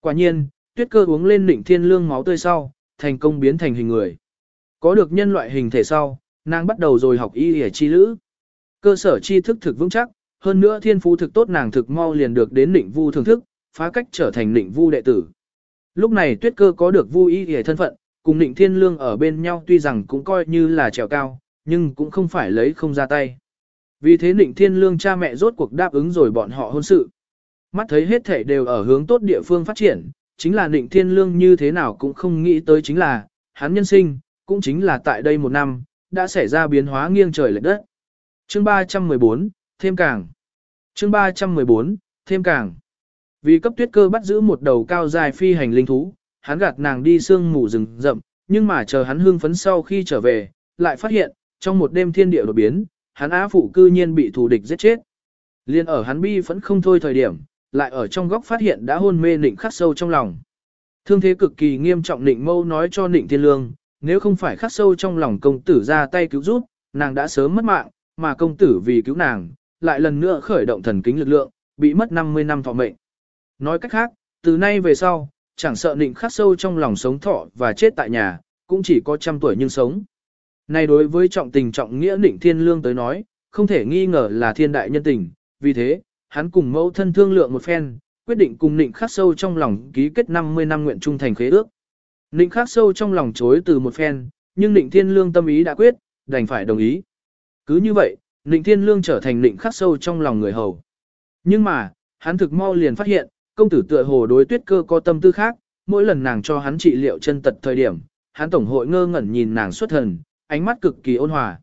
Quả nhiên, tuyết cơ uống lên định thiên lương máu tươi sau, thành công biến thành hình người. Có được nhân loại hình thể sau, nàng bắt đầu rồi học y y chi lữ. Cơ sở tri thức thực vững chắc, hơn nữa thiên phú thực tốt nàng thực mau liền được đến định vu thưởng thức, phá cách trở thành định vu đệ tử. Lúc này tuyết cơ có được vu y y thân phận, cùng định thiên lương ở bên nhau tuy rằng cũng coi như là trèo cao, nhưng cũng không phải lấy không ra tay. Vì thế định thiên lương cha mẹ rốt cuộc đáp ứng rồi bọn họ hôn sự. Mắt thấy hết thể đều ở hướng tốt địa phương phát triển, chính là định thiên lương như thế nào cũng không nghĩ tới chính là, hắn nhân sinh, cũng chính là tại đây một năm, đã xảy ra biến hóa nghiêng trời lệch đất. Chương 314, thêm càng. Chương 314, thêm càng. Vì cấp tuyết cơ bắt giữ một đầu cao dài phi hành linh thú, hắn gạt nàng đi sương mù rừng rậm, nhưng mà chờ hắn hương phấn sau khi trở về, lại phát hiện, trong một đêm thiên địa đột biến, hắn á phụ cư nhiên bị thù địch giết chết. Liên ở hắn bi vẫn không thôi thời điểm, lại ở trong góc phát hiện đã hôn mê nịnh khắc sâu trong lòng. Thương thế cực kỳ nghiêm trọng nịnh mâu nói cho nịnh thiên lương, nếu không phải khắc sâu trong lòng công tử ra tay cứu giúp, nàng đã sớm mất mạng, mà công tử vì cứu nàng, lại lần nữa khởi động thần kính lực lượng, bị mất 50 năm thọ mệnh. Nói cách khác, từ nay về sau, chẳng sợ định khắc sâu trong lòng sống thọ và chết tại nhà, cũng chỉ có trăm tuổi nhưng sống. Này đối với trọng tình trọng nghĩa định thiên lương tới nói, không thể nghi ngờ là thiên đại nhân tình, vì thế, hắn cùng mẫu thân thương lượng một phen, quyết định cùng định khắc sâu trong lòng ký kết 50 năm nguyện trung thành khế ước. Nịnh khắc sâu trong lòng chối từ một phen, nhưng nịnh thiên lương tâm ý đã quyết, đành phải đồng ý. Cứ như vậy, nịnh thiên lương trở thành nịnh khắc sâu trong lòng người hầu. Nhưng mà, hắn thực mau liền phát hiện, công tử tựa hồ đối tuyết cơ có tâm tư khác, mỗi lần nàng cho hắn trị liệu chân tật thời điểm, hắn tổng hội ngơ ngẩn nhìn nàng xuất thần, ánh mắt cực kỳ ôn hòa.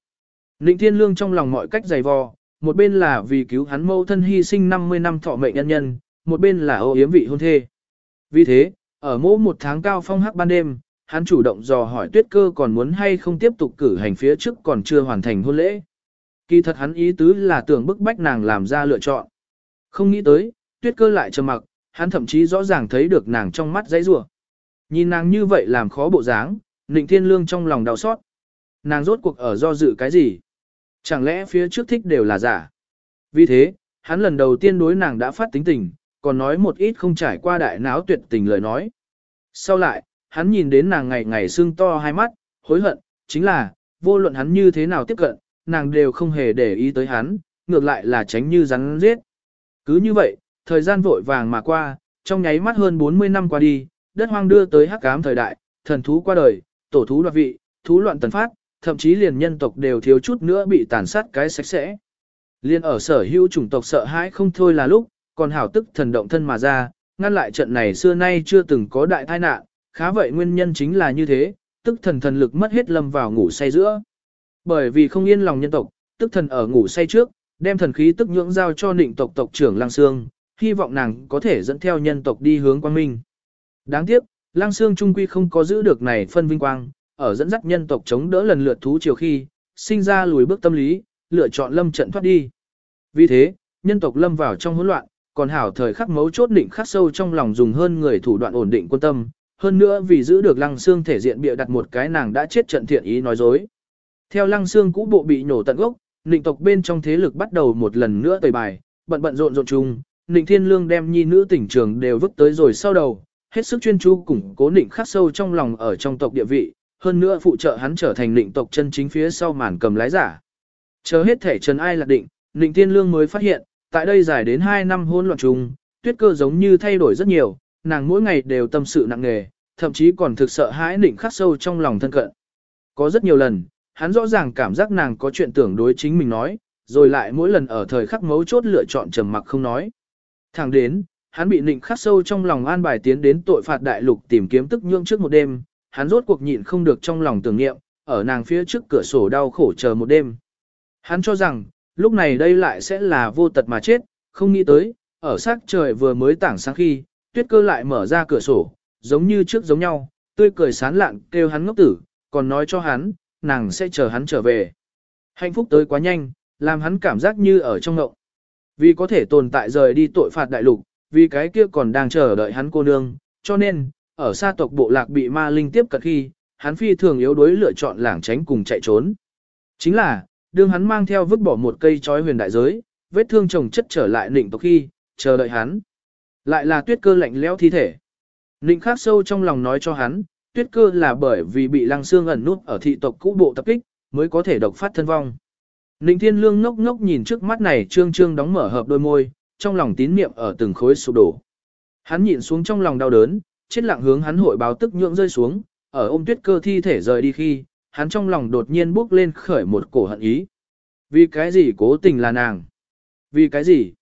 Nịnh thiên lương trong lòng mọi cách dày vò, một bên là vì cứu hắn mâu thân hy sinh 50 năm thọ mệnh nhân nhân, một bên là ô yếm vị hôn thê. Vì thế, ở mỗi một tháng cao phong hắc ban đêm, hắn chủ động dò hỏi tuyết cơ còn muốn hay không tiếp tục cử hành phía trước còn chưa hoàn thành hôn lễ. Kỳ thật hắn ý tứ là tưởng bức bách nàng làm ra lựa chọn. Không nghĩ tới, tuyết cơ lại trầm mặc, hắn thậm chí rõ ràng thấy được nàng trong mắt dãy rủa. Nhìn nàng như vậy làm khó bộ dáng, Nịnh Thiên Lương trong lòng đau xót. Nàng rốt cuộc ở do dự cái gì? Chẳng lẽ phía trước thích đều là giả? Vì thế, hắn lần đầu tiên đối nàng đã phát tính tình, còn nói một ít không trải qua đại náo tuyệt tình lời nói. Sau lại, hắn nhìn đến nàng ngày ngày sưng to hai mắt, hối hận, chính là, vô luận hắn như thế nào tiếp cận, nàng đều không hề để ý tới hắn, ngược lại là tránh như rắn giết. Cứ như vậy, thời gian vội vàng mà qua, trong nháy mắt hơn 40 năm qua đi, đất hoang đưa tới hắc ám thời đại, thần thú qua đời, tổ thú đoạt vị, thú loạn tần phát, thậm chí liền nhân tộc đều thiếu chút nữa bị tàn sát cái sạch sẽ. Liên ở sở hữu chủng tộc sợ hãi không thôi là lúc, còn hảo tức thần động thân mà ra, ngăn lại trận này xưa nay chưa từng có đại tai nạn, khá vậy nguyên nhân chính là như thế, tức thần thần lực mất hết lâm vào ngủ say giữa. Bởi vì không yên lòng nhân tộc, tức thần ở ngủ say trước, đem thần khí tức nhưỡng giao cho nịnh tộc tộc trưởng Lăng Sương, hy vọng nàng có thể dẫn theo nhân tộc đi hướng quang minh. Đáng tiếc, Lăng Sương trung quy không có giữ được này phân vinh quang, ở dẫn dắt nhân tộc chống đỡ lần lượt thú chiều khi, sinh ra lùi bước tâm lý, lựa chọn lâm trận thoát đi. Vì thế, nhân tộc lâm vào trong hỗn loạn, còn hảo thời khắc mấu chốt định khắc sâu trong lòng dùng hơn người thủ đoạn ổn định quân tâm, hơn nữa vì giữ được lăng xương thể diện bịa đặt một cái nàng đã chết trận thiện ý nói dối. Theo lăng xương cũ bộ bị nổ tận gốc, định tộc bên trong thế lực bắt đầu một lần nữa tẩy bài, bận bận rộn rộn chung, định thiên lương đem nhi nữ tỉnh trường đều vứt tới rồi sau đầu, hết sức chuyên chú củng cố nịnh khắc sâu trong lòng ở trong tộc địa vị, hơn nữa phụ trợ hắn trở thành định tộc chân chính phía sau màn cầm lái giả. Chờ hết thể trần ai lạc định, định thiên lương mới phát hiện, tại đây dài đến 2 năm hôn loạn chung, tuyết cơ giống như thay đổi rất nhiều, nàng mỗi ngày đều tâm sự nặng nề, thậm chí còn thực sợ hãi nịnh khắc sâu trong lòng thân cận. Có rất nhiều lần, hắn rõ ràng cảm giác nàng có chuyện tưởng đối chính mình nói, rồi lại mỗi lần ở thời khắc mấu chốt lựa chọn trầm mặc không nói. Thẳng đến, hắn bị nịnh khắc sâu trong lòng an bài tiến đến tội phạt đại lục tìm kiếm tức nhượng trước một đêm, hắn rốt cuộc nhịn không được trong lòng tưởng niệm, ở nàng phía trước cửa sổ đau khổ chờ một đêm. Hắn cho rằng, lúc này đây lại sẽ là vô tật mà chết, không nghĩ tới, ở sắc trời vừa mới tảng sáng khi, tuyết cơ lại mở ra cửa sổ, giống như trước giống nhau, tươi cười sán lạn kêu hắn ngốc tử, còn nói cho hắn, nàng sẽ chờ hắn trở về. Hạnh phúc tới quá nhanh, làm hắn cảm giác như ở trong ngộng. Vì có thể tồn tại rời đi tội phạt đại lục, vì cái kia còn đang chờ đợi hắn cô nương, cho nên, ở xa tộc bộ lạc bị ma linh tiếp cận khi, hắn phi thường yếu đuối lựa chọn lảng tránh cùng chạy trốn. Chính là, đương hắn mang theo vứt bỏ một cây chói huyền đại giới, vết thương chồng chất trở lại nịnh tộc khi, chờ đợi hắn. Lại là tuyết cơ lạnh lẽo thi thể. Nịnh khắc sâu trong lòng nói cho hắn, tuyết cơ là bởi vì bị lăng xương ẩn nút ở thị tộc cũ bộ tập kích, mới có thể độc phát thân vong. Nịnh thiên lương ngốc ngốc nhìn trước mắt này trương trương đóng mở hợp đôi môi, trong lòng tín niệm ở từng khối sụp đổ. Hắn nhịn xuống trong lòng đau đớn, chết lặng hướng hắn hội báo tức nhượng rơi xuống, ở ôm tuyết cơ thi thể rời đi khi, hắn trong lòng đột nhiên bước lên khởi một cổ hận ý. Vì cái gì cố tình là nàng? Vì cái gì?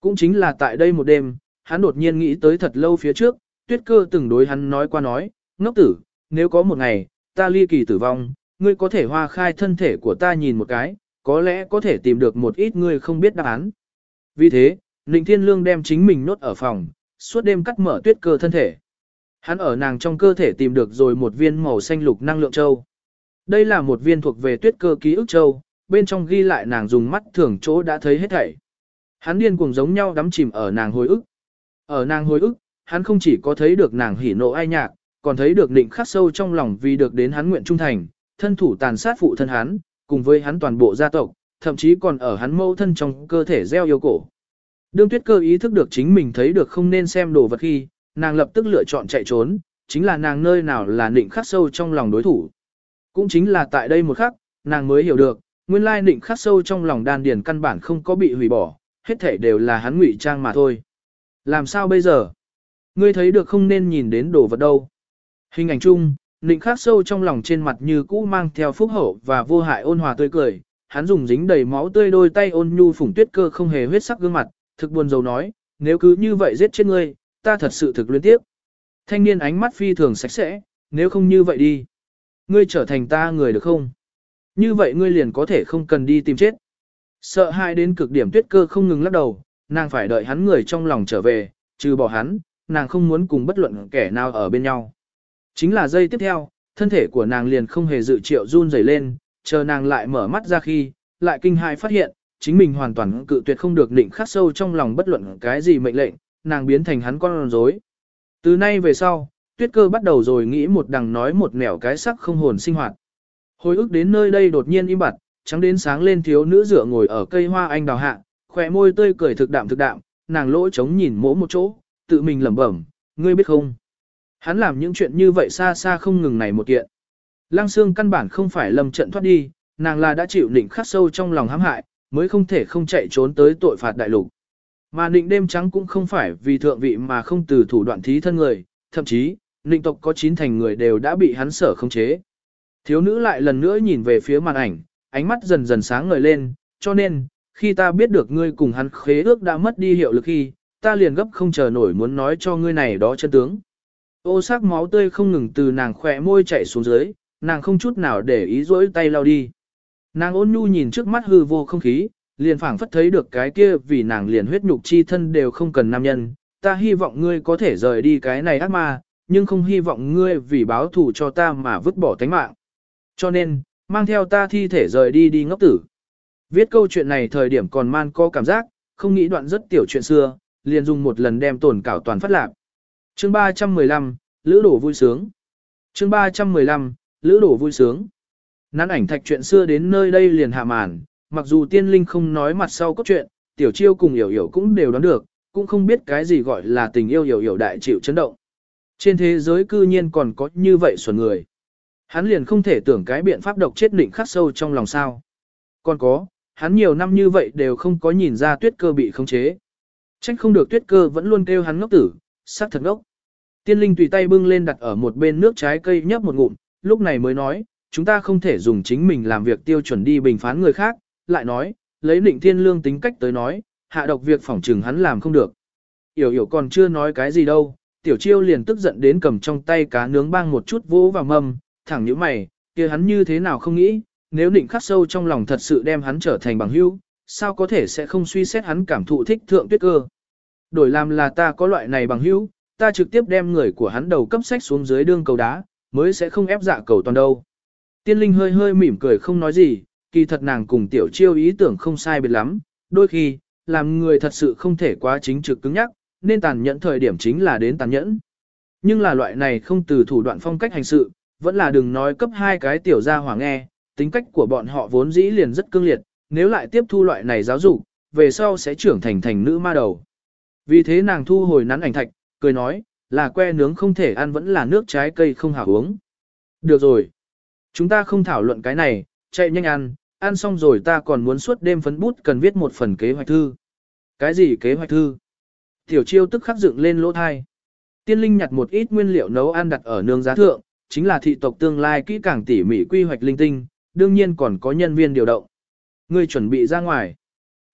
Cũng chính là tại đây một đêm, hắn đột nhiên nghĩ tới thật lâu phía trước, tuyết cơ từng đối hắn nói qua nói, ngốc tử, nếu có một ngày, ta ly kỳ tử vong, ngươi có thể hoa khai thân thể của ta nhìn một cái, có lẽ có thể tìm được một ít ngươi không biết đáp án. Vì thế, Ninh Thiên Lương đem chính mình nốt ở phòng, suốt đêm cắt mở tuyết cơ thân thể. Hắn ở nàng trong cơ thể tìm được rồi một viên màu xanh lục năng lượng châu. Đây là một viên thuộc về tuyết cơ ký ức châu, bên trong ghi lại nàng dùng mắt thường chỗ đã thấy hết thảy. Hắn điên cuồng giống nhau đắm chìm ở nàng hồi ức. Ở nàng hồi ức, hắn không chỉ có thấy được nàng hỉ nộ ai nhạc, còn thấy được định khắc sâu trong lòng vì được đến hắn nguyện trung thành, thân thủ tàn sát phụ thân hắn, cùng với hắn toàn bộ gia tộc, thậm chí còn ở hắn mâu thân trong cơ thể gieo yêu cổ. Đương tuyết cơ ý thức được chính mình thấy được không nên xem đồ vật khi, nàng lập tức lựa chọn chạy trốn, chính là nàng nơi nào là định khắc sâu trong lòng đối thủ. Cũng chính là tại đây một khắc, nàng mới hiểu được, nguyên lai định khắc sâu trong lòng đan điền căn bản không có bị hủy bỏ, hết thể đều là hắn ngụy trang mà thôi. Làm sao bây giờ? Ngươi thấy được không nên nhìn đến đồ vật đâu. Hình ảnh chung, định khắc sâu trong lòng trên mặt như cũ mang theo phúc hậu và vô hại ôn hòa tươi cười, hắn dùng dính đầy máu tươi đôi tay ôn nhu phủng tuyết cơ không hề huyết sắc gương mặt, thực buồn dầu nói, nếu cứ như vậy giết chết ngươi, ta thật sự thực luyến tiếp. Thanh niên ánh mắt phi thường sạch sẽ, nếu không như vậy đi. Ngươi trở thành ta người được không? Như vậy ngươi liền có thể không cần đi tìm chết. Sợ hãi đến cực điểm tuyết cơ không ngừng lắc đầu, nàng phải đợi hắn người trong lòng trở về, trừ bỏ hắn, nàng không muốn cùng bất luận kẻ nào ở bên nhau. Chính là giây tiếp theo, thân thể của nàng liền không hề dự triệu run rẩy lên, chờ nàng lại mở mắt ra khi, lại kinh hãi phát hiện, chính mình hoàn toàn cự tuyệt không được định khắc sâu trong lòng bất luận cái gì mệnh lệnh, nàng biến thành hắn con rối. Từ nay về sau, tuyết cơ bắt đầu rồi nghĩ một đằng nói một nẻo cái sắc không hồn sinh hoạt. Hồi ức đến nơi đây đột nhiên im bặt, trắng đến sáng lên thiếu nữ dựa ngồi ở cây hoa anh đào hạ, khỏe môi tươi cười thực đạm thực đạm, nàng lỗ trống nhìn mỗ một chỗ, tự mình lẩm bẩm, ngươi biết không? Hắn làm những chuyện như vậy xa xa không ngừng này một kiện. Lăng xương căn bản không phải lầm trận thoát đi, nàng là đã chịu định khắc sâu trong lòng hãm hại, mới không thể không chạy trốn tới tội phạt đại lục. Mà định đêm trắng cũng không phải vì thượng vị mà không từ thủ đoạn thí thân người, thậm chí, Ninh tộc có chín thành người đều đã bị hắn sở khống chế. Thiếu nữ lại lần nữa nhìn về phía màn ảnh, ánh mắt dần dần sáng ngời lên, cho nên, khi ta biết được ngươi cùng hắn khế ước đã mất đi hiệu lực khi, ta liền gấp không chờ nổi muốn nói cho ngươi này đó chân tướng. Ô sắc máu tươi không ngừng từ nàng khỏe môi chảy xuống dưới, nàng không chút nào để ý rỗi tay lao đi. Nàng ôn nhu nhìn trước mắt hư vô không khí, liền phảng phất thấy được cái kia vì nàng liền huyết nhục chi thân đều không cần nam nhân. Ta hy vọng ngươi có thể rời đi cái này ác ma, nhưng không hy vọng ngươi vì báo thù cho ta mà vứt bỏ tánh mạng. Cho nên, mang theo ta thi thể rời đi đi ngốc tử. Viết câu chuyện này thời điểm còn man có cảm giác, không nghĩ đoạn rất tiểu chuyện xưa, liền dùng một lần đem tổn cảo toàn phát lạc. chương 315, lữ đổ vui sướng. chương 315, lữ đổ vui sướng. Nán ảnh thạch chuyện xưa đến nơi đây liền hạ màn, mặc dù tiên linh không nói mặt sau cốt truyện, tiểu chiêu cùng hiểu hiểu cũng đều đoán được, cũng không biết cái gì gọi là tình yêu hiểu hiểu đại chịu chấn động. Trên thế giới cư nhiên còn có như vậy xuẩn người. Hắn liền không thể tưởng cái biện pháp độc chết định khắc sâu trong lòng sao. Còn có, hắn nhiều năm như vậy đều không có nhìn ra tuyết cơ bị khống chế. Trách không được tuyết cơ vẫn luôn kêu hắn ngốc tử, sắc thật ngốc. Tiên linh tùy tay bưng lên đặt ở một bên nước trái cây nhấp một ngụm, lúc này mới nói, chúng ta không thể dùng chính mình làm việc tiêu chuẩn đi bình phán người khác, lại nói, lấy định thiên lương tính cách tới nói, hạ độc việc phỏng trừng hắn làm không được. Yểu yểu còn chưa nói cái gì đâu, tiểu chiêu liền tức giận đến cầm trong tay cá nướng bang một chút vỗ vào mâm, thẳng như mày, kia hắn như thế nào không nghĩ, nếu định khắc sâu trong lòng thật sự đem hắn trở thành bằng hữu, sao có thể sẽ không suy xét hắn cảm thụ thích thượng tuyết cơ. Đổi làm là ta có loại này bằng hữu, ta trực tiếp đem người của hắn đầu cấp sách xuống dưới đương cầu đá, mới sẽ không ép dạ cầu toàn đâu. Tiên linh hơi hơi mỉm cười không nói gì, kỳ thật nàng cùng tiểu chiêu ý tưởng không sai biệt lắm, đôi khi, làm người thật sự không thể quá chính trực cứng nhắc, nên tàn nhẫn thời điểm chính là đến tàn nhẫn. Nhưng là loại này không từ thủ đoạn phong cách hành sự, vẫn là đừng nói cấp hai cái tiểu gia hỏa nghe, tính cách của bọn họ vốn dĩ liền rất cương liệt, nếu lại tiếp thu loại này giáo dục, về sau sẽ trưởng thành thành nữ ma đầu. Vì thế nàng thu hồi nắn ảnh thạch, cười nói, là que nướng không thể ăn vẫn là nước trái cây không hảo uống. Được rồi. Chúng ta không thảo luận cái này, chạy nhanh ăn, ăn xong rồi ta còn muốn suốt đêm phấn bút cần viết một phần kế hoạch thư. Cái gì kế hoạch thư? Tiểu chiêu tức khắc dựng lên lỗ thai. Tiên linh nhặt một ít nguyên liệu nấu ăn đặt ở nương giá thượng, chính là thị tộc tương lai kỹ càng tỉ mỉ quy hoạch linh tinh, đương nhiên còn có nhân viên điều động. Ngươi chuẩn bị ra ngoài.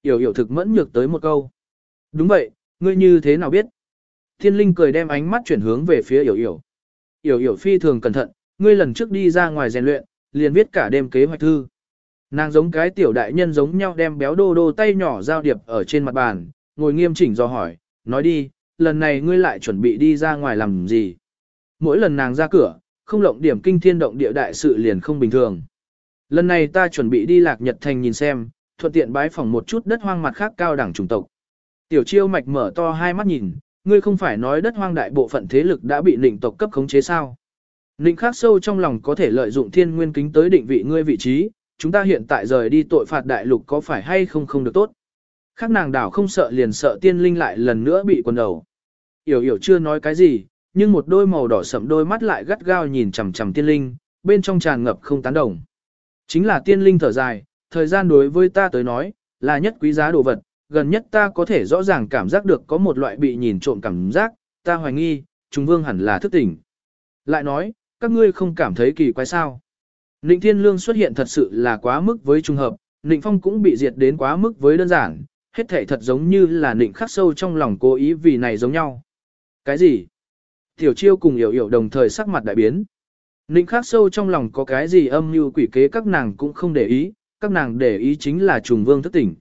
Yểu yểu thực mẫn nhược tới một câu. Đúng vậy, ngươi như thế nào biết? Thiên linh cười đem ánh mắt chuyển hướng về phía yểu yểu. Yểu yểu phi thường cẩn thận, ngươi lần trước đi ra ngoài rèn luyện, liền viết cả đêm kế hoạch thư. Nàng giống cái tiểu đại nhân giống nhau đem béo đô đô tay nhỏ giao điệp ở trên mặt bàn, ngồi nghiêm chỉnh do hỏi, nói đi, lần này ngươi lại chuẩn bị đi ra ngoài làm gì? Mỗi lần nàng ra cửa, không lộng điểm kinh thiên động địa đại sự liền không bình thường. Lần này ta chuẩn bị đi lạc nhật thành nhìn xem, thuận tiện bái phỏng một chút đất hoang mặt khác cao đẳng chủng tộc. Tiểu chiêu mạch mở to hai mắt nhìn, ngươi không phải nói đất hoang đại bộ phận thế lực đã bị nịnh tộc cấp khống chế sao. Nịnh khác sâu trong lòng có thể lợi dụng thiên nguyên kính tới định vị ngươi vị trí, chúng ta hiện tại rời đi tội phạt đại lục có phải hay không không được tốt. Khác nàng đảo không sợ liền sợ tiên linh lại lần nữa bị quần đầu. Yểu yểu chưa nói cái gì, nhưng một đôi màu đỏ sậm đôi mắt lại gắt gao nhìn chằm chằm tiên linh, bên trong tràn ngập không tán đồng. Chính là tiên linh thở dài, thời gian đối với ta tới nói, là nhất quý giá đồ vật, gần nhất ta có thể rõ ràng cảm giác được có một loại bị nhìn trộm cảm giác, ta hoài nghi, trùng vương hẳn là thức tỉnh. Lại nói, các ngươi không cảm thấy kỳ quái sao. Nịnh Thiên Lương xuất hiện thật sự là quá mức với trùng hợp, Nịnh Phong cũng bị diệt đến quá mức với đơn giản, hết thể thật giống như là Nịnh khắc sâu trong lòng cố ý vì này giống nhau. Cái gì? Tiểu chiêu cùng hiểu hiểu đồng thời sắc mặt đại biến. Nịnh khắc sâu trong lòng có cái gì âm mưu quỷ kế các nàng cũng không để ý, các nàng để ý chính là trùng vương thất tỉnh.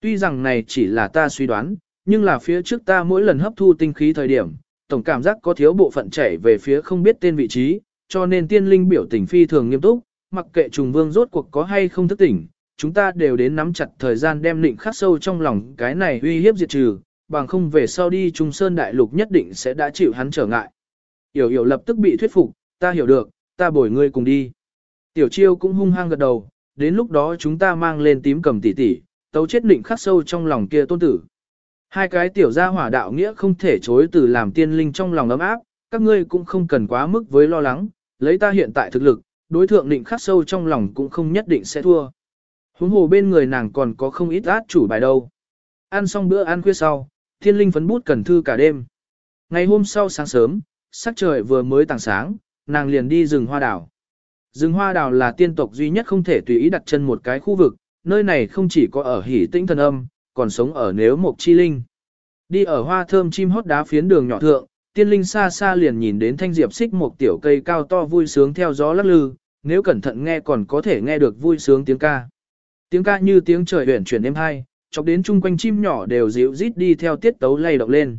Tuy rằng này chỉ là ta suy đoán, nhưng là phía trước ta mỗi lần hấp thu tinh khí thời điểm, tổng cảm giác có thiếu bộ phận chảy về phía không biết tên vị trí, cho nên tiên linh biểu tình phi thường nghiêm túc, mặc kệ trùng vương rốt cuộc có hay không thức tỉnh, chúng ta đều đến nắm chặt thời gian đem định khắc sâu trong lòng cái này uy hiếp diệt trừ, bằng không về sau đi Trung Sơn Đại Lục nhất định sẽ đã chịu hắn trở ngại. Yểu yểu lập tức bị thuyết phục, ta hiểu được, ta bồi ngươi cùng đi. Tiểu chiêu cũng hung hăng gật đầu, đến lúc đó chúng ta mang lên tím cầm tỷ tỷ, tấu chết định khắc sâu trong lòng kia tôn tử. Hai cái tiểu gia hỏa đạo nghĩa không thể chối từ làm tiên linh trong lòng ấm áp, các ngươi cũng không cần quá mức với lo lắng, lấy ta hiện tại thực lực, đối thượng định khắc sâu trong lòng cũng không nhất định sẽ thua. Huống hồ bên người nàng còn có không ít át chủ bài đâu. Ăn xong bữa ăn khuya sau, thiên linh phấn bút cần thư cả đêm. Ngày hôm sau sáng sớm, sắc trời vừa mới tảng sáng, nàng liền đi rừng hoa đảo. Rừng hoa đảo là tiên tộc duy nhất không thể tùy ý đặt chân một cái khu vực, nơi này không chỉ có ở hỉ tinh thần âm, còn sống ở nếu mộc chi linh. Đi ở hoa thơm chim hót đá phiến đường nhỏ thượng, tiên linh xa xa liền nhìn đến thanh diệp xích một tiểu cây cao to vui sướng theo gió lắc lư, nếu cẩn thận nghe còn có thể nghe được vui sướng tiếng ca. Tiếng ca như tiếng trời huyển chuyển êm hai, chọc đến chung quanh chim nhỏ đều dịu rít đi theo tiết tấu lay động lên.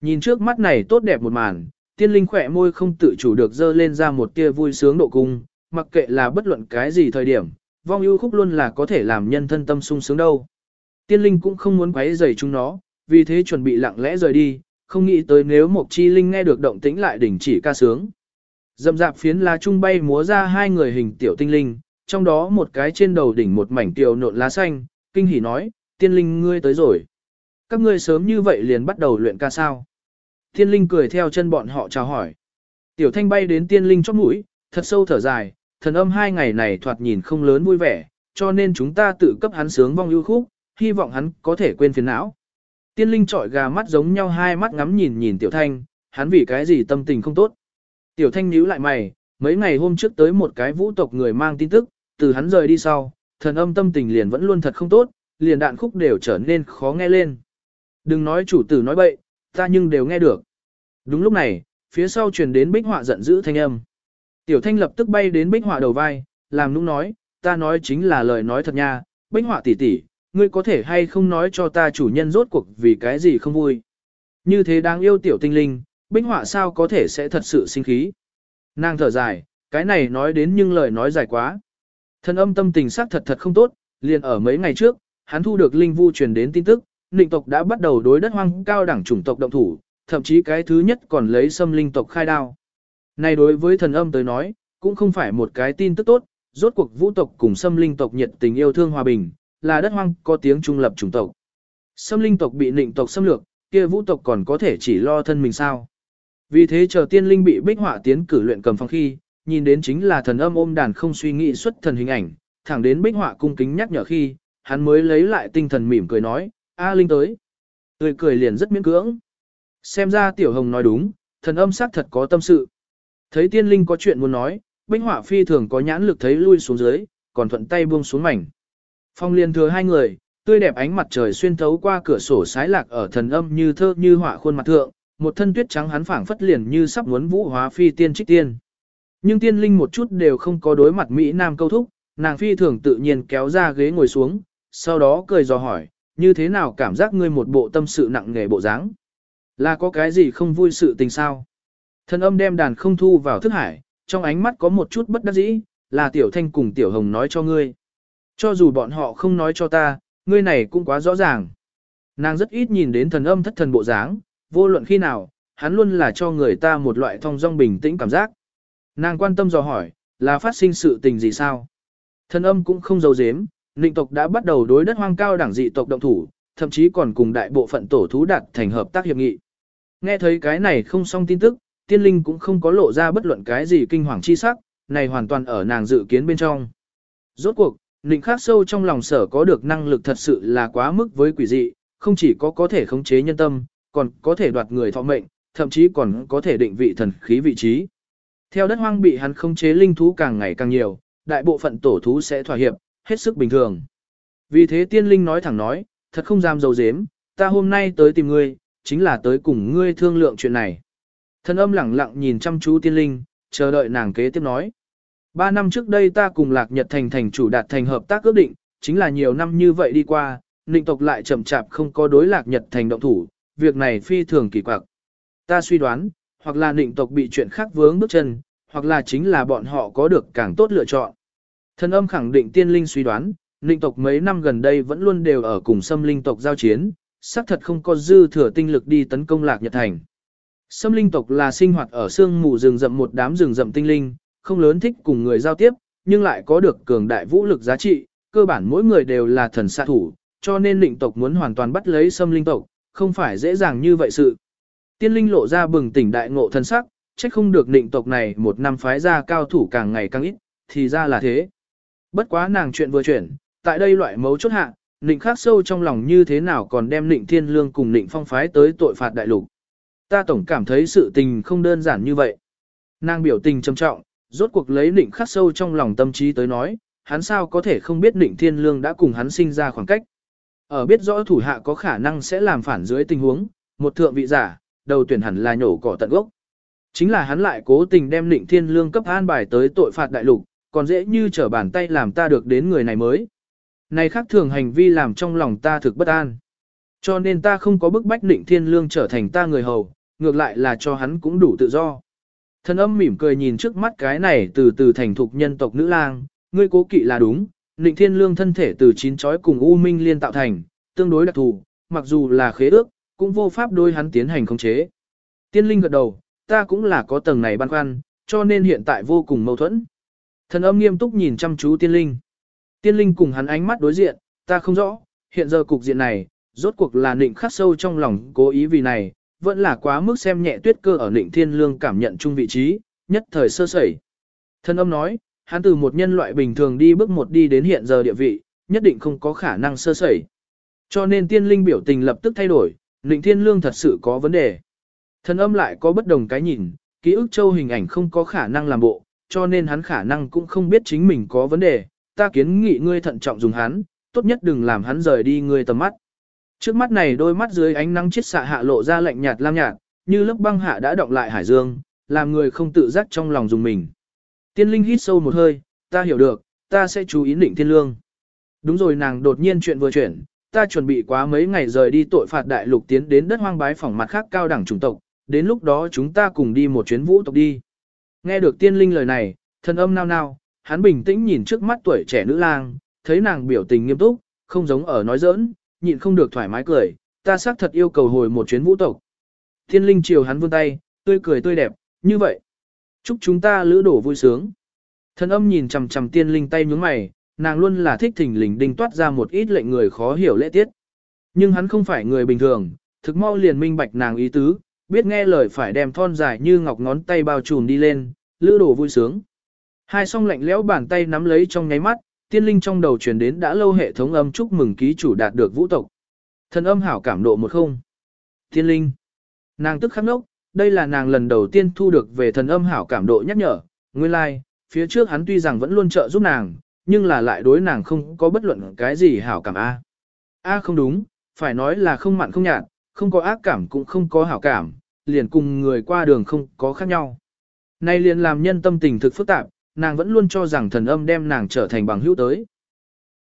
Nhìn trước mắt này tốt đẹp một màn, tiên linh khỏe môi không tự chủ được dơ lên ra một tia vui sướng độ cung, mặc kệ là bất luận cái gì thời điểm, vong ưu khúc luôn là có thể làm nhân thân tâm sung sướng đâu. Tiên linh cũng không muốn quấy rầy chúng nó, vì thế chuẩn bị lặng lẽ rời đi, không nghĩ tới nếu một Chi Linh nghe được động tĩnh lại đình chỉ ca sướng. Dầm dạp phiến lá trung bay múa ra hai người hình tiểu tinh linh, trong đó một cái trên đầu đỉnh một mảnh tiểu nộn lá xanh, kinh hỉ nói, tiên linh ngươi tới rồi. Các ngươi sớm như vậy liền bắt đầu luyện ca sao. Tiên linh cười theo chân bọn họ chào hỏi. Tiểu thanh bay đến tiên linh chót mũi, thật sâu thở dài, thần âm hai ngày này thoạt nhìn không lớn vui vẻ, cho nên chúng ta tự cấp hắn sướng vong ưu khúc, hy vọng hắn có thể quên phiền não. Tiên linh trọi gà mắt giống nhau hai mắt ngắm nhìn nhìn tiểu thanh, hắn vì cái gì tâm tình không tốt. Tiểu thanh nhíu lại mày, mấy ngày hôm trước tới một cái vũ tộc người mang tin tức, từ hắn rời đi sau, thần âm tâm tình liền vẫn luôn thật không tốt, liền đạn khúc đều trở nên khó nghe lên. Đừng nói chủ tử nói bậy, ta nhưng đều nghe được. Đúng lúc này, phía sau truyền đến bích họa giận dữ thanh âm. Tiểu thanh lập tức bay đến bích họa đầu vai, làm nũng nói, ta nói chính là lời nói thật nha, bích họa tỷ tỷ, ngươi có thể hay không nói cho ta chủ nhân rốt cuộc vì cái gì không vui. Như thế đáng yêu tiểu tinh linh, bích họa sao có thể sẽ thật sự sinh khí. Nàng thở dài, cái này nói đến nhưng lời nói dài quá. Thần âm tâm tình sắc thật thật không tốt, liền ở mấy ngày trước, hắn thu được linh vu truyền đến tin tức, Ninh tộc đã bắt đầu đối đất hoang cao đẳng chủng tộc động thủ, thậm chí cái thứ nhất còn lấy xâm linh tộc khai đao. Này đối với thần âm tới nói, cũng không phải một cái tin tức tốt, rốt cuộc vũ tộc cùng xâm linh tộc nhiệt tình yêu thương hòa bình, là đất hoang có tiếng trung lập chủng tộc. Xâm linh tộc bị Ninh tộc xâm lược, kia vũ tộc còn có thể chỉ lo thân mình sao. Vì thế chờ tiên linh bị bích họa tiến cử luyện cầm phong khi, nhìn đến chính là thần âm ôm đàn không suy nghĩ xuất thần hình ảnh, thẳng đến bích họa cung kính nhắc nhở khi, hắn mới lấy lại tinh thần mỉm cười nói, A Linh tới. Tươi cười liền rất miễn cưỡng. Xem ra tiểu hồng nói đúng, thần âm xác thật có tâm sự. Thấy tiên linh có chuyện muốn nói, bích họa phi thường có nhãn lực thấy lui xuống dưới, còn thuận tay buông xuống mảnh. Phong liền thừa hai người, tươi đẹp ánh mặt trời xuyên thấu qua cửa sổ sái lạc ở thần âm như thơ như họa khuôn mặt thượng, một thân tuyết trắng hắn phảng phất liền như sắp muốn vũ hóa phi tiên trích tiên. Nhưng tiên linh một chút đều không có đối mặt Mỹ Nam câu thúc, nàng phi thường tự nhiên kéo ra ghế ngồi xuống, sau đó cười dò hỏi, như thế nào cảm giác ngươi một bộ tâm sự nặng nề bộ dáng? Là có cái gì không vui sự tình sao? Thần âm đem đàn không thu vào thức hải, trong ánh mắt có một chút bất đắc dĩ, là tiểu thanh cùng tiểu hồng nói cho ngươi. Cho dù bọn họ không nói cho ta, ngươi này cũng quá rõ ràng. Nàng rất ít nhìn đến thần âm thất thần bộ dáng, vô luận khi nào, hắn luôn là cho người ta một loại thong dong bình tĩnh cảm giác. Nàng quan tâm dò hỏi, là phát sinh sự tình gì sao? Thần âm cũng không giấu giếm, Ninh tộc đã bắt đầu đối đất hoang cao đẳng dị tộc động thủ, thậm chí còn cùng đại bộ phận tổ thú đạt thành hợp tác hiệp nghị. Nghe thấy cái này không xong tin tức, tiên linh cũng không có lộ ra bất luận cái gì kinh hoàng chi sắc, này hoàn toàn ở nàng dự kiến bên trong. Rốt cuộc, Ninh khắc sâu trong lòng sở có được năng lực thật sự là quá mức với quỷ dị, không chỉ có có thể khống chế nhân tâm, còn có thể đoạt người thọ mệnh, thậm chí còn có thể định vị thần khí vị trí. Theo đất hoang bị hắn khống chế linh thú càng ngày càng nhiều, đại bộ phận tổ thú sẽ thỏa hiệp, hết sức bình thường. Vì thế tiên linh nói thẳng nói, thật không dám dầu dếm, ta hôm nay tới tìm ngươi, chính là tới cùng ngươi thương lượng chuyện này. Thân âm lẳng lặng nhìn chăm chú tiên linh, chờ đợi nàng kế tiếp nói. Ba năm trước đây ta cùng Lạc Nhật Thành thành chủ đạt thành hợp tác ước định, chính là nhiều năm như vậy đi qua, nịnh tộc lại chậm chạp không có đối Lạc Nhật Thành động thủ, việc này phi thường kỳ quặc. Ta suy đoán, hoặc là nịnh tộc bị chuyện khác vướng bước chân, hoặc là chính là bọn họ có được càng tốt lựa chọn. Thần âm khẳng định tiên linh suy đoán, nịnh tộc mấy năm gần đây vẫn luôn đều ở cùng xâm linh tộc giao chiến, xác thật không có dư thừa tinh lực đi tấn công lạc nhật thành. Xâm linh tộc là sinh hoạt ở sương mù rừng rậm một đám rừng rậm tinh linh, không lớn thích cùng người giao tiếp, nhưng lại có được cường đại vũ lực giá trị, cơ bản mỗi người đều là thần xạ thủ, cho nên nịnh tộc muốn hoàn toàn bắt lấy xâm linh tộc, không phải dễ dàng như vậy sự. Tiên linh lộ ra bừng tỉnh đại ngộ thân sắc, trách không được nịnh tộc này một năm phái ra cao thủ càng ngày càng ít, thì ra là thế. Bất quá nàng chuyện vừa chuyển, tại đây loại mấu chốt hạ, nịnh khắc sâu trong lòng như thế nào còn đem nịnh thiên lương cùng nịnh phong phái tới tội phạt đại lục. Ta tổng cảm thấy sự tình không đơn giản như vậy. Nàng biểu tình trầm trọng, rốt cuộc lấy nịnh khắc sâu trong lòng tâm trí tới nói, hắn sao có thể không biết nịnh thiên lương đã cùng hắn sinh ra khoảng cách. Ở biết rõ thủ hạ có khả năng sẽ làm phản dưới tình huống, một thượng vị giả, đầu tuyển hẳn là nhổ cỏ tận gốc. Chính là hắn lại cố tình đem Nịnh Thiên Lương cấp an bài tới tội phạt đại lục, còn dễ như trở bàn tay làm ta được đến người này mới. Này khác thường hành vi làm trong lòng ta thực bất an. Cho nên ta không có bức bách Nịnh Thiên Lương trở thành ta người hầu, ngược lại là cho hắn cũng đủ tự do. Thân âm mỉm cười nhìn trước mắt cái này từ từ thành thục nhân tộc nữ lang, ngươi cố kỵ là đúng, Nịnh Thiên Lương thân thể từ chín chói cùng U Minh liên tạo thành, tương đối đặc thù, mặc dù là khế ước, cũng vô pháp đôi hắn tiến hành khống chế. Tiên linh gật đầu, ta cũng là có tầng này băn khoăn, cho nên hiện tại vô cùng mâu thuẫn. Thần âm nghiêm túc nhìn chăm chú tiên linh. Tiên linh cùng hắn ánh mắt đối diện, ta không rõ, hiện giờ cục diện này, rốt cuộc là nịnh khắc sâu trong lòng cố ý vì này, vẫn là quá mức xem nhẹ tuyết cơ ở nịnh thiên lương cảm nhận chung vị trí, nhất thời sơ sẩy. Thần âm nói, hắn từ một nhân loại bình thường đi bước một đi đến hiện giờ địa vị, nhất định không có khả năng sơ sẩy. Cho nên tiên linh biểu tình lập tức thay đổi, nịnh thiên lương thật sự có vấn đề. Thần âm lại có bất đồng cái nhìn, ký ức châu hình ảnh không có khả năng làm bộ, cho nên hắn khả năng cũng không biết chính mình có vấn đề, ta kiến nghị ngươi thận trọng dùng hắn, tốt nhất đừng làm hắn rời đi ngươi tầm mắt. Trước mắt này đôi mắt dưới ánh nắng chiết xạ hạ lộ ra lạnh nhạt lam nhạt, như lớp băng hạ đã động lại hải dương, làm người không tự giác trong lòng dùng mình. Tiên linh hít sâu một hơi, ta hiểu được, ta sẽ chú ý định thiên lương. Đúng rồi nàng đột nhiên chuyện vừa chuyển, ta chuẩn bị quá mấy ngày rời đi tội phạt đại lục tiến đến đất hoang bái phỏng mặt khác cao đẳng chủng tộc, đến lúc đó chúng ta cùng đi một chuyến vũ tộc đi. Nghe được tiên linh lời này, thân âm nao nao, hắn bình tĩnh nhìn trước mắt tuổi trẻ nữ lang, thấy nàng biểu tình nghiêm túc, không giống ở nói giỡn, nhịn không được thoải mái cười, ta xác thật yêu cầu hồi một chuyến vũ tộc. Tiên linh chiều hắn vươn tay, tươi cười tươi đẹp, như vậy. Chúc chúng ta lữ đổ vui sướng. Thân âm nhìn chằm chằm tiên linh tay nhướng mày, nàng luôn là thích thỉnh lình đinh toát ra một ít lệnh người khó hiểu lễ tiết. Nhưng hắn không phải người bình thường, thực mau liền minh bạch nàng ý tứ, biết nghe lời phải đem thon dài như ngọc ngón tay bao trùm đi lên, lữ đổ vui sướng. Hai song lạnh lẽo bàn tay nắm lấy trong nháy mắt, tiên linh trong đầu truyền đến đã lâu hệ thống âm chúc mừng ký chủ đạt được vũ tộc. Thần âm hảo cảm độ một không. Tiên linh. Nàng tức khắc nốc, đây là nàng lần đầu tiên thu được về thần âm hảo cảm độ nhắc nhở, nguyên lai, like, phía trước hắn tuy rằng vẫn luôn trợ giúp nàng, nhưng là lại đối nàng không có bất luận cái gì hảo cảm A. À. A không đúng, phải nói là không mặn không nhạt, không có ác cảm cũng không có hảo cảm, liền cùng người qua đường không có khác nhau. Nay liền làm nhân tâm tình thực phức tạp, nàng vẫn luôn cho rằng thần âm đem nàng trở thành bằng hữu tới.